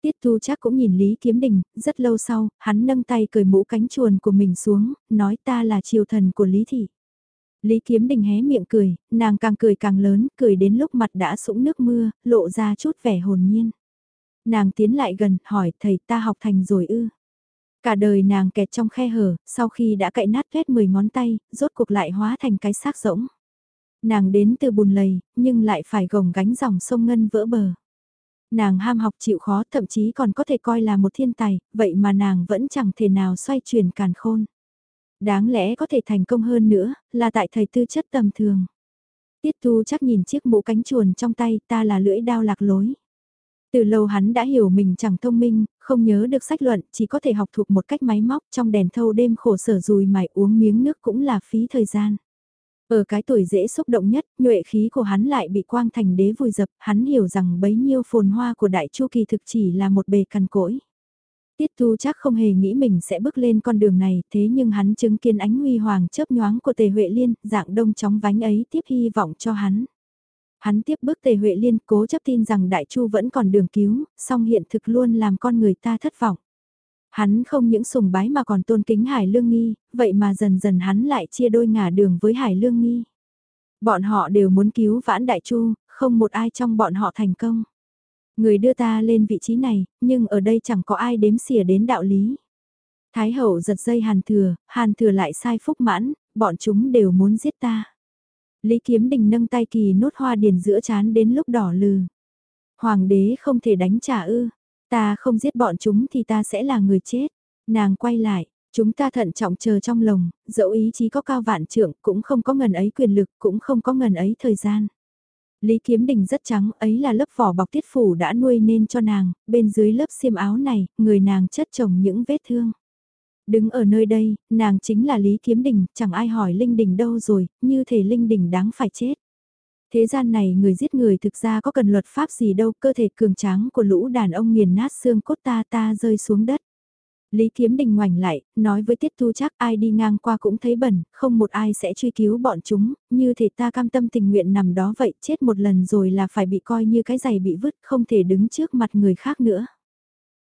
Tiết Thu chắc cũng nhìn Lý Kiếm Đình, rất lâu sau, hắn nâng tay cởi mũ cánh chuồn của mình xuống, nói ta là triều thần của Lý Thị. Lý Kiếm Đình hé miệng cười, nàng càng cười càng lớn, cười đến lúc mặt đã sũng nước mưa, lộ ra chút vẻ hồn nhiên. Nàng tiến lại gần, hỏi thầy ta học thành rồi ư. Cả đời nàng kẹt trong khe hở, sau khi đã cậy nát tuét 10 ngón tay, rốt cuộc lại hóa thành cái xác rỗng. Nàng đến từ bùn lầy, nhưng lại phải gồng gánh dòng sông Ngân vỡ bờ. Nàng ham học chịu khó thậm chí còn có thể coi là một thiên tài, vậy mà nàng vẫn chẳng thể nào xoay chuyển càn khôn. Đáng lẽ có thể thành công hơn nữa, là tại thầy tư chất tầm thường. Tiết tu chắc nhìn chiếc mũ cánh chuồn trong tay ta là lưỡi đao lạc lối. Từ lâu hắn đã hiểu mình chẳng thông minh, không nhớ được sách luận, chỉ có thể học thuộc một cách máy móc trong đèn thâu đêm khổ sở rùi mải uống miếng nước cũng là phí thời gian. Ở cái tuổi dễ xúc động nhất, nhuệ khí của hắn lại bị quang thành đế vùi dập, hắn hiểu rằng bấy nhiêu phồn hoa của đại chu kỳ thực chỉ là một bề cằn cỗi. Tiết Thu chắc không hề nghĩ mình sẽ bước lên con đường này, thế nhưng hắn chứng kiến ánh huy hoàng chớp nhoáng của Tề Huệ Liên, dạng đông chóng vánh ấy tiếp hy vọng cho hắn. Hắn tiếp bước Tề Huệ Liên cố chấp tin rằng Đại Chu vẫn còn đường cứu, song hiện thực luôn làm con người ta thất vọng. Hắn không những sùng bái mà còn tôn kính Hải Lương Nghi, vậy mà dần dần hắn lại chia đôi ngả đường với Hải Lương Nghi. Bọn họ đều muốn cứu vãn Đại Chu, không một ai trong bọn họ thành công. Người đưa ta lên vị trí này, nhưng ở đây chẳng có ai đếm xỉa đến đạo lý. Thái hậu giật dây hàn thừa, hàn thừa lại sai phúc mãn, bọn chúng đều muốn giết ta. Lý Kiếm Đình nâng tay kỳ nốt hoa điền giữa chán đến lúc đỏ lừ. Hoàng đế không thể đánh trả ư, ta không giết bọn chúng thì ta sẽ là người chết. Nàng quay lại, chúng ta thận trọng chờ trong lồng, dẫu ý chí có cao vạn trưởng cũng không có ngần ấy quyền lực, cũng không có ngần ấy thời gian. Lý Kiếm Đình rất trắng, ấy là lớp vỏ bọc tiết phủ đã nuôi nên cho nàng, bên dưới lớp xiêm áo này, người nàng chất chồng những vết thương. Đứng ở nơi đây, nàng chính là Lý Kiếm Đình, chẳng ai hỏi Linh Đình đâu rồi, như thể Linh Đình đáng phải chết. Thế gian này người giết người thực ra có cần luật pháp gì đâu, cơ thể cường tráng của lũ đàn ông nghiền nát xương cốt ta ta rơi xuống đất. Lý Kiếm Đình ngoảnh lại, nói với Tiết Thu chắc ai đi ngang qua cũng thấy bẩn, không một ai sẽ truy cứu bọn chúng, như thể ta cam tâm tình nguyện nằm đó vậy, chết một lần rồi là phải bị coi như cái giày bị vứt, không thể đứng trước mặt người khác nữa.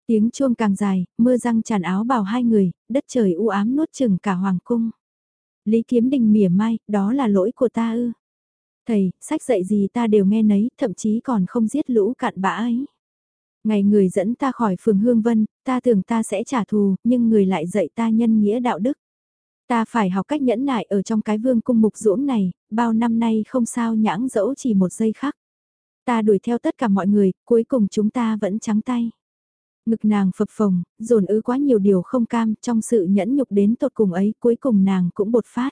Tiếng chuông càng dài, mưa răng tràn áo bào hai người, đất trời u ám nuốt chừng cả hoàng cung. Lý Kiếm Đình mỉa mai, đó là lỗi của ta ư. Thầy, sách dạy gì ta đều nghe nấy, thậm chí còn không giết lũ cạn bã ấy. Ngày người dẫn ta khỏi phường Hương Vân, ta tưởng ta sẽ trả thù, nhưng người lại dạy ta nhân nghĩa đạo đức. Ta phải học cách nhẫn nại ở trong cái vương cung mục dũng này, bao năm nay không sao nhãng dẫu chỉ một giây khắc. Ta đuổi theo tất cả mọi người, cuối cùng chúng ta vẫn trắng tay. Ngực nàng phập phồng, dồn ứ quá nhiều điều không cam, trong sự nhẫn nhục đến tột cùng ấy, cuối cùng nàng cũng bột phát.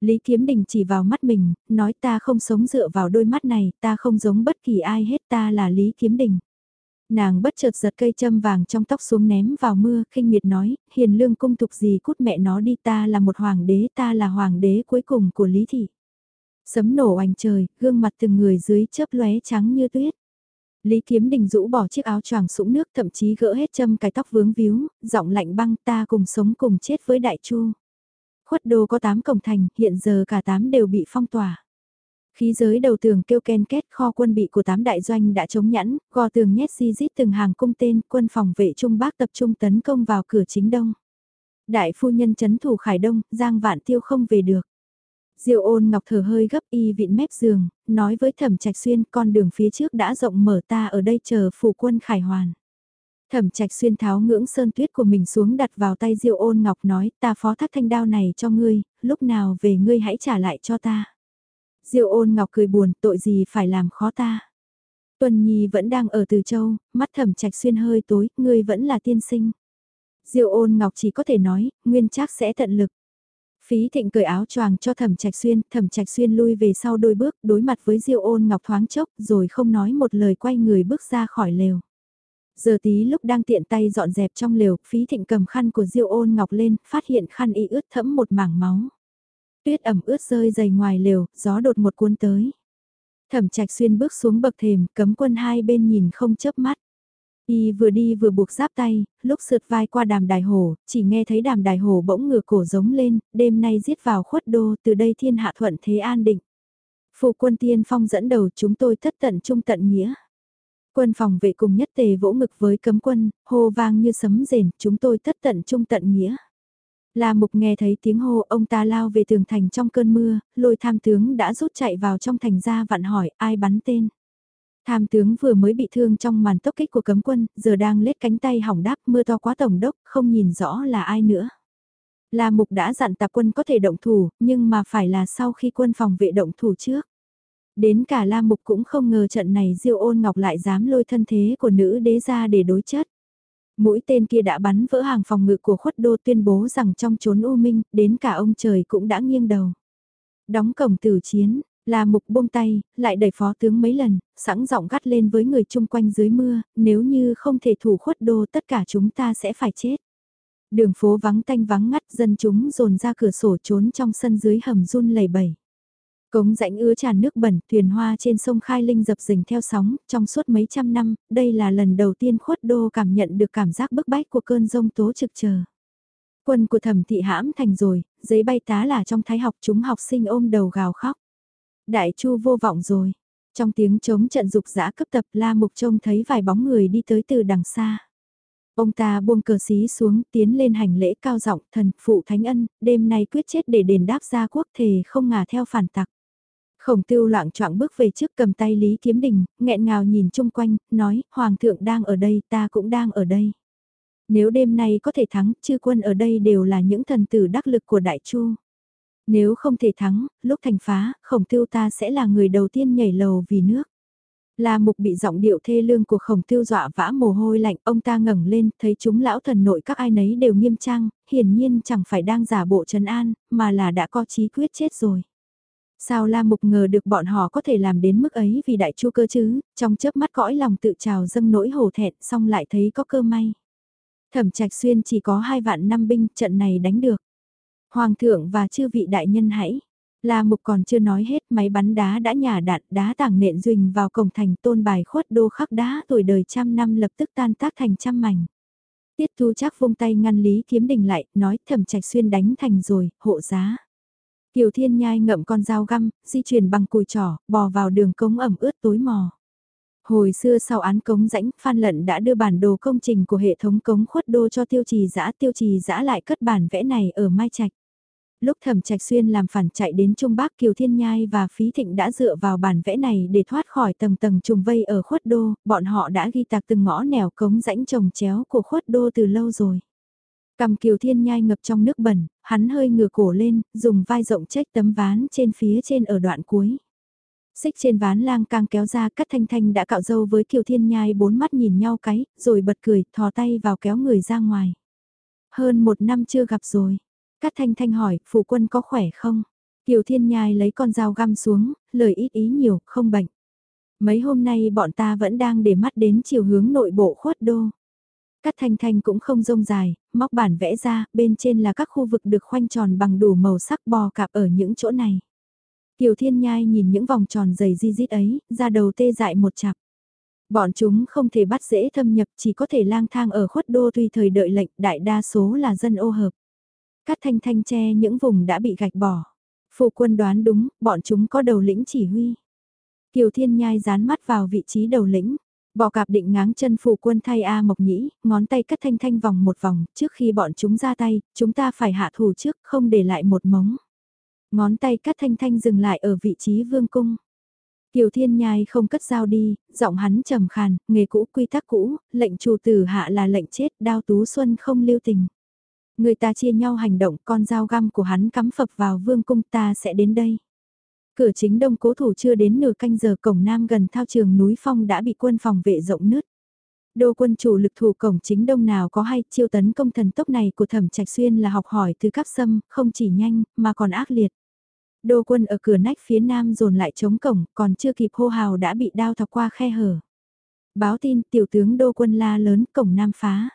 Lý Kiếm Đình chỉ vào mắt mình, nói ta không sống dựa vào đôi mắt này, ta không giống bất kỳ ai hết ta là Lý Kiếm Đình. Nàng bất chợt giật cây châm vàng trong tóc xuống ném vào mưa, khinh miệt nói, hiền lương cung tục gì cút mẹ nó đi ta là một hoàng đế, ta là hoàng đế cuối cùng của Lý Thị. Sấm nổ oanh trời, gương mặt từng người dưới chớp lóe trắng như tuyết. Lý Kiếm Đình rũ bỏ chiếc áo choàng sũng nước thậm chí gỡ hết châm cái tóc vướng víu, giọng lạnh băng ta cùng sống cùng chết với đại chu. Khuất đô có 8 cổng thành, hiện giờ cả 8 đều bị phong tỏa. Khí giới đầu tường kêu ken két kho quân bị của 8 đại doanh đã chống nhẫn, gò tường nhét di rít từng hàng cung tên, quân phòng vệ trung Bắc tập trung tấn công vào cửa chính đông. Đại phu nhân chấn thủ Khải Đông, Giang Vạn Tiêu không về được. Diêu ôn ngọc thở hơi gấp y vịn mép giường, nói với thẩm trạch xuyên con đường phía trước đã rộng mở ta ở đây chờ phủ quân khải hoàn. Thẩm trạch xuyên tháo ngưỡng sơn tuyết của mình xuống đặt vào tay Diêu ôn ngọc nói ta phó thác thanh đao này cho ngươi, lúc nào về ngươi hãy trả lại cho ta. Diêu ôn ngọc cười buồn tội gì phải làm khó ta. Tuần Nhi vẫn đang ở Từ Châu, mắt thẩm trạch xuyên hơi tối, ngươi vẫn là tiên sinh. Diêu ôn ngọc chỉ có thể nói, nguyên chắc sẽ tận lực. Phí thịnh cởi áo choàng cho thẩm trạch xuyên, thẩm trạch xuyên lui về sau đôi bước, đối mặt với Diêu ôn ngọc thoáng chốc, rồi không nói một lời quay người bước ra khỏi lều. Giờ tí lúc đang tiện tay dọn dẹp trong lều, phí thịnh cầm khăn của Diêu ôn ngọc lên, phát hiện khăn y ướt thẫm một mảng máu. Tuyết ẩm ướt rơi dày ngoài lều, gió đột một cuốn tới. Thẩm trạch xuyên bước xuống bậc thềm, cấm quân hai bên nhìn không chớp mắt. Y vừa đi vừa buộc giáp tay, lúc sượt vai qua đàm đài hồ, chỉ nghe thấy đàm đài hồ bỗng ngửa cổ giống lên, đêm nay giết vào khuất đô, từ đây thiên hạ thuận thế an định. Phụ quân tiên phong dẫn đầu chúng tôi thất tận trung tận nghĩa. Quân phòng vệ cùng nhất tề vỗ ngực với cấm quân, hô vang như sấm rền, chúng tôi thất tận trung tận nghĩa. La Mục nghe thấy tiếng hô ông ta lao về tường thành trong cơn mưa, lôi tham tướng đã rút chạy vào trong thành ra vặn hỏi ai bắn tên. Tham tướng vừa mới bị thương trong màn tốc kích của cấm quân, giờ đang lết cánh tay hỏng đáp mưa to quá tổng đốc, không nhìn rõ là ai nữa. La Mục đã dặn tạp quân có thể động thủ, nhưng mà phải là sau khi quân phòng vệ động thủ trước. Đến cả La Mục cũng không ngờ trận này Diêu ôn ngọc lại dám lôi thân thế của nữ đế ra để đối chất. Mũi tên kia đã bắn vỡ hàng phòng ngự của khuất đô tuyên bố rằng trong chốn u minh, đến cả ông trời cũng đã nghiêng đầu. Đóng cổng tử chiến, là mục buông tay, lại đẩy phó tướng mấy lần, sẵn giọng gắt lên với người chung quanh dưới mưa, nếu như không thể thủ khuất đô tất cả chúng ta sẽ phải chết. Đường phố vắng tanh vắng ngắt dân chúng dồn ra cửa sổ trốn trong sân dưới hầm run lầy bẩy. Cống rãnh ứa tràn nước bẩn, thuyền hoa trên sông Khai Linh dập dình theo sóng, trong suốt mấy trăm năm, đây là lần đầu tiên khuất đô cảm nhận được cảm giác bức bách của cơn rông tố trực chờ. Quân của thẩm thị hãm thành rồi, giấy bay tá là trong thái học chúng học sinh ôm đầu gào khóc. Đại chu vô vọng rồi. Trong tiếng chống trận dục dã cấp tập La Mục trông thấy vài bóng người đi tới từ đằng xa. Ông ta buông cờ xí xuống tiến lên hành lễ cao giọng thần phụ thánh ân, đêm nay quyết chết để đền đáp gia quốc thề không ngả theo phản tặc. Khổng tiêu loạn choạng bước về trước cầm tay Lý Kiếm Đình, nghẹn ngào nhìn chung quanh, nói, Hoàng thượng đang ở đây, ta cũng đang ở đây. Nếu đêm nay có thể thắng, chư quân ở đây đều là những thần tử đắc lực của Đại Chu. Nếu không thể thắng, lúc thành phá, khổng tiêu ta sẽ là người đầu tiên nhảy lầu vì nước. La mục bị giọng điệu thê lương của khổng tiêu dọa vã mồ hôi lạnh, ông ta ngẩng lên, thấy chúng lão thần nội các ai nấy đều nghiêm trang, hiển nhiên chẳng phải đang giả bộ trấn an, mà là đã có chí quyết chết rồi. Sao La Mục ngờ được bọn họ có thể làm đến mức ấy vì đại chu cơ chứ, trong chớp mắt cõi lòng tự trào dâng nỗi hổ thẹn xong lại thấy có cơ may. Thẩm trạch xuyên chỉ có hai vạn năm binh trận này đánh được. Hoàng thượng và chư vị đại nhân hãy. La Mục còn chưa nói hết máy bắn đá đã nhả đạn đá tảng nện duỳnh vào cổng thành tôn bài khuất đô khắc đá tuổi đời trăm năm lập tức tan tác thành trăm mảnh. Tiết thu chắc vung tay ngăn Lý Kiếm Đình lại, nói thẩm trạch xuyên đánh thành rồi, hộ giá. Kiều Thiên Nhai ngậm con dao găm, di chuyển bằng cùi trỏ, bò vào đường cống ẩm ướt tối mò. Hồi xưa sau án cống rãnh, Phan Lận đã đưa bản đồ công trình của hệ thống cống khuất đô cho tiêu trì giã, tiêu trì giã lại cất bản vẽ này ở Mai Trạch. Lúc thẩm trạch xuyên làm phản chạy đến Trung Bắc Kiều Thiên Nhai và Phí Thịnh đã dựa vào bản vẽ này để thoát khỏi tầng tầng trùng vây ở khuất đô, bọn họ đã ghi tạc từng ngõ nẻo cống rãnh trồng chéo của khuất đô từ lâu rồi. Cầm kiều thiên nhai ngập trong nước bẩn, hắn hơi ngửa cổ lên, dùng vai rộng trách tấm ván trên phía trên ở đoạn cuối. Xích trên ván lang càng kéo ra cắt thanh thanh đã cạo dâu với kiều thiên nhai bốn mắt nhìn nhau cái, rồi bật cười, thò tay vào kéo người ra ngoài. Hơn một năm chưa gặp rồi. Cát thanh thanh hỏi, phụ quân có khỏe không? Kiều thiên nhai lấy con dao găm xuống, lời ít ý nhiều, không bệnh. Mấy hôm nay bọn ta vẫn đang để mắt đến chiều hướng nội bộ khuất đô. Cát thanh thanh cũng không rông dài, móc bản vẽ ra, bên trên là các khu vực được khoanh tròn bằng đủ màu sắc bò cạp ở những chỗ này. Kiều Thiên Nhai nhìn những vòng tròn dày di dít ấy, ra đầu tê dại một chặp. Bọn chúng không thể bắt dễ thâm nhập, chỉ có thể lang thang ở khuất đô tùy thời đợi lệnh, đại đa số là dân ô hợp. Cắt thanh thanh che những vùng đã bị gạch bỏ. Phụ quân đoán đúng, bọn chúng có đầu lĩnh chỉ huy. Kiều Thiên Nhai dán mắt vào vị trí đầu lĩnh. Bò cạp định ngáng chân phụ quân thay A Mộc Nhĩ, ngón tay cắt thanh thanh vòng một vòng, trước khi bọn chúng ra tay, chúng ta phải hạ thủ trước, không để lại một mống. Ngón tay cắt thanh thanh dừng lại ở vị trí vương cung. Kiều Thiên Nhai không cất dao đi, giọng hắn trầm khàn, nghề cũ quy tắc cũ, lệnh chủ tử hạ là lệnh chết, đao tú xuân không lưu tình. Người ta chia nhau hành động, con dao găm của hắn cắm phập vào vương cung ta sẽ đến đây. Cửa chính đông cố thủ chưa đến nửa canh giờ cổng nam gần thao trường núi phong đã bị quân phòng vệ rộng nứt. Đô quân chủ lực thủ cổng chính đông nào có hay chiêu tấn công thần tốc này của thẩm trạch xuyên là học hỏi từ các sâm, không chỉ nhanh, mà còn ác liệt. Đô quân ở cửa nách phía nam dồn lại chống cổng, còn chưa kịp hô hào đã bị đao thọc qua khe hở. Báo tin tiểu tướng đô quân la lớn cổng nam phá.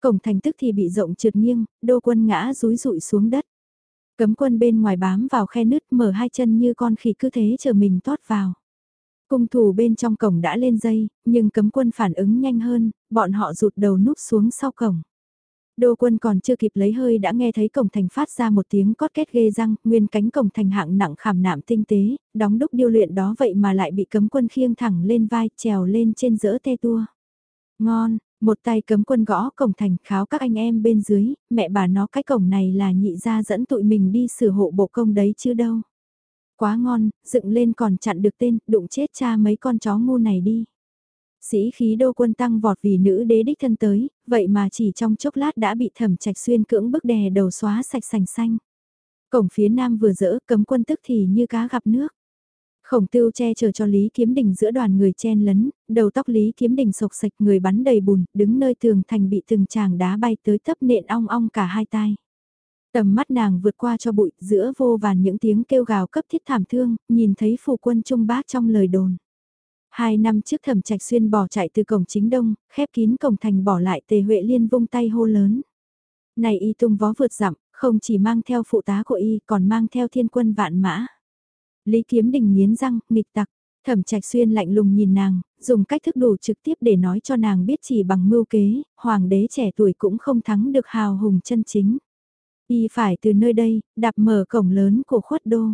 Cổng thành tức thì bị rộng trượt nghiêng, đô quân ngã rúi rụi xuống đất. Cấm quân bên ngoài bám vào khe nứt mở hai chân như con khỉ cứ thế chờ mình tót vào. Cung thủ bên trong cổng đã lên dây, nhưng cấm quân phản ứng nhanh hơn, bọn họ rụt đầu núp xuống sau cổng. Đô quân còn chưa kịp lấy hơi đã nghe thấy cổng thành phát ra một tiếng cót két ghê răng, nguyên cánh cổng thành hạng nặng khảm nạm tinh tế, đóng đúc điêu luyện đó vậy mà lại bị cấm quân khiêng thẳng lên vai, trèo lên trên giữa te tua. Ngon, một tay cấm quân gõ cổng thành kháo các anh em bên dưới, mẹ bà nó cái cổng này là nhị ra dẫn tụi mình đi sửa hộ bộ công đấy chứ đâu. Quá ngon, dựng lên còn chặn được tên, đụng chết cha mấy con chó ngu này đi. Sĩ khí đô quân tăng vọt vì nữ đế đích thân tới, vậy mà chỉ trong chốc lát đã bị thẩm trạch xuyên cưỡng bức đè đầu xóa sạch sành xanh. Cổng phía nam vừa dỡ cấm quân tức thì như cá gặp nước. Khổng tưu che chở cho Lý Kiếm Đình giữa đoàn người chen lấn, đầu tóc Lý Kiếm Đình sộc sạch người bắn đầy bùn, đứng nơi tường thành bị từng chàng đá bay tới thấp nện ong ong cả hai tai. Tầm mắt nàng vượt qua cho bụi, giữa vô vàn những tiếng kêu gào cấp thiết thảm thương, nhìn thấy phù quân trung bác trong lời đồn. Hai năm trước thẩm trạch xuyên bỏ chạy từ cổng chính đông, khép kín cổng thành bỏ lại tề huệ liên vung tay hô lớn. Này y tung vó vượt dặm, không chỉ mang theo phụ tá của y còn mang theo thiên quân vạn mã. Lý kiếm đình nghiến răng, nghịch tặc, thẩm trạch xuyên lạnh lùng nhìn nàng, dùng cách thức đủ trực tiếp để nói cho nàng biết chỉ bằng mưu kế, hoàng đế trẻ tuổi cũng không thắng được hào hùng chân chính. Y phải từ nơi đây, đạp mở cổng lớn của khuất đô.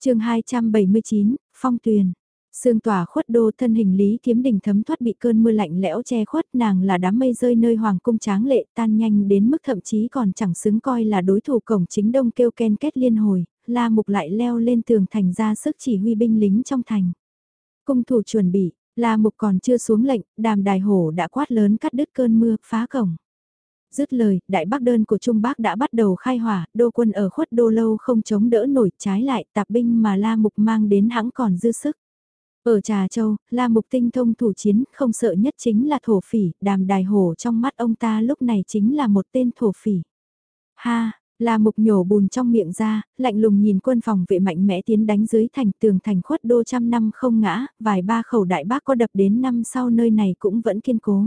chương 279, Phong Tuyền. Sương tỏa khuất đô thân hình Lý Kiếm Đình thấm thoát bị cơn mưa lạnh lẽo che khuất nàng là đám mây rơi nơi hoàng cung tráng lệ tan nhanh đến mức thậm chí còn chẳng xứng coi là đối thủ cổng chính đông kêu ken kết liên hồi, la mục lại leo lên tường thành ra sức chỉ huy binh lính trong thành. Cung thủ chuẩn bị, la mục còn chưa xuống lệnh, đàm đài hổ đã quát lớn cắt đứt cơn mưa, phá cổng. Dứt lời, đại bác đơn của Trung Bắc đã bắt đầu khai hỏa, đô quân ở khuất đô lâu không chống đỡ nổi trái lại tạp binh mà la mục mang đến hãng còn dư sức. Ở Trà Châu, La Mục tinh thông thủ chiến, không sợ nhất chính là thổ phỉ, đàm đài hổ trong mắt ông ta lúc này chính là một tên thổ phỉ. Ha, là Mục nhổ bùn trong miệng ra, lạnh lùng nhìn quân phòng vệ mạnh mẽ tiến đánh dưới thành tường thành khuất đô trăm năm không ngã, vài ba khẩu đại bác có đập đến năm sau nơi này cũng vẫn kiên cố.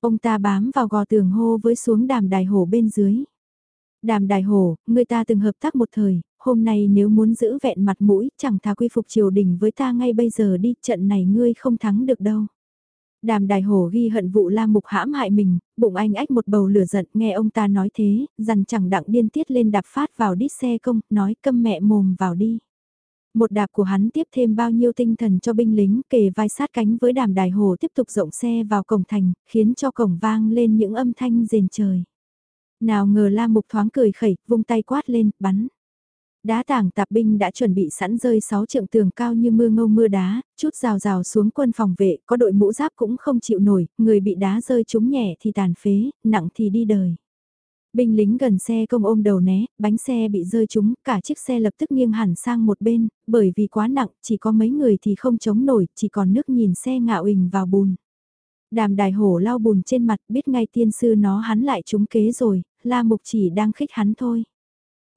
Ông ta bám vào gò tường hô với xuống đàm đài hổ bên dưới. Đàm đài hổ, người ta từng hợp tác một thời, hôm nay nếu muốn giữ vẹn mặt mũi, chẳng thà quy phục triều đình với ta ngay bây giờ đi, trận này ngươi không thắng được đâu. Đàm đài hổ ghi hận vụ la mục hãm hại mình, bụng anh ách một bầu lửa giận nghe ông ta nói thế, dằn chẳng đặng điên tiết lên đạp phát vào đít xe công, nói câm mẹ mồm vào đi. Một đạp của hắn tiếp thêm bao nhiêu tinh thần cho binh lính kề vai sát cánh với đàm đài hồ tiếp tục rộng xe vào cổng thành, khiến cho cổng vang lên những âm thanh rền trời. Nào ngờ la mục thoáng cười khẩy, vung tay quát lên, bắn. Đá tảng tạp binh đã chuẩn bị sẵn rơi sáu trượng tường cao như mưa ngâu mưa đá, chút rào rào xuống quân phòng vệ, có đội mũ giáp cũng không chịu nổi, người bị đá rơi trúng nhẹ thì tàn phế, nặng thì đi đời. Binh lính gần xe công ôm đầu né, bánh xe bị rơi trúng, cả chiếc xe lập tức nghiêng hẳn sang một bên, bởi vì quá nặng, chỉ có mấy người thì không chống nổi, chỉ còn nước nhìn xe ngạo hình vào bùn. Đàm đài hổ lau bùn trên mặt biết ngay tiên sư nó hắn lại trúng kế rồi, la mục chỉ đang khích hắn thôi.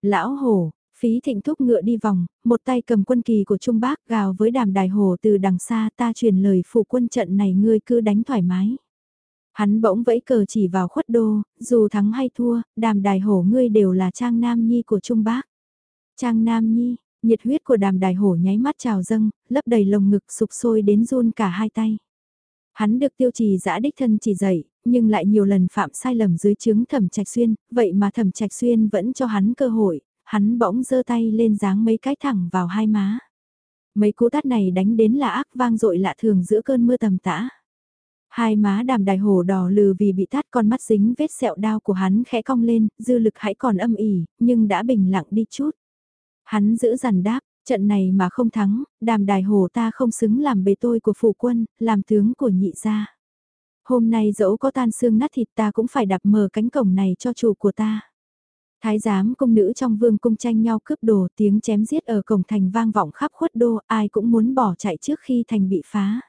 Lão hổ, phí thịnh thúc ngựa đi vòng, một tay cầm quân kỳ của Trung Bác gào với đàm đài hổ từ đằng xa ta truyền lời phụ quân trận này ngươi cứ đánh thoải mái. Hắn bỗng vẫy cờ chỉ vào khuất đô, dù thắng hay thua, đàm đài hổ ngươi đều là trang nam nhi của Trung Bác. Trang nam nhi, nhiệt huyết của đàm đài hổ nháy mắt trào dâng, lấp đầy lồng ngực sụp sôi đến run cả hai tay. Hắn được tiêu trì giã đích thân chỉ dạy, nhưng lại nhiều lần phạm sai lầm dưới chứng thẩm trạch xuyên, vậy mà thẩm trạch xuyên vẫn cho hắn cơ hội, hắn bỗng giơ tay lên dáng mấy cái thẳng vào hai má. Mấy cú tát này đánh đến là ác vang dội lạ thường giữa cơn mưa tầm tã. Hai má đàm đài hổ đỏ lừ vì bị tát con mắt dính vết sẹo đao của hắn khẽ cong lên, dư lực hãy còn âm ỉ, nhưng đã bình lặng đi chút. Hắn giữ dằn đáp, trận này mà không thắng, đàm đài hồ ta không xứng làm bề tôi của phụ quân, làm tướng của nhị gia. Hôm nay dẫu có tan xương nát thịt ta cũng phải đạp mở cánh cổng này cho chủ của ta. Thái giám công nữ trong vương cung tranh nhau cướp đồ tiếng chém giết ở cổng thành vang vọng khắp khuất đô, ai cũng muốn bỏ chạy trước khi thành bị phá.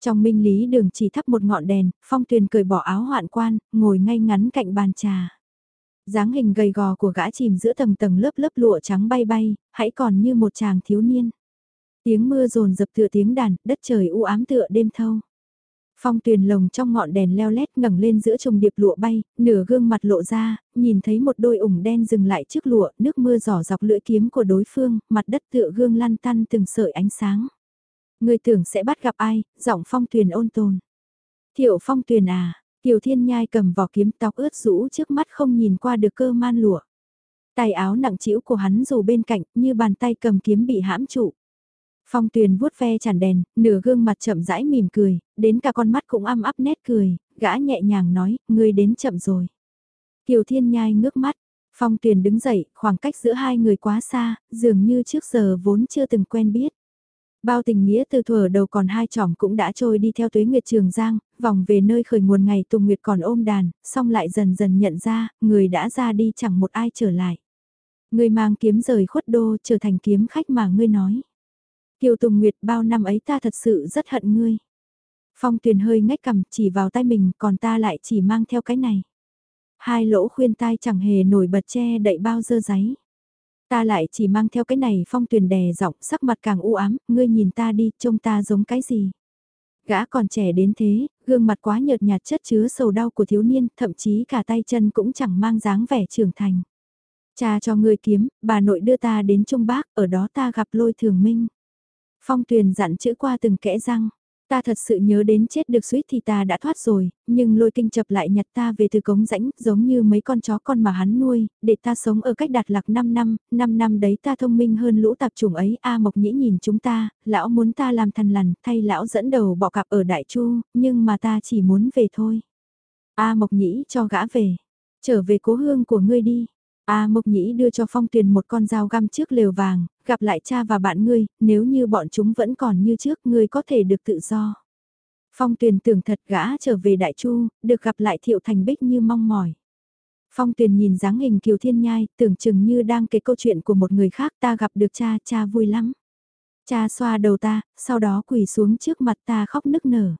Trong minh lý đường chỉ thắp một ngọn đèn, phong tuyền cởi bỏ áo hoạn quan, ngồi ngay ngắn cạnh bàn trà. dáng hình gầy gò của gã chìm giữa tầng tầng lớp lớp lụa trắng bay bay, hãy còn như một chàng thiếu niên. Tiếng mưa rồn dập tựa tiếng đàn, đất trời u ám tựa đêm thâu. Phong tuyền lồng trong ngọn đèn leo lét ngẩng lên giữa trồng điệp lụa bay, nửa gương mặt lộ ra, nhìn thấy một đôi ủng đen dừng lại trước lụa, nước mưa giỏ dọc lưỡi kiếm của đối phương, mặt đất tựa gương lăn tăn từng sợi ánh sáng. Người tưởng sẽ bắt gặp ai, giọng phong tuyền ôn tồn. Thiệu phong tuyền à, Kiều Thiên Nhai cầm vỏ kiếm tóc ướt rũ trước mắt không nhìn qua được cơ man lụa. Tay áo nặng trĩu của hắn dù bên cạnh như bàn tay cầm kiếm bị hãm trụ. Phong tuyền vuốt ve chản đèn, nửa gương mặt chậm rãi mỉm cười, đến cả con mắt cũng âm áp nét cười, gã nhẹ nhàng nói, ngươi đến chậm rồi. Kiều Thiên Nhai ngước mắt, Phong tuyền đứng dậy, khoảng cách giữa hai người quá xa, dường như trước giờ vốn chưa từng quen biết. Bao tình nghĩa từ thuở đầu còn hai chỏm cũng đã trôi đi theo tuế nguyệt trường giang, vòng về nơi khởi nguồn ngày Tùng Nguyệt còn ôm đàn, xong lại dần dần nhận ra, người đã ra đi chẳng một ai trở lại. Người mang kiếm rời khuất đô trở thành kiếm khách mà ngươi nói. Kiều Tùng Nguyệt bao năm ấy ta thật sự rất hận ngươi. Phong tuyền hơi ngách cầm chỉ vào tay mình còn ta lại chỉ mang theo cái này. Hai lỗ khuyên tai chẳng hề nổi bật che đậy bao dơ giấy. Ta lại chỉ mang theo cái này phong tuyền đè giọng sắc mặt càng u ám, ngươi nhìn ta đi, trông ta giống cái gì. Gã còn trẻ đến thế, gương mặt quá nhợt nhạt chất chứa sầu đau của thiếu niên, thậm chí cả tay chân cũng chẳng mang dáng vẻ trưởng thành. Cha cho ngươi kiếm, bà nội đưa ta đến Trung Bác, ở đó ta gặp lôi thường minh. Phong tuyền dặn chữ qua từng kẽ răng. Ta thật sự nhớ đến chết được suýt thì ta đã thoát rồi, nhưng lôi kinh chập lại nhặt ta về từ cống rãnh, giống như mấy con chó con mà hắn nuôi, để ta sống ở cách đạt lạc 5 năm, 5 năm đấy ta thông minh hơn lũ tạp chủng ấy, A Mộc Nhĩ nhìn chúng ta, lão muốn ta làm thần lằn, thay lão dẫn đầu bỏ cặp ở Đại Chu, nhưng mà ta chỉ muốn về thôi. A Mộc Nhĩ cho gã về, trở về cố hương của ngươi đi. A Mộc Nhĩ đưa cho Phong Tuyền một con dao găm trước lều vàng, gặp lại cha và bạn ngươi, nếu như bọn chúng vẫn còn như trước ngươi có thể được tự do. Phong Tuyền tưởng thật gã trở về Đại Chu, được gặp lại Thiệu Thành Bích như mong mỏi. Phong Tuyền nhìn dáng hình Kiều Thiên Nhai, tưởng chừng như đang kể câu chuyện của một người khác ta gặp được cha, cha vui lắm. Cha xoa đầu ta, sau đó quỳ xuống trước mặt ta khóc nức nở.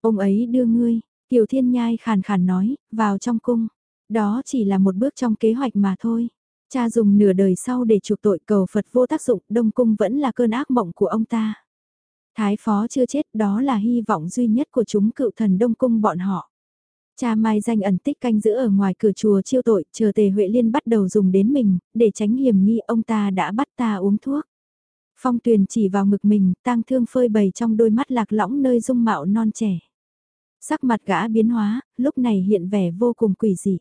Ông ấy đưa ngươi, Kiều Thiên Nhai khàn khàn nói, vào trong cung. Đó chỉ là một bước trong kế hoạch mà thôi. Cha dùng nửa đời sau để chuộc tội cầu Phật vô tác dụng, Đông Cung vẫn là cơn ác mộng của ông ta. Thái phó chưa chết đó là hy vọng duy nhất của chúng cựu thần Đông Cung bọn họ. Cha mai danh ẩn tích canh giữ ở ngoài cửa chùa chiêu tội, chờ tề Huệ Liên bắt đầu dùng đến mình, để tránh hiểm nghi ông ta đã bắt ta uống thuốc. Phong tuyền chỉ vào ngực mình, tang thương phơi bày trong đôi mắt lạc lõng nơi dung mạo non trẻ. Sắc mặt gã biến hóa, lúc này hiện vẻ vô cùng quỷ dị.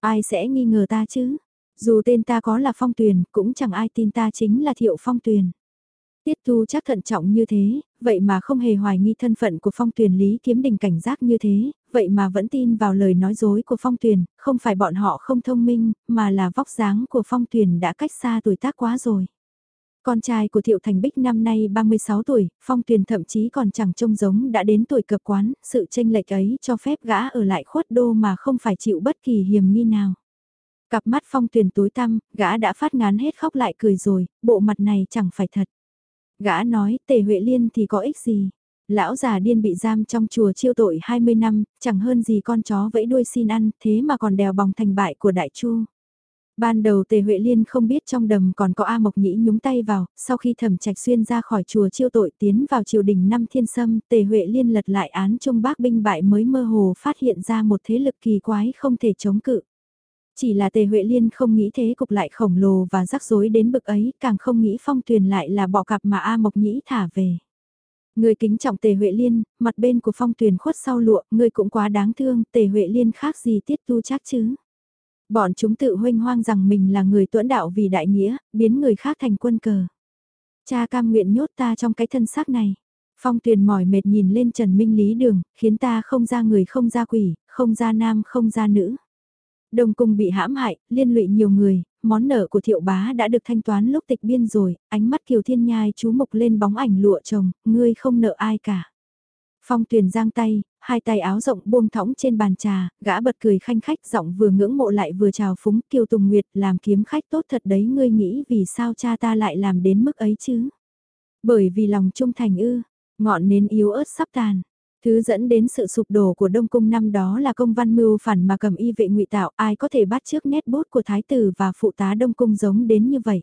Ai sẽ nghi ngờ ta chứ? Dù tên ta có là phong tuyền, cũng chẳng ai tin ta chính là thiệu phong tuyền. Tiết thu chắc thận trọng như thế, vậy mà không hề hoài nghi thân phận của phong tuyền lý kiếm đình cảnh giác như thế, vậy mà vẫn tin vào lời nói dối của phong tuyền, không phải bọn họ không thông minh, mà là vóc dáng của phong tuyền đã cách xa tuổi tác quá rồi. Con trai của Thiệu Thành Bích năm nay 36 tuổi, Phong Tuyền thậm chí còn chẳng trông giống đã đến tuổi cập quán, sự tranh lệch ấy cho phép gã ở lại khuất đô mà không phải chịu bất kỳ hiểm nghi nào. Cặp mắt Phong Tuyền tối tăm, gã đã phát ngán hết khóc lại cười rồi, bộ mặt này chẳng phải thật. Gã nói, Tề Huệ Liên thì có ích gì? Lão già điên bị giam trong chùa chiêu tội 20 năm, chẳng hơn gì con chó vẫy đuôi xin ăn, thế mà còn đèo bòng thành bại của Đại Chu. Ban đầu Tề Huệ Liên không biết trong đầm còn có A Mộc Nhĩ nhúng tay vào, sau khi thẩm trạch xuyên ra khỏi chùa chiêu tội tiến vào triều đình năm thiên sâm, Tề Huệ Liên lật lại án trung bác binh bại mới mơ hồ phát hiện ra một thế lực kỳ quái không thể chống cự. Chỉ là Tề Huệ Liên không nghĩ thế cục lại khổng lồ và rắc rối đến bực ấy, càng không nghĩ phong tuyền lại là bỏ cặp mà A Mộc Nhĩ thả về. Người kính trọng Tề Huệ Liên, mặt bên của phong tuyền khuất sau lụa, người cũng quá đáng thương, Tề Huệ Liên khác gì tiết tu chắc chứ. Bọn chúng tự huynh hoang rằng mình là người tuẫn đạo vì đại nghĩa, biến người khác thành quân cờ. Cha cam nguyện nhốt ta trong cái thân xác này. Phong tuyền mỏi mệt nhìn lên Trần Minh Lý đường, khiến ta không ra người không ra quỷ, không ra nam không ra nữ. Đồng cung bị hãm hại, liên lụy nhiều người, món nợ của thiệu bá đã được thanh toán lúc tịch biên rồi, ánh mắt Kiều Thiên Nhai chú mục lên bóng ảnh lụa chồng, ngươi không nợ ai cả. Phong tuyền giang tay, hai tay áo rộng buông thõng trên bàn trà, gã bật cười khanh khách giọng vừa ngưỡng mộ lại vừa chào phúng Kiều Tùng Nguyệt làm kiếm khách tốt thật đấy ngươi nghĩ vì sao cha ta lại làm đến mức ấy chứ. Bởi vì lòng trung thành ư, ngọn nến yếu ớt sắp tàn. Thứ dẫn đến sự sụp đổ của Đông Cung năm đó là công văn mưu phản mà cầm y vệ ngụy tạo ai có thể bắt trước nét bút của Thái tử và phụ tá Đông Cung giống đến như vậy.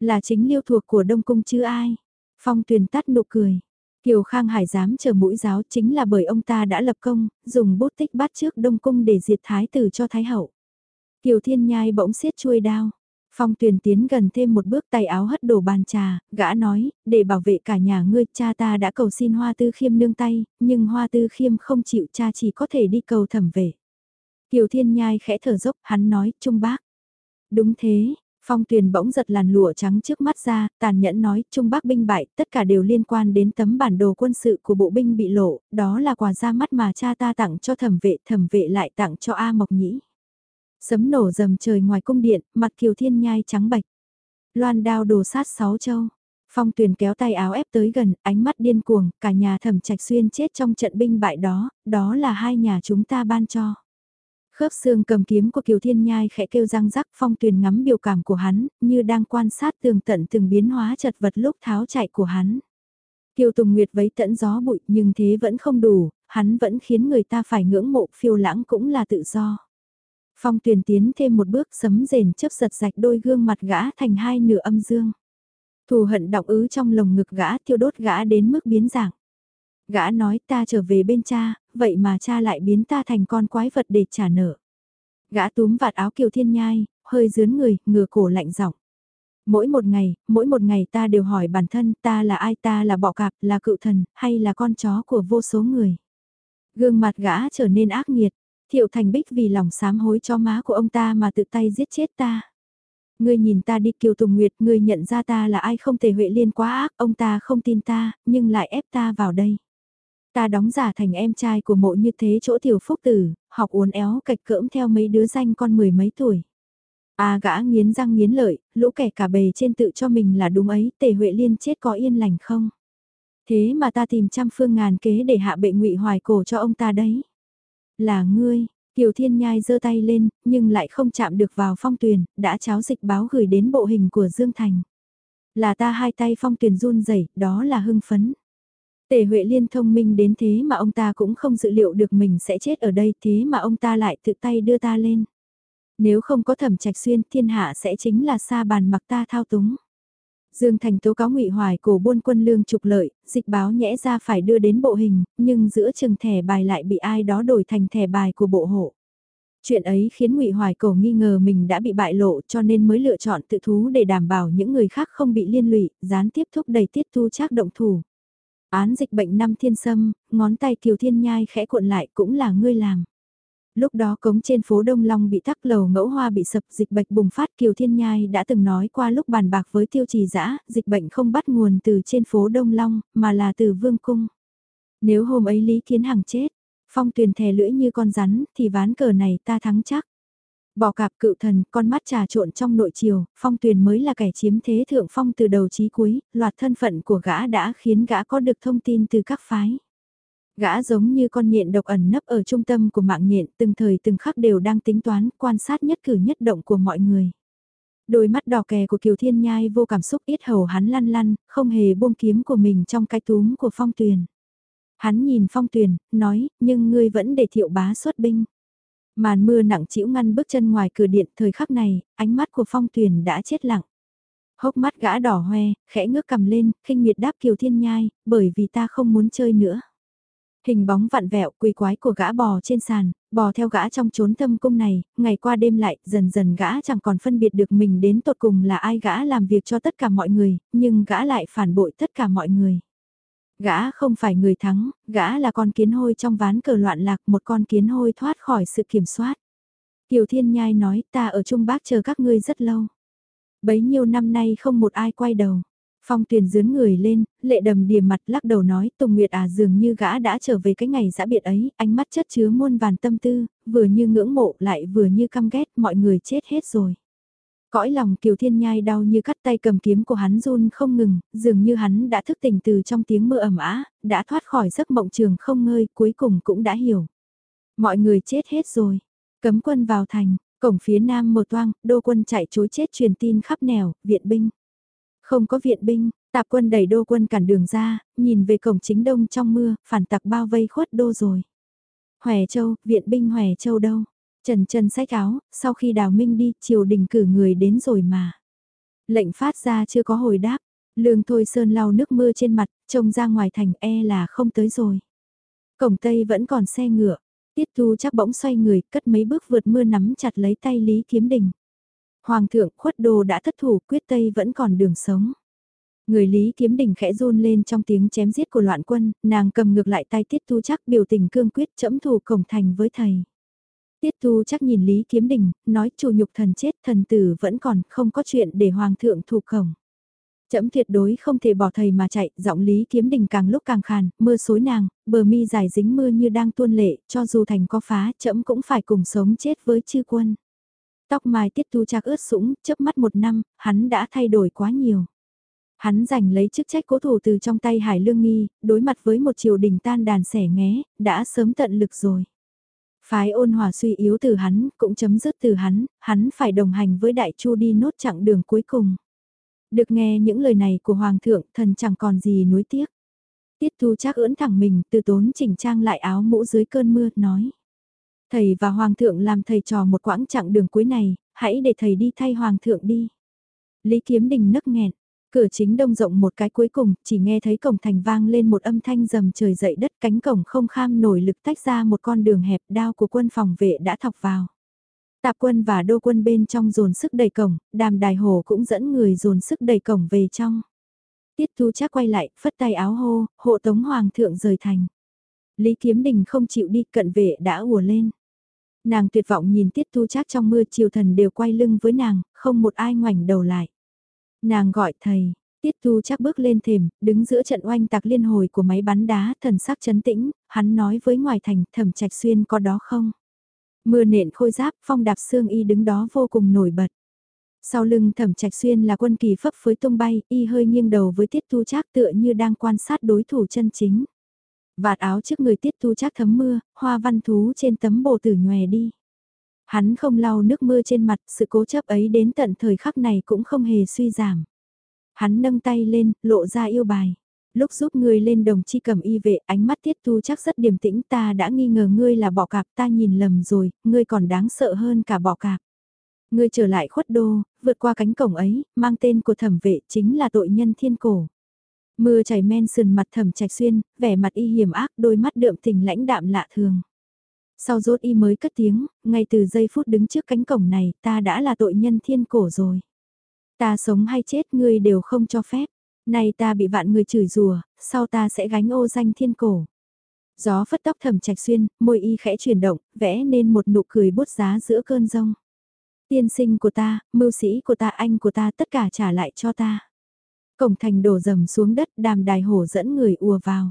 Là chính liêu thuộc của Đông Cung chứ ai. Phong tuyền tắt nụ cười. Kiều Khang Hải dám chờ mũi giáo chính là bởi ông ta đã lập công, dùng bút tích bắt trước Đông Cung để diệt Thái tử cho Thái Hậu. Kiều Thiên Nhai bỗng xiết chuôi đao. Phong tuyền tiến gần thêm một bước tay áo hất đổ bàn trà, gã nói, để bảo vệ cả nhà ngươi, cha ta đã cầu xin Hoa Tư Khiêm nương tay, nhưng Hoa Tư Khiêm không chịu cha chỉ có thể đi cầu thẩm về. Kiều Thiên Nhai khẽ thở dốc, hắn nói, Trung Bác. Đúng thế, Phong tuyền bỗng giật làn lụa trắng trước mắt ra, tàn nhẫn nói, Trung bác, binh bại, tất cả đều liên quan đến tấm bản đồ quân sự của bộ binh bị lộ, đó là quà ra mắt mà cha ta tặng cho thẩm vệ, thẩm vệ lại tặng cho A Mộc Nhĩ. Sấm nổ dầm trời ngoài cung điện, mặt kiều thiên nhai trắng bạch. Loan đao đồ sát sáu châu. Phong tuyền kéo tay áo ép tới gần, ánh mắt điên cuồng, cả nhà thẩm trạch xuyên chết trong trận binh bại đó, đó là hai nhà chúng ta ban cho. Khớp xương cầm kiếm của Kiều Thiên Nhai khẽ kêu răng rắc phong tuyền ngắm biểu cảm của hắn, như đang quan sát tường tận từng biến hóa chật vật lúc tháo chạy của hắn. Kiều Tùng Nguyệt vấy tẫn gió bụi nhưng thế vẫn không đủ, hắn vẫn khiến người ta phải ngưỡng mộ phiêu lãng cũng là tự do. Phong tuyền tiến thêm một bước sấm rền chớp giật rạch đôi gương mặt gã thành hai nửa âm dương. Thù hận đọng ứ trong lồng ngực gã thiêu đốt gã đến mức biến dạng. Gã nói ta trở về bên cha, vậy mà cha lại biến ta thành con quái vật để trả nợ. Gã túm vạt áo kiều thiên nhai, hơi dướn người, ngửa cổ lạnh giọng. Mỗi một ngày, mỗi một ngày ta đều hỏi bản thân ta là ai ta là bọ cạp, là cựu thần, hay là con chó của vô số người. Gương mặt gã trở nên ác nghiệt, Thiệu Thành Bích vì lòng sám hối cho má của ông ta mà tự tay giết chết ta. Ngươi nhìn ta đi Kiều Tùng Nguyệt, ngươi nhận ra ta là ai không thể Huệ Liên quá ác, ông ta không tin ta, nhưng lại ép ta vào đây. Ta đóng giả thành em trai của mộ như thế chỗ tiểu phúc tử, học uốn éo cạch cỡm theo mấy đứa danh con mười mấy tuổi. À gã nghiến răng nghiến lợi, lũ kẻ cả bề trên tự cho mình là đúng ấy, tề Huệ Liên chết có yên lành không? Thế mà ta tìm trăm phương ngàn kế để hạ bệ ngụy hoài cổ cho ông ta đấy. Là ngươi, Kiều Thiên Nhai giơ tay lên, nhưng lại không chạm được vào phong tuyền, đã cháo dịch báo gửi đến bộ hình của Dương Thành. Là ta hai tay phong tuyền run rẩy đó là hưng phấn. Tề Huệ Liên thông minh đến thế mà ông ta cũng không dự liệu được mình sẽ chết ở đây thế mà ông ta lại tự tay đưa ta lên. Nếu không có thẩm trạch xuyên thiên hạ sẽ chính là xa bàn mặc ta thao túng. Dương Thành tố cáo ngụy Hoài cổ buôn quân lương trục lợi, dịch báo nhẽ ra phải đưa đến bộ hình, nhưng giữa chừng thẻ bài lại bị ai đó đổi thành thẻ bài của bộ hộ. Chuyện ấy khiến ngụy Hoài cổ nghi ngờ mình đã bị bại lộ cho nên mới lựa chọn tự thú để đảm bảo những người khác không bị liên lụy, gián tiếp thúc đẩy tiết thu trác động thủ. Án dịch bệnh năm thiên sâm, ngón tay kiều thiên nhai khẽ cuộn lại cũng là ngươi làm. Lúc đó cống trên phố Đông Long bị tắc lầu ngẫu hoa bị sập dịch bệnh bùng phát Kiều Thiên Nhai đã từng nói qua lúc bàn bạc với tiêu trì dã dịch bệnh không bắt nguồn từ trên phố Đông Long mà là từ Vương Cung. Nếu hôm ấy Lý Kiến Hằng chết, phong tuyền thè lưỡi như con rắn thì ván cờ này ta thắng chắc. Bỏ cạp cựu thần, con mắt trà trộn trong nội triều, phong tuyền mới là kẻ chiếm thế thượng phong từ đầu chí cuối, loạt thân phận của gã đã khiến gã có được thông tin từ các phái. Gã giống như con nhện độc ẩn nấp ở trung tâm của mạng nhện, từng thời từng khắc đều đang tính toán, quan sát nhất cử nhất động của mọi người. Đôi mắt đỏ kè của Kiều Thiên Nhai vô cảm xúc ít hầu hắn lăn lăn, không hề buông kiếm của mình trong cái túm của phong tuyền. Hắn nhìn phong tuyền, nói, nhưng ngươi vẫn để thiệu bá xuất binh. Màn mưa nặng chịu ngăn bước chân ngoài cửa điện thời khắc này, ánh mắt của phong tuyền đã chết lặng. Hốc mắt gã đỏ hoe, khẽ ngước cầm lên, khinh miệt đáp Kiều Thiên Nhai, bởi vì ta không muốn chơi nữa. Hình bóng vặn vẹo quỳ quái của gã bò trên sàn, bò theo gã trong chốn thâm cung này, ngày qua đêm lại, dần dần gã chẳng còn phân biệt được mình đến tột cùng là ai gã làm việc cho tất cả mọi người, nhưng gã lại phản bội tất cả mọi người. Gã không phải người thắng, gã là con kiến hôi trong ván cờ loạn lạc một con kiến hôi thoát khỏi sự kiểm soát. Kiều Thiên Nhai nói ta ở Trung Bác chờ các ngươi rất lâu. Bấy nhiêu năm nay không một ai quay đầu. Phong tuyền dướn người lên, lệ đầm đìa mặt lắc đầu nói Tùng Nguyệt à dường như gã đã trở về cái ngày giã biệt ấy, ánh mắt chất chứa muôn vàn tâm tư, vừa như ngưỡng mộ lại vừa như căm ghét mọi người chết hết rồi. Cõi lòng Kiều Thiên Nhai đau như cắt tay cầm kiếm của hắn run không ngừng, dường như hắn đã thức tỉnh từ trong tiếng mưa ẩm á, đã thoát khỏi giấc mộng trường không ngơi, cuối cùng cũng đã hiểu. Mọi người chết hết rồi, cấm quân vào thành, cổng phía nam một toang, đô quân chạy chối chết truyền tin khắp nẻo, viện binh. Không có viện binh, tạp quân đẩy đô quân cản đường ra, nhìn về cổng chính đông trong mưa, phản tặc bao vây khuất đô rồi. Hòe Châu, viện binh Hòe Châu đâu? Trần Trần sách áo, sau khi đào minh đi, triều đình cử người đến rồi mà. Lệnh phát ra chưa có hồi đáp, lương thôi sơn lau nước mưa trên mặt, trông ra ngoài thành e là không tới rồi. Cổng Tây vẫn còn xe ngựa, tiết thu chắc bỗng xoay người, cất mấy bước vượt mưa nắm chặt lấy tay Lý Kiếm Đình. Hoàng thượng khuất đồ đã thất thủ, quyết Tây vẫn còn đường sống. Người Lý Kiếm Đình khẽ run lên trong tiếng chém giết của loạn quân, nàng cầm ngược lại tay Tiết Tu chắc biểu tình cương quyết chẫm thủ cổng thành với thầy. Tiết Tu chắc nhìn Lý Kiếm Đình, nói chủ nhục thần chết thần tử vẫn còn không có chuyện để hoàng thượng thủ cổng. Chậm tuyệt đối không thể bỏ thầy mà chạy, giọng Lý Kiếm Đình càng lúc càng khàn, mưa xối nàng, bờ mi dài dính mưa như đang tuôn lệ, cho dù thành có phá, chậm cũng phải cùng sống chết với chư quân. Tóc mai tiết tu chắc ướt sũng, chớp mắt một năm, hắn đã thay đổi quá nhiều. Hắn giành lấy chức trách cố thủ từ trong tay Hải Lương Nghi, đối mặt với một triều đình tan đàn sẻ nghé, đã sớm tận lực rồi. Phái ôn hòa suy yếu từ hắn, cũng chấm dứt từ hắn, hắn phải đồng hành với đại chu đi nốt chặng đường cuối cùng. Được nghe những lời này của Hoàng thượng, thần chẳng còn gì nuối tiếc. Tiết thu chắc ưỡn thẳng mình, từ tốn chỉnh trang lại áo mũ dưới cơn mưa, nói. Thầy và Hoàng thượng làm thầy trò một quãng chặng đường cuối này, hãy để thầy đi thay Hoàng thượng đi. Lý Kiếm Đình nấc nghẹn, Cửa chính đông rộng một cái cuối cùng, chỉ nghe thấy cổng thành vang lên một âm thanh rầm trời dậy đất cánh cổng không kham nổi lực tách ra một con đường hẹp đao của quân phòng vệ đã thọc vào. Tạp quân và đô quân bên trong dồn sức đẩy cổng, đàm đài hồ cũng dẫn người dồn sức đẩy cổng về trong. Tiết thu chắc quay lại, phất tay áo hô, hộ tống hoàng thượng rời thành. Lý Kiếm Đình không chịu đi, cận vệ đã ùa lên. Nàng tuyệt vọng nhìn Tiết thu chắc trong mưa chiều thần đều quay lưng với nàng, không một ai ngoảnh đầu lại. Nàng gọi thầy, Tiết Thu chắc bước lên thềm, đứng giữa trận oanh tạc liên hồi của máy bắn đá, thần sắc chấn tĩnh, hắn nói với ngoài thành, thẩm trạch xuyên có đó không? Mưa nện khôi giáp, phong đạp xương y đứng đó vô cùng nổi bật. Sau lưng thẩm trạch xuyên là quân kỳ phấp phới tung bay, y hơi nghiêng đầu với tiết Thu trác tựa như đang quan sát đối thủ chân chính. Vạt áo trước người tiết thu chắc thấm mưa, hoa văn thú trên tấm bồ tử nhòe đi. Hắn không lau nước mưa trên mặt, sự cố chấp ấy đến tận thời khắc này cũng không hề suy giảm. Hắn nâng tay lên, lộ ra yêu bài. Lúc giúp ngươi lên đồng chi cầm y vệ, ánh mắt tiết thu chắc rất điềm tĩnh ta đã nghi ngờ ngươi là bọ cạp ta nhìn lầm rồi, ngươi còn đáng sợ hơn cả bọ cạp. Ngươi trở lại khuất đô, vượt qua cánh cổng ấy, mang tên của thẩm vệ chính là tội nhân thiên cổ. Mưa chảy men sườn mặt thẩm trạch xuyên, vẻ mặt y hiểm ác, đôi mắt đượm tình lãnh đạm lạ thường. Sau rốt y mới cất tiếng, ngay từ giây phút đứng trước cánh cổng này, ta đã là tội nhân thiên cổ rồi. Ta sống hay chết ngươi đều không cho phép. Này ta bị vạn người chửi rùa, sau ta sẽ gánh ô danh thiên cổ. Gió phất tóc thầm trạch xuyên, môi y khẽ chuyển động, vẽ nên một nụ cười bút giá giữa cơn rông. Tiên sinh của ta, mưu sĩ của ta, anh của ta, tất cả trả lại cho ta. Cổng thành đổ rầm xuống đất, đàm đài hổ dẫn người ùa vào.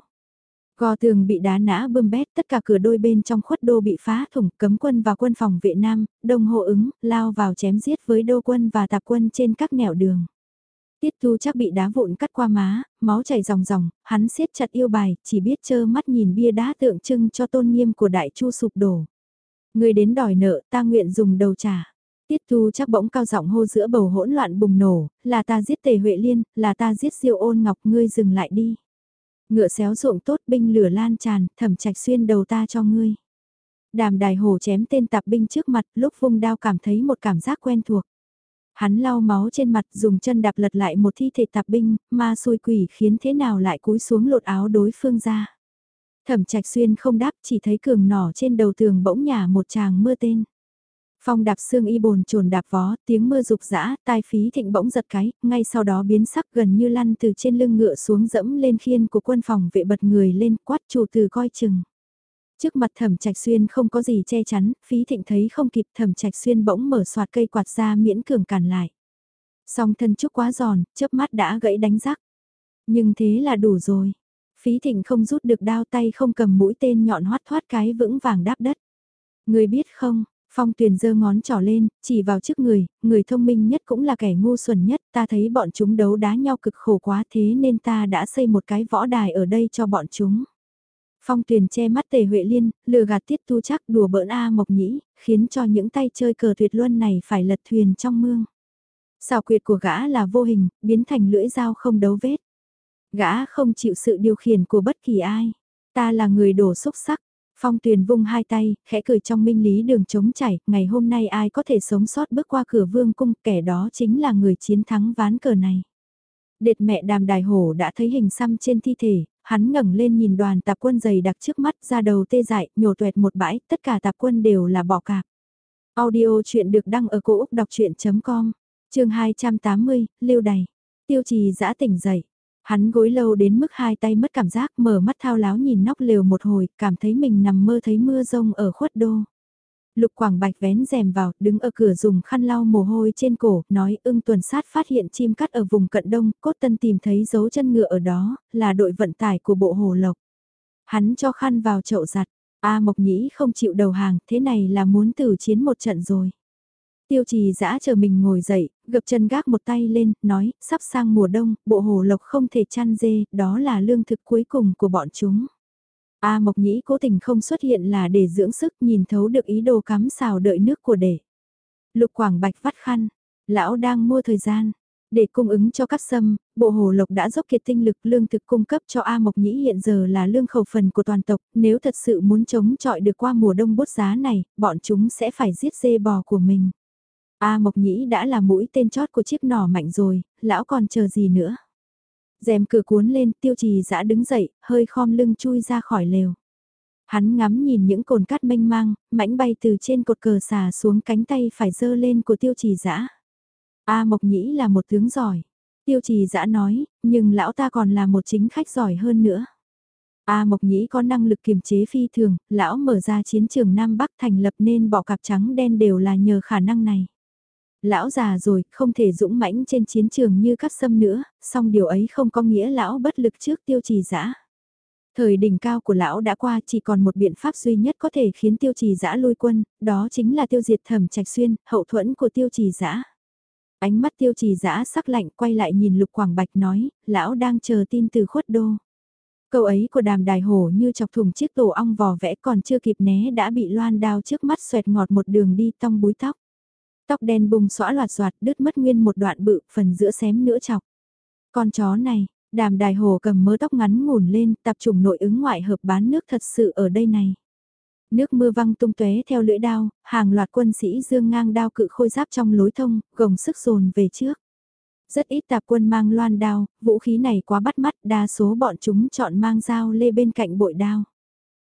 Gò tường bị đá nã bơm bét, tất cả cửa đôi bên trong khuất đô bị phá thủng, cấm quân và quân phòng Việt nam, đông hộ ứng, lao vào chém giết với đô quân và tạp quân trên các nẻo đường. Tiết thu chắc bị đá vụn cắt qua má, máu chảy ròng ròng, hắn siết chặt yêu bài, chỉ biết chơ mắt nhìn bia đá tượng trưng cho tôn nghiêm của đại chu sụp đổ. Người đến đòi nợ, ta nguyện dùng đầu trả. Tiết thu chắc bỗng cao giọng hô giữa bầu hỗn loạn bùng nổ, là ta giết tề Huệ Liên, là ta giết diêu ôn ngọc, ngươi dừng lại đi. Ngựa xéo ruộng tốt binh lửa lan tràn, thẩm trạch xuyên đầu ta cho ngươi. Đàm đài hổ chém tên tạp binh trước mặt, lúc vung đao cảm thấy một cảm giác quen thuộc. Hắn lau máu trên mặt dùng chân đạp lật lại một thi thể tạp binh, ma xui quỷ khiến thế nào lại cúi xuống lột áo đối phương ra. Thẩm trạch xuyên không đáp chỉ thấy cường nỏ trên đầu tường bỗng nhả một tràng mưa tên. Phong đạp xương y bồn trồn đạp vó, tiếng mưa rục rã, tai phí thịnh bỗng giật cái, ngay sau đó biến sắc gần như lăn từ trên lưng ngựa xuống dẫm lên khiên của quân phòng vệ bật người lên quát chủ từ coi chừng. Trước mặt thẩm trạch xuyên không có gì che chắn, phí thịnh thấy không kịp thẩm trạch xuyên bỗng mở soạt cây quạt ra miễn cường cản lại. Song thân trúc quá giòn, chớp mắt đã gãy đánh rắc. Nhưng thế là đủ rồi. Phí thịnh không rút được đao tay không cầm mũi tên nhọn hoắt thoát cái vững vàng đáp đất. Người biết không, Phong tuyền giơ ngón trỏ lên, chỉ vào trước người, người thông minh nhất cũng là kẻ ngu xuẩn nhất, ta thấy bọn chúng đấu đá nhau cực khổ quá thế nên ta đã xây một cái võ đài ở đây cho bọn chúng. Phong tuyền che mắt tề Huệ Liên, lừa gạt tiết tu chắc đùa bỡn A Mộc Nhĩ, khiến cho những tay chơi cờ tuyệt luân này phải lật thuyền trong mương. Xào quyệt của gã là vô hình, biến thành lưỡi dao không đấu vết. Gã không chịu sự điều khiển của bất kỳ ai. Ta là người đổ xúc sắc. Phong tuyền vung hai tay, khẽ cười trong minh lý đường chống chảy, ngày hôm nay ai có thể sống sót bước qua cửa vương cung, kẻ đó chính là người chiến thắng ván cờ này. Đệt mẹ đàm đài hổ đã thấy hình xăm trên thi thể, hắn ngẩng lên nhìn đoàn tạp quân dày đặc trước mắt ra đầu tê dại, nhổ tuẹt một bãi, tất cả tạp quân đều là bỏ cạp. Audio chuyện được đăng ở cổ Úc đọc chuyện.com, trường 280, lưu đày. Tiêu trì giã tỉnh dậy. Hắn gối lâu đến mức hai tay mất cảm giác mở mắt thao láo nhìn nóc lều một hồi, cảm thấy mình nằm mơ thấy mưa rông ở khuất đô. Lục Quảng Bạch vén rèm vào, đứng ở cửa dùng khăn lau mồ hôi trên cổ, nói ưng tuần sát phát hiện chim cắt ở vùng cận đông, cốt tân tìm thấy dấu chân ngựa ở đó, là đội vận tải của bộ hồ lộc. Hắn cho khăn vào chậu giặt, A Mộc Nhĩ không chịu đầu hàng, thế này là muốn tử chiến một trận rồi. Tiêu trì dã chờ mình ngồi dậy, gập chân gác một tay lên, nói, sắp sang mùa đông, bộ hồ lộc không thể chăn dê, đó là lương thực cuối cùng của bọn chúng. A Mộc Nhĩ cố tình không xuất hiện là để dưỡng sức nhìn thấu được ý đồ cắm xào đợi nước của đệ. Lục Quảng Bạch vắt khăn, lão đang mua thời gian. Để cung ứng cho các sâm, bộ hồ lộc đã dốc kiệt tinh lực lương thực cung cấp cho A Mộc Nhĩ hiện giờ là lương khẩu phần của toàn tộc, nếu thật sự muốn chống chọi được qua mùa đông bút giá này, bọn chúng sẽ phải giết dê bò của mình. A Mộc Nhĩ đã là mũi tên chót của chiếc nỏ mạnh rồi, lão còn chờ gì nữa rèm cửa cuốn lên, tiêu trì dã đứng dậy, hơi khom lưng chui ra khỏi lều. Hắn ngắm nhìn những cồn cát mênh mang, mảnh bay từ trên cột cờ xà xuống cánh tay phải dơ lên của tiêu trì dã A Mộc Nhĩ là một tướng giỏi. Tiêu trì dã nói, nhưng lão ta còn là một chính khách giỏi hơn nữa. A Mộc Nhĩ có năng lực kiềm chế phi thường, lão mở ra chiến trường Nam Bắc thành lập nên bọ cạp trắng đen đều là nhờ khả năng này. Lão già rồi, không thể dũng mãnh trên chiến trường như cắt sâm nữa, song điều ấy không có nghĩa lão bất lực trước tiêu trì dã Thời đỉnh cao của lão đã qua chỉ còn một biện pháp duy nhất có thể khiến tiêu trì dã lui quân, đó chính là tiêu diệt thẩm trạch xuyên, hậu thuẫn của tiêu trì dã Ánh mắt tiêu trì dã sắc lạnh quay lại nhìn lục quảng bạch nói, lão đang chờ tin từ khuất đô. Câu ấy của đàm đài hổ như chọc thùng chiếc tổ ong vò vẽ còn chưa kịp né đã bị loan đao trước mắt xoẹt ngọt một đường đi tong búi tóc. Tóc đen bùng xõa loạt soạt đứt mất nguyên một đoạn bự, phần giữa xém nữa chọc. Con chó này, đàm đài hồ cầm mớ tóc ngắn ngủn lên, tập trung nội ứng ngoại hợp bán nước thật sự ở đây này. Nước mưa văng tung tóe theo lưỡi đao, hàng loạt quân sĩ dương ngang đao cự khôi giáp trong lối thông, gồng sức dồn về trước. Rất ít tạp quân mang loan đao, vũ khí này quá bắt mắt, đa số bọn chúng chọn mang dao lê bên cạnh bội đao.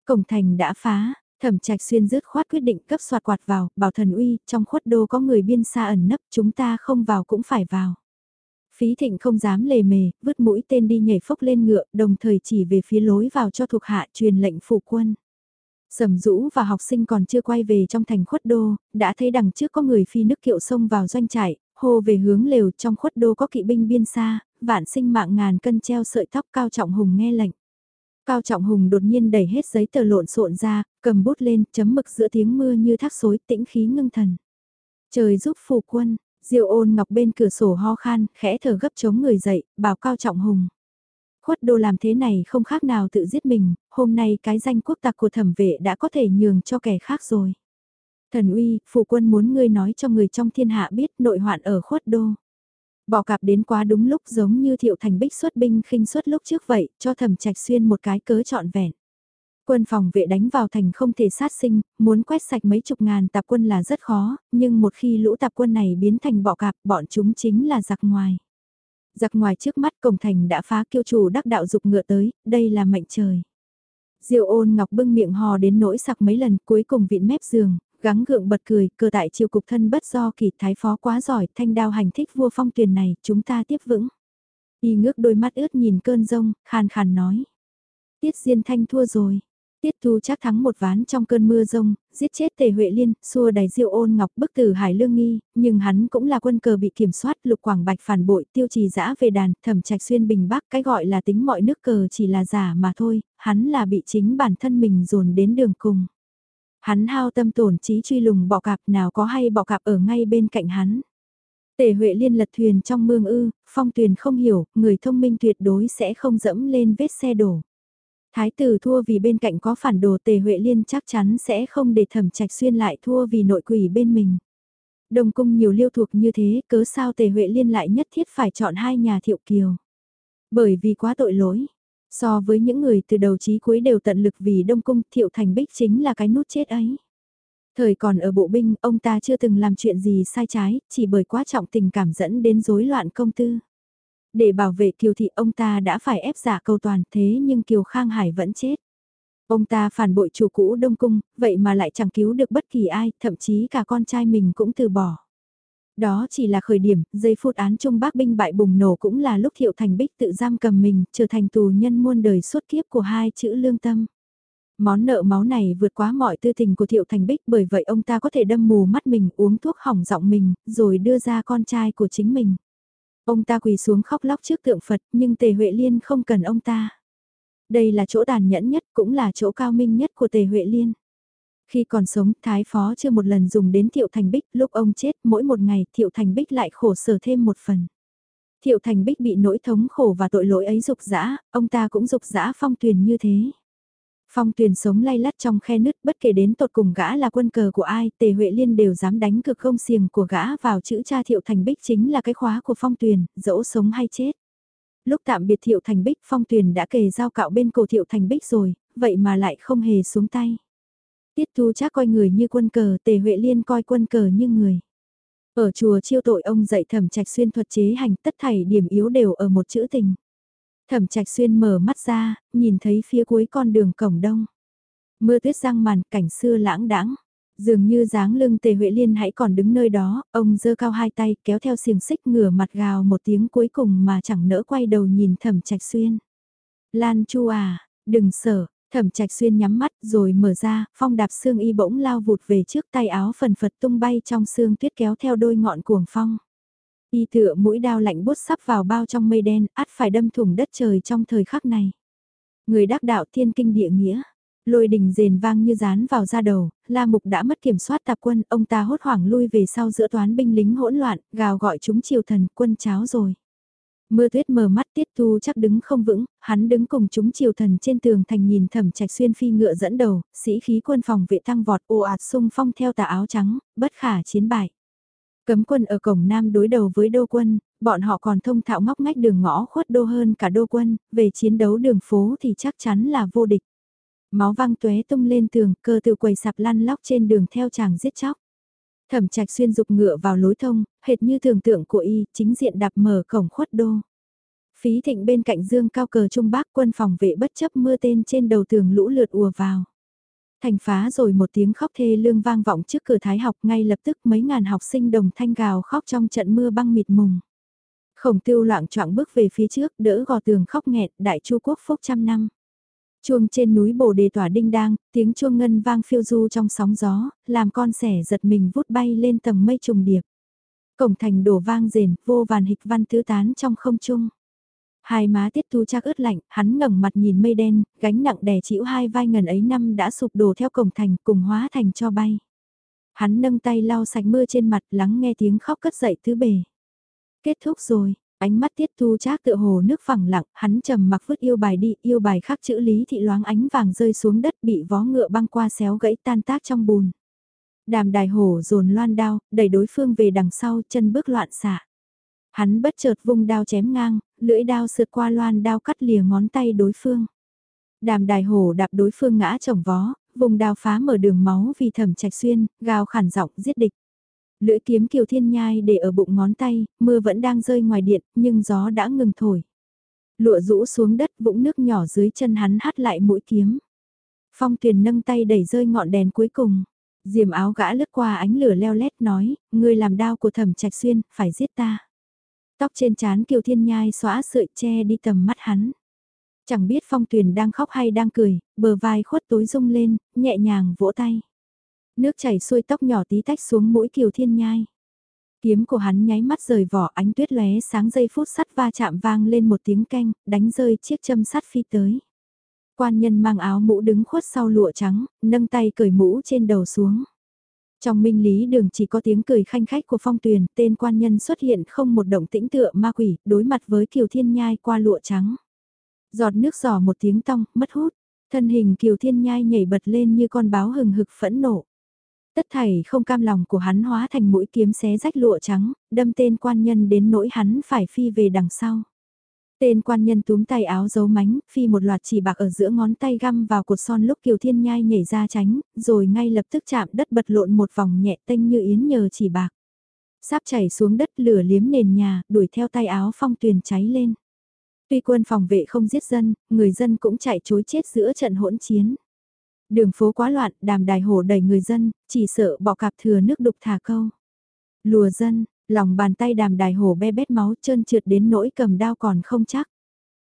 Cổng thành đã phá, Thẩm trạch xuyên rứt khoát quyết định cấp soạt quạt vào, bảo thần uy, trong khuất đô có người biên xa ẩn nấp, chúng ta không vào cũng phải vào. Phí thịnh không dám lề mề, vứt mũi tên đi nhảy phốc lên ngựa, đồng thời chỉ về phía lối vào cho thuộc hạ truyền lệnh phủ quân. Sầm rũ và học sinh còn chưa quay về trong thành khuất đô, đã thấy đằng trước có người phi nước kiệu sông vào doanh trại, hô về hướng lều trong khuất đô có kỵ binh biên xa, vạn sinh mạng ngàn cân treo sợi tóc cao trọng hùng nghe lệnh. Cao Trọng Hùng đột nhiên đẩy hết giấy tờ lộn xộn ra, cầm bút lên, chấm mực giữa tiếng mưa như thác xối tĩnh khí ngưng thần. Trời giúp phù quân, diêu ôn ngọc bên cửa sổ ho khan, khẽ thở gấp chống người dậy, bảo Cao Trọng Hùng. Khuất đô làm thế này không khác nào tự giết mình, hôm nay cái danh quốc tặc của thẩm vệ đã có thể nhường cho kẻ khác rồi. Thần uy, phụ quân muốn ngươi nói cho người trong thiên hạ biết nội hoạn ở khuất đô. Bỏ cạp đến quá đúng lúc giống như thiệu thành bích xuất binh khinh xuất lúc trước vậy, cho thẩm trạch xuyên một cái cớ trọn vẹn. Quân phòng vệ đánh vào thành không thể sát sinh, muốn quét sạch mấy chục ngàn tạp quân là rất khó, nhưng một khi lũ tạp quân này biến thành bọ cạp, bọn chúng chính là giặc ngoài. Giặc ngoài trước mắt cổng thành đã phá kiêu chủ đắc đạo dục ngựa tới, đây là mệnh trời. Diệu ôn ngọc bưng miệng hò đến nỗi sặc mấy lần cuối cùng vịn mép giường, Gắng gượng bật cười, cơ tại triều cục thân bất do kỳ thái phó quá giỏi, thanh đao hành thích vua phong tuyền này, chúng ta tiếp vững. Y ngước đôi mắt ướt nhìn cơn rông, khàn khàn nói. Tiết Diên Thanh thua rồi. Tiết Thu chắc thắng một ván trong cơn mưa rông, giết chết Tề Huệ Liên, xua đẩy Diêu Ôn Ngọc bức tử Hải Lương Nghi, nhưng hắn cũng là quân cờ bị kiểm soát, Lục Quảng Bạch phản bội, tiêu trì dã về đàn, thẩm trạch xuyên bình bắc, cái gọi là tính mọi nước cờ chỉ là giả mà thôi, hắn là bị chính bản thân mình dồn đến đường cùng. Hắn hao tâm tổn trí truy lùng bọ cạp nào có hay bọ cạp ở ngay bên cạnh hắn. Tề Huệ Liên lật thuyền trong mương ư, phong tuyền không hiểu, người thông minh tuyệt đối sẽ không dẫm lên vết xe đổ. Thái tử thua vì bên cạnh có phản đồ Tề Huệ Liên chắc chắn sẽ không để thẩm trạch xuyên lại thua vì nội quỷ bên mình. Đông cung nhiều liêu thuộc như thế, cớ sao Tề Huệ Liên lại nhất thiết phải chọn hai nhà thiệu kiều. Bởi vì quá tội lỗi. So với những người từ đầu chí cuối đều tận lực vì Đông cung thiệu thành bích chính là cái nút chết ấy. Thời còn ở bộ binh, ông ta chưa từng làm chuyện gì sai trái, chỉ bởi quá trọng tình cảm dẫn đến rối loạn công tư. Để bảo vệ Kiều Thị ông ta đã phải ép giả câu toàn thế nhưng Kiều Khang Hải vẫn chết. Ông ta phản bội chủ cũ Đông Cung, vậy mà lại chẳng cứu được bất kỳ ai, thậm chí cả con trai mình cũng từ bỏ. Đó chỉ là khởi điểm, giây phút án trung bác binh bại bùng nổ cũng là lúc Thiệu Thành Bích tự giam cầm mình, trở thành tù nhân muôn đời suốt kiếp của hai chữ lương tâm. Món nợ máu này vượt quá mọi tư tình của Thiệu Thành Bích bởi vậy ông ta có thể đâm mù mắt mình uống thuốc hỏng giọng mình, rồi đưa ra con trai của chính mình. Ông ta quỳ xuống khóc lóc trước tượng Phật nhưng Tề Huệ Liên không cần ông ta. Đây là chỗ tàn nhẫn nhất cũng là chỗ cao minh nhất của Tề Huệ Liên. Khi còn sống, Thái Phó chưa một lần dùng đến Thiệu Thành Bích, lúc ông chết, mỗi một ngày Thiệu Thành Bích lại khổ sở thêm một phần. Thiệu Thành Bích bị nỗi thống khổ và tội lỗi ấy dục dã, ông ta cũng dục dã phong tuyền như thế. Phong tuyền sống lay lắt trong khe nứt bất kể đến tột cùng gã là quân cờ của ai, tề Huệ Liên đều dám đánh cực không xiềng của gã vào chữ cha thiệu thành bích chính là cái khóa của phong tuyền, dẫu sống hay chết. Lúc tạm biệt thiệu thành bích phong tuyền đã kề dao cạo bên cổ thiệu thành bích rồi, vậy mà lại không hề xuống tay. Tiết thu chắc coi người như quân cờ, tề Huệ Liên coi quân cờ như người. Ở chùa chiêu tội ông dạy thẩm trạch xuyên thuật chế hành tất thảy điểm yếu đều ở một chữ tình. Thẩm trạch xuyên mở mắt ra, nhìn thấy phía cuối con đường cổng đông. Mưa tuyết răng màn, cảnh xưa lãng đãng. Dường như dáng lưng tề Huệ Liên hãy còn đứng nơi đó, ông giơ cao hai tay kéo theo xiềng xích ngửa mặt gào một tiếng cuối cùng mà chẳng nỡ quay đầu nhìn thẩm trạch xuyên. Lan Chu à, đừng sợ, thẩm trạch xuyên nhắm mắt rồi mở ra, phong đạp xương y bỗng lao vụt về trước tay áo phần phật tung bay trong xương tuyết kéo theo đôi ngọn cuồng phong. Y tựa mũi đao lạnh bút sắp vào bao trong mây đen, ắt phải đâm thủng đất trời trong thời khắc này. Người đắc đạo thiên kinh địa nghĩa, lôi đình rền vang như rán vào da đầu, La Mục đã mất kiểm soát tạp quân, ông ta hốt hoảng lui về sau giữa toán binh lính hỗn loạn, gào gọi chúng triều thần quân cháo rồi. Mưa tuyết mờ mắt tiết thu chắc đứng không vững, hắn đứng cùng chúng triều thần trên tường thành nhìn thẩm trạch xuyên phi ngựa dẫn đầu, sĩ khí quân phòng vệ tăng vọt ồ ạt sung phong theo tà áo trắng, bất khả chiến bại. Cấm quân ở cổng Nam đối đầu với đô quân, bọn họ còn thông thạo ngóc ngách đường ngõ khuất đô hơn cả đô quân, về chiến đấu đường phố thì chắc chắn là vô địch. Máu văng tuế tung lên tường, cơ từ quầy sạp lăn lóc trên đường theo chàng giết chóc. Thẩm trạch xuyên dục ngựa vào lối thông, hệt như tưởng tượng của y, chính diện đạp mở cổng khuất đô. Phí thịnh bên cạnh dương cao cờ trung bác quân phòng vệ bất chấp mưa tên trên đầu tường lũ lượt ùa vào. Thành phá rồi một tiếng khóc thê lương vang vọng trước cửa thái học ngay lập tức mấy ngàn học sinh đồng thanh gào khóc trong trận mưa băng mịt mùng. Khổng tiêu loạn choạng bước về phía trước đỡ gò tường khóc nghẹt đại chu quốc phúc trăm năm. Chuông trên núi bồ đề tỏa đinh đang, tiếng chuông ngân vang phiêu du trong sóng gió, làm con sẻ giật mình vút bay lên tầng mây trùng điệp. Cổng thành đổ vang rền, vô vàn hịch văn tứ tán trong không trung. Hai má tiết thu chắc ướt lạnh, hắn ngẩng mặt nhìn mây đen, gánh nặng đè chịu hai vai ngần ấy năm đã sụp đổ theo cổng thành cùng hóa thành cho bay. Hắn nâng tay lau sạch mưa trên mặt lắng nghe tiếng khóc cất dậy tứ bề. Kết thúc rồi, ánh mắt tiết thu trác tựa hồ nước phẳng lặng, hắn trầm mặc vứt yêu bài đi, yêu bài khắc chữ lý thị loáng ánh vàng rơi xuống đất bị vó ngựa băng qua xéo gãy tan tác trong bùn. Đàm đài hổ dồn loan đao, đẩy đối phương về đằng sau chân bước loạn xạ. Hắn bất chợt vung đao chém ngang, lưỡi đao sượt qua loan đao cắt lìa ngón tay đối phương. Đàm đài hổ đạp đối phương ngã chồng vó, vùng đao phá mở đường máu vì thẩm trạch xuyên, gào khản giọng giết địch. Lưỡi kiếm kiều thiên nhai để ở bụng ngón tay, mưa vẫn đang rơi ngoài điện, nhưng gió đã ngừng thổi. Lụa rũ xuống đất vũng nước nhỏ dưới chân hắn hắt lại mũi kiếm. Phong tuyền nâng tay đẩy rơi ngọn đèn cuối cùng. Diềm áo gã lướt qua ánh lửa leo lét nói, ngươi làm đao của thẩm trạch xuyên, phải giết ta. Tóc trên trán Kiều Thiên Nhai xóa sợi che đi tầm mắt hắn. Chẳng biết Phong Tuyền đang khóc hay đang cười, bờ vai khuất tối rung lên, nhẹ nhàng vỗ tay. Nước chảy xuôi tóc nhỏ tí tách xuống mũi Kiều Thiên Nhai. Kiếm của hắn nháy mắt rời vỏ ánh tuyết lóe sáng giây phút sắt va chạm vang lên một tiếng canh, đánh rơi chiếc châm sắt phi tới. Quan nhân mang áo mũ đứng khuất sau lụa trắng, nâng tay cởi mũ trên đầu xuống. Trong minh lý đường chỉ có tiếng cười khanh khách của phong tuyền, tên quan nhân xuất hiện không một động tĩnh tựa ma quỷ, đối mặt với kiều thiên nhai qua lụa trắng. Giọt nước giỏ một tiếng tong, mất hút, thân hình kiều thiên nhai nhảy bật lên như con báo hừng hực phẫn nộ. Tất thảy không cam lòng của hắn hóa thành mũi kiếm xé rách lụa trắng, đâm tên quan nhân đến nỗi hắn phải phi về đằng sau. Tên quan nhân túm tay áo giấu mánh, phi một loạt chỉ bạc ở giữa ngón tay găm vào cột son lúc Kiều Thiên Nhai nhảy ra tránh, rồi ngay lập tức chạm đất bật lộn một vòng nhẹ tênh như yến nhờ chỉ bạc. Sáp chảy xuống đất lửa liếm nền nhà, đuổi theo tay áo phong tuyền cháy lên. Tuy quân phòng vệ không giết dân, người dân cũng chạy chối chết giữa trận hỗn chiến. Đường phố quá loạn, đàm đài hổ đầy người dân, chỉ sợ bỏ cạp thừa nước đục thả câu. Lùa dân, lòng bàn tay đàm đài hổ be bét máu trơn trượt đến nỗi cầm đao còn không chắc.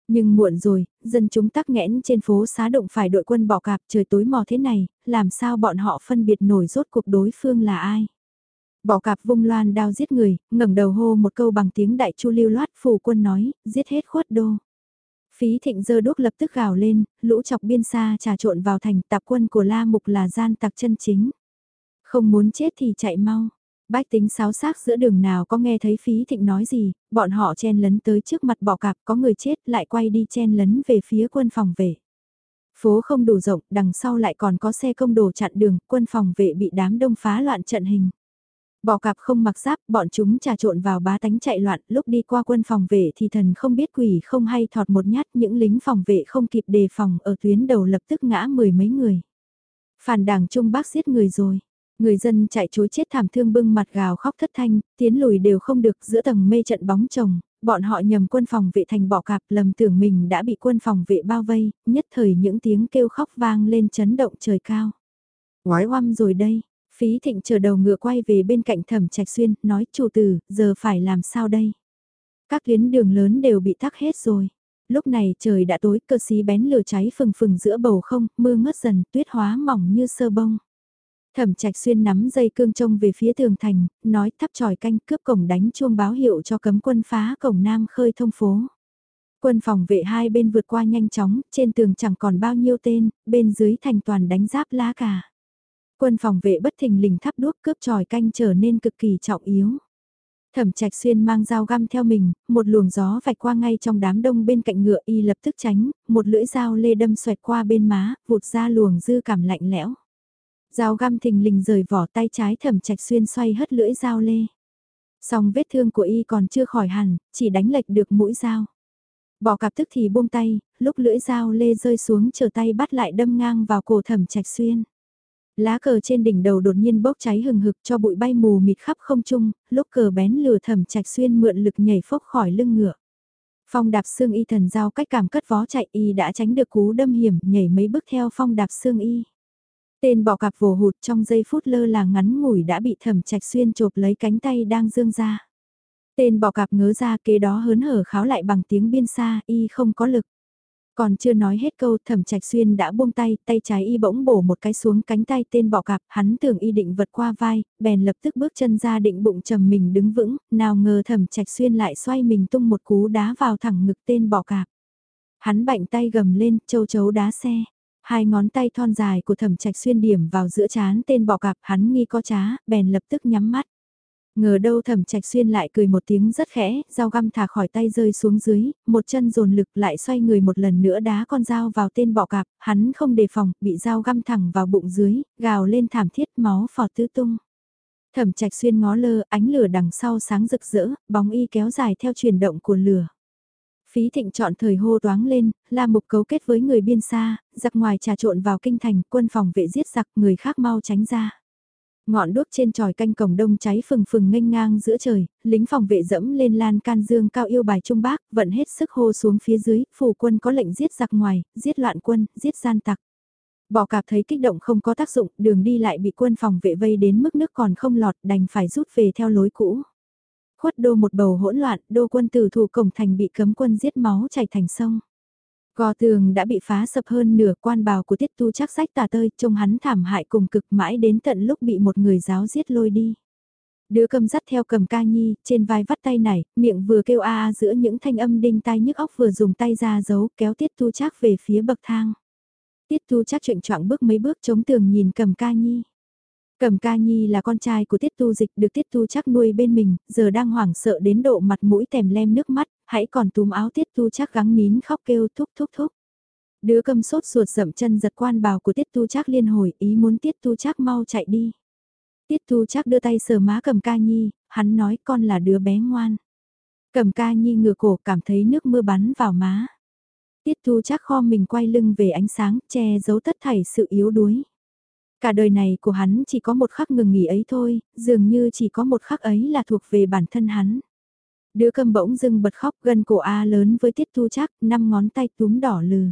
Nhưng muộn rồi, dân chúng tắc nghẽn trên phố xá động phải đội quân bỏ cạp trời tối mò thế này, làm sao bọn họ phân biệt nổi rốt cuộc đối phương là ai. Bỏ cạp vung loan đao giết người, ngẩng đầu hô một câu bằng tiếng đại chu lưu loát phù quân nói, giết hết khuất đô. Phí thịnh dơ đúc lập tức gào lên, lũ chọc biên xa trà trộn vào thành tạp quân của La Mục là gian tặc chân chính. Không muốn chết thì chạy mau. Bách tính sáo xác giữa đường nào có nghe thấy phí thịnh nói gì, bọn họ chen lấn tới trước mặt bỏ cạp có người chết lại quay đi chen lấn về phía quân phòng vệ. Phố không đủ rộng, đằng sau lại còn có xe công đồ chặn đường, quân phòng vệ bị đám đông phá loạn trận hình. Bỏ cạp không mặc giáp, bọn chúng trà trộn vào bá tánh chạy loạn, lúc đi qua quân phòng vệ thì thần không biết quỷ không hay thọt một nhát những lính phòng vệ không kịp đề phòng ở tuyến đầu lập tức ngã mười mấy người. Phản đảng Trung Bắc giết người rồi. Người dân chạy chối chết thảm thương bưng mặt gào khóc thất thanh, tiến lùi đều không được giữa tầng mê trận bóng chồng, bọn họ nhầm quân phòng vệ thành bỏ cạp lầm tưởng mình đã bị quân phòng vệ bao vây, nhất thời những tiếng kêu khóc vang lên chấn động trời cao. Ngoái oăm rồi đây, phí thịnh chờ đầu ngựa quay về bên cạnh thẩm trạch xuyên, nói chủ tử, giờ phải làm sao đây? Các tuyến đường lớn đều bị tắc hết rồi. Lúc này trời đã tối, cơ xí bén lửa cháy phừng phừng giữa bầu không, mưa ngớt dần, tuyết hóa mỏng như sơ bông. Thẩm trạch xuyên nắm dây cương trông về phía tường thành, nói thắp tròi canh cướp cổng đánh chuông báo hiệu cho cấm quân phá cổng nam khơi thông phố. Quân phòng vệ hai bên vượt qua nhanh chóng, trên tường chẳng còn bao nhiêu tên, bên dưới thành toàn đánh giáp lá cả. Quân phòng vệ bất thình lình thắp đuốc cướp tròi canh trở nên cực kỳ trọng yếu. Thẩm trạch xuyên mang dao găm theo mình, một luồng gió vạch qua ngay trong đám đông bên cạnh ngựa y lập tức tránh, một lưỡi dao lê đâm xoẹt qua bên má, vụt ra luồng dư cảm lạnh lẽo. Dao găm thình lình rời vỏ tay trái thẩm trạch xuyên xoay hất lưỡi dao lê. Song vết thương của y còn chưa khỏi hẳn, chỉ đánh lệch được mũi dao. Bỏ cặp tức thì buông tay, lúc lưỡi dao lê rơi xuống chờ tay bắt lại đâm ngang vào cổ thẩm trạch xuyên. Lá cờ trên đỉnh đầu đột nhiên bốc cháy hừng hực cho bụi bay mù mịt khắp không trung, lúc cờ bén lửa thẩm trạch xuyên mượn lực nhảy phốc khỏi lưng ngựa. Phong đạp xương y thần giao cách cảm cất vó chạy y đã tránh được cú đâm hiểm nhảy mấy bước theo phong đạp xương y. Tên bọ cạp vồ hụt trong giây phút lơ là ngắn ngủi đã bị thẩm trạch xuyên chộp lấy cánh tay đang dương ra. Tên bọ cạp ngớ ra kế đó hớn hở kháo lại bằng tiếng biên xa, y không có lực. Còn chưa nói hết câu thẩm trạch xuyên đã buông tay, tay trái y bỗng bổ một cái xuống cánh tay tên bọ cạp, hắn tưởng y định vật qua vai, bèn lập tức bước chân ra định bụng trầm mình đứng vững, nào ngờ thẩm trạch xuyên lại xoay mình tung một cú đá vào thẳng ngực tên bọ cạp. Hắn bạnh tay gầm lên, châu chấu đá xe. Hai ngón tay thon dài của thẩm trạch xuyên điểm vào giữa chán tên bọ cạp hắn nghi có trá, bèn lập tức nhắm mắt. Ngờ đâu thẩm trạch xuyên lại cười một tiếng rất khẽ, dao găm thả khỏi tay rơi xuống dưới, một chân dồn lực lại xoay người một lần nữa đá con dao vào tên bọ cạp, hắn không đề phòng, bị dao găm thẳng vào bụng dưới, gào lên thảm thiết máu phọt tứ tung. Thẩm trạch xuyên ngó lơ, ánh lửa đằng sau sáng rực rỡ, bóng y kéo dài theo chuyển động của lửa. Phí thịnh chọn thời hô toáng lên, là mục cấu kết với người biên xa, giặc ngoài trà trộn vào kinh thành, quân phòng vệ giết giặc, người khác mau tránh ra. Ngọn đuốc trên tròi canh cổng đông cháy phừng phừng nghênh ngang giữa trời, lính phòng vệ dẫm lên lan can dương cao yêu bài trung bác, vận hết sức hô xuống phía dưới, phủ quân có lệnh giết giặc ngoài, giết loạn quân, giết gian tặc. Bỏ cạp thấy kích động không có tác dụng, đường đi lại bị quân phòng vệ vây đến mức nước còn không lọt, đành phải rút về theo lối cũ khuất đô một bầu hỗn loạn, đô quân tử thủ cổng thành bị cấm quân giết máu chảy thành sông. Gò tường đã bị phá sập hơn nửa quan bào của tiết tu chắc sách tà tơi, trông hắn thảm hại cùng cực mãi đến tận lúc bị một người giáo giết lôi đi. Đứa cầm dắt theo cầm ca nhi, trên vai vắt tay này, miệng vừa kêu a a giữa những thanh âm đinh tai nhức óc vừa dùng tay ra giấu kéo tiết tu chắc về phía bậc thang. Tiết Tu chắc chuyện choạng bước mấy bước chống tường nhìn cầm ca nhi. Cầm ca nhi là con trai của Tiết Tu Dịch được Tiết Tu chắc nuôi bên mình, giờ đang hoảng sợ đến độ mặt mũi tèm lem nước mắt, hãy còn túm áo Tiết Tu chắc gắng nín khóc kêu thúc thúc thúc. Đứa cầm sốt ruột dậm chân giật quan bào của Tiết Tu chắc liên hồi ý muốn Tiết Tu chắc mau chạy đi. Tiết Tu chắc đưa tay sờ má cầm ca nhi, hắn nói con là đứa bé ngoan. Cầm ca nhi ngửa cổ cảm thấy nước mưa bắn vào má. Tiết Tu chắc kho mình quay lưng về ánh sáng, che giấu tất thảy sự yếu đuối. Cả đời này của hắn chỉ có một khắc ngừng nghỉ ấy thôi, dường như chỉ có một khắc ấy là thuộc về bản thân hắn. Đứa cầm bỗng dưng bật khóc gần cổ A lớn với Tiết thu chắc, năm ngón tay túm đỏ lừ.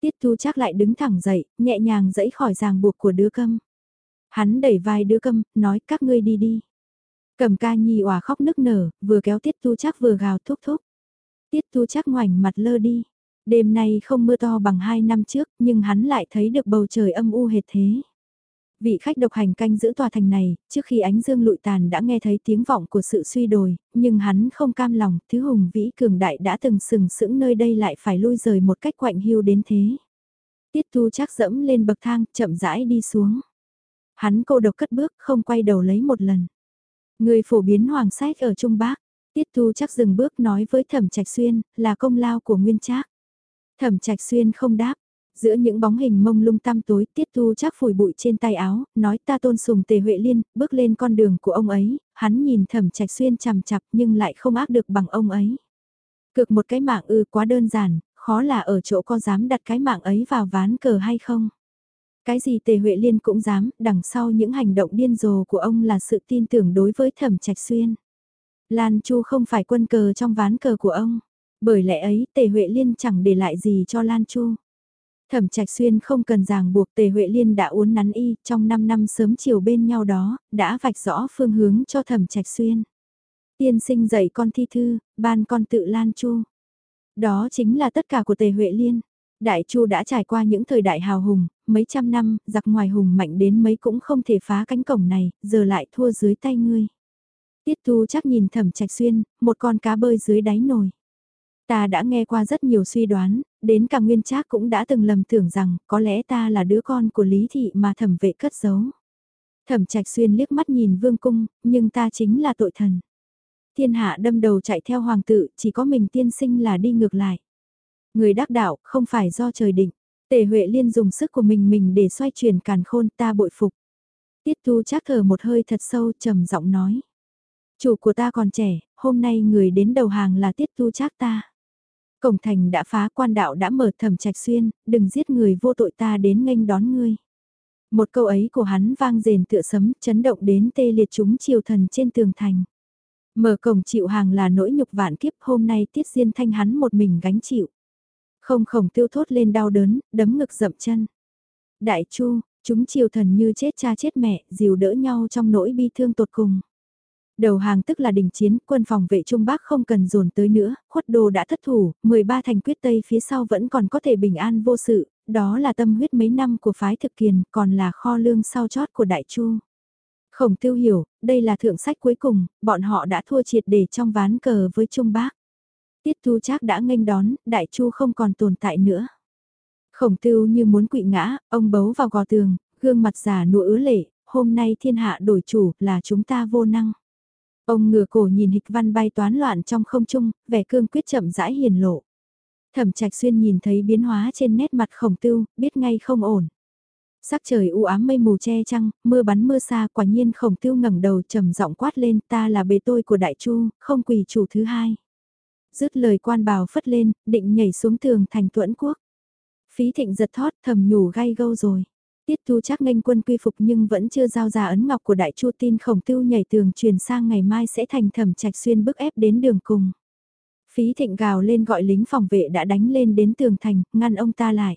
Tiết thu chắc lại đứng thẳng dậy, nhẹ nhàng dẫy khỏi ràng buộc của đứa câm. Hắn đẩy vai đứa câm, nói các ngươi đi đi. Cầm ca nhi òa khóc nức nở, vừa kéo Tiết Tu chắc vừa gào thúc thúc. Tiết Tu chắc ngoảnh mặt lơ đi. Đêm nay không mưa to bằng hai năm trước, nhưng hắn lại thấy được bầu trời âm u hệt thế. Vị khách độc hành canh giữ tòa thành này, trước khi ánh dương lụi tàn đã nghe thấy tiếng vọng của sự suy đồi, nhưng hắn không cam lòng, thứ hùng vĩ cường đại đã từng sừng sững nơi đây lại phải lui rời một cách quạnh hiu đến thế. Tiết thu chắc dẫm lên bậc thang, chậm rãi đi xuống. Hắn cô độc cất bước, không quay đầu lấy một lần. Người phổ biến hoàng sách ở Trung Bắc, Tiết thu chắc dừng bước nói với thẩm trạch xuyên, là công lao của nguyên trác. Thẩm trạch xuyên không đáp, Giữa những bóng hình mông lung tăm tối, Tiết thu chắc phủi bụi trên tay áo, nói ta tôn sùng Tề Huệ Liên, bước lên con đường của ông ấy, hắn nhìn Thẩm Trạch Xuyên chằm chặp nhưng lại không ác được bằng ông ấy. Cực một cái mạng ư quá đơn giản, khó là ở chỗ có dám đặt cái mạng ấy vào ván cờ hay không. Cái gì Tề Huệ Liên cũng dám, đằng sau những hành động điên rồ của ông là sự tin tưởng đối với Thẩm Trạch Xuyên. Lan Chu không phải quân cờ trong ván cờ của ông. Bởi lẽ ấy Tề Huệ Liên chẳng để lại gì cho Lan Chu. Thẩm Trạch Xuyên không cần ràng buộc Tề Huệ Liên đã uốn nắn y, trong 5 năm sớm chiều bên nhau đó, đã vạch rõ phương hướng cho Thẩm Trạch Xuyên. Tiên sinh dạy con thi thư, ban con tự lan chu. Đó chính là tất cả của Tề Huệ Liên. Đại Chu đã trải qua những thời đại hào hùng, mấy trăm năm, giặc ngoài hùng mạnh đến mấy cũng không thể phá cánh cổng này, giờ lại thua dưới tay ngươi. Tiết thu chắc nhìn Thẩm Trạch Xuyên, một con cá bơi dưới đáy nồi. Ta đã nghe qua rất nhiều suy đoán, đến cả nguyên trác cũng đã từng lầm tưởng rằng có lẽ ta là đứa con của Lý Thị mà thẩm vệ cất giấu. Thẩm trạch xuyên liếc mắt nhìn vương cung, nhưng ta chính là tội thần. Thiên hạ đâm đầu chạy theo hoàng tự, chỉ có mình tiên sinh là đi ngược lại. Người đắc đạo không phải do trời định. Tề Huệ Liên dùng sức của mình mình để xoay chuyển càn khôn ta bội phục. Tiết tu chắc thở một hơi thật sâu trầm giọng nói. Chủ của ta còn trẻ, hôm nay người đến đầu hàng là tiết tu chắc ta. Cổng thành đã phá quan đạo đã mở thẩm trạch xuyên, đừng giết người vô tội ta đến nghênh đón ngươi. Một câu ấy của hắn vang rền tựa sấm, chấn động đến tê liệt chúng triều thần trên tường thành. Mở cổng chịu hàng là nỗi nhục vạn kiếp hôm nay tiết diên thanh hắn một mình gánh chịu. Không khổng tiêu thốt lên đau đớn, đấm ngực dậm chân. Đại chu, chúng triều thần như chết cha chết mẹ, dìu đỡ nhau trong nỗi bi thương tột cùng. Đầu hàng tức là đình chiến, quân phòng vệ Trung Bắc không cần dồn tới nữa, khuất đồ đã thất thủ, 13 thành quyết Tây phía sau vẫn còn có thể bình an vô sự, đó là tâm huyết mấy năm của phái thực kiền, còn là kho lương sau chót của Đại Chu. Khổng tiêu hiểu, đây là thượng sách cuối cùng, bọn họ đã thua triệt để trong ván cờ với Trung Bắc. Tiết Thu Trác đã nghênh đón, Đại Chu không còn tồn tại nữa. Khổng tiêu như muốn quỵ ngã, ông bấu vào gò tường, gương mặt già nụ ứa lệ, hôm nay thiên hạ đổi chủ là chúng ta vô năng. Ông ngửa cổ nhìn hịch văn bay toán loạn trong không trung, vẻ cương quyết chậm rãi hiền lộ. Thẩm trạch xuyên nhìn thấy biến hóa trên nét mặt khổng tưu, biết ngay không ổn. Sắc trời u ám mây mù che trăng, mưa bắn mưa xa quả nhiên khổng tiêu ngẩng đầu trầm giọng quát lên ta là bề tôi của đại chu, không quỳ chủ thứ hai. Dứt lời quan bào phất lên, định nhảy xuống tường thành tuẫn quốc. Phí thịnh giật thót thầm nhủ gai gâu rồi. Tiết tu chắc nghênh quân quy phục nhưng vẫn chưa giao ra ấn ngọc của đại chu tin khổng tiêu nhảy tường truyền sang ngày mai sẽ thành thẩm trạch xuyên bức ép đến đường cùng. Phí thịnh gào lên gọi lính phòng vệ đã đánh lên đến tường thành, ngăn ông ta lại.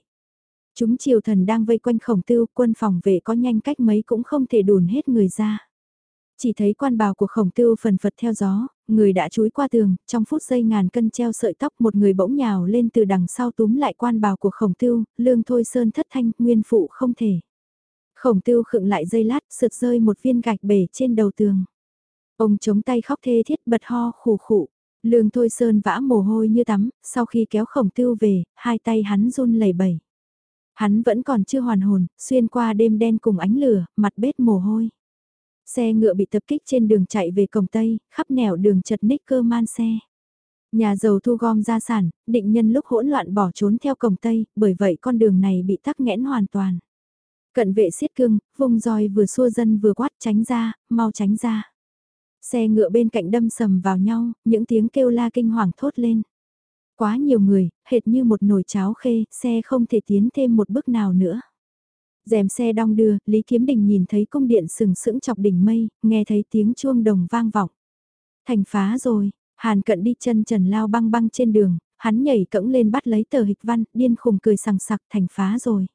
Chúng triều thần đang vây quanh khổng tiêu, quân phòng vệ có nhanh cách mấy cũng không thể đùn hết người ra. Chỉ thấy quan bào của khổng tiêu phần phật theo gió, người đã chúi qua tường, trong phút giây ngàn cân treo sợi tóc một người bỗng nhào lên từ đằng sau túm lại quan bào của khổng tiêu, lương thôi sơn thất thanh, nguyên phụ không thể. Khổng tiêu khựng lại dây lát, sượt rơi một viên gạch bể trên đầu tường. Ông chống tay khóc thê thiết bật ho khủ khủ. Lương thôi sơn vã mồ hôi như tắm, sau khi kéo khổng tiêu về, hai tay hắn run lẩy bẩy. Hắn vẫn còn chưa hoàn hồn, xuyên qua đêm đen cùng ánh lửa, mặt bết mồ hôi. Xe ngựa bị tập kích trên đường chạy về cổng Tây, khắp nẻo đường chật ních cơ man xe. Nhà giàu thu gom gia sản, định nhân lúc hỗn loạn bỏ trốn theo cổng Tây, bởi vậy con đường này bị tắc nghẽn hoàn toàn. Cận vệ siết cương vùng roi vừa xua dân vừa quát tránh ra, mau tránh ra. Xe ngựa bên cạnh đâm sầm vào nhau, những tiếng kêu la kinh hoàng thốt lên. Quá nhiều người, hệt như một nồi cháo khê, xe không thể tiến thêm một bước nào nữa. Dèm xe đong đưa, Lý Kiếm Đình nhìn thấy cung điện sừng sững chọc đỉnh mây, nghe thấy tiếng chuông đồng vang vọng. Thành phá rồi, Hàn cận đi chân trần lao băng băng trên đường, hắn nhảy cẫng lên bắt lấy tờ hịch văn, điên khùng cười sằng sặc thành phá rồi.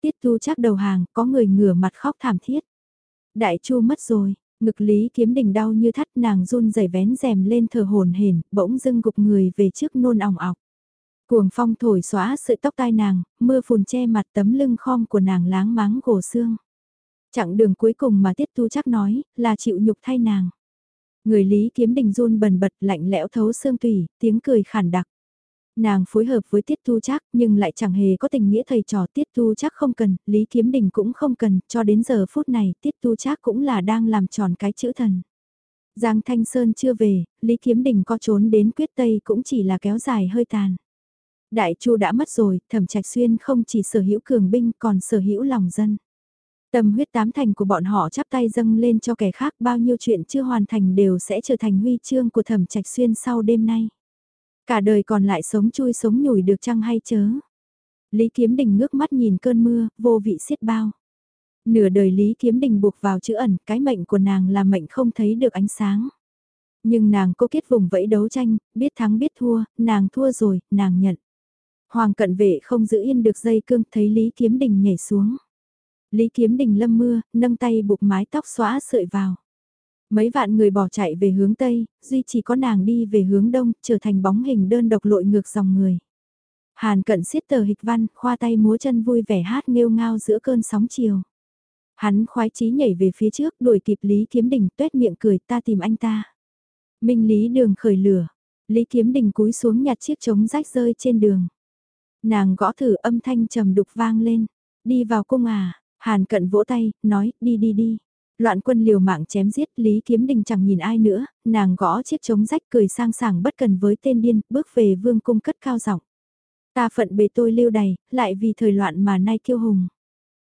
Tiết tu chắc đầu hàng, có người ngửa mặt khóc thảm thiết. Đại chu mất rồi, ngực lý kiếm đình đau như thắt nàng run rẩy vén rèm lên thờ hồn hển, bỗng dưng gục người về trước nôn ỏng ọc. Cuồng phong thổi xóa sợi tóc tai nàng, mưa phùn che mặt tấm lưng khom của nàng láng máng gồ xương. Chặng đường cuối cùng mà Tiết Tu chắc nói, là chịu nhục thay nàng. Người Lý Kiếm Đình run bần bật lạnh lẽo thấu xương tùy, tiếng cười khản đặc. Nàng phối hợp với Tiết Tu chắc nhưng lại chẳng hề có tình nghĩa thầy trò Tiết Tu chắc không cần, Lý Kiếm Đình cũng không cần, cho đến giờ phút này Tiết Tu chắc cũng là đang làm tròn cái chữ thần. Giang Thanh Sơn chưa về, Lý Kiếm Đình có trốn đến quyết tây cũng chỉ là kéo dài hơi tàn. Đại Chu đã mất rồi, Thẩm Trạch Xuyên không chỉ sở hữu cường binh còn sở hữu lòng dân. Tâm huyết tám thành của bọn họ chắp tay dâng lên cho kẻ khác bao nhiêu chuyện chưa hoàn thành đều sẽ trở thành huy chương của Thẩm Trạch Xuyên sau đêm nay. Cả đời còn lại sống chui sống nhủi được chăng hay chớ. Lý Kiếm Đình ngước mắt nhìn cơn mưa, vô vị xiết bao. Nửa đời Lý Kiếm Đình buộc vào chữ ẩn, cái mệnh của nàng là mệnh không thấy được ánh sáng. Nhưng nàng cố kết vùng vẫy đấu tranh, biết thắng biết thua, nàng thua rồi, nàng nhận. Hoàng cận vệ không giữ yên được dây cương thấy Lý Kiếm Đình nhảy xuống. Lý Kiếm Đình lâm mưa, nâng tay buộc mái tóc xóa sợi vào. Mấy vạn người bỏ chạy về hướng Tây, duy chỉ có nàng đi về hướng Đông, trở thành bóng hình đơn độc lội ngược dòng người. Hàn cận siết tờ hịch văn, khoa tay múa chân vui vẻ hát nghêu ngao giữa cơn sóng chiều. Hắn khoái chí nhảy về phía trước, đuổi kịp Lý Kiếm Đình tuét miệng cười ta tìm anh ta. Minh Lý đường khởi lửa, Lý Kiếm Đình cúi xuống nhặt chiếc trống rách rơi trên đường. Nàng gõ thử âm thanh trầm đục vang lên. Đi vào cung à, Hàn cận vỗ tay, nói, đi đi đi. Loạn quân liều mạng chém giết, Lý Kiếm Đình chẳng nhìn ai nữa, nàng gõ chiếc trống rách cười sang sảng bất cần với tên điên, bước về vương cung cất cao giọng. Ta phận bề tôi lưu đầy, lại vì thời loạn mà nay kiêu hùng.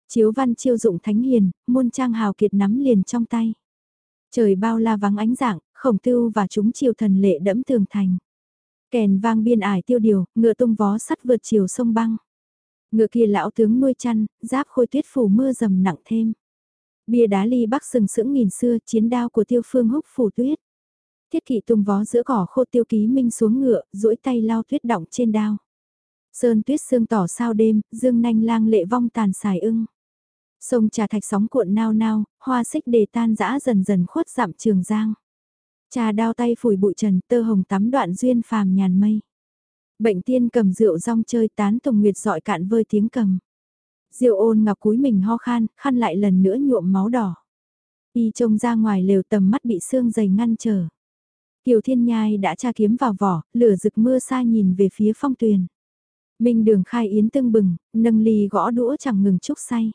Chiếu văn chiêu dụng thánh hiền, muôn trang hào kiệt nắm liền trong tay. Trời bao la vắng ánh dạng, khổng tưu và chúng chiều thần lệ đẫm tường thành. Kèn vang biên ải tiêu điều, ngựa tung vó sắt vượt chiều sông băng. Ngựa kia lão tướng nuôi chăn, giáp khôi tuyết phủ mưa dầm nặng thêm. Bia đá ly bắc sừng sững nghìn xưa, chiến đao của tiêu phương húc phủ tuyết. Thiết kỵ tung vó giữa cỏ khô tiêu ký minh xuống ngựa, duỗi tay lao tuyết động trên đao. Sơn tuyết sương tỏ sao đêm, dương nanh lang lệ vong tàn xài ưng. Sông trà thạch sóng cuộn nao nao, hoa xích đề tan dã dần dần khuất dặm trường giang. Trà đao tay phủi bụi trần tơ hồng tắm đoạn duyên phàm nhàn mây. Bệnh tiên cầm rượu rong chơi tán tùng nguyệt dọi cạn vơi tiếng cầm. Diệu ôn ngọc cúi mình ho khan, khăn lại lần nữa nhuộm máu đỏ. Y trông ra ngoài lều tầm mắt bị xương dày ngăn trở. Kiều Thiên Nhai đã tra kiếm vào vỏ, lửa rực mưa xa nhìn về phía phong tuyền. Minh đường khai yến tương bừng, nâng ly gõ đũa chẳng ngừng chúc say.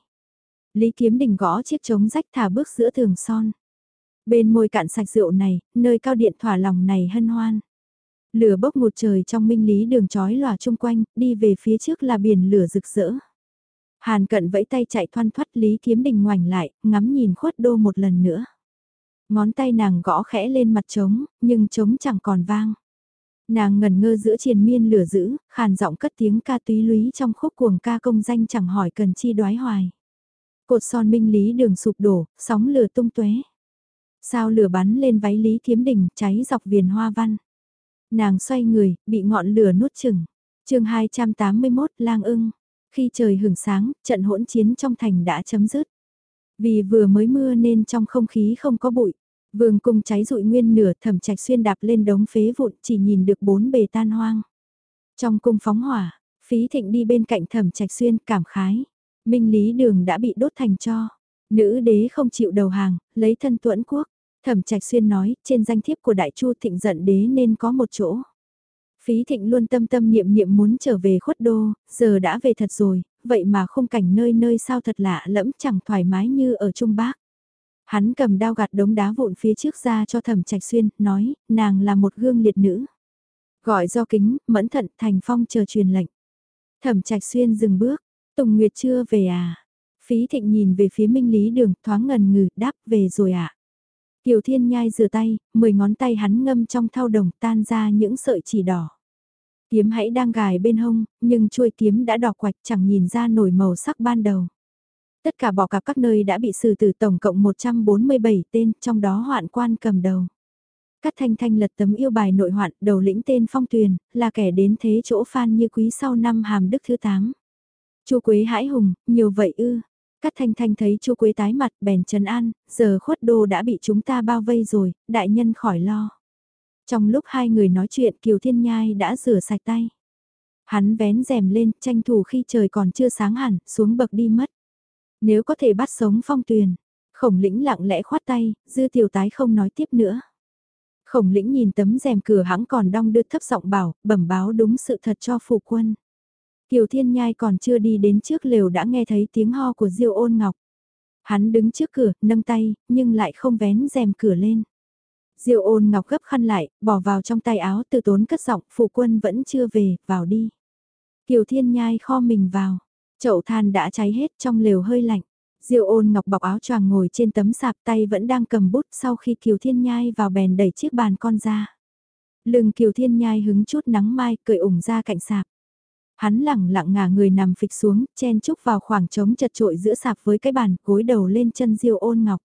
Lý kiếm đỉnh gõ chiếc trống rách thả bước giữa tường son. Bên môi cạn sạch rượu này, nơi cao điện thỏa lòng này hân hoan. Lửa bốc một trời trong minh lý đường trói lòa chung quanh, đi về phía trước là biển lửa rực rỡ. Hàn cận vẫy tay chạy thoăn thoắt Lý Kiếm Đình ngoảnh lại, ngắm nhìn khuất đô một lần nữa. Ngón tay nàng gõ khẽ lên mặt trống, nhưng trống chẳng còn vang. Nàng ngần ngơ giữa triền miên lửa dữ, khàn giọng cất tiếng ca túy lúy trong khúc cuồng ca công danh chẳng hỏi cần chi đoái hoài. Cột son minh lý đường sụp đổ, sóng lửa tung tuế. Sao lửa bắn lên váy Lý Kiếm Đình, cháy dọc viền hoa văn. Nàng xoay người, bị ngọn lửa nuốt chừng. chương 281 lang ưng. Khi trời hưởng sáng, trận hỗn chiến trong thành đã chấm dứt. Vì vừa mới mưa nên trong không khí không có bụi. Vương cung cháy rụi nguyên nửa thẩm trạch xuyên đạp lên đống phế vụn chỉ nhìn được bốn bề tan hoang. Trong cung phóng hỏa, phí thịnh đi bên cạnh thẩm trạch xuyên cảm khái. Minh lý đường đã bị đốt thành cho. Nữ đế không chịu đầu hàng, lấy thân tuẫn quốc. Thẩm Trạch Xuyên nói, trên danh thiếp của Đại Chu Thịnh giận đế nên có một chỗ. Phí Thịnh luôn tâm tâm niệm niệm muốn trở về khuất đô, giờ đã về thật rồi, vậy mà khung cảnh nơi nơi sao thật lạ lẫm chẳng thoải mái như ở Trung Bắc. Hắn cầm đao gạt đống đá vụn phía trước ra cho thẩm trạch xuyên, nói, nàng là một gương liệt nữ. Gọi do kính, mẫn thận, thành phong chờ truyền lệnh. Thẩm trạch xuyên dừng bước, Tùng Nguyệt chưa về à? Phí thịnh nhìn về phía minh lý đường, thoáng ngần ngừ, đáp về rồi ạ. À? Kiều Thiên Nhai rửa tay, mười ngón tay hắn ngâm trong thau đồng tan ra những sợi chỉ đỏ. Kiếm hãy đang gài bên hông, nhưng chuôi kiếm đã đỏ quạch chẳng nhìn ra nổi màu sắc ban đầu. Tất cả bỏ cặp các nơi đã bị xử tử tổng cộng 147 tên, trong đó hoạn quan cầm đầu. Cát Thanh Thanh lật tấm yêu bài nội hoạn, đầu lĩnh tên Phong Tuyền, là kẻ đến thế chỗ Phan Như Quý sau năm hàm đức thứ 8. Chu Quế hãi hùng, nhiều vậy ư. Cát Thanh Thanh thấy Chu Quế tái mặt, bèn trấn an, giờ khuất đô đã bị chúng ta bao vây rồi, đại nhân khỏi lo. Trong lúc hai người nói chuyện Kiều Thiên Nhai đã rửa sạch tay. Hắn vén rèm lên, tranh thủ khi trời còn chưa sáng hẳn, xuống bậc đi mất. Nếu có thể bắt sống phong tuyền, khổng lĩnh lặng lẽ khoát tay, dư tiểu tái không nói tiếp nữa. Khổng lĩnh nhìn tấm rèm cửa hãng còn đong đưa thấp giọng bảo, bẩm báo đúng sự thật cho phủ quân. Kiều Thiên Nhai còn chưa đi đến trước lều đã nghe thấy tiếng ho của Diêu ôn ngọc. Hắn đứng trước cửa, nâng tay, nhưng lại không vén rèm cửa lên. Diêu ôn ngọc gấp khăn lại, bỏ vào trong tay áo từ tốn cất giọng, phụ quân vẫn chưa về, vào đi. Kiều Thiên Nhai kho mình vào, chậu than đã cháy hết trong lều hơi lạnh. Diêu ôn ngọc bọc áo choàng ngồi trên tấm sạp tay vẫn đang cầm bút sau khi Kiều Thiên Nhai vào bèn đẩy chiếc bàn con ra. Lưng Kiều Thiên Nhai hứng chút nắng mai cười ủng ra cạnh sạp. Hắn lẳng lặng ngả người nằm phịch xuống, chen chúc vào khoảng trống chật trội giữa sạp với cái bàn, cối đầu lên chân Diêu ôn ngọc.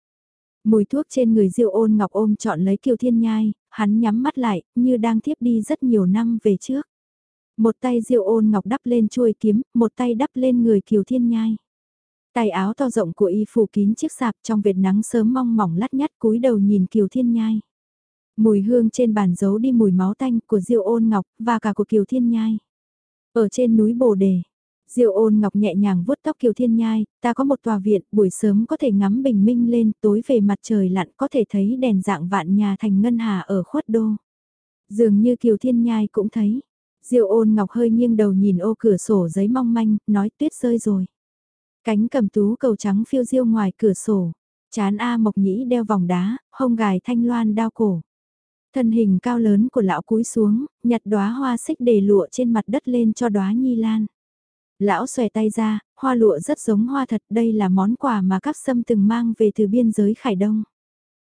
Mùi thuốc trên người Diêu ôn ngọc ôm chọn lấy Kiều Thiên Nhai, hắn nhắm mắt lại, như đang thiếp đi rất nhiều năm về trước. Một tay Diêu ôn ngọc đắp lên chuôi kiếm, một tay đắp lên người Kiều Thiên Nhai. Tay áo to rộng của y phủ kín chiếc sạp trong vệt nắng sớm mong mỏng lắt nhắt cúi đầu nhìn Kiều Thiên Nhai. Mùi hương trên bàn giấu đi mùi máu tanh của Diêu ôn ngọc và cả của Kiều Thiên Nhai. Ở trên núi Bồ Đề, Diêu ôn ngọc nhẹ nhàng vuốt tóc Kiều Thiên Nhai, ta có một tòa viện, buổi sớm có thể ngắm bình minh lên, tối về mặt trời lặn có thể thấy đèn dạng vạn nhà thành ngân hà ở khuất đô. Dường như Kiều Thiên Nhai cũng thấy. Diêu ôn ngọc hơi nghiêng đầu nhìn ô cửa sổ giấy mong manh, nói tuyết rơi rồi. Cánh cầm tú cầu trắng phiêu diêu ngoài cửa sổ. Chán A Mộc Nhĩ đeo vòng đá, hông gài thanh loan đao cổ. Thân hình cao lớn của lão cúi xuống, nhặt đóa hoa xích để lụa trên mặt đất lên cho đóa nhi lan. Lão xòe tay ra, hoa lụa rất giống hoa thật, đây là món quà mà các sâm từng mang về từ biên giới Khải Đông.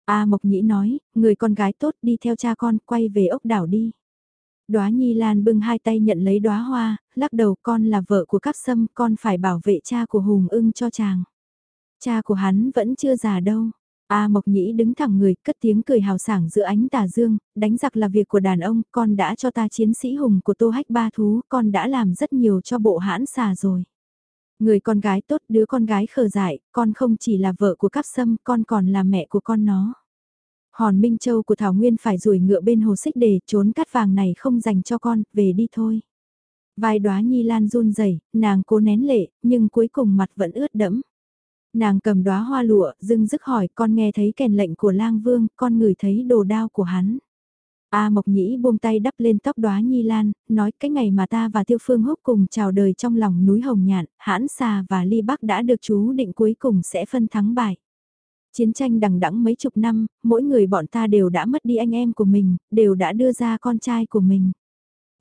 A Mộc Nhĩ nói, người con gái tốt đi theo cha con, quay về ốc đảo đi. Đóa Nhi Lan bưng hai tay nhận lấy đóa hoa, lắc đầu con là vợ của các sâm, con phải bảo vệ cha của Hùng ưng cho chàng. Cha của hắn vẫn chưa già đâu. A Mộc Nhĩ đứng thẳng người, cất tiếng cười hào sảng giữa ánh tà dương, đánh giặc là việc của đàn ông, con đã cho ta chiến sĩ hùng của Tô Hách Ba Thú, con đã làm rất nhiều cho bộ hãn xà rồi. Người con gái tốt, đứa con gái khờ dại, con không chỉ là vợ của Cáp Sâm, con còn là mẹ của con nó. Hòn Minh Châu của Thảo Nguyên phải rủi ngựa bên hồ xích để trốn cát vàng này không dành cho con, về đi thôi. Vai đóa Nhi Lan run rẩy, nàng cố nén lệ, nhưng cuối cùng mặt vẫn ướt đẫm. Nàng cầm đóa hoa lụa, dưng dứt hỏi con nghe thấy kèn lệnh của lang vương, con ngửi thấy đồ đao của hắn. A Mộc Nhĩ buông tay đắp lên tóc đóa Nhi Lan, nói cái ngày mà ta và Tiêu Phương Húc cùng chào đời trong lòng núi Hồng Nhạn, hãn xà và ly bắc đã được chú định cuối cùng sẽ phân thắng bại. Chiến tranh đằng đẵng mấy chục năm, mỗi người bọn ta đều đã mất đi anh em của mình, đều đã đưa ra con trai của mình.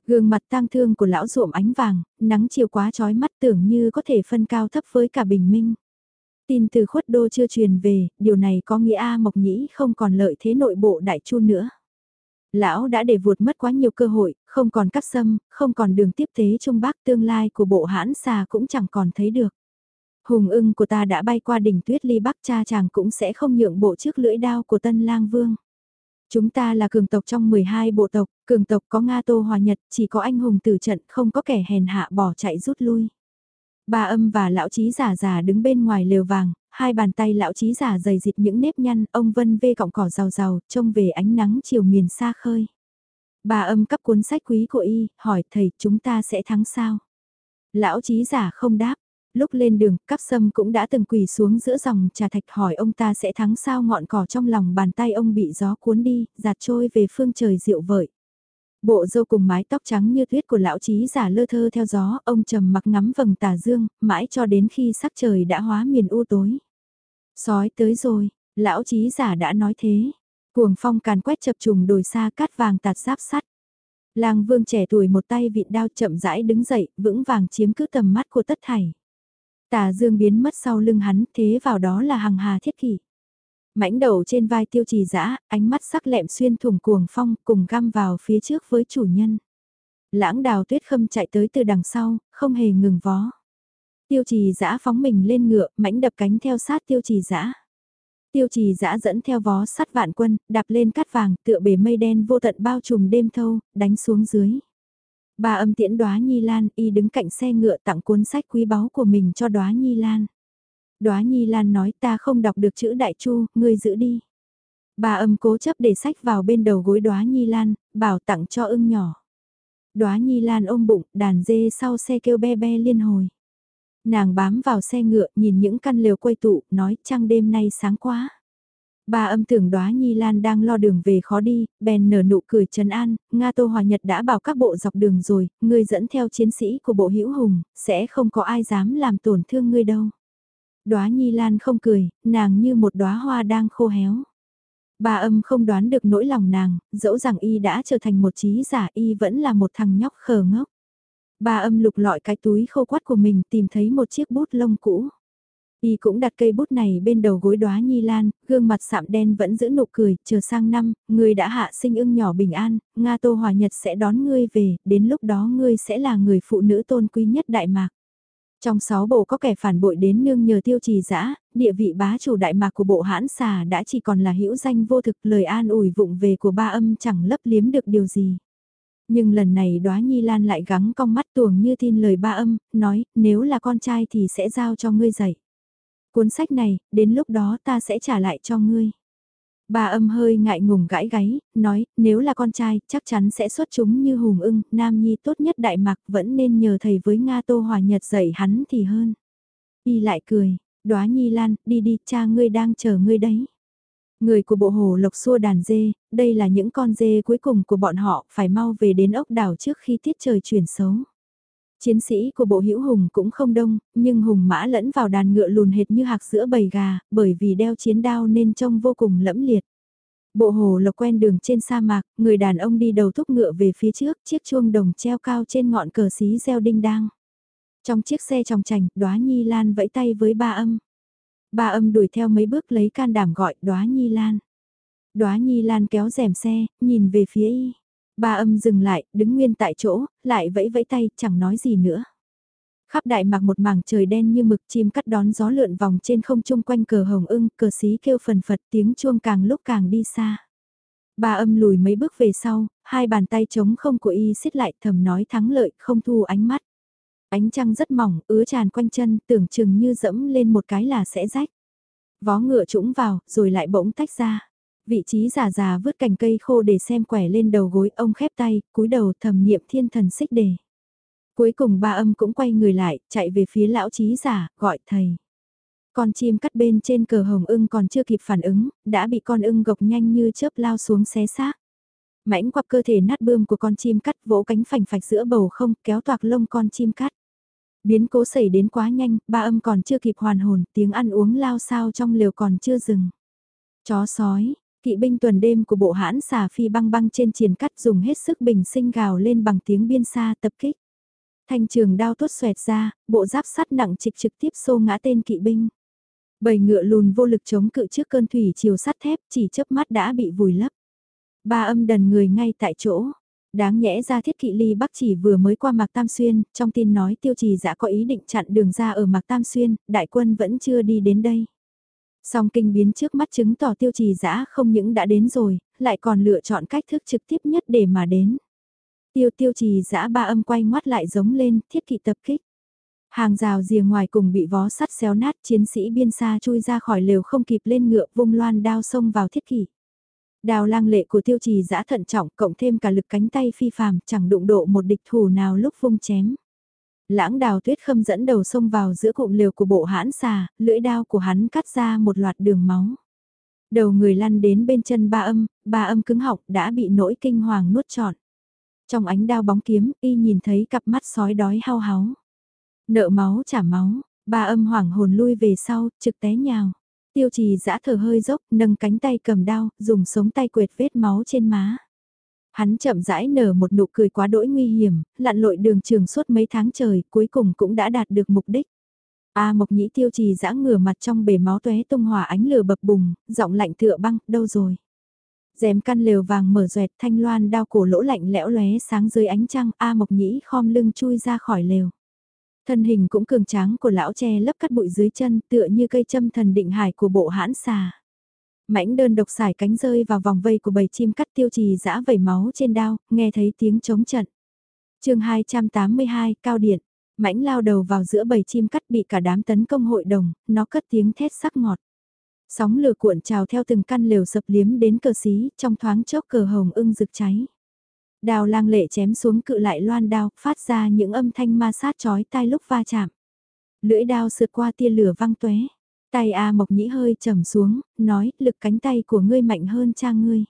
Gương mặt tang thương của lão ruộm ánh vàng, nắng chiều quá trói mắt tưởng như có thể phân cao thấp với cả bình minh. Tin từ khuất đô chưa truyền về, điều này có nghĩa A Mộc Nhĩ không còn lợi thế nội bộ đại chu nữa. Lão đã để vụt mất quá nhiều cơ hội, không còn cắt sâm, không còn đường tiếp tế trung bắc tương lai của bộ hãn xà cũng chẳng còn thấy được. Hùng ưng của ta đã bay qua đỉnh tuyết ly bắc cha chàng cũng sẽ không nhượng bộ trước lưỡi đao của tân lang vương. Chúng ta là cường tộc trong 12 bộ tộc, cường tộc có Nga Tô Hòa Nhật, chỉ có anh hùng tử trận không có kẻ hèn hạ bỏ chạy rút lui. Ba âm và lão trí giả giả đứng bên ngoài lều vàng, hai bàn tay lão trí giả dày dịt những nếp nhăn, ông vân vê cọng cỏ rào rào, trông về ánh nắng chiều miền xa khơi. bà âm cấp cuốn sách quý của y, hỏi thầy chúng ta sẽ thắng sao? Lão trí giả không đáp, lúc lên đường, cắp sâm cũng đã từng quỳ xuống giữa dòng trà thạch hỏi ông ta sẽ thắng sao ngọn cỏ trong lòng bàn tay ông bị gió cuốn đi, giạt trôi về phương trời diệu vợi. Bộ dâu cùng mái tóc trắng như tuyết của lão trí giả lơ thơ theo gió, ông trầm mặc ngắm vầng tà dương, mãi cho đến khi sắc trời đã hóa miền u tối. Sói tới rồi, lão trí giả đã nói thế. Cuồng phong càn quét chập trùng đồi xa cát vàng tạt giáp sắt. Lang vương trẻ tuổi một tay vịn đao chậm rãi đứng dậy, vững vàng chiếm cứ tầm mắt của tất thảy. Tà dương biến mất sau lưng hắn, thế vào đó là hằng hà thiết kỷ. Mãnh đầu trên vai tiêu trì dã ánh mắt sắc lẹm xuyên thủng cuồng phong cùng găm vào phía trước với chủ nhân. Lãng đào tuyết khâm chạy tới từ đằng sau, không hề ngừng vó. Tiêu trì dã phóng mình lên ngựa, mãnh đập cánh theo sát tiêu trì dã Tiêu trì dã dẫn theo vó sắt vạn quân, đạp lên cát vàng, tựa bể mây đen vô tận bao trùm đêm thâu, đánh xuống dưới. Ba âm tiễn đóa Nhi Lan y đứng cạnh xe ngựa tặng cuốn sách quý báu của mình cho đóa Nhi Lan. Đóa Nhi Lan nói ta không đọc được chữ đại chu, ngươi giữ đi. Bà âm cố chấp để sách vào bên đầu gối đóa Nhi Lan, bảo tặng cho ưng nhỏ. Đóa Nhi Lan ôm bụng, đàn dê sau xe kêu be be liên hồi. Nàng bám vào xe ngựa, nhìn những căn lều quay tụ, nói trăng đêm nay sáng quá. Bà âm tưởng đóa Nhi Lan đang lo đường về khó đi, bèn nở nụ cười trấn an, Nga Tô Hòa Nhật đã bảo các bộ dọc đường rồi, ngươi dẫn theo chiến sĩ của bộ hữu hùng, sẽ không có ai dám làm tổn thương ngươi đâu. Đóa Nhi Lan không cười, nàng như một đóa hoa đang khô héo. Ba âm không đoán được nỗi lòng nàng, dẫu rằng y đã trở thành một trí giả y vẫn là một thằng nhóc khờ ngốc. Ba âm lục lọi cái túi khô quắt của mình tìm thấy một chiếc bút lông cũ. Y cũng đặt cây bút này bên đầu gối đóa nhi lan, gương mặt sạm đen vẫn giữ nụ cười, chờ sang năm, người đã hạ sinh ưng nhỏ bình an, Nga Tô Hòa Nhật sẽ đón ngươi về, đến lúc đó ngươi sẽ là người phụ nữ tôn quý nhất Đại Mạc. Trong sáu bộ có kẻ phản bội đến nương nhờ tiêu trì dã địa vị bá chủ Đại Mạc của bộ hãn xà đã chỉ còn là hữu danh vô thực lời an ủi vụng về của ba âm chẳng lấp liếm được điều gì. Nhưng lần này đóa Nhi Lan lại gắng cong mắt tuồng như tin lời ba âm, nói, nếu là con trai thì sẽ giao cho ngươi dạy. Cuốn sách này, đến lúc đó ta sẽ trả lại cho ngươi bà âm hơi ngại ngùng gãi gáy, nói, nếu là con trai, chắc chắn sẽ xuất chúng như hùng ưng, nam nhi tốt nhất đại mạc vẫn nên nhờ thầy với Nga Tô Hòa Nhật dạy hắn thì hơn. Y lại cười, đóa nhi lan, đi đi, cha ngươi đang chờ ngươi đấy. Người của bộ hồ lộc xua đàn dê, đây là những con dê cuối cùng của bọn họ, phải mau về đến ốc đảo trước khi tiết trời chuyển xấu. Chiến sĩ của bộ hữu hùng cũng không đông, nhưng hùng mã lẫn vào đàn ngựa lùn hệt như hạc giữa bầy gà, bởi vì đeo chiến đao nên trông vô cùng lẫm liệt. Bộ hồ lộc quen đường trên sa mạc, người đàn ông đi đầu thúc ngựa về phía trước, chiếc chuông đồng treo cao trên ngọn cờ xí reo đinh đang. Trong chiếc xe trong trành, đóa nhi lan vẫy tay với ba âm. Ba âm đuổi theo mấy bước lấy can đảm gọi đóa nhi lan. Đóa nhi lan kéo rèm xe, nhìn về phía y. Ba âm dừng lại, đứng nguyên tại chỗ, lại vẫy vẫy tay, chẳng nói gì nữa. Khắp đại mạc một mảng trời đen như mực chim cắt đón gió lượn vòng trên không trung quanh cờ hồng ưng, cờ xí kêu phần phật tiếng chuông càng lúc càng đi xa. Ba âm lùi mấy bước về sau, hai bàn tay trống không của y xiết lại thầm nói thắng lợi không thu ánh mắt. Ánh trăng rất mỏng, ứa tràn quanh chân, tưởng chừng như dẫm lên một cái là sẽ rách. Vó ngựa trũng vào, rồi lại bỗng tách ra. Vị trí già già vứt cành cây khô để xem quẻ lên đầu gối, ông khép tay, cúi đầu thầm niệm thiên thần xích đề. Cuối cùng ba âm cũng quay người lại, chạy về phía lão trí giả, gọi thầy. Con chim cắt bên trên cờ hồng ưng còn chưa kịp phản ứng, đã bị con ưng gộc nhanh như chớp lao xuống xé xác. Mãnh quặp cơ thể nát bươm của con chim cắt vỗ cánh phành phạch giữa bầu không kéo toạc lông con chim cắt. Biến cố xảy đến quá nhanh, ba âm còn chưa kịp hoàn hồn, tiếng ăn uống lao sao trong liều còn chưa dừng. Chó sói, kỵ binh tuần đêm của bộ hãn xà phi băng băng trên triển cắt dùng hết sức bình sinh gào lên bằng tiếng biên xa tập kích. Thanh trường đao tuốt xoẹt ra, bộ giáp sắt nặng trịch trực tiếp xô ngã tên kỵ binh. Bầy ngựa lùn vô lực chống cự trước cơn thủy chiều sắt thép chỉ chớp mắt đã bị vùi lấp. Ba âm đần người ngay tại chỗ. Đáng nhẽ ra thiết kỵ ly bắc chỉ vừa mới qua Mạc Tam Xuyên, trong tin nói tiêu trì giả có ý định chặn đường ra ở Mạc Tam Xuyên, đại quân vẫn chưa đi đến đây. Song kinh biến trước mắt chứng tỏ tiêu trì dã không những đã đến rồi, lại còn lựa chọn cách thức trực tiếp nhất để mà đến. Tiêu tiêu trì dã ba âm quay ngoắt lại giống lên, thiết kỵ tập kích. Hàng rào rìa ngoài cùng bị vó sắt xéo nát chiến sĩ biên xa chui ra khỏi lều không kịp lên ngựa vung loan đao xông vào thiết kỵ. Đào lang lệ của tiêu trì dã thận trọng cộng thêm cả lực cánh tay phi phàm chẳng đụng độ một địch thủ nào lúc vung chém. Lãng đào tuyết khâm dẫn đầu xông vào giữa cụm liều của bộ hãn xà, lưỡi đao của hắn cắt ra một loạt đường máu. Đầu người lăn đến bên chân ba âm, ba âm cứng học đã bị nỗi kinh hoàng nuốt trọn. Trong ánh đao bóng kiếm, y nhìn thấy cặp mắt sói đói hao háo Nợ máu trả máu, ba âm hoảng hồn lui về sau, trực té nhào. Tiêu trì giã thở hơi dốc, nâng cánh tay cầm đao, dùng sống tay quệt vết máu trên má. Hắn chậm rãi nở một nụ cười quá đỗi nguy hiểm, lặn lội đường trường suốt mấy tháng trời, cuối cùng cũng đã đạt được mục đích. A Mộc Nhĩ tiêu trì giã ngửa mặt trong bể máu tóe tung hỏa ánh lửa bập bùng, giọng lạnh tựa băng, đâu rồi? rèm căn lều vàng mở rẹt thanh loan đao cổ lỗ lạnh lẽo lóe sáng dưới ánh trăng A Mộc Nhĩ khom lưng chui ra khỏi lều. Thân hình cũng cường tráng của lão che lấp cắt bụi dưới chân tựa như cây châm thần định hải của bộ hãn xà. Mãnh đơn độc xài cánh rơi vào vòng vây của bầy chim cắt tiêu trì dã vẩy máu trên đao, nghe thấy tiếng chống trận. chương 282, Cao Điện, mãnh lao đầu vào giữa bầy chim cắt bị cả đám tấn công hội đồng, nó cất tiếng thét sắc ngọt. Sóng lửa cuộn trào theo từng căn lều sập liếm đến cờ xí, trong thoáng chốc cờ hồng ưng rực cháy. Đào lang lệ chém xuống cự lại loan đao, phát ra những âm thanh ma sát chói tai lúc va chạm. Lưỡi đao sượt qua tia lửa văng tuế. Tay A Mộc Nhĩ hơi trầm xuống, nói, lực cánh tay của ngươi mạnh hơn cha ngươi.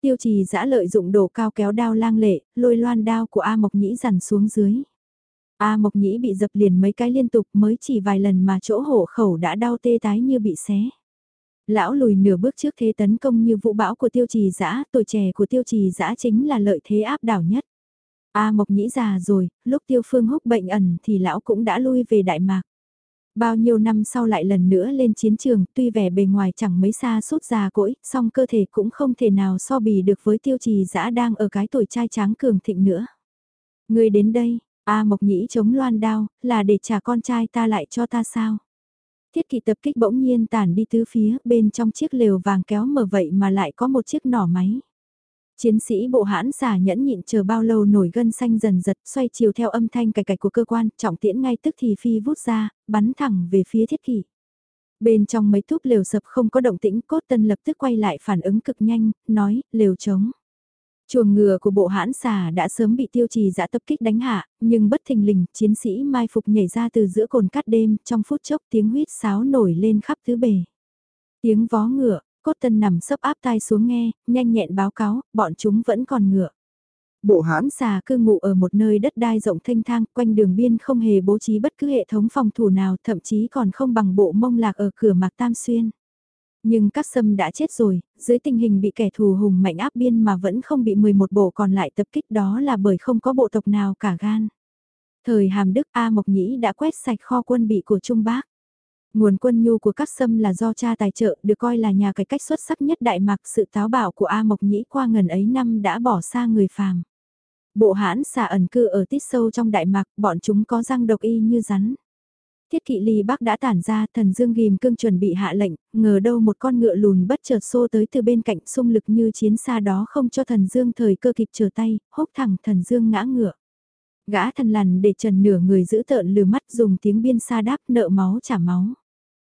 Tiêu trì giã lợi dụng độ cao kéo đao lang lệ, lôi loan đao của A Mộc Nhĩ dằn xuống dưới. A Mộc Nhĩ bị dập liền mấy cái liên tục mới chỉ vài lần mà chỗ hổ khẩu đã đau tê tái như bị xé. Lão lùi nửa bước trước thế tấn công như vũ bão của tiêu trì dã tuổi trẻ của tiêu trì dã chính là lợi thế áp đảo nhất. A Mộc Nhĩ già rồi, lúc tiêu phương húc bệnh ẩn thì lão cũng đã lui về Đại Mạc. Bao nhiêu năm sau lại lần nữa lên chiến trường, tuy vẻ bề ngoài chẳng mấy xa sút già cỗi, song cơ thể cũng không thể nào so bì được với tiêu trì dã đang ở cái tuổi trai tráng cường thịnh nữa. Người đến đây, A Mộc Nhĩ chống loan đao, là để trả con trai ta lại cho ta sao? Thiết kỵ tập kích bỗng nhiên tản đi tứ phía, bên trong chiếc lều vàng kéo mở vậy mà lại có một chiếc nỏ máy. Chiến sĩ bộ hãn xả nhẫn nhịn chờ bao lâu nổi gân xanh dần giật xoay chiều theo âm thanh cạch cạch của cơ quan, trọng tiễn ngay tức thì phi vút ra, bắn thẳng về phía thiết kỷ. Bên trong mấy thúc lều sập không có động tĩnh cốt tân lập tức quay lại phản ứng cực nhanh, nói, lều trống. Chuồng ngựa của bộ hãn xà đã sớm bị tiêu trì dã tập kích đánh hạ, nhưng bất thình lình, chiến sĩ mai phục nhảy ra từ giữa cồn cắt đêm, trong phút chốc tiếng huyết sáo nổi lên khắp thứ bề. Tiếng vó ngựa, cốt tân nằm sấp áp tai xuống nghe, nhanh nhẹn báo cáo, bọn chúng vẫn còn ngựa. Bộ hãn xà cư ngụ ở một nơi đất đai rộng thanh thang, quanh đường biên không hề bố trí bất cứ hệ thống phòng thủ nào, thậm chí còn không bằng bộ mông lạc ở cửa mạc tam xuyên. Nhưng các sâm đã chết rồi, dưới tình hình bị kẻ thù hùng mạnh áp biên mà vẫn không bị 11 bộ còn lại tập kích đó là bởi không có bộ tộc nào cả gan. Thời hàm Đức A Mộc Nhĩ đã quét sạch kho quân bị của Trung Bác. Nguồn quân nhu của các sâm là do cha tài trợ được coi là nhà cải cách xuất sắc nhất Đại Mạc sự táo bạo của A Mộc Nhĩ qua ngần ấy năm đã bỏ xa người phàm. Bộ hãn xà ẩn cư ở tít sâu trong Đại Mạc, bọn chúng có răng độc y như rắn. Thiết kỵ ly bắc đã tản ra thần dương ghim cương chuẩn bị hạ lệnh, ngờ đâu một con ngựa lùn bất chợt xô tới từ bên cạnh xung lực như chiến xa đó không cho thần dương thời cơ kịp trở tay, hốc thẳng thần dương ngã ngựa. Gã thần lằn để trần nửa người giữ tợn lừa mắt dùng tiếng biên xa đáp nợ máu trả máu.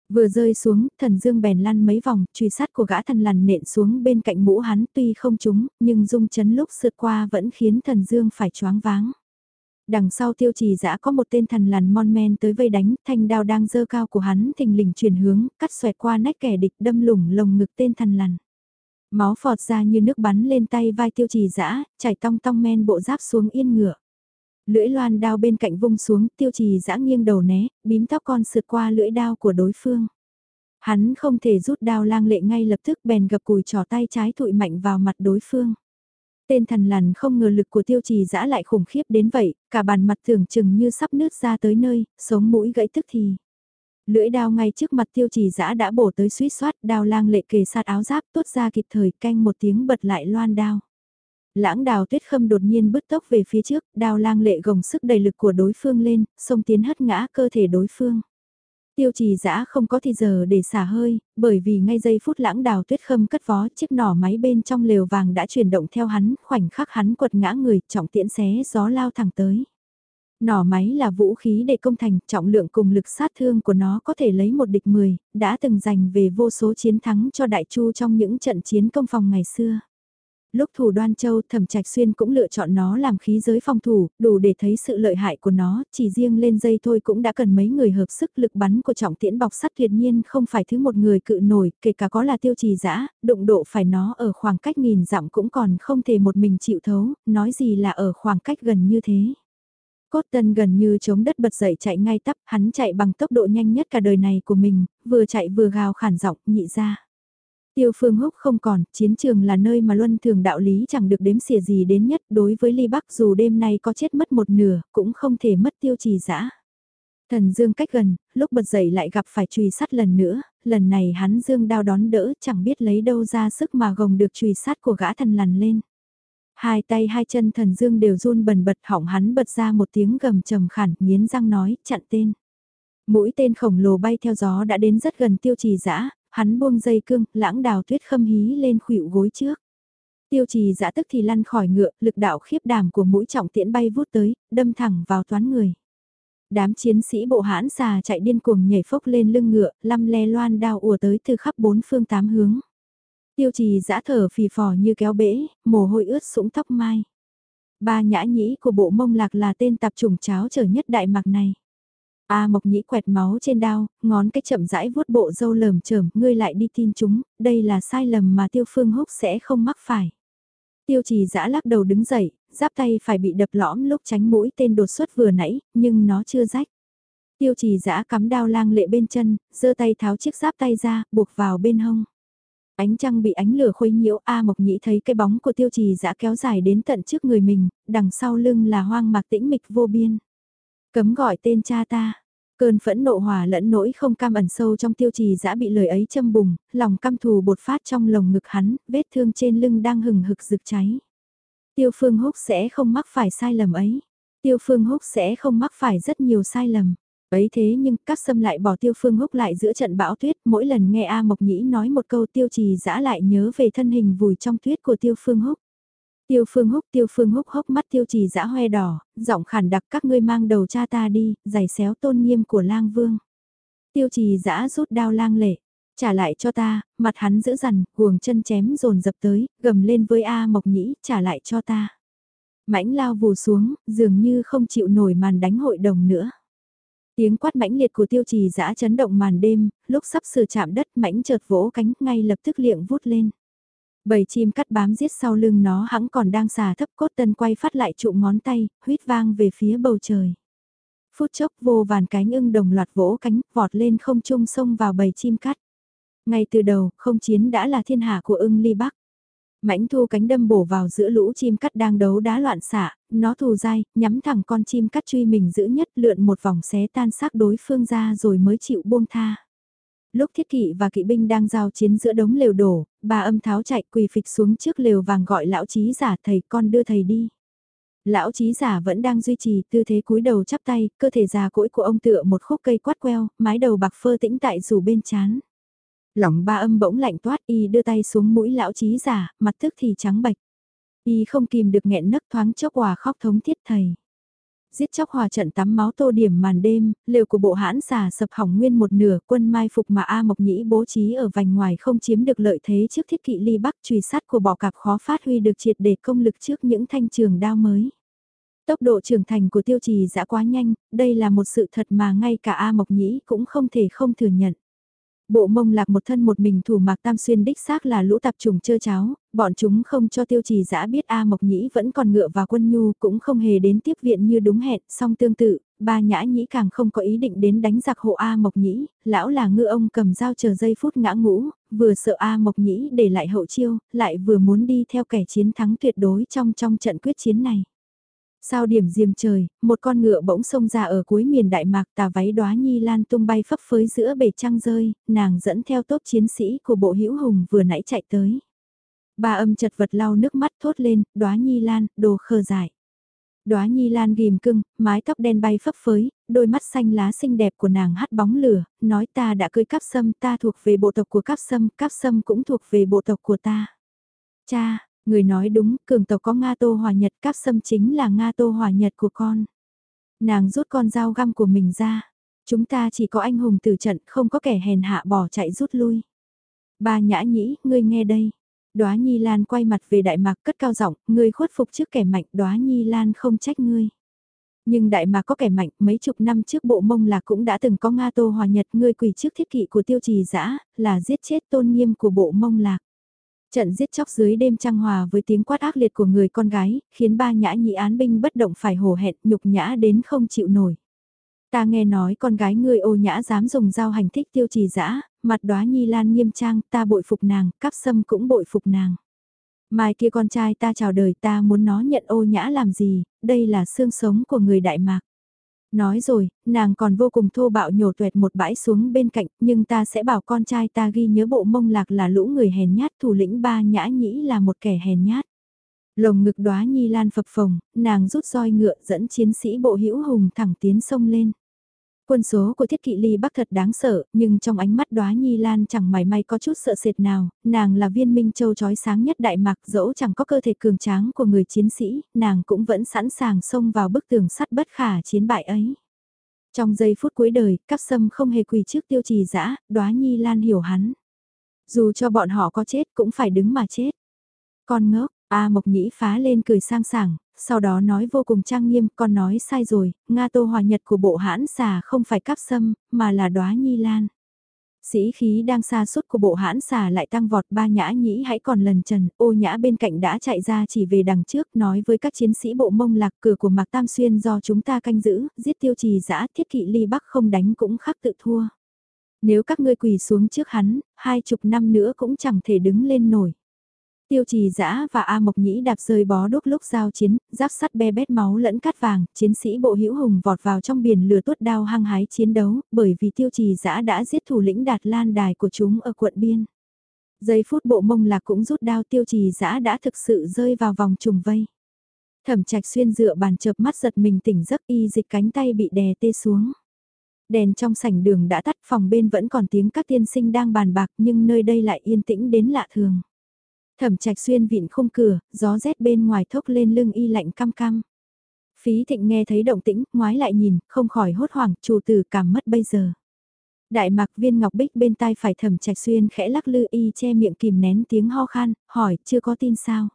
Vừa rơi xuống, thần dương bèn lăn mấy vòng, truy sát của gã thần lằn nện xuống bên cạnh mũ hắn tuy không trúng, nhưng dung chấn lúc sượt qua vẫn khiến thần dương phải choáng váng. Đằng sau tiêu trì dã có một tên thần lằn mon men tới vây đánh, thanh đao đang dơ cao của hắn thình lình chuyển hướng, cắt xoẹt qua nách kẻ địch đâm lủng lồng ngực tên thần lằn. Máu phọt ra như nước bắn lên tay vai tiêu trì dã chảy tong tong men bộ giáp xuống yên ngựa. Lưỡi loan đao bên cạnh vung xuống, tiêu trì dã nghiêng đầu né, bím tóc con sượt qua lưỡi đao của đối phương. Hắn không thể rút đao lang lệ ngay lập tức bèn gập cùi trò tay trái thụi mạnh vào mặt đối phương. Tên thần lằn không ngờ lực của tiêu trì dã lại khủng khiếp đến vậy, cả bàn mặt tưởng chừng như sắp nứt ra tới nơi, sống mũi gãy tức thì. Lưỡi đao ngay trước mặt tiêu trì dã đã bổ tới suýt soát, đao lang lệ kề sát áo giáp tốt ra kịp thời canh một tiếng bật lại loan đao. Lãng đào tuyết khâm đột nhiên bứt tốc về phía trước, Đào lang lệ gồng sức đầy lực của đối phương lên, xông tiến hất ngã cơ thể đối phương. Tiêu trì dã không có thì giờ để xả hơi, bởi vì ngay giây phút lãng đào tuyết khâm cất vó chiếc nỏ máy bên trong lều vàng đã chuyển động theo hắn, khoảnh khắc hắn quật ngã người, trọng tiễn xé gió lao thẳng tới. Nỏ máy là vũ khí để công thành, trọng lượng cùng lực sát thương của nó có thể lấy một địch mười, đã từng giành về vô số chiến thắng cho đại chu trong những trận chiến công phòng ngày xưa. Lúc thủ đoan châu thẩm trạch xuyên cũng lựa chọn nó làm khí giới phòng thủ, đủ để thấy sự lợi hại của nó, chỉ riêng lên dây thôi cũng đã cần mấy người hợp sức lực bắn của trọng tiễn bọc sắt tuyệt nhiên không phải thứ một người cự nổi, kể cả có là tiêu trì dã đụng độ phải nó ở khoảng cách nghìn dặm cũng còn không thể một mình chịu thấu, nói gì là ở khoảng cách gần như thế. Cốt tân gần như chống đất bật dậy chạy ngay tắp, hắn chạy bằng tốc độ nhanh nhất cả đời này của mình, vừa chạy vừa gào khản giọng nhị ra. Tiêu phương húc không còn, chiến trường là nơi mà luân thường đạo lý chẳng được đếm xỉa gì đến nhất đối với ly bắc dù đêm nay có chết mất một nửa, cũng không thể mất tiêu trì dã Thần Dương cách gần, lúc bật dậy lại gặp phải trùy sắt lần nữa, lần này hắn Dương đao đón đỡ chẳng biết lấy đâu ra sức mà gồng được trùy sắt của gã thần lằn lên. Hai tay hai chân thần Dương đều run bần bật hỏng hắn bật ra một tiếng gầm trầm khản, nghiến răng nói, chặn tên. Mũi tên khổng lồ bay theo gió đã đến rất gần tiêu trì dã hắn buông dây cương, lãng đào tuyết khâm hí lên khuỵu gối trước. Tiêu trì dã tức thì lăn khỏi ngựa, lực đạo khiếp đảm của mũi trọng tiễn bay vút tới, đâm thẳng vào toán người. Đám chiến sĩ bộ hãn xà chạy điên cuồng nhảy phốc lên lưng ngựa, lăm le loan đao ùa tới từ khắp bốn phương tám hướng. Tiêu trì dã thở phì phò như kéo bể, mồ hôi ướt sũng tóc mai. Ba nhã nhĩ của bộ mông lạc là tên tạp chủng cháo trở nhất đại mạc này. A Mộc Nhĩ quẹt máu trên đao, ngón cái chậm rãi vuốt bộ dâu lởm chởm, ngươi lại đi tin chúng, đây là sai lầm mà Tiêu Phương Húc sẽ không mắc phải. Tiêu trì giã lắc đầu đứng dậy, giáp tay phải bị đập lõm lúc tránh mũi tên đột xuất vừa nãy, nhưng nó chưa rách. Tiêu trì giã cắm đao lang lệ bên chân, giơ tay tháo chiếc giáp tay ra, buộc vào bên hông. Ánh trăng bị ánh lửa khuấy nhiễu A Mộc Nhĩ thấy cái bóng của tiêu trì giã kéo dài đến tận trước người mình, đằng sau lưng là hoang mạc tĩnh mịch vô biên. Cấm gọi tên cha ta. Cơn phẫn nộ hòa lẫn nỗi không cam ẩn sâu trong tiêu trì dã bị lời ấy châm bùng, lòng căm thù bột phát trong lồng ngực hắn, vết thương trên lưng đang hừng hực rực cháy. Tiêu phương húc sẽ không mắc phải sai lầm ấy. Tiêu phương húc sẽ không mắc phải rất nhiều sai lầm. Ấy thế nhưng các xâm lại bỏ tiêu phương húc lại giữa trận bão tuyết mỗi lần nghe A Mộc Nhĩ nói một câu tiêu trì dã lại nhớ về thân hình vùi trong tuyết của tiêu phương húc. Tiêu phương húc tiêu phương húc hốc mắt tiêu trì dã hoe đỏ, giọng khản đặc các ngươi mang đầu cha ta đi, giày xéo tôn nghiêm của lang vương. Tiêu trì dã rút đao lang lệ, trả lại cho ta, mặt hắn giữ dằn, guồng chân chém dồn dập tới, gầm lên với A Mộc Nhĩ, trả lại cho ta. Mãnh lao vù xuống, dường như không chịu nổi màn đánh hội đồng nữa. Tiếng quát mãnh liệt của tiêu trì dã chấn động màn đêm, lúc sắp sửa chạm đất mãnh chợt vỗ cánh ngay lập tức liệng vút lên. Bầy chim cắt bám giết sau lưng nó hãng còn đang xà thấp cốt tân quay phát lại trụ ngón tay, huyết vang về phía bầu trời. Phút chốc vô vàn cánh ưng đồng loạt vỗ cánh, vọt lên không trung sông vào bầy chim cắt. Ngay từ đầu, không chiến đã là thiên hạ của ưng ly bắc. Mãnh thu cánh đâm bổ vào giữa lũ chim cắt đang đấu đá loạn xạ, nó thù dai, nhắm thẳng con chim cắt truy mình giữ nhất lượn một vòng xé tan xác đối phương ra rồi mới chịu buông tha. Lúc thiết kỵ và kỵ binh đang giao chiến giữa đống lều đổ, bà âm tháo chạy quỳ phịch xuống trước lều vàng gọi lão trí giả thầy con đưa thầy đi. Lão trí giả vẫn đang duy trì tư thế cúi đầu chắp tay, cơ thể già cỗi của ông tựa một khúc cây quát queo, mái đầu bạc phơ tĩnh tại rủ bên chán. Lòng ba âm bỗng lạnh toát y đưa tay xuống mũi lão trí giả, mặt tức thì trắng bạch. Y không kìm được nghẹn nấc thoáng chốc hòa khóc thống thiết thầy giết chóc hòa trận tắm máu tô điểm màn đêm, liều của bộ hãn xà sập hỏng nguyên một nửa quân mai phục mà A Mộc Nhĩ bố trí ở vành ngoài không chiếm được lợi thế trước thiết kỵ ly bắc trùy sát của bọ cạp khó phát huy được triệt để công lực trước những thanh trường đao mới. Tốc độ trưởng thành của tiêu trì đã quá nhanh, đây là một sự thật mà ngay cả A Mộc Nhĩ cũng không thể không thừa nhận. Bộ mông lạc một thân một mình thủ mạc tam xuyên đích xác là lũ tạp trùng chơ cháo, bọn chúng không cho tiêu trì giã biết A Mộc Nhĩ vẫn còn ngựa và quân nhu cũng không hề đến tiếp viện như đúng hẹn, song tương tự, ba nhã nhĩ càng không có ý định đến đánh giặc hộ A Mộc Nhĩ, lão là ngựa ông cầm dao chờ giây phút ngã ngũ, vừa sợ A Mộc Nhĩ để lại hậu chiêu, lại vừa muốn đi theo kẻ chiến thắng tuyệt đối trong trong trận quyết chiến này. Sao điểm diềm trời, một con ngựa bỗng xông ra ở cuối miền Đại Mạc tà váy đóa nhi lan tung bay phấp phới giữa bể trăng rơi, nàng dẫn theo tốt chiến sĩ của bộ hữu hùng vừa nãy chạy tới. Ba âm chật vật lau nước mắt thốt lên, đóa nhi lan, đồ khờ dại. Đóa nhi lan ghim cưng, mái tóc đen bay phấp phới, đôi mắt xanh lá xinh đẹp của nàng hắt bóng lửa, nói ta đã cưới cáp sâm, ta thuộc về bộ tộc của cáp sâm, cáp sâm cũng thuộc về bộ tộc của ta. Cha, Người nói đúng, cường tộc có Nga Tô Hòa Nhật, các sâm chính là Nga Tô Hòa Nhật của con. Nàng rút con dao găm của mình ra. Chúng ta chỉ có anh hùng tử trận, không có kẻ hèn hạ bỏ chạy rút lui. Ba nhã nhĩ, ngươi nghe đây. Đóa Nhi Lan quay mặt về Đại Mạc cất cao giọng, ngươi khuất phục trước kẻ mạnh, Đóa Nhi Lan không trách ngươi. Nhưng Đại Mạc có kẻ mạnh, mấy chục năm trước bộ mông lạc cũng đã từng có Nga Tô Hòa Nhật ngươi quỳ trước thiết kỵ của tiêu trì dã là giết chết tôn nghiêm của bộ mông lạc. Trận giết chóc dưới đêm trăng hòa với tiếng quát ác liệt của người con gái, khiến ba nhã nhị án binh bất động phải hổ hẹn, nhục nhã đến không chịu nổi. Ta nghe nói con gái ngươi ô nhã dám dùng dao hành thích tiêu trì dã mặt đóa nhi lan nghiêm trang, ta bội phục nàng, cắp sâm cũng bội phục nàng. Mai kia con trai ta chào đời ta muốn nó nhận ô nhã làm gì, đây là xương sống của người Đại Mạc. Nói rồi, nàng còn vô cùng thô bạo nhổ tuẹt một bãi xuống bên cạnh, nhưng ta sẽ bảo con trai ta ghi nhớ bộ mông lạc là lũ người hèn nhát thủ lĩnh ba nhã nhĩ là một kẻ hèn nhát. Lồng ngực đóa nhi lan phập phồng, nàng rút roi ngựa dẫn chiến sĩ bộ hữu hùng thẳng tiến sông lên. Quân số của thiết kỵ ly bắc thật đáng sợ, nhưng trong ánh mắt đóa nhi lan chẳng mảy may có chút sợ sệt nào, nàng là viên minh châu trói sáng nhất đại mạc dẫu chẳng có cơ thể cường tráng của người chiến sĩ, nàng cũng vẫn sẵn sàng xông vào bức tường sắt bất khả chiến bại ấy. Trong giây phút cuối đời, cắp sâm không hề quỳ trước tiêu trì dã đóa nhi lan hiểu hắn. Dù cho bọn họ có chết cũng phải đứng mà chết. Con ngốc, A Mộc Nhĩ phá lên cười sang sảng, sau đó nói vô cùng trang nghiêm, con nói sai rồi, Nga Tô Hòa Nhật của bộ hãn xà không phải cắp sâm, mà là đóa nhi lan. Sĩ khí đang xa suốt của bộ hãn xà lại tăng vọt ba nhã nhĩ hãy còn lần trần, ô nhã bên cạnh đã chạy ra chỉ về đằng trước nói với các chiến sĩ bộ mông lạc cửa của Mạc Tam Xuyên do chúng ta canh giữ, giết tiêu trì giã thiết kỵ ly bắc không đánh cũng khắc tự thua. Nếu các ngươi quỳ xuống trước hắn, hai chục năm nữa cũng chẳng thể đứng lên nổi. Tiêu trì dã và A Mộc Nhĩ đạp rơi bó đúc lúc giao chiến, giáp sắt be bét máu lẫn cát vàng, chiến sĩ bộ hữu hùng vọt vào trong biển lửa tuốt đao hăng hái chiến đấu, bởi vì tiêu trì dã đã giết thủ lĩnh đạt lan đài của chúng ở quận biên. Giây phút bộ mông lạc cũng rút đao tiêu trì dã đã thực sự rơi vào vòng trùng vây. Thẩm trạch xuyên dựa bàn chợp mắt giật mình tỉnh giấc y dịch cánh tay bị đè tê xuống. Đèn trong sảnh đường đã tắt phòng bên vẫn còn tiếng các tiên sinh đang bàn bạc nhưng nơi đây lại yên tĩnh đến lạ thường. Thẩm trạch xuyên vịn khung cửa, gió rét bên ngoài thốc lên lưng y lạnh cam cam. Phí thịnh nghe thấy động tĩnh, ngoái lại nhìn, không khỏi hốt hoảng, chủ tử cảm mất bây giờ. Đại mạc viên ngọc bích bên tai phải thẩm trạch xuyên khẽ lắc lư y che miệng kìm nén tiếng ho khan, hỏi, chưa có tin sao.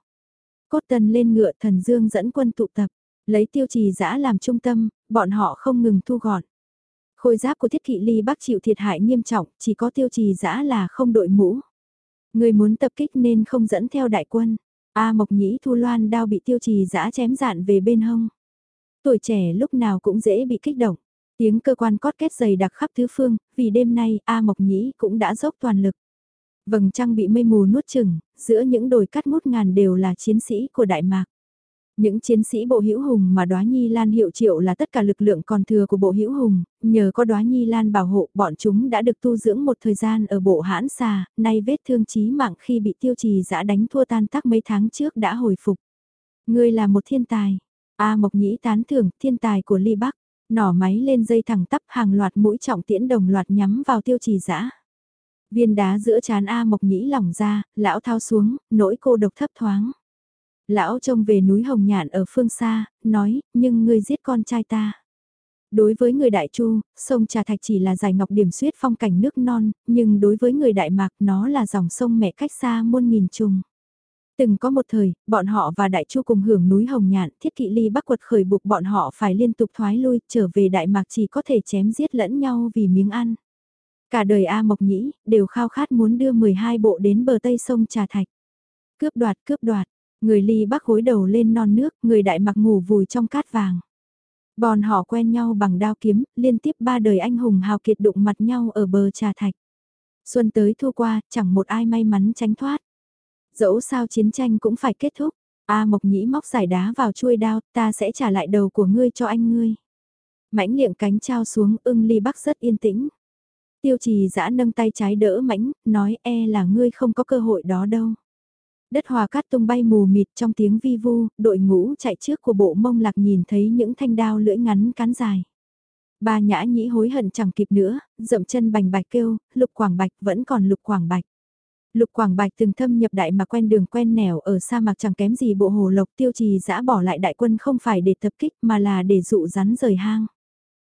Cốt tần lên ngựa thần dương dẫn quân tụ tập, lấy tiêu trì giã làm trung tâm, bọn họ không ngừng thu gọn. Khôi giáp của thiết kỵ ly bắc chịu thiệt hại nghiêm trọng, chỉ có tiêu trì giã là không đội mũ. Người muốn tập kích nên không dẫn theo đại quân. A Mộc Nhĩ Thu Loan đao bị tiêu trì giã chém dạn về bên hông. Tuổi trẻ lúc nào cũng dễ bị kích động. Tiếng cơ quan cót kết dày đặc khắp tứ phương, vì đêm nay A Mộc Nhĩ cũng đã dốc toàn lực. Vầng trăng bị mây mù nuốt chừng, giữa những đồi cắt ngút ngàn đều là chiến sĩ của Đại Mạc. Những chiến sĩ bộ hữu hùng mà đóa nhi lan hiệu triệu là tất cả lực lượng còn thừa của bộ hữu hùng, nhờ có đóa nhi lan bảo hộ bọn chúng đã được tu dưỡng một thời gian ở bộ hãn xà, nay vết thương chí mạng khi bị tiêu trì giã đánh thua tan tác mấy tháng trước đã hồi phục. Ngươi là một thiên tài. A Mộc Nhĩ tán thưởng thiên tài của Ly Bắc, nỏ máy lên dây thẳng tắp hàng loạt mũi trọng tiễn đồng loạt nhắm vào tiêu trì giã. Viên đá giữa chán A Mộc Nhĩ lỏng ra, lão thao xuống, nỗi cô độc thấp thoáng. Lão trông về núi Hồng Nhạn ở phương xa, nói, nhưng ngươi giết con trai ta. Đối với người Đại Chu, sông Trà Thạch chỉ là giải ngọc điểm suyết phong cảnh nước non, nhưng đối với người Đại Mạc nó là dòng sông mẹ cách xa muôn nghìn trùng. Từng có một thời, bọn họ và Đại Chu cùng hưởng núi Hồng Nhạn, thiết kỵ ly bắc quật khởi buộc bọn họ phải liên tục thoái lui, trở về Đại Mạc chỉ có thể chém giết lẫn nhau vì miếng ăn. Cả đời A Mộc Nhĩ, đều khao khát muốn đưa 12 bộ đến bờ tây sông Trà Thạch. Cướp đoạt, cướp đoạt, Người ly bắc hối đầu lên non nước, người đại mặc ngủ vùi trong cát vàng. Bọn họ quen nhau bằng đao kiếm, liên tiếp ba đời anh hùng hào kiệt đụng mặt nhau ở bờ trà thạch. Xuân tới thu qua, chẳng một ai may mắn tránh thoát. Dẫu sao chiến tranh cũng phải kết thúc. A Mộc Nhĩ móc giải đá vào chuôi đao, ta sẽ trả lại đầu của ngươi cho anh ngươi. Mãnh liệm cánh trao xuống, ưng ly bắc rất yên tĩnh. Tiêu trì giã nâng tay trái đỡ mãnh, nói e là ngươi không có cơ hội đó đâu. Đất hòa cát tung bay mù mịt trong tiếng vi vu, đội ngũ chạy trước của bộ mông lạc nhìn thấy những thanh đao lưỡi ngắn cán dài. Ba nhã nhĩ hối hận chẳng kịp nữa, dậm chân bành bạch kêu, lục quảng bạch vẫn còn lục quảng bạch. Lục Quảng Bạch từng thâm nhập đại mà quen đường quen nẻo ở sa mạc chẳng kém gì bộ hồ lộc tiêu trì dã bỏ lại đại quân không phải để tập kích mà là để dụ rắn rời hang.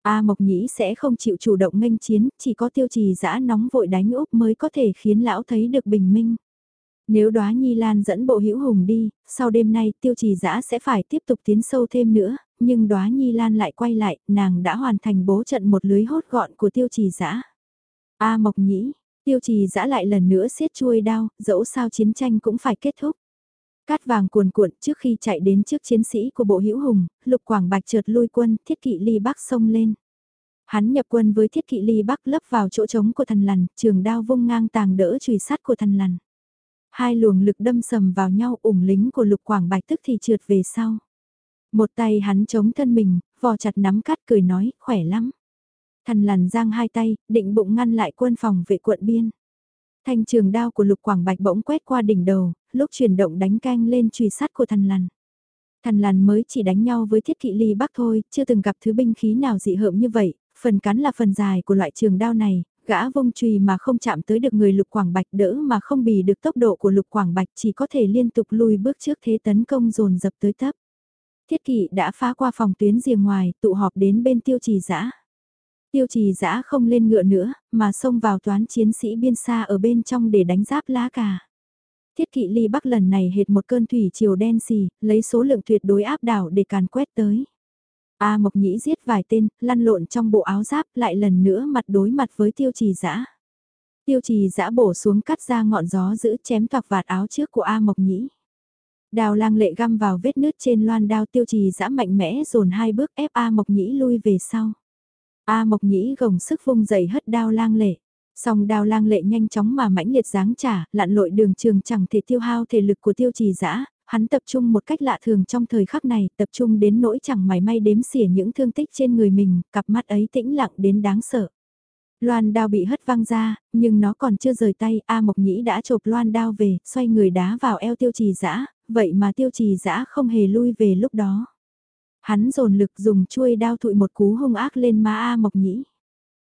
A Mộc Nhĩ sẽ không chịu chủ động nghênh chiến, chỉ có tiêu trì dã nóng vội đánh úp mới có thể khiến lão thấy được bình minh. Nếu đóa Nhi Lan dẫn bộ hữu hùng đi, sau đêm nay tiêu trì dã sẽ phải tiếp tục tiến sâu thêm nữa, nhưng đóa Nhi Lan lại quay lại, nàng đã hoàn thành bố trận một lưới hốt gọn của tiêu trì dã A Mộc Nhĩ, tiêu trì dã lại lần nữa siết chuôi đao, dẫu sao chiến tranh cũng phải kết thúc. Cát vàng cuồn cuộn trước khi chạy đến trước chiến sĩ của bộ hữu hùng, lục quảng bạch trượt lui quân, thiết kỵ ly bắc sông lên. Hắn nhập quân với thiết kỵ ly bắc lấp vào chỗ trống của thần lằn, trường đao vung ngang tàng đỡ chùy sát của thần lằn. Hai luồng lực đâm sầm vào nhau ủng lính của lục quảng bạch tức thì trượt về sau. Một tay hắn chống thân mình, vò chặt nắm cát cười nói, khỏe lắm. Thần lằn giang hai tay, định bụng ngăn lại quân phòng vệ quận biên. Thanh trường đao của lục quảng bạch bỗng quét qua đỉnh đầu, lúc chuyển động đánh canh lên truy sát của thần lằn. Thần lằn mới chỉ đánh nhau với thiết kỵ ly bắc thôi, chưa từng gặp thứ binh khí nào dị hợm như vậy, phần cắn là phần dài của loại trường đao này, gã vung chùy mà không chạm tới được người lục quảng bạch đỡ mà không bì được tốc độ của lục quảng bạch chỉ có thể liên tục lùi bước trước thế tấn công dồn dập tới tấp. Thiết kỵ đã phá qua phòng tuyến rìa ngoài, tụ họp đến bên tiêu trì giã. Tiêu trì giã không lên ngựa nữa, mà xông vào toán chiến sĩ biên xa ở bên trong để đánh giáp lá cà. Thiết kỵ ly bắc lần này hệt một cơn thủy chiều đen xì, lấy số lượng tuyệt đối áp đảo để càn quét tới. A Mộc Nhĩ giết vài tên, lăn lộn trong bộ áo giáp lại lần nữa mặt đối mặt với tiêu trì Dã. Tiêu trì Dã bổ xuống cắt ra ngọn gió giữ chém toạc vạt áo trước của A Mộc Nhĩ. Đào lang lệ găm vào vết nứt trên loan đao tiêu trì Dã mạnh mẽ dồn hai bước ép A Mộc Nhĩ lui về sau. A Mộc Nhĩ gồng sức vung dậy hất đao lang lệ. Song đao lang lệ nhanh chóng mà mãnh liệt giáng trả, lặn lội đường trường chẳng thể tiêu hao thể lực của tiêu trì dã hắn tập trung một cách lạ thường trong thời khắc này, tập trung đến nỗi chẳng mảy may đếm xỉa những thương tích trên người mình, cặp mắt ấy tĩnh lặng đến đáng sợ. Loan đao bị hất văng ra, nhưng nó còn chưa rời tay, A Mộc Nhĩ đã chộp loan đao về, xoay người đá vào eo tiêu trì dã vậy mà tiêu trì dã không hề lui về lúc đó. Hắn dồn lực dùng chuôi đao thụi một cú hung ác lên má A Mộc Nhĩ.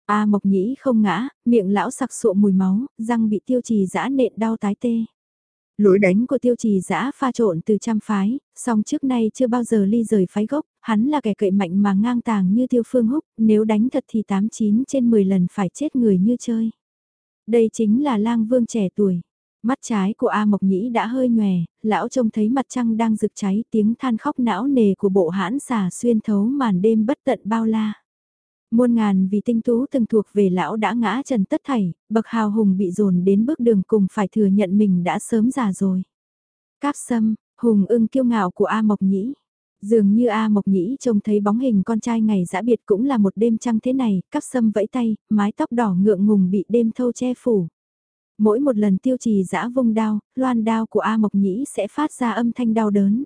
A Mộc Nhĩ không ngã, miệng lão sặc sụa mùi máu, răng bị tiêu trì dã nện đau tái tê. Lối đánh của tiêu trì giã pha trộn từ trăm phái, song trước nay chưa bao giờ ly rời phái gốc, hắn là kẻ cậy mạnh mà ngang tàng như tiêu phương húc, nếu đánh thật thì 89 trên 10 lần phải chết người như chơi. Đây chính là lang vương trẻ tuổi. Mắt trái của A Mộc Nhĩ đã hơi nhòe, lão trông thấy mặt trăng đang rực cháy tiếng than khóc não nề của bộ hãn xà xuyên thấu màn đêm bất tận bao la. Muôn ngàn vì tinh tú từng thuộc về lão đã ngã trần tất thảy, bậc hào hùng bị dồn đến bước đường cùng phải thừa nhận mình đã sớm già rồi. Cáp sâm, hùng ưng kiêu ngạo của A Mộc Nhĩ. Dường như A Mộc Nhĩ trông thấy bóng hình con trai ngày dã biệt cũng là một đêm trăng thế này, cắp sâm vẫy tay, mái tóc đỏ ngượng ngùng bị đêm thâu che phủ. Mỗi một lần tiêu trì dã vung đao, loan đao của A Mộc Nhĩ sẽ phát ra âm thanh đau đớn.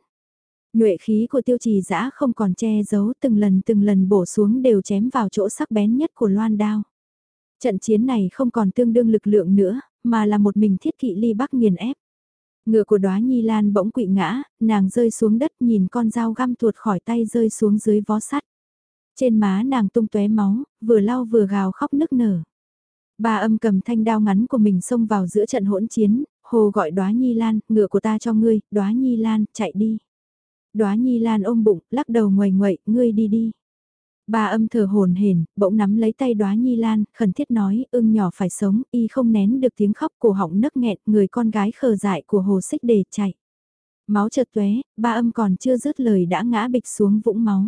Nhuệ khí của tiêu trì dã không còn che giấu từng lần từng lần bổ xuống đều chém vào chỗ sắc bén nhất của loan đao. Trận chiến này không còn tương đương lực lượng nữa, mà là một mình thiết kỵ ly bắc nghiền ép. Ngựa của đóa nhi lan bỗng quỵ ngã, nàng rơi xuống đất nhìn con dao găm tuột khỏi tay rơi xuống dưới vó sắt. Trên má nàng tung tóe máu, vừa lau vừa gào khóc nức nở. Bà âm cầm thanh đao ngắn của mình xông vào giữa trận hỗn chiến, hồ gọi đóa nhi lan, ngựa của ta cho ngươi, đóa nhi lan, chạy đi. Đóa Nhi Lan ôm bụng, lắc đầu ngoầy ngoậy, ngươi đi đi. Bà âm thở hồn hển, bỗng nắm lấy tay Đóa Nhi Lan, khẩn thiết nói, ưng nhỏ phải sống, y không nén được tiếng khóc cổ họng nấc nghẹn, người con gái khờ dại của hồ xích để chạy. Máu chợt tóe, ba âm còn chưa dứt lời đã ngã bịch xuống vũng máu.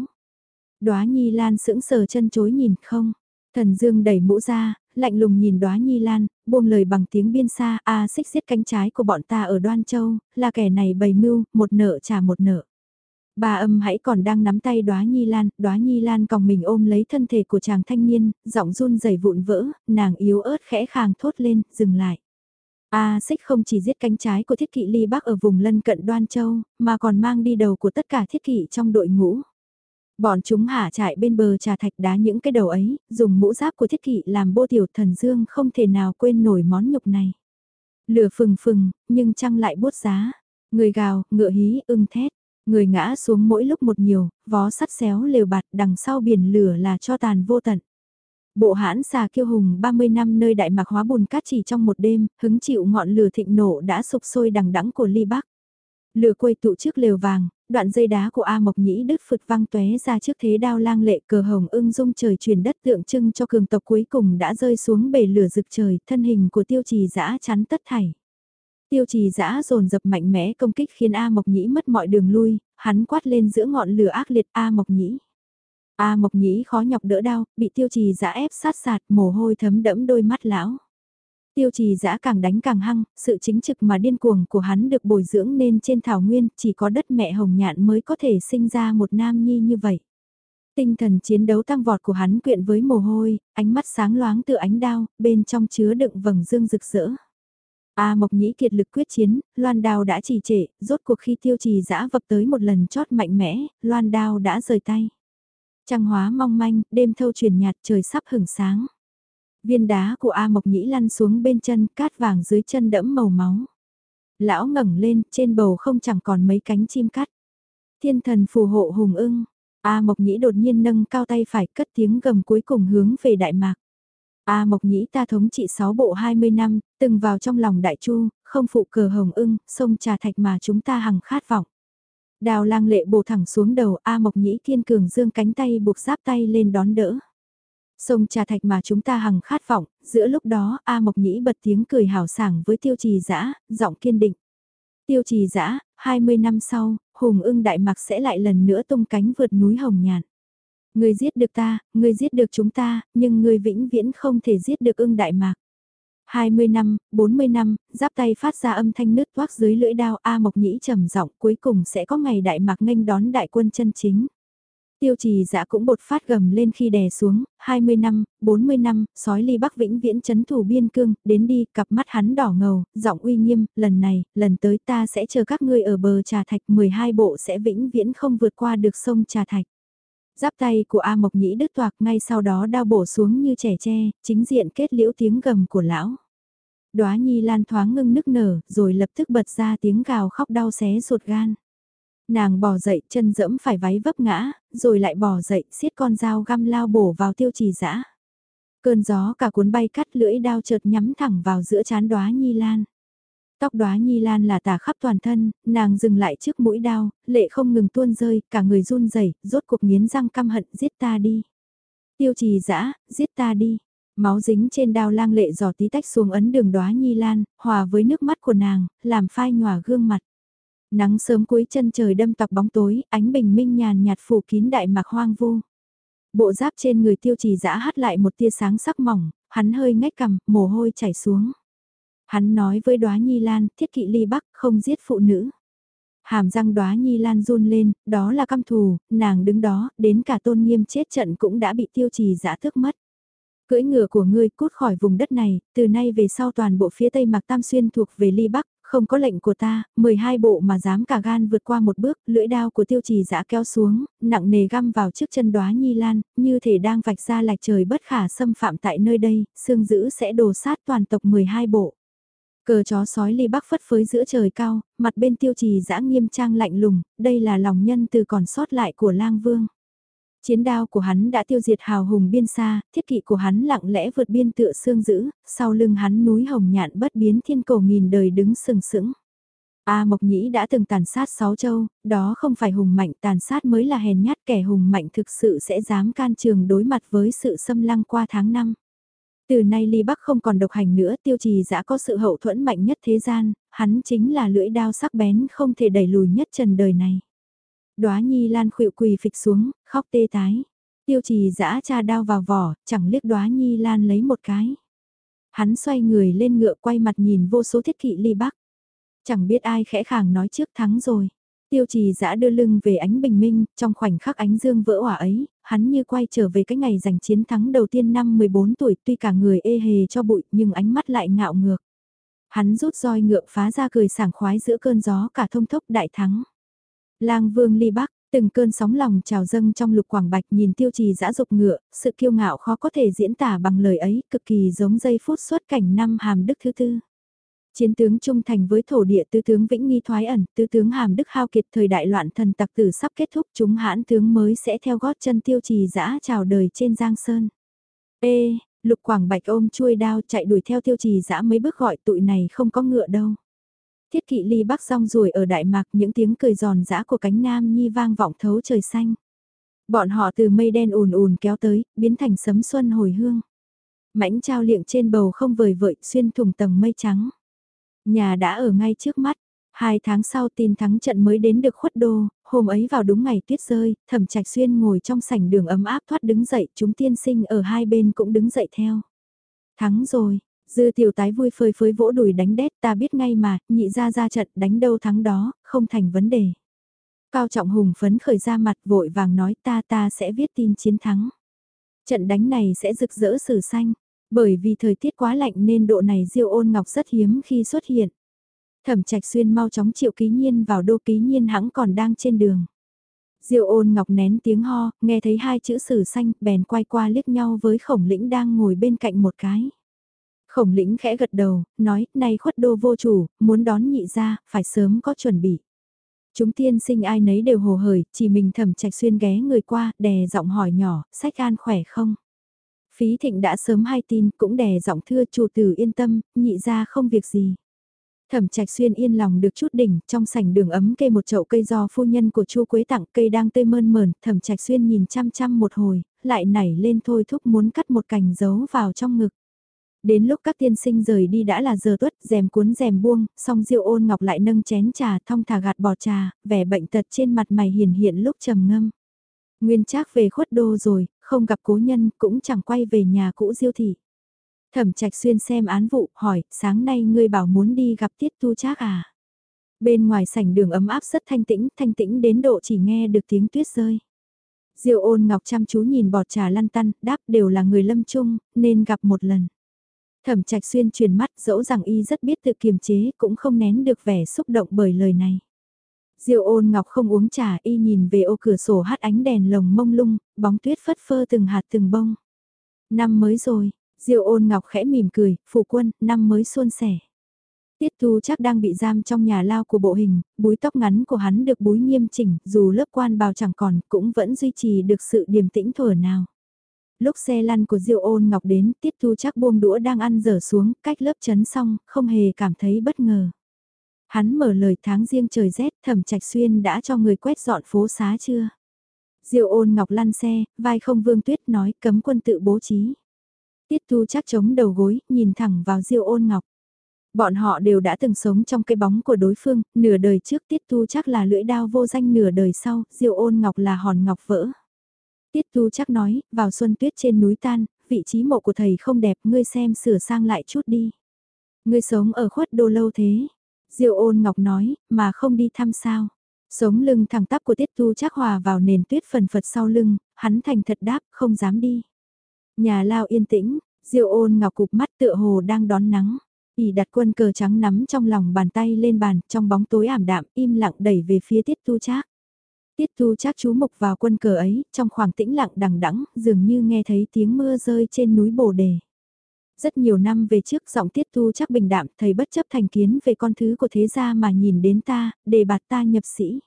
Đóa Nhi Lan sững sờ chân chối nhìn không. Thần Dương đẩy mũ ra, lạnh lùng nhìn Đóa Nhi Lan, buông lời bằng tiếng biên xa, a xích giết cánh trái của bọn ta ở Đoan Châu, là kẻ này bày mưu, một nợ trả một nợ. Bà âm hãy còn đang nắm tay đóa Nhi Lan, đóa Nhi Lan còng mình ôm lấy thân thể của chàng thanh niên, giọng run rẩy vụn vỡ, nàng yếu ớt khẽ khàng thốt lên, dừng lại. A xích không chỉ giết cánh trái của thiết kỵ ly bắc ở vùng lân cận Đoan Châu, mà còn mang đi đầu của tất cả thiết kỵ trong đội ngũ. Bọn chúng hạ trại bên bờ trà thạch đá những cái đầu ấy, dùng mũ giáp của thiết kỵ làm bô tiểu thần dương không thể nào quên nổi món nhục này. Lửa phừng phừng, nhưng trăng lại bút giá. Người gào, ngựa hí, ưng thét. Người ngã xuống mỗi lúc một nhiều, vó sắt xéo lều bạt đằng sau biển lửa là cho tàn vô tận. Bộ hãn xà kiêu hùng 30 năm nơi đại mạc hóa bùn cát chỉ trong một đêm, hứng chịu ngọn lửa thịnh nổ đã sụp sôi đằng đẵng của ly bắc. Lửa quây tụ trước lều vàng, đoạn dây đá của A Mộc Nhĩ đứt phượt văng tóe ra trước thế đao lang lệ cờ hồng ưng dung trời truyền đất tượng trưng cho cường tộc cuối cùng đã rơi xuống bể lửa rực trời, thân hình của tiêu trì dã chắn tất thảy. Tiêu trì dã dồn dập mạnh mẽ công kích khiến A Mộc Nhĩ mất mọi đường lui, hắn quát lên giữa ngọn lửa ác liệt A Mộc Nhĩ. A Mộc Nhĩ khó nhọc đỡ đau, bị tiêu trì dã ép sát sạt, mồ hôi thấm đẫm đôi mắt lão. Tiêu trì dã càng đánh càng hăng, sự chính trực mà điên cuồng của hắn được bồi dưỡng nên trên thảo nguyên chỉ có đất mẹ hồng nhạn mới có thể sinh ra một nam nhi như vậy. Tinh thần chiến đấu tăng vọt của hắn quyện với mồ hôi, ánh mắt sáng loáng từ ánh đao, bên trong chứa đựng vầng dương rực rỡ. A Mộc Nhĩ kiệt lực quyết chiến, loan đao đã trì trệ, rốt cuộc khi tiêu trì dã vập tới một lần chót mạnh mẽ, loan đao đã rời tay. Trăng hóa mong manh, đêm thâu truyền nhạt trời sắp hửng sáng. Viên đá của A Mộc Nhĩ lăn xuống bên chân, cát vàng dưới chân đẫm màu máu. Lão ngẩng lên, trên bầu không chẳng còn mấy cánh chim cắt. Thiên thần phù hộ hùng ưng. A Mộc Nhĩ đột nhiên nâng cao tay phải cất tiếng gầm cuối cùng hướng về Đại Mạc. A Mộc Nhĩ ta thống trị 6 bộ 20 năm, từng vào trong lòng Đại Chu, không phụ cờ hồng ưng, sông trà thạch mà chúng ta hằng khát vọng. Đào lang lệ bổ thẳng xuống đầu A Mộc Nhĩ kiên cường dương cánh tay buộc giáp tay lên đón đỡ. Sông trà thạch mà chúng ta hằng khát vọng, giữa lúc đó A Mộc Nhĩ bật tiếng cười hào sảng với tiêu trì dã giọng kiên định. Tiêu trì dã 20 năm sau, hùng ưng đại mạc sẽ lại lần nữa tung cánh vượt núi hồng nhạn. Ngươi giết được ta, ngươi giết được chúng ta, nhưng ngươi vĩnh viễn không thể giết được ưng đại mạc. 20 năm, 40 năm, giáp tay phát ra âm thanh nứt toác dưới lưỡi đao A Mộc Nhĩ trầm giọng cuối cùng sẽ có ngày đại mạc nghênh đón đại quân chân chính. Tiêu trì dã cũng bột phát gầm lên khi đè xuống, 20 năm, 40 năm, sói ly bắc vĩnh viễn chấn thủ biên cương, đến đi, cặp mắt hắn đỏ ngầu, giọng uy nghiêm, lần này, lần tới ta sẽ chờ các ngươi ở bờ trà thạch, 12 bộ sẽ vĩnh viễn không vượt qua được sông trà thạch. Giáp tay của A Mộc Nhĩ đứt toạc ngay sau đó đao bổ xuống như trẻ tre, chính diện kết liễu tiếng gầm của lão. Đóa nhi lan thoáng ngưng nức nở, rồi lập tức bật ra tiếng gào khóc đau xé ruột gan. Nàng bò dậy chân dẫm phải váy vấp ngã, rồi lại bò dậy xiết con dao găm lao bổ vào tiêu trì dã Cơn gió cả cuốn bay cắt lưỡi đao chợt nhắm thẳng vào giữa chán đóa nhi lan. Tóc đóa nhi lan là tả khắp toàn thân, nàng dừng lại trước mũi đao, lệ không ngừng tuôn rơi, cả người run rẩy, rốt cuộc nghiến răng căm hận giết ta đi. Tiêu trì dã giết ta đi. Máu dính trên đao lang lệ giò tí tách xuống ấn đường đóa nhi lan, hòa với nước mắt của nàng, làm phai nhòa gương mặt. Nắng sớm cuối chân trời đâm tọc bóng tối, ánh bình minh nhàn nhạt phủ kín đại mạc hoang vu. Bộ giáp trên người tiêu trì dã hắt lại một tia sáng sắc mỏng, hắn hơi ngách cầm, mồ hôi chảy xuống. Hắn nói với đóa nhi lan, thiết kỵ ly bắc, không giết phụ nữ. Hàm răng đóa nhi lan run lên, đó là căm thù, nàng đứng đó, đến cả tôn nghiêm chết trận cũng đã bị tiêu trì giã thước mất. Cưỡi ngựa của ngươi cút khỏi vùng đất này, từ nay về sau toàn bộ phía tây mạc tam xuyên thuộc về ly bắc, không có lệnh của ta, 12 bộ mà dám cả gan vượt qua một bước, lưỡi đao của tiêu trì giã kéo xuống, nặng nề găm vào trước chân đóa nhi lan, như thể đang vạch ra lạch trời bất khả xâm phạm tại nơi đây, xương dữ sẽ đổ sát toàn tộc 12 bộ. Cờ chó sói ly bắc phất phới giữa trời cao, mặt bên tiêu trì dã nghiêm trang lạnh lùng, đây là lòng nhân từ còn sót lại của lang vương. Chiến đao của hắn đã tiêu diệt hào hùng biên xa, thiết kỵ của hắn lặng lẽ vượt biên tựa xương dữ, sau lưng hắn núi hồng nhạn bất biến thiên cổ nghìn đời đứng sừng sững. A Mộc Nhĩ đã từng tàn sát sáu châu, đó không phải hùng mạnh tàn sát mới là hèn nhát kẻ hùng mạnh thực sự sẽ dám can trường đối mặt với sự xâm lăng qua tháng năm. Từ nay Ly Bắc không còn độc hành nữa tiêu trì dã có sự hậu thuẫn mạnh nhất thế gian, hắn chính là lưỡi đao sắc bén không thể đẩy lùi nhất trần đời này. Đóa nhi lan khuỵu quỳ phịch xuống, khóc tê tái. Tiêu trì dã cha đao vào vỏ, chẳng liếc đóa nhi lan lấy một cái. Hắn xoay người lên ngựa quay mặt nhìn vô số thiết kỵ ly bắc. Chẳng biết ai khẽ khàng nói trước thắng rồi. Tiêu trì giã đưa lưng về ánh bình minh, trong khoảnh khắc ánh dương vỡ hỏa ấy, hắn như quay trở về cái ngày giành chiến thắng đầu tiên năm 14 tuổi tuy cả người ê hề cho bụi nhưng ánh mắt lại ngạo ngược. Hắn rút roi ngựa phá ra cười sảng khoái giữa cơn gió cả thông thốc đại thắng. Lang vương ly bắc, từng cơn sóng lòng trào dâng trong lục quảng bạch nhìn tiêu trì giã dục ngựa, sự kiêu ngạo khó có thể diễn tả bằng lời ấy, cực kỳ giống giây phút xuất cảnh năm hàm đức thứ tư. Chiến tướng trung thành với thổ địa tứ tướng Vĩnh Nghi thoái ẩn, tứ tướng Hàm Đức hao kiệt thời đại loạn thần tặc tử sắp kết thúc chúng hãn tướng mới sẽ theo gót chân tiêu trì dã chào đời trên Giang Sơn. Ê, Lục Quảng Bạch ôm chuôi đao chạy đuổi theo tiêu trì dã mấy bước gọi tụi này không có ngựa đâu. Thiết kỵ ly bắc rong ruồi ở Đại Mạc những tiếng cười giòn giã của cánh nam nhi vang vọng thấu trời xanh. Bọn họ từ mây đen ùn ùn kéo tới, biến thành sấm xuân hồi hương. Mãnh trao liệng trên bầu không vời vợi xuyên thủng tầng mây trắng. Nhà đã ở ngay trước mắt. Hai tháng sau tin thắng trận mới đến được khuất đô, hôm ấy vào đúng ngày tuyết rơi, thẩm trạch xuyên ngồi trong sảnh đường ấm áp thoát đứng dậy, chúng tiên sinh ở hai bên cũng đứng dậy theo. Thắng rồi, dư tiểu tái vui phơi phới vỗ đùi đánh đét ta biết ngay mà, nhị ra ra trận đánh đâu thắng đó, không thành vấn đề. Cao Trọng Hùng phấn khởi ra mặt vội vàng nói ta ta sẽ viết tin chiến thắng. Trận đánh này sẽ rực rỡ sử xanh, bởi vì thời tiết quá lạnh nên độ này diêu ôn ngọc rất hiếm khi xuất hiện. Thẩm trạch xuyên mau chóng triệu ký nhiên vào đô ký nhiên hãng còn đang trên đường. Diêu ôn ngọc nén tiếng ho, nghe thấy hai chữ sử xanh, bèn quay qua liếc nhau với khổng lĩnh đang ngồi bên cạnh một cái. Khổng lĩnh khẽ gật đầu, nói, nay khuất đô vô chủ, muốn đón nhị ra, phải sớm có chuẩn bị. Chúng tiên sinh ai nấy đều hồ hởi, chỉ mình thẩm trạch xuyên ghé người qua, đè giọng hỏi nhỏ, sách an khỏe không? Phí thịnh đã sớm hay tin, cũng đè giọng thưa chủ tử yên tâm, nhị ra không việc gì. Thẩm Trạch Xuyên yên lòng được chút đỉnh, trong sảnh đường ấm kê một chậu cây do phu nhân của Chu Quế tặng, cây đang tươi mơn mởn, Thẩm Trạch Xuyên nhìn chăm chăm một hồi, lại nảy lên thôi thúc muốn cắt một cành giấu vào trong ngực. Đến lúc các tiên sinh rời đi đã là giờ tuất, rèm cuốn rèm buông, song Diêu Ôn Ngọc lại nâng chén trà, thong thả gạt bỏ trà, vẻ bệnh tật trên mặt mày hiển hiện lúc trầm ngâm. Nguyên Trác về khuất đô rồi, không gặp cố nhân, cũng chẳng quay về nhà cũ Diêu thị. Thẩm Trạch xuyên xem án vụ, hỏi, sáng nay ngươi bảo muốn đi gặp Tiết Tu Trác à? Bên ngoài sảnh đường ấm áp rất thanh tĩnh, thanh tĩnh đến độ chỉ nghe được tiếng tuyết rơi. Diêu ôn ngọc chăm chú nhìn bọt trà lăn tăn, đáp đều là người lâm chung, nên gặp một lần. Thẩm trạch xuyên truyền mắt dẫu rằng y rất biết tự kiềm chế cũng không nén được vẻ xúc động bởi lời này. Diêu ôn ngọc không uống trà y nhìn về ô cửa sổ hát ánh đèn lồng mông lung, bóng tuyết phất phơ từng hạt từng bông. Năm mới rồi, Diêu ôn ngọc khẽ mỉm cười, phụ quân, năm mới xuân sẻ. Tiết Thu chắc đang bị giam trong nhà lao của bộ hình, búi tóc ngắn của hắn được búi nghiêm chỉnh, dù lớp quan bào chẳng còn, cũng vẫn duy trì được sự điềm tĩnh thở nào. Lúc xe lăn của Diêu ôn ngọc đến, Tiết Thu chắc buông đũa đang ăn dở xuống, cách lớp chấn xong, không hề cảm thấy bất ngờ. Hắn mở lời tháng riêng trời rét, thẩm trạch xuyên đã cho người quét dọn phố xá chưa? Diêu ôn ngọc lăn xe, vai không vương tuyết nói cấm quân tự bố trí. Tiết Thu chắc chống đầu gối, nhìn thẳng vào Diêu ôn ngọc. Bọn họ đều đã từng sống trong cái bóng của đối phương, nửa đời trước Tiết thu chắc là lưỡi đao vô danh nửa đời sau, Diêu ôn ngọc là hòn ngọc vỡ. Tiết thu chắc nói, vào xuân tuyết trên núi tan, vị trí mộ của thầy không đẹp, ngươi xem sửa sang lại chút đi. Ngươi sống ở khuất đô lâu thế. Diêu ôn ngọc nói, mà không đi thăm sao. Sống lưng thẳng tắp của Tiết Tu chắc hòa vào nền tuyết phần phật sau lưng, hắn thành thật đáp, không dám đi. Nhà lao yên tĩnh, Diêu ôn ngọc cục mắt tựa hồ đang đón nắng. ỉ đặt quân cờ trắng nắm trong lòng bàn tay lên bàn, trong bóng tối ảm đạm, im lặng đẩy về phía tiết tu trác. Tiết tu trác chú mục vào quân cờ ấy, trong khoảng tĩnh lặng đằng đẵng dường như nghe thấy tiếng mưa rơi trên núi bồ đề. Rất nhiều năm về trước giọng tiết thu chắc bình đạm, thầy bất chấp thành kiến về con thứ của thế gia mà nhìn đến ta, đề bạt ta nhập sĩ.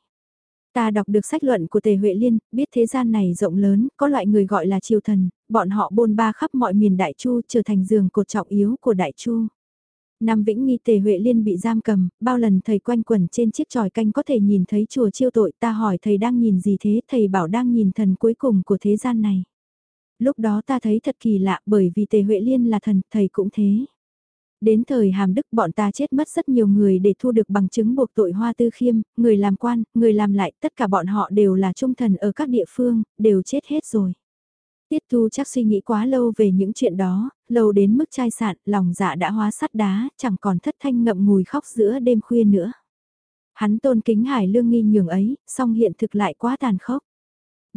Ta đọc được sách luận của Tề Huệ Liên, biết thế gian này rộng lớn, có loại người gọi là triều thần, bọn họ bôn ba khắp mọi miền Đại Chu trở thành giường cột trọng yếu của Đại Chu. Năm Vĩnh Nghi Tề Huệ Liên bị giam cầm, bao lần thầy quanh quẩn trên chiếc tròi canh có thể nhìn thấy chùa chiêu tội ta hỏi thầy đang nhìn gì thế, thầy bảo đang nhìn thần cuối cùng của thế gian này. Lúc đó ta thấy thật kỳ lạ bởi vì Tề Huệ Liên là thần, thầy cũng thế. Đến thời hàm đức bọn ta chết mất rất nhiều người để thu được bằng chứng buộc tội hoa tư khiêm, người làm quan, người làm lại, tất cả bọn họ đều là trung thần ở các địa phương, đều chết hết rồi. Tiết Thu chắc suy nghĩ quá lâu về những chuyện đó, lâu đến mức chai sạn, lòng dạ đã hóa sắt đá, chẳng còn thất thanh ngậm ngùi khóc giữa đêm khuya nữa. Hắn tôn kính hải lương nghi nhường ấy, song hiện thực lại quá tàn khốc.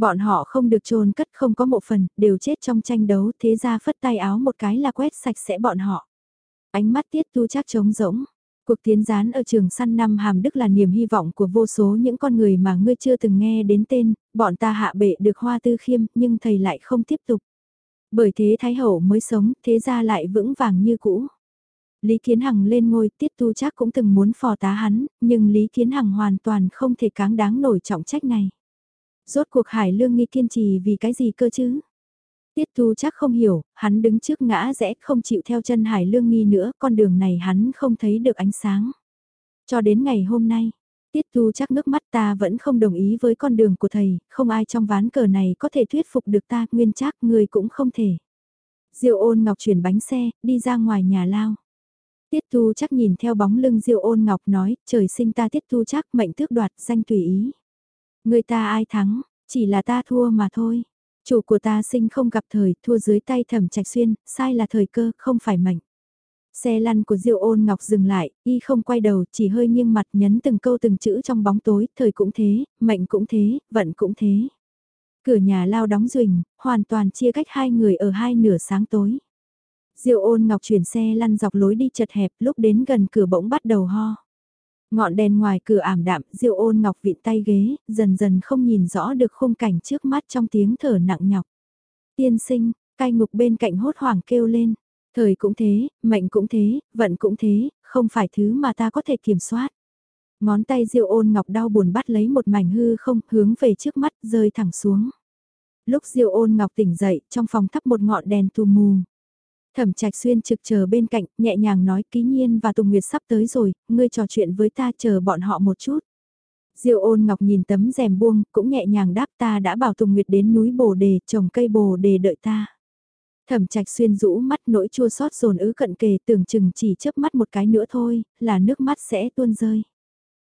Bọn họ không được trôn cất không có một phần, đều chết trong tranh đấu, thế ra phất tay áo một cái là quét sạch sẽ bọn họ. Ánh mắt tiết tu chắc trống rỗng. Cuộc tiến gián ở trường săn năm hàm đức là niềm hy vọng của vô số những con người mà ngươi chưa từng nghe đến tên, bọn ta hạ bệ được hoa tư khiêm nhưng thầy lại không tiếp tục. Bởi thế Thái Hậu mới sống, thế ra lại vững vàng như cũ. Lý Kiến Hằng lên ngôi tiết tu chắc cũng từng muốn phò tá hắn, nhưng Lý Kiến Hằng hoàn toàn không thể cáng đáng nổi trọng trách này. Rốt cuộc Hải Lương nghi kiên trì vì cái gì cơ chứ? Tiết Thu chắc không hiểu, hắn đứng trước ngã rẽ không chịu theo chân Hải Lương Nghi nữa, con đường này hắn không thấy được ánh sáng. Cho đến ngày hôm nay, Tiết Thu chắc nước mắt ta vẫn không đồng ý với con đường của thầy, không ai trong ván cờ này có thể thuyết phục được ta, nguyên chắc người cũng không thể. Diệu ôn ngọc chuyển bánh xe, đi ra ngoài nhà lao. Tiết Thu chắc nhìn theo bóng lưng Diêu Ôn Ngọc nói, trời sinh ta Tiết Thu chắc mệnh tước đoạt danh tùy ý. Người ta ai thắng, chỉ là ta thua mà thôi. Chủ của ta sinh không gặp thời, thua dưới tay thẩm trạch xuyên, sai là thời cơ, không phải mệnh. Xe lăn của Diêu ôn ngọc dừng lại, y không quay đầu, chỉ hơi nghiêng mặt nhấn từng câu từng chữ trong bóng tối, thời cũng thế, mệnh cũng thế, vận cũng thế. Cửa nhà lao đóng rình, hoàn toàn chia cách hai người ở hai nửa sáng tối. Diêu ôn ngọc chuyển xe lăn dọc lối đi chật hẹp, lúc đến gần cửa bỗng bắt đầu ho. Ngọn đèn ngoài cửa ảm đạm, Diêu ôn ngọc vịn tay ghế, dần dần không nhìn rõ được khung cảnh trước mắt trong tiếng thở nặng nhọc. Tiên sinh, cai ngục bên cạnh hốt hoảng kêu lên. Thời cũng thế, mệnh cũng thế, vận cũng thế, không phải thứ mà ta có thể kiểm soát. Ngón tay Diêu ôn ngọc đau buồn bắt lấy một mảnh hư không, hướng về trước mắt, rơi thẳng xuống. Lúc Diêu ôn ngọc tỉnh dậy, trong phòng thắp một ngọn đèn tù mù. Thẩm trạch xuyên trực chờ bên cạnh, nhẹ nhàng nói ký nhiên và Tùng Nguyệt sắp tới rồi, ngươi trò chuyện với ta chờ bọn họ một chút. Diêu ôn ngọc nhìn tấm rèm buông, cũng nhẹ nhàng đáp ta đã bảo Tùng Nguyệt đến núi bồ đề, trồng cây bồ đề đợi ta. Thẩm trạch xuyên rũ mắt nỗi chua xót dồn ứ cận kề tưởng chừng chỉ chớp mắt một cái nữa thôi, là nước mắt sẽ tuôn rơi.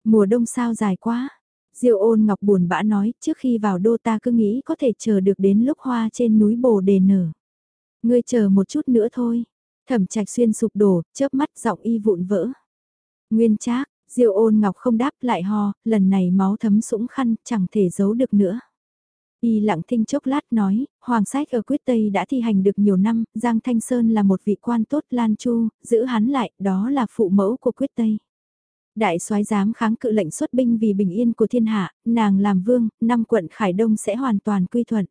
Mùa đông sao dài quá. Diêu ôn ngọc buồn bã nói, trước khi vào đô ta cứ nghĩ có thể chờ được đến lúc hoa trên núi bồ đề nở. Ngươi chờ một chút nữa thôi. Thẩm trạch xuyên sụp đổ, chớp mắt giọng y vụn vỡ. Nguyên trác, Diêu ôn ngọc không đáp lại ho, lần này máu thấm sũng khăn, chẳng thể giấu được nữa. Y lặng thinh chốc lát nói, Hoàng Sách ở Quyết Tây đã thi hành được nhiều năm, Giang Thanh Sơn là một vị quan tốt Lan Chu, giữ hắn lại, đó là phụ mẫu của Quyết Tây. Đại soái dám kháng cự lệnh xuất binh vì bình yên của thiên hạ, nàng làm vương, năm quận Khải Đông sẽ hoàn toàn quy thuận.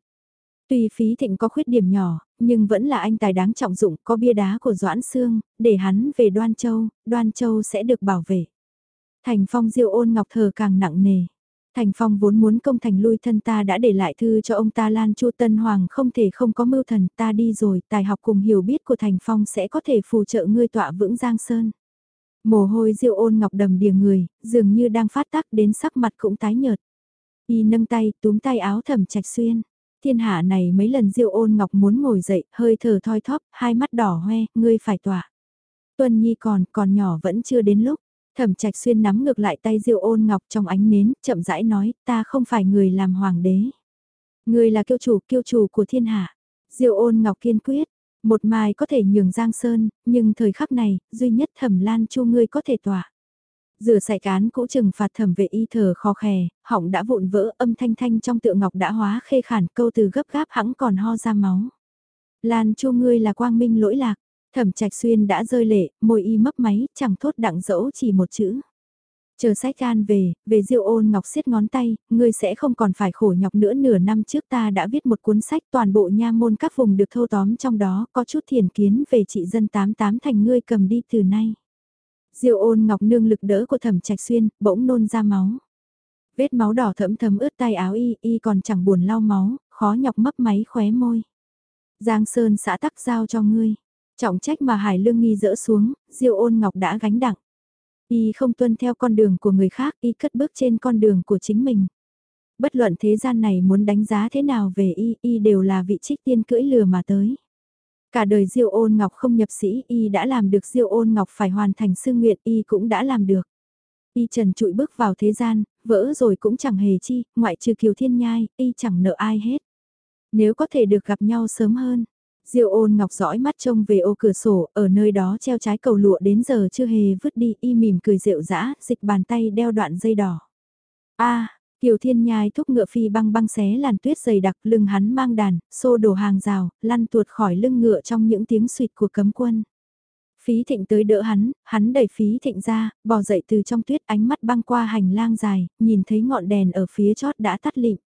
Tuy phí thịnh có khuyết điểm nhỏ, nhưng vẫn là anh tài đáng trọng dụng, có bia đá của Doãn Sương, để hắn về Đoan Châu, Đoan Châu sẽ được bảo vệ. Thành phong diêu ôn ngọc thờ càng nặng nề. Thành Phong vốn muốn công thành lui thân ta đã để lại thư cho ông ta Lan Chu Tân Hoàng không thể không có mưu thần ta đi rồi, tài học cùng hiểu biết của Thành Phong sẽ có thể phù trợ ngươi tọa vững Giang Sơn. Mồ hôi diêu ôn ngọc đầm đìa người, dường như đang phát tác đến sắc mặt cũng tái nhợt. Y nâng tay, túm tay áo thầm trạch xuyên. Thiên hạ này mấy lần diêu ôn ngọc muốn ngồi dậy, hơi thở thoi thóp, hai mắt đỏ hoe, ngươi phải tỏa. Tuân Nhi còn, còn nhỏ vẫn chưa đến lúc. Thẩm trạch xuyên nắm ngược lại tay diêu ôn ngọc trong ánh nến, chậm rãi nói, ta không phải người làm hoàng đế. Người là kiêu chủ, kiêu chủ của thiên hạ. Diêu ôn ngọc kiên quyết, một mai có thể nhường Giang Sơn, nhưng thời khắc này, duy nhất thẩm lan chu ngươi có thể tỏa. Rửa sạch cán cũ trừng phạt thẩm vệ y thở khó khè, họng đã vụn vỡ âm thanh thanh trong tượng ngọc đã hóa khê khản câu từ gấp gáp hãng còn ho ra máu. Lan chu ngươi là quang minh lỗi lạc, Thẩm Trạch Xuyên đã rơi lệ, môi y mấp máy, chẳng thốt đặng dẫu chỉ một chữ. Chờ sách can về, về diêu ôn ngọc siết ngón tay, ngươi sẽ không còn phải khổ nhọc nữa nửa năm trước ta đã viết một cuốn sách toàn bộ nha môn các vùng được thâu tóm trong đó có chút thiền kiến về trị dân tám tám thành ngươi cầm đi từ nay. Diêu ôn ngọc nương lực đỡ của thẩm trạch xuyên, bỗng nôn ra máu. Vết máu đỏ thẫm thấm ướt tay áo y, y còn chẳng buồn lau máu, khó nhọc mấp máy khóe môi. Giang Sơn xã tắc giao cho ngươi. Trọng trách mà Hải Lương Nghi dỡ xuống, Diêu ôn ngọc đã gánh đặng. Y không tuân theo con đường của người khác, y cất bước trên con đường của chính mình. Bất luận thế gian này muốn đánh giá thế nào về y, y đều là vị trích tiên cưỡi lừa mà tới. Cả đời Diêu ôn ngọc không nhập sĩ, y đã làm được Diêu ôn ngọc phải hoàn thành sư nguyện, y cũng đã làm được. Y trần trụi bước vào thế gian, vỡ rồi cũng chẳng hề chi, ngoại trừ kiều thiên nhai, y chẳng nợ ai hết. Nếu có thể được gặp nhau sớm hơn, Diêu ôn ngọc dõi mắt trông về ô cửa sổ, ở nơi đó treo trái cầu lụa đến giờ chưa hề vứt đi, y mỉm cười rượu dã, dịch bàn tay đeo đoạn dây đỏ. a Kiều Thiên Nhai thúc ngựa phi băng băng xé làn tuyết dày đặc lưng hắn mang đàn, xô đổ hàng rào, lăn tuột khỏi lưng ngựa trong những tiếng suyệt của cấm quân. Phí thịnh tới đỡ hắn, hắn đẩy phí thịnh ra, bò dậy từ trong tuyết ánh mắt băng qua hành lang dài, nhìn thấy ngọn đèn ở phía chót đã tắt lịm.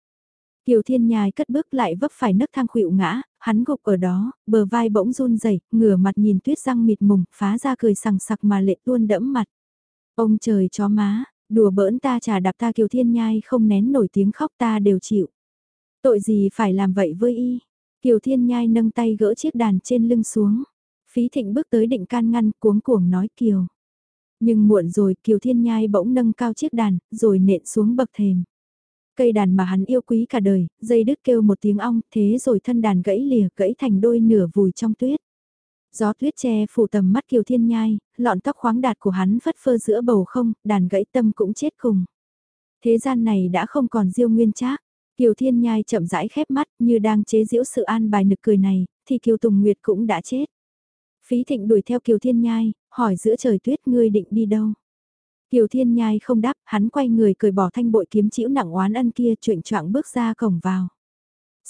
Kiều Thiên Nhai cất bước lại vấp phải nấc thang khuỵu ngã, hắn gục ở đó, bờ vai bỗng run rẩy, ngửa mặt nhìn tuyết răng mịt mùng, phá ra cười sằng sặc mà lệ tuôn đẫm mặt. Ông trời chó má, đùa bỡn ta trà đạp ta Kiều Thiên Nhai không nén nổi tiếng khóc ta đều chịu. Tội gì phải làm vậy với y? Kiều Thiên Nhai nâng tay gỡ chiếc đàn trên lưng xuống. Phí Thịnh bước tới định can ngăn cuống cuồng nói Kiều. Nhưng muộn rồi Kiều Thiên Nhai bỗng nâng cao chiếc đàn, rồi nện xuống bậc thềm. Cây đàn mà hắn yêu quý cả đời, dây đứt kêu một tiếng ong, thế rồi thân đàn gãy lìa, gãy thành đôi nửa vùi trong tuyết. Gió tuyết che phủ tầm mắt Kiều Thiên Nhai, lọn tóc khoáng đạt của hắn phất phơ giữa bầu không, đàn gãy tâm cũng chết cùng. Thế gian này đã không còn diêu nguyên trác. Kiều Thiên Nhai chậm rãi khép mắt như đang chế giễu sự an bài nực cười này, thì Kiều Tùng Nguyệt cũng đã chết. Phí Thịnh đuổi theo Kiều Thiên Nhai, hỏi giữa trời tuyết ngươi định đi đâu. Kiều Thiên Nhai không đáp, hắn quay người cười bỏ thanh bội kiếm chĩu nặng oán ân kia chuyện choạng bước ra cổng vào.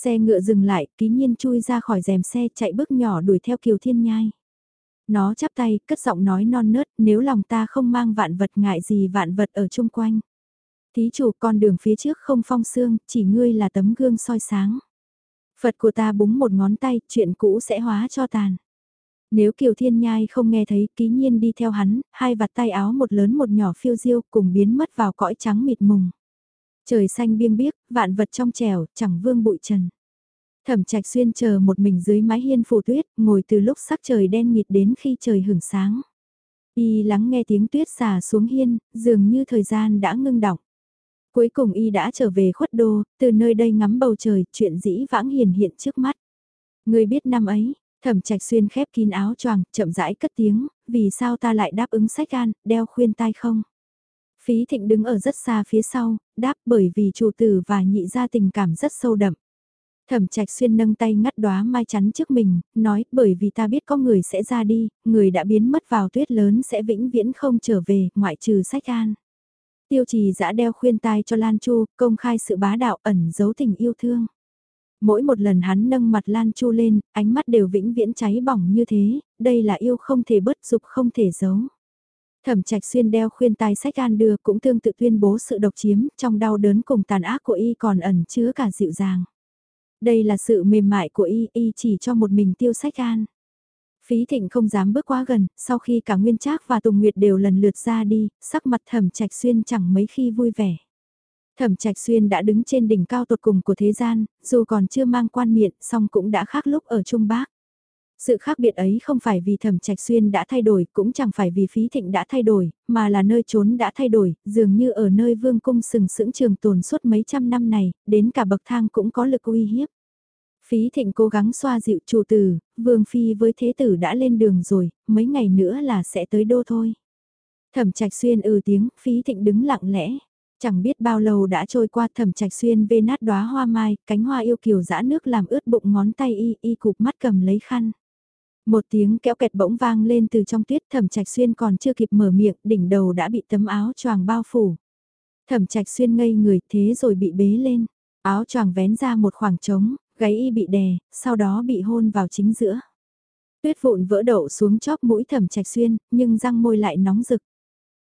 Xe ngựa dừng lại, ký nhiên chui ra khỏi rèm xe chạy bước nhỏ đuổi theo Kiều Thiên Nhai. Nó chắp tay, cất giọng nói non nớt, nếu lòng ta không mang vạn vật ngại gì vạn vật ở chung quanh. Thí chủ con đường phía trước không phong xương, chỉ ngươi là tấm gương soi sáng. Phật của ta búng một ngón tay, chuyện cũ sẽ hóa cho tàn. Nếu Kiều Thiên Nhai không nghe thấy, ký nhiên đi theo hắn, hai vạt tay áo một lớn một nhỏ phiêu diêu cùng biến mất vào cõi trắng mịt mùng. Trời xanh biêng biếc, vạn vật trong trèo, chẳng vương bụi trần. Thẩm trạch xuyên chờ một mình dưới mái hiên phủ tuyết, ngồi từ lúc sắc trời đen nghịt đến khi trời hưởng sáng. Y lắng nghe tiếng tuyết xả xuống hiên, dường như thời gian đã ngưng đọng. Cuối cùng y đã trở về khuất đô, từ nơi đây ngắm bầu trời, chuyện dĩ vãng hiền hiện trước mắt. Người biết năm ấy, thẩm trạch xuyên khép kín áo choàng, chậm rãi cất tiếng, vì sao ta lại đáp ứng sách an, đeo khuyên tai không? Phí thịnh đứng ở rất xa phía sau, đáp bởi vì chủ tử và nhị gia tình cảm rất sâu đậm. Thẩm trạch xuyên nâng tay ngắt đóa mai chắn trước mình, nói bởi vì ta biết có người sẽ ra đi, người đã biến mất vào tuyết lớn sẽ vĩnh viễn không trở về, ngoại trừ sách an. Tiêu trì giã đeo khuyên tai cho Lan Chu, công khai sự bá đạo ẩn giấu tình yêu thương. Mỗi một lần hắn nâng mặt Lan Chu lên, ánh mắt đều vĩnh viễn cháy bỏng như thế, đây là yêu không thể bớt dục không thể giấu. Thẩm trạch xuyên đeo khuyên tai sách an đưa cũng tương tự tuyên bố sự độc chiếm, trong đau đớn cùng tàn ác của y còn ẩn chứa cả dịu dàng. Đây là sự mềm mại của y, y chỉ cho một mình tiêu sách an. Phí thịnh không dám bước quá gần, sau khi cả Nguyên Trác và Tùng Nguyệt đều lần lượt ra đi, sắc mặt thẩm trạch xuyên chẳng mấy khi vui vẻ. Thẩm Trạch Xuyên đã đứng trên đỉnh cao tột cùng của thế gian, dù còn chưa mang quan miệng, song cũng đã khác lúc ở Trung Bắc. Sự khác biệt ấy không phải vì Thẩm Trạch Xuyên đã thay đổi, cũng chẳng phải vì Phí Thịnh đã thay đổi, mà là nơi trốn đã thay đổi, dường như ở nơi vương cung sừng sững trường tồn suốt mấy trăm năm này, đến cả bậc thang cũng có lực uy hiếp. Phí Thịnh cố gắng xoa dịu chủ tử, vương phi với thế tử đã lên đường rồi, mấy ngày nữa là sẽ tới đô thôi. Thẩm Trạch Xuyên ừ tiếng, Phí Thịnh đứng lặng lẽ. Chẳng biết bao lâu đã trôi qua thẩm trạch xuyên vê nát đóa hoa mai, cánh hoa yêu kiều dã nước làm ướt bụng ngón tay y, y cụp mắt cầm lấy khăn. Một tiếng kéo kẹt bỗng vang lên từ trong tuyết thẩm trạch xuyên còn chưa kịp mở miệng, đỉnh đầu đã bị tấm áo choàng bao phủ. Thẩm trạch xuyên ngây người thế rồi bị bế lên, áo choàng vén ra một khoảng trống, gáy y bị đè, sau đó bị hôn vào chính giữa. Tuyết vụn vỡ đậu xuống chóp mũi thẩm trạch xuyên, nhưng răng môi lại nóng rực.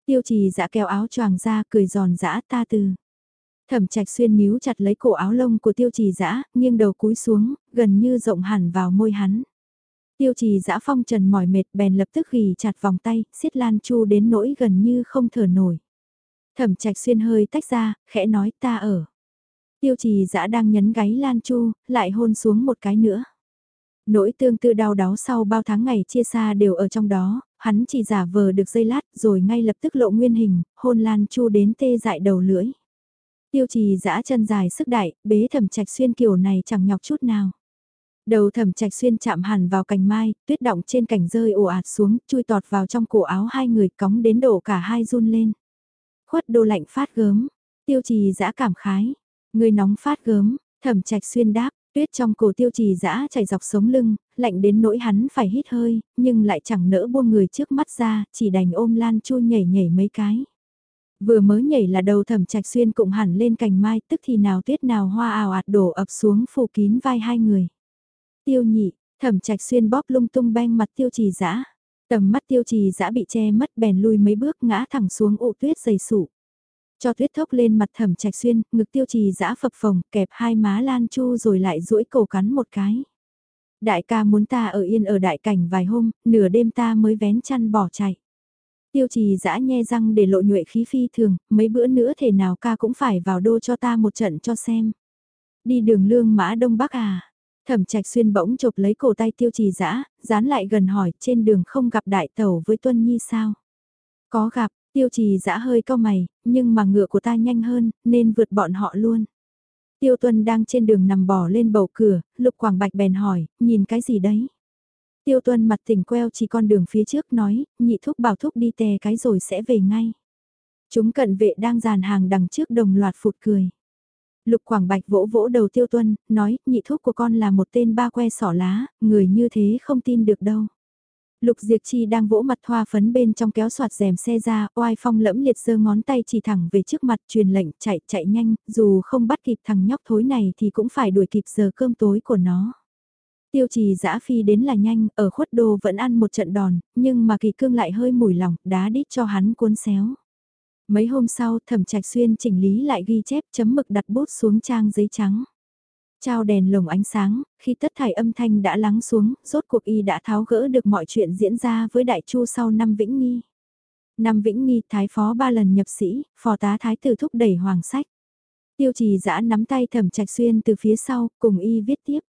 Tiêu trì dã kéo áo choàng ra cười giòn giã ta từ. Thẩm trạch xuyên níu chặt lấy cổ áo lông của tiêu trì dã nghiêng đầu cúi xuống, gần như rộng hẳn vào môi hắn. Tiêu trì dã phong trần mỏi mệt bèn lập tức ghi chặt vòng tay, xiết lan chu đến nỗi gần như không thở nổi. Thẩm trạch xuyên hơi tách ra, khẽ nói ta ở. Tiêu trì dã đang nhấn gáy lan chu, lại hôn xuống một cái nữa. Nỗi tương tư đau đáu sau bao tháng ngày chia xa đều ở trong đó, hắn chỉ giả vờ được dây lát rồi ngay lập tức lộ nguyên hình, hôn Lan Chu đến tê dại đầu lưỡi. Tiêu trì giã chân dài sức đại, bế thẩm trạch xuyên kiểu này chẳng nhọc chút nào. Đầu thẩm trạch xuyên chạm hẳn vào cành mai, tuyết động trên cành rơi ồ ạt xuống, chui tọt vào trong cổ áo hai người cóng đến đổ cả hai run lên. Khuất đô lạnh phát gớm, tiêu trì dã cảm khái, người nóng phát gớm, thẩm trạch xuyên đáp, Tuyết trong cổ tiêu trì dã chảy dọc sống lưng, lạnh đến nỗi hắn phải hít hơi, nhưng lại chẳng nỡ buông người trước mắt ra, chỉ đành ôm Lan Chu nhảy nhảy mấy cái. Vừa mới nhảy là đầu thẩm trạch xuyên cũng hẳn lên cành mai, tức thì nào tuyết nào hoa ào ạt đổ ập xuống phủ kín vai hai người. Tiêu nhị, thẩm trạch xuyên bóp lung tung beng mặt tiêu trì dã Tầm mắt tiêu trì dã bị che mất bèn lui mấy bước ngã thẳng xuống ụ tuyết dày sụ. Cho tuyết thốc lên mặt thẩm trạch xuyên, ngực tiêu trì dã phập phồng, kẹp hai má lan chu rồi lại duỗi cổ cắn một cái. Đại ca muốn ta ở yên ở đại cảnh vài hôm, nửa đêm ta mới vén chăn bỏ chạy. Tiêu trì dã nhe răng để lộ nhuệ khí phi thường, mấy bữa nữa thể nào ca cũng phải vào đô cho ta một trận cho xem. Đi đường lương mã đông bắc à? Thẩm trạch xuyên bỗng chụp lấy cổ tay tiêu trì dã dán lại gần hỏi trên đường không gặp đại tẩu với tuân nhi sao? Có gặp, Tiêu trì dã hơi cau mày, nhưng mà ngựa của ta nhanh hơn, nên vượt bọn họ luôn. Tiêu tuân đang trên đường nằm bò lên bầu cửa, lục quảng bạch bèn hỏi, nhìn cái gì đấy? Tiêu tuân mặt tỉnh queo chỉ con đường phía trước nói, nhị thúc bảo thúc đi tè cái rồi sẽ về ngay. Chúng cận vệ đang dàn hàng đằng trước đồng loạt phụt cười. Lục Quảng Bạch vỗ vỗ đầu Tiêu Tuân, nói, nhị thúc của con là một tên ba que sỏ lá, người như thế không tin được đâu. Lục Diệp Chi đang vỗ mặt thoa phấn bên trong kéo soạt rèm xe ra, oai phong lẫm liệt giơ ngón tay chỉ thẳng về trước mặt truyền lệnh chạy chạy nhanh, dù không bắt kịp thằng nhóc thối này thì cũng phải đuổi kịp giờ cơm tối của nó. Tiêu trì giã phi đến là nhanh, ở khuất đô vẫn ăn một trận đòn, nhưng mà kỳ cương lại hơi mùi lòng, đá đít cho hắn cuốn xéo. Mấy hôm sau, thẩm trạch xuyên chỉnh lý lại ghi chép chấm mực đặt bút xuống trang giấy trắng. Trao đèn lồng ánh sáng, khi tất thải âm thanh đã lắng xuống, rốt cuộc y đã tháo gỡ được mọi chuyện diễn ra với đại chu sau năm Vĩnh Nghi. Năm Vĩnh Nghi, thái phó ba lần nhập sĩ, phò tá thái tử thúc đẩy hoàng sách. Tiêu trì giã nắm tay thẩm trạch xuyên từ phía sau, cùng y viết tiếp.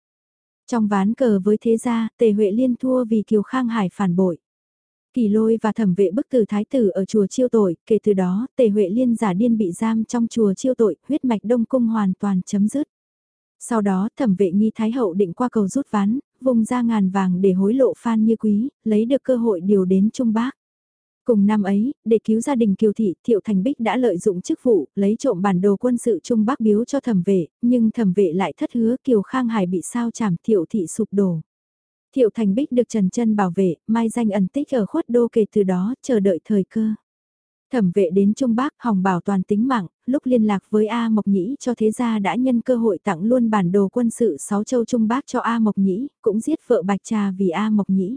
Trong ván cờ với thế gia, tề Huệ liên thua vì Kiều Khang Hải phản bội. Kỳ lôi và thẩm vệ bức tử thái tử ở chùa chiêu tội, kể từ đó, tề Huệ liên giả điên bị giam trong chùa chiêu tội, huyết mạch đông cung hoàn toàn chấm dứt. Sau đó thẩm vệ nghi thái hậu định qua cầu rút ván, vùng ra ngàn vàng để hối lộ Phan Như Quý, lấy được cơ hội điều đến Trung Bác. Cùng năm ấy, để cứu gia đình Kiều Thị, Thiệu Thành Bích đã lợi dụng chức vụ, lấy trộm bản đồ quân sự Trung Bắc biếu cho thẩm vệ, nhưng thẩm vệ lại thất hứa Kiều Khang Hải bị sao chảm Thiệu Thị sụp đổ. Thiệu Thành Bích được Trần Trân bảo vệ, mai danh ẩn tích ở khuất đô kể từ đó, chờ đợi thời cơ. Thẩm vệ đến Trung Bắc hòng bảo toàn tính mạng, lúc liên lạc với A Mộc Nhĩ cho thế gia đã nhân cơ hội tặng luôn bản đồ quân sự sáu châu Trung Bắc cho A Mộc Nhĩ, cũng giết vợ Bạch Trà vì A Mộc Nhĩ.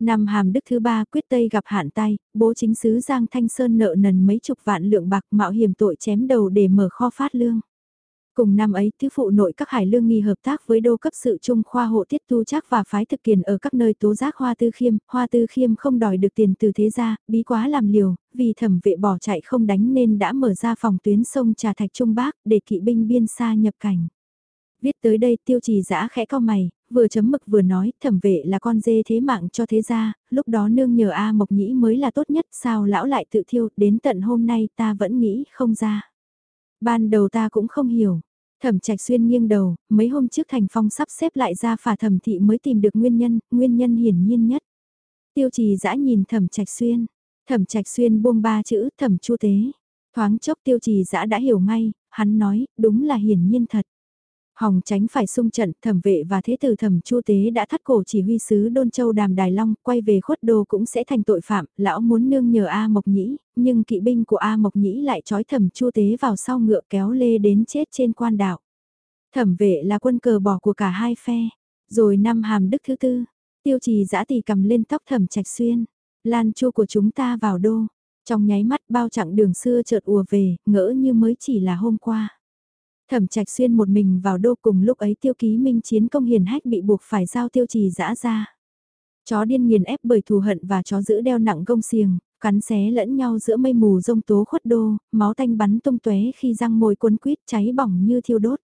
Năm hàm đức thứ ba quyết tây gặp hạn tay, bố chính sứ Giang Thanh Sơn nợ nần mấy chục vạn lượng bạc mạo hiểm tội chém đầu để mở kho phát lương. Cùng năm ấy, thứ phụ nội các hải lương nghi hợp tác với đô cấp sự trung khoa hộ tiết tu chắc và phái thực kiền ở các nơi tố giác hoa tư khiêm, hoa tư khiêm không đòi được tiền từ thế gia, bí quá làm liều, vì thẩm vệ bỏ chạy không đánh nên đã mở ra phòng tuyến sông Trà Thạch Trung Bắc để kỵ binh biên xa nhập cảnh. Viết tới đây tiêu trì giã khẽ cao mày, vừa chấm mực vừa nói thẩm vệ là con dê thế mạng cho thế gia, lúc đó nương nhờ A Mộc Nhĩ mới là tốt nhất sao lão lại tự thiêu, đến tận hôm nay ta vẫn nghĩ không ra. Ban đầu ta cũng không hiểu. Thẩm trạch xuyên nghiêng đầu, mấy hôm trước thành phong sắp xếp lại ra phả thẩm thị mới tìm được nguyên nhân, nguyên nhân hiển nhiên nhất. Tiêu trì dã nhìn thẩm trạch xuyên, thẩm trạch xuyên buông ba chữ thẩm chu tế. Thoáng chốc tiêu trì dã đã hiểu ngay, hắn nói, đúng là hiển nhiên thật. Hòng tránh phải xung trận, thẩm vệ và thế tử thẩm chu tế đã thắt cổ chỉ huy sứ Đôn Châu Đàm Đài Long, quay về khuất đô cũng sẽ thành tội phạm, lão muốn nương nhờ A Mộc Nhĩ, nhưng kỵ binh của A Mộc Nhĩ lại trói thẩm chu tế vào sau ngựa kéo lê đến chết trên quan đảo. Thẩm vệ là quân cờ bỏ của cả hai phe, rồi năm hàm đức thứ tư, tiêu trì giã tỳ cầm lên tóc thẩm trạch xuyên, lan chu của chúng ta vào đô, trong nháy mắt bao chặng đường xưa chợt ùa về, ngỡ như mới chỉ là hôm qua. Thẩm trạch xuyên một mình vào đô cùng lúc ấy tiêu ký minh chiến công hiền hách bị buộc phải giao tiêu trì dã ra. Chó điên nghiền ép bởi thù hận và chó giữ đeo nặng gông xiềng, cắn xé lẫn nhau giữa mây mù rông tố khuất đô, máu tanh bắn tung tóe khi răng môi cuốn quýt cháy bỏng như thiêu đốt.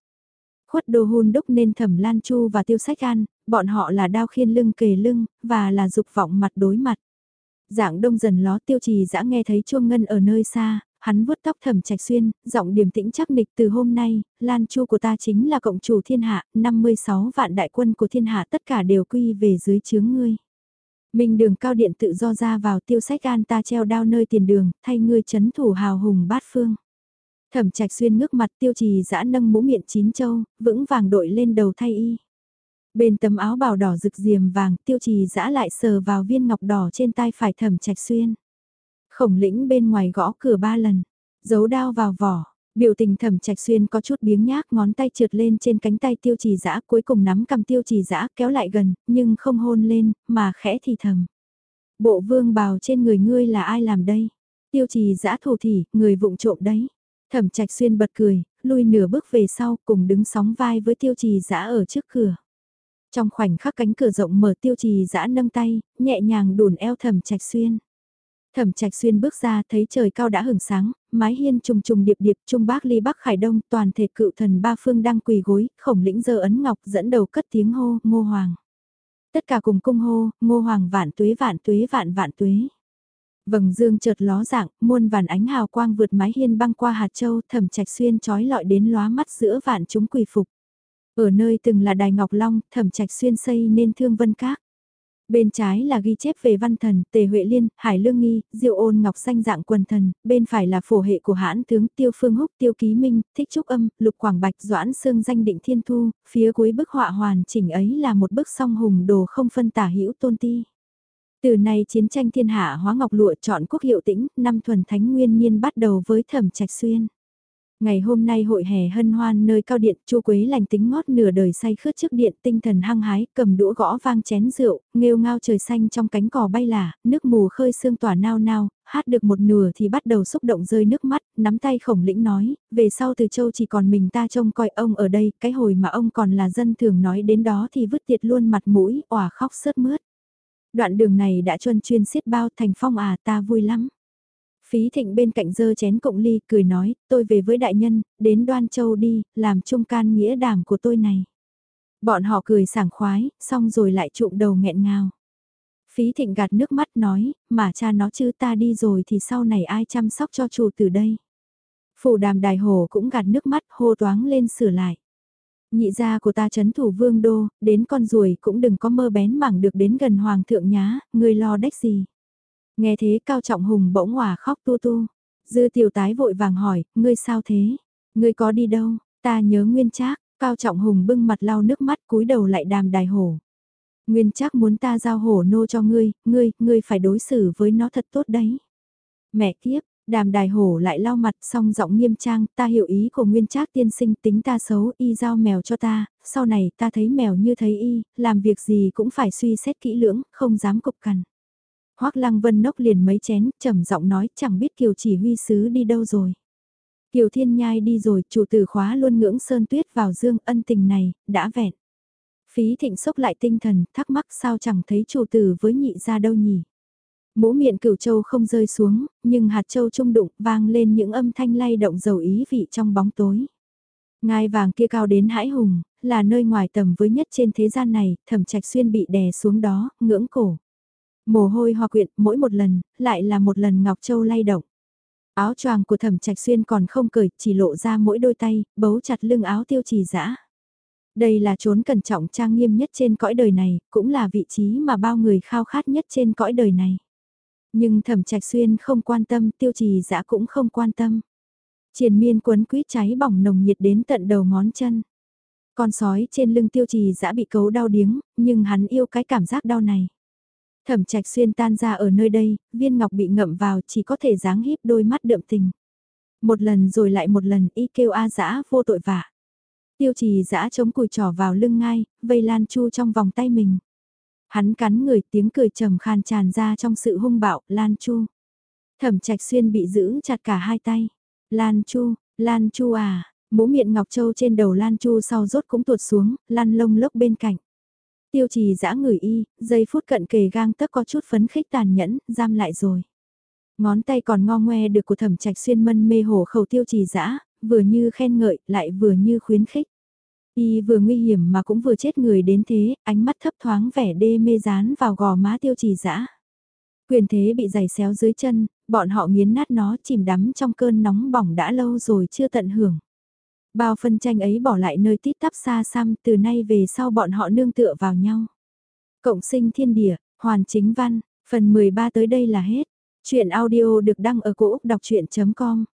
Khuất đô hôn đúc nên thẩm lan chu và tiêu sách an, bọn họ là đao khiên lưng kề lưng, và là dục vọng mặt đối mặt. Dạng đông dần ló tiêu trì dã nghe thấy chuông ngân ở nơi xa, hắn vuốt tóc thẩm trạch xuyên, giọng điềm tĩnh chắc nịch từ hôm nay, Lan Chu của ta chính là cộng chủ thiên hạ, 56 vạn đại quân của thiên hạ tất cả đều quy về dưới chướng ngươi. Mình đường cao điện tự do ra vào tiêu sách an ta treo đao nơi tiền đường, thay ngươi chấn thủ hào hùng bát phương. Thẩm trạch xuyên ngước mặt tiêu trì giã nâng mũ miệng chín châu, vững vàng đội lên đầu thay y. Bên tấm áo bào đỏ rực diềm vàng tiêu trì giã lại sờ vào viên ngọc đỏ trên tai phải thẩm trạch xuyên. Khổng lĩnh bên ngoài gõ cửa ba lần, giấu đao vào vỏ, biểu tình thẩm trạch xuyên có chút biếng nhác ngón tay trượt lên trên cánh tay tiêu trì dã cuối cùng nắm cầm tiêu trì dã kéo lại gần, nhưng không hôn lên, mà khẽ thì thầm. Bộ vương bào trên người ngươi là ai làm đây? Tiêu trì dã thủ thỉ, người vụng trộm đấy. Thẩm trạch xuyên bật cười, lui nửa bước về sau cùng đứng sóng vai với tiêu trì dã ở trước cửa. Trong khoảnh khắc cánh cửa rộng mở tiêu trì dã nâng tay, nhẹ nhàng đùn eo thẩm trạch xuyên. Thẩm Trạch Xuyên bước ra thấy trời cao đã hưởng sáng, mái hiên trùng trùng điệp điệp trung bắc ly bắc khải đông toàn thể cựu thần ba phương đang quỳ gối, khổng lĩnh giờ ấn ngọc dẫn đầu cất tiếng hô, ngô hoàng. Tất cả cùng cung hô, ngô hoàng vạn tuế vạn tuế vạn vạn tuế. Vầng dương chợt ló dạng, muôn vàn ánh hào quang vượt mái hiên băng qua hạt châu thẩm trạch xuyên trói lọi đến lóa mắt giữa vạn chúng quỳ phục. Ở nơi từng là đài ngọc long, thẩm trạch xuyên xây nên thương vân các. Bên trái là ghi chép về văn thần, Tề Huệ Liên, Hải Lương Nghi, Diệu Ôn Ngọc Xanh dạng quần thần, bên phải là phổ hệ của hãn tướng Tiêu Phương Húc, Tiêu Ký Minh, Thích Trúc Âm, Lục Quảng Bạch, Doãn Sương danh định thiên thu, phía cuối bức họa hoàn chỉnh ấy là một bức song hùng đồ không phân tả hữu tôn ti. Từ nay chiến tranh thiên hạ hóa ngọc lụa chọn quốc hiệu tĩnh, năm thuần thánh nguyên niên bắt đầu với thẩm trạch xuyên. Ngày hôm nay hội hè hân hoan nơi cao điện, chu Quế lành tính ngót nửa đời say khướt trước điện, tinh thần hăng hái, cầm đũa gõ vang chén rượu, nghêu ngao trời xanh trong cánh cò bay là, nước mù khơi sương tỏa nao nao, hát được một nửa thì bắt đầu xúc động rơi nước mắt, nắm tay khổng lĩnh nói, về sau từ châu chỉ còn mình ta trông coi ông ở đây, cái hồi mà ông còn là dân thường nói đến đó thì vứt tiệt luôn mặt mũi, òa khóc sớt mướt. Đoạn đường này đã chuân chuyên xiết bao thành phong à ta vui lắm. Phí thịnh bên cạnh dơ chén cộng ly cười nói, tôi về với đại nhân, đến đoan châu đi, làm trung can nghĩa đảm của tôi này. Bọn họ cười sảng khoái, xong rồi lại trụm đầu nghẹn ngào. Phí thịnh gạt nước mắt nói, mà cha nó chứ ta đi rồi thì sau này ai chăm sóc cho chủ từ đây. Phủ đàm đài hồ cũng gạt nước mắt hô toáng lên sửa lại. Nhị gia của ta chấn thủ vương đô, đến con ruồi cũng đừng có mơ bén mảng được đến gần hoàng thượng nhá, người lo đếch gì. Nghe thế Cao Trọng Hùng bỗng hòa khóc tu tu. Dư tiểu tái vội vàng hỏi, ngươi sao thế? Ngươi có đi đâu? Ta nhớ Nguyên Trác. Cao Trọng Hùng bưng mặt lau nước mắt cúi đầu lại đàm đài hổ. Nguyên Trác muốn ta giao hổ nô cho ngươi, ngươi, ngươi phải đối xử với nó thật tốt đấy. Mẹ kiếp, đàm đài hổ lại lau mặt xong giọng nghiêm trang, ta hiểu ý của Nguyên Trác tiên sinh tính ta xấu, y giao mèo cho ta, sau này ta thấy mèo như thấy y, làm việc gì cũng phải suy xét kỹ lưỡng, không dám cục cằn. Hoắc Lăng Vân nốc liền mấy chén, trầm giọng nói chẳng biết Kiều chỉ huy sứ đi đâu rồi. Kiều Thiên Nhai đi rồi, chủ tử khóa luôn ngưỡng sơn tuyết vào dương ân tình này, đã vẹn. Phí thịnh sốc lại tinh thần, thắc mắc sao chẳng thấy chủ tử với nhị ra đâu nhỉ. Mũ miệng cửu châu không rơi xuống, nhưng hạt châu trung đụng vang lên những âm thanh lay động dầu ý vị trong bóng tối. Ngai vàng kia cao đến hãi hùng, là nơi ngoài tầm với nhất trên thế gian này, thẩm trạch xuyên bị đè xuống đó, ngưỡng cổ. Mồ hôi hòa quyện, mỗi một lần, lại là một lần Ngọc Châu lay động. Áo choàng của thẩm trạch xuyên còn không cởi, chỉ lộ ra mỗi đôi tay, bấu chặt lưng áo tiêu trì dã Đây là chốn cẩn trọng trang nghiêm nhất trên cõi đời này, cũng là vị trí mà bao người khao khát nhất trên cõi đời này. Nhưng thẩm trạch xuyên không quan tâm, tiêu trì dã cũng không quan tâm. Triền miên quấn quýt cháy bỏng nồng nhiệt đến tận đầu ngón chân. Con sói trên lưng tiêu trì dã bị cấu đau điếng, nhưng hắn yêu cái cảm giác đau này. Thẩm trạch xuyên tan ra ở nơi đây, viên ngọc bị ngậm vào chỉ có thể dáng híp đôi mắt đượm tình. Một lần rồi lại một lần y kêu a dã vô tội vạ. Tiêu trì dã chống cùi trỏ vào lưng ngai, vây Lan Chu trong vòng tay mình. Hắn cắn người tiếng cười trầm khan tràn ra trong sự hung bạo, Lan Chu. Thẩm trạch xuyên bị giữ chặt cả hai tay. Lan Chu, Lan Chu à, mũ miệng ngọc châu trên đầu Lan Chu sau rốt cũng tuột xuống, lan lông lốc bên cạnh. Tiêu trì giã người y, giây phút cận kề gang tấc có chút phấn khích tàn nhẫn, giam lại rồi. Ngón tay còn ngo ngoe được của thẩm trạch xuyên mân mê hổ khẩu tiêu trì giã, vừa như khen ngợi, lại vừa như khuyến khích. Y vừa nguy hiểm mà cũng vừa chết người đến thế, ánh mắt thấp thoáng vẻ đê mê dán vào gò má tiêu trì dã Quyền thế bị giày xéo dưới chân, bọn họ nghiến nát nó chìm đắm trong cơn nóng bỏng đã lâu rồi chưa tận hưởng. Bao phân tranh ấy bỏ lại nơi tít tắp xa xăm từ nay về sau bọn họ nương tựa vào nhau. Cộng sinh thiên địa, hoàn chính văn, phần 13 tới đây là hết. Chuyện audio được đăng ở cổ Úc đọc chuyện.com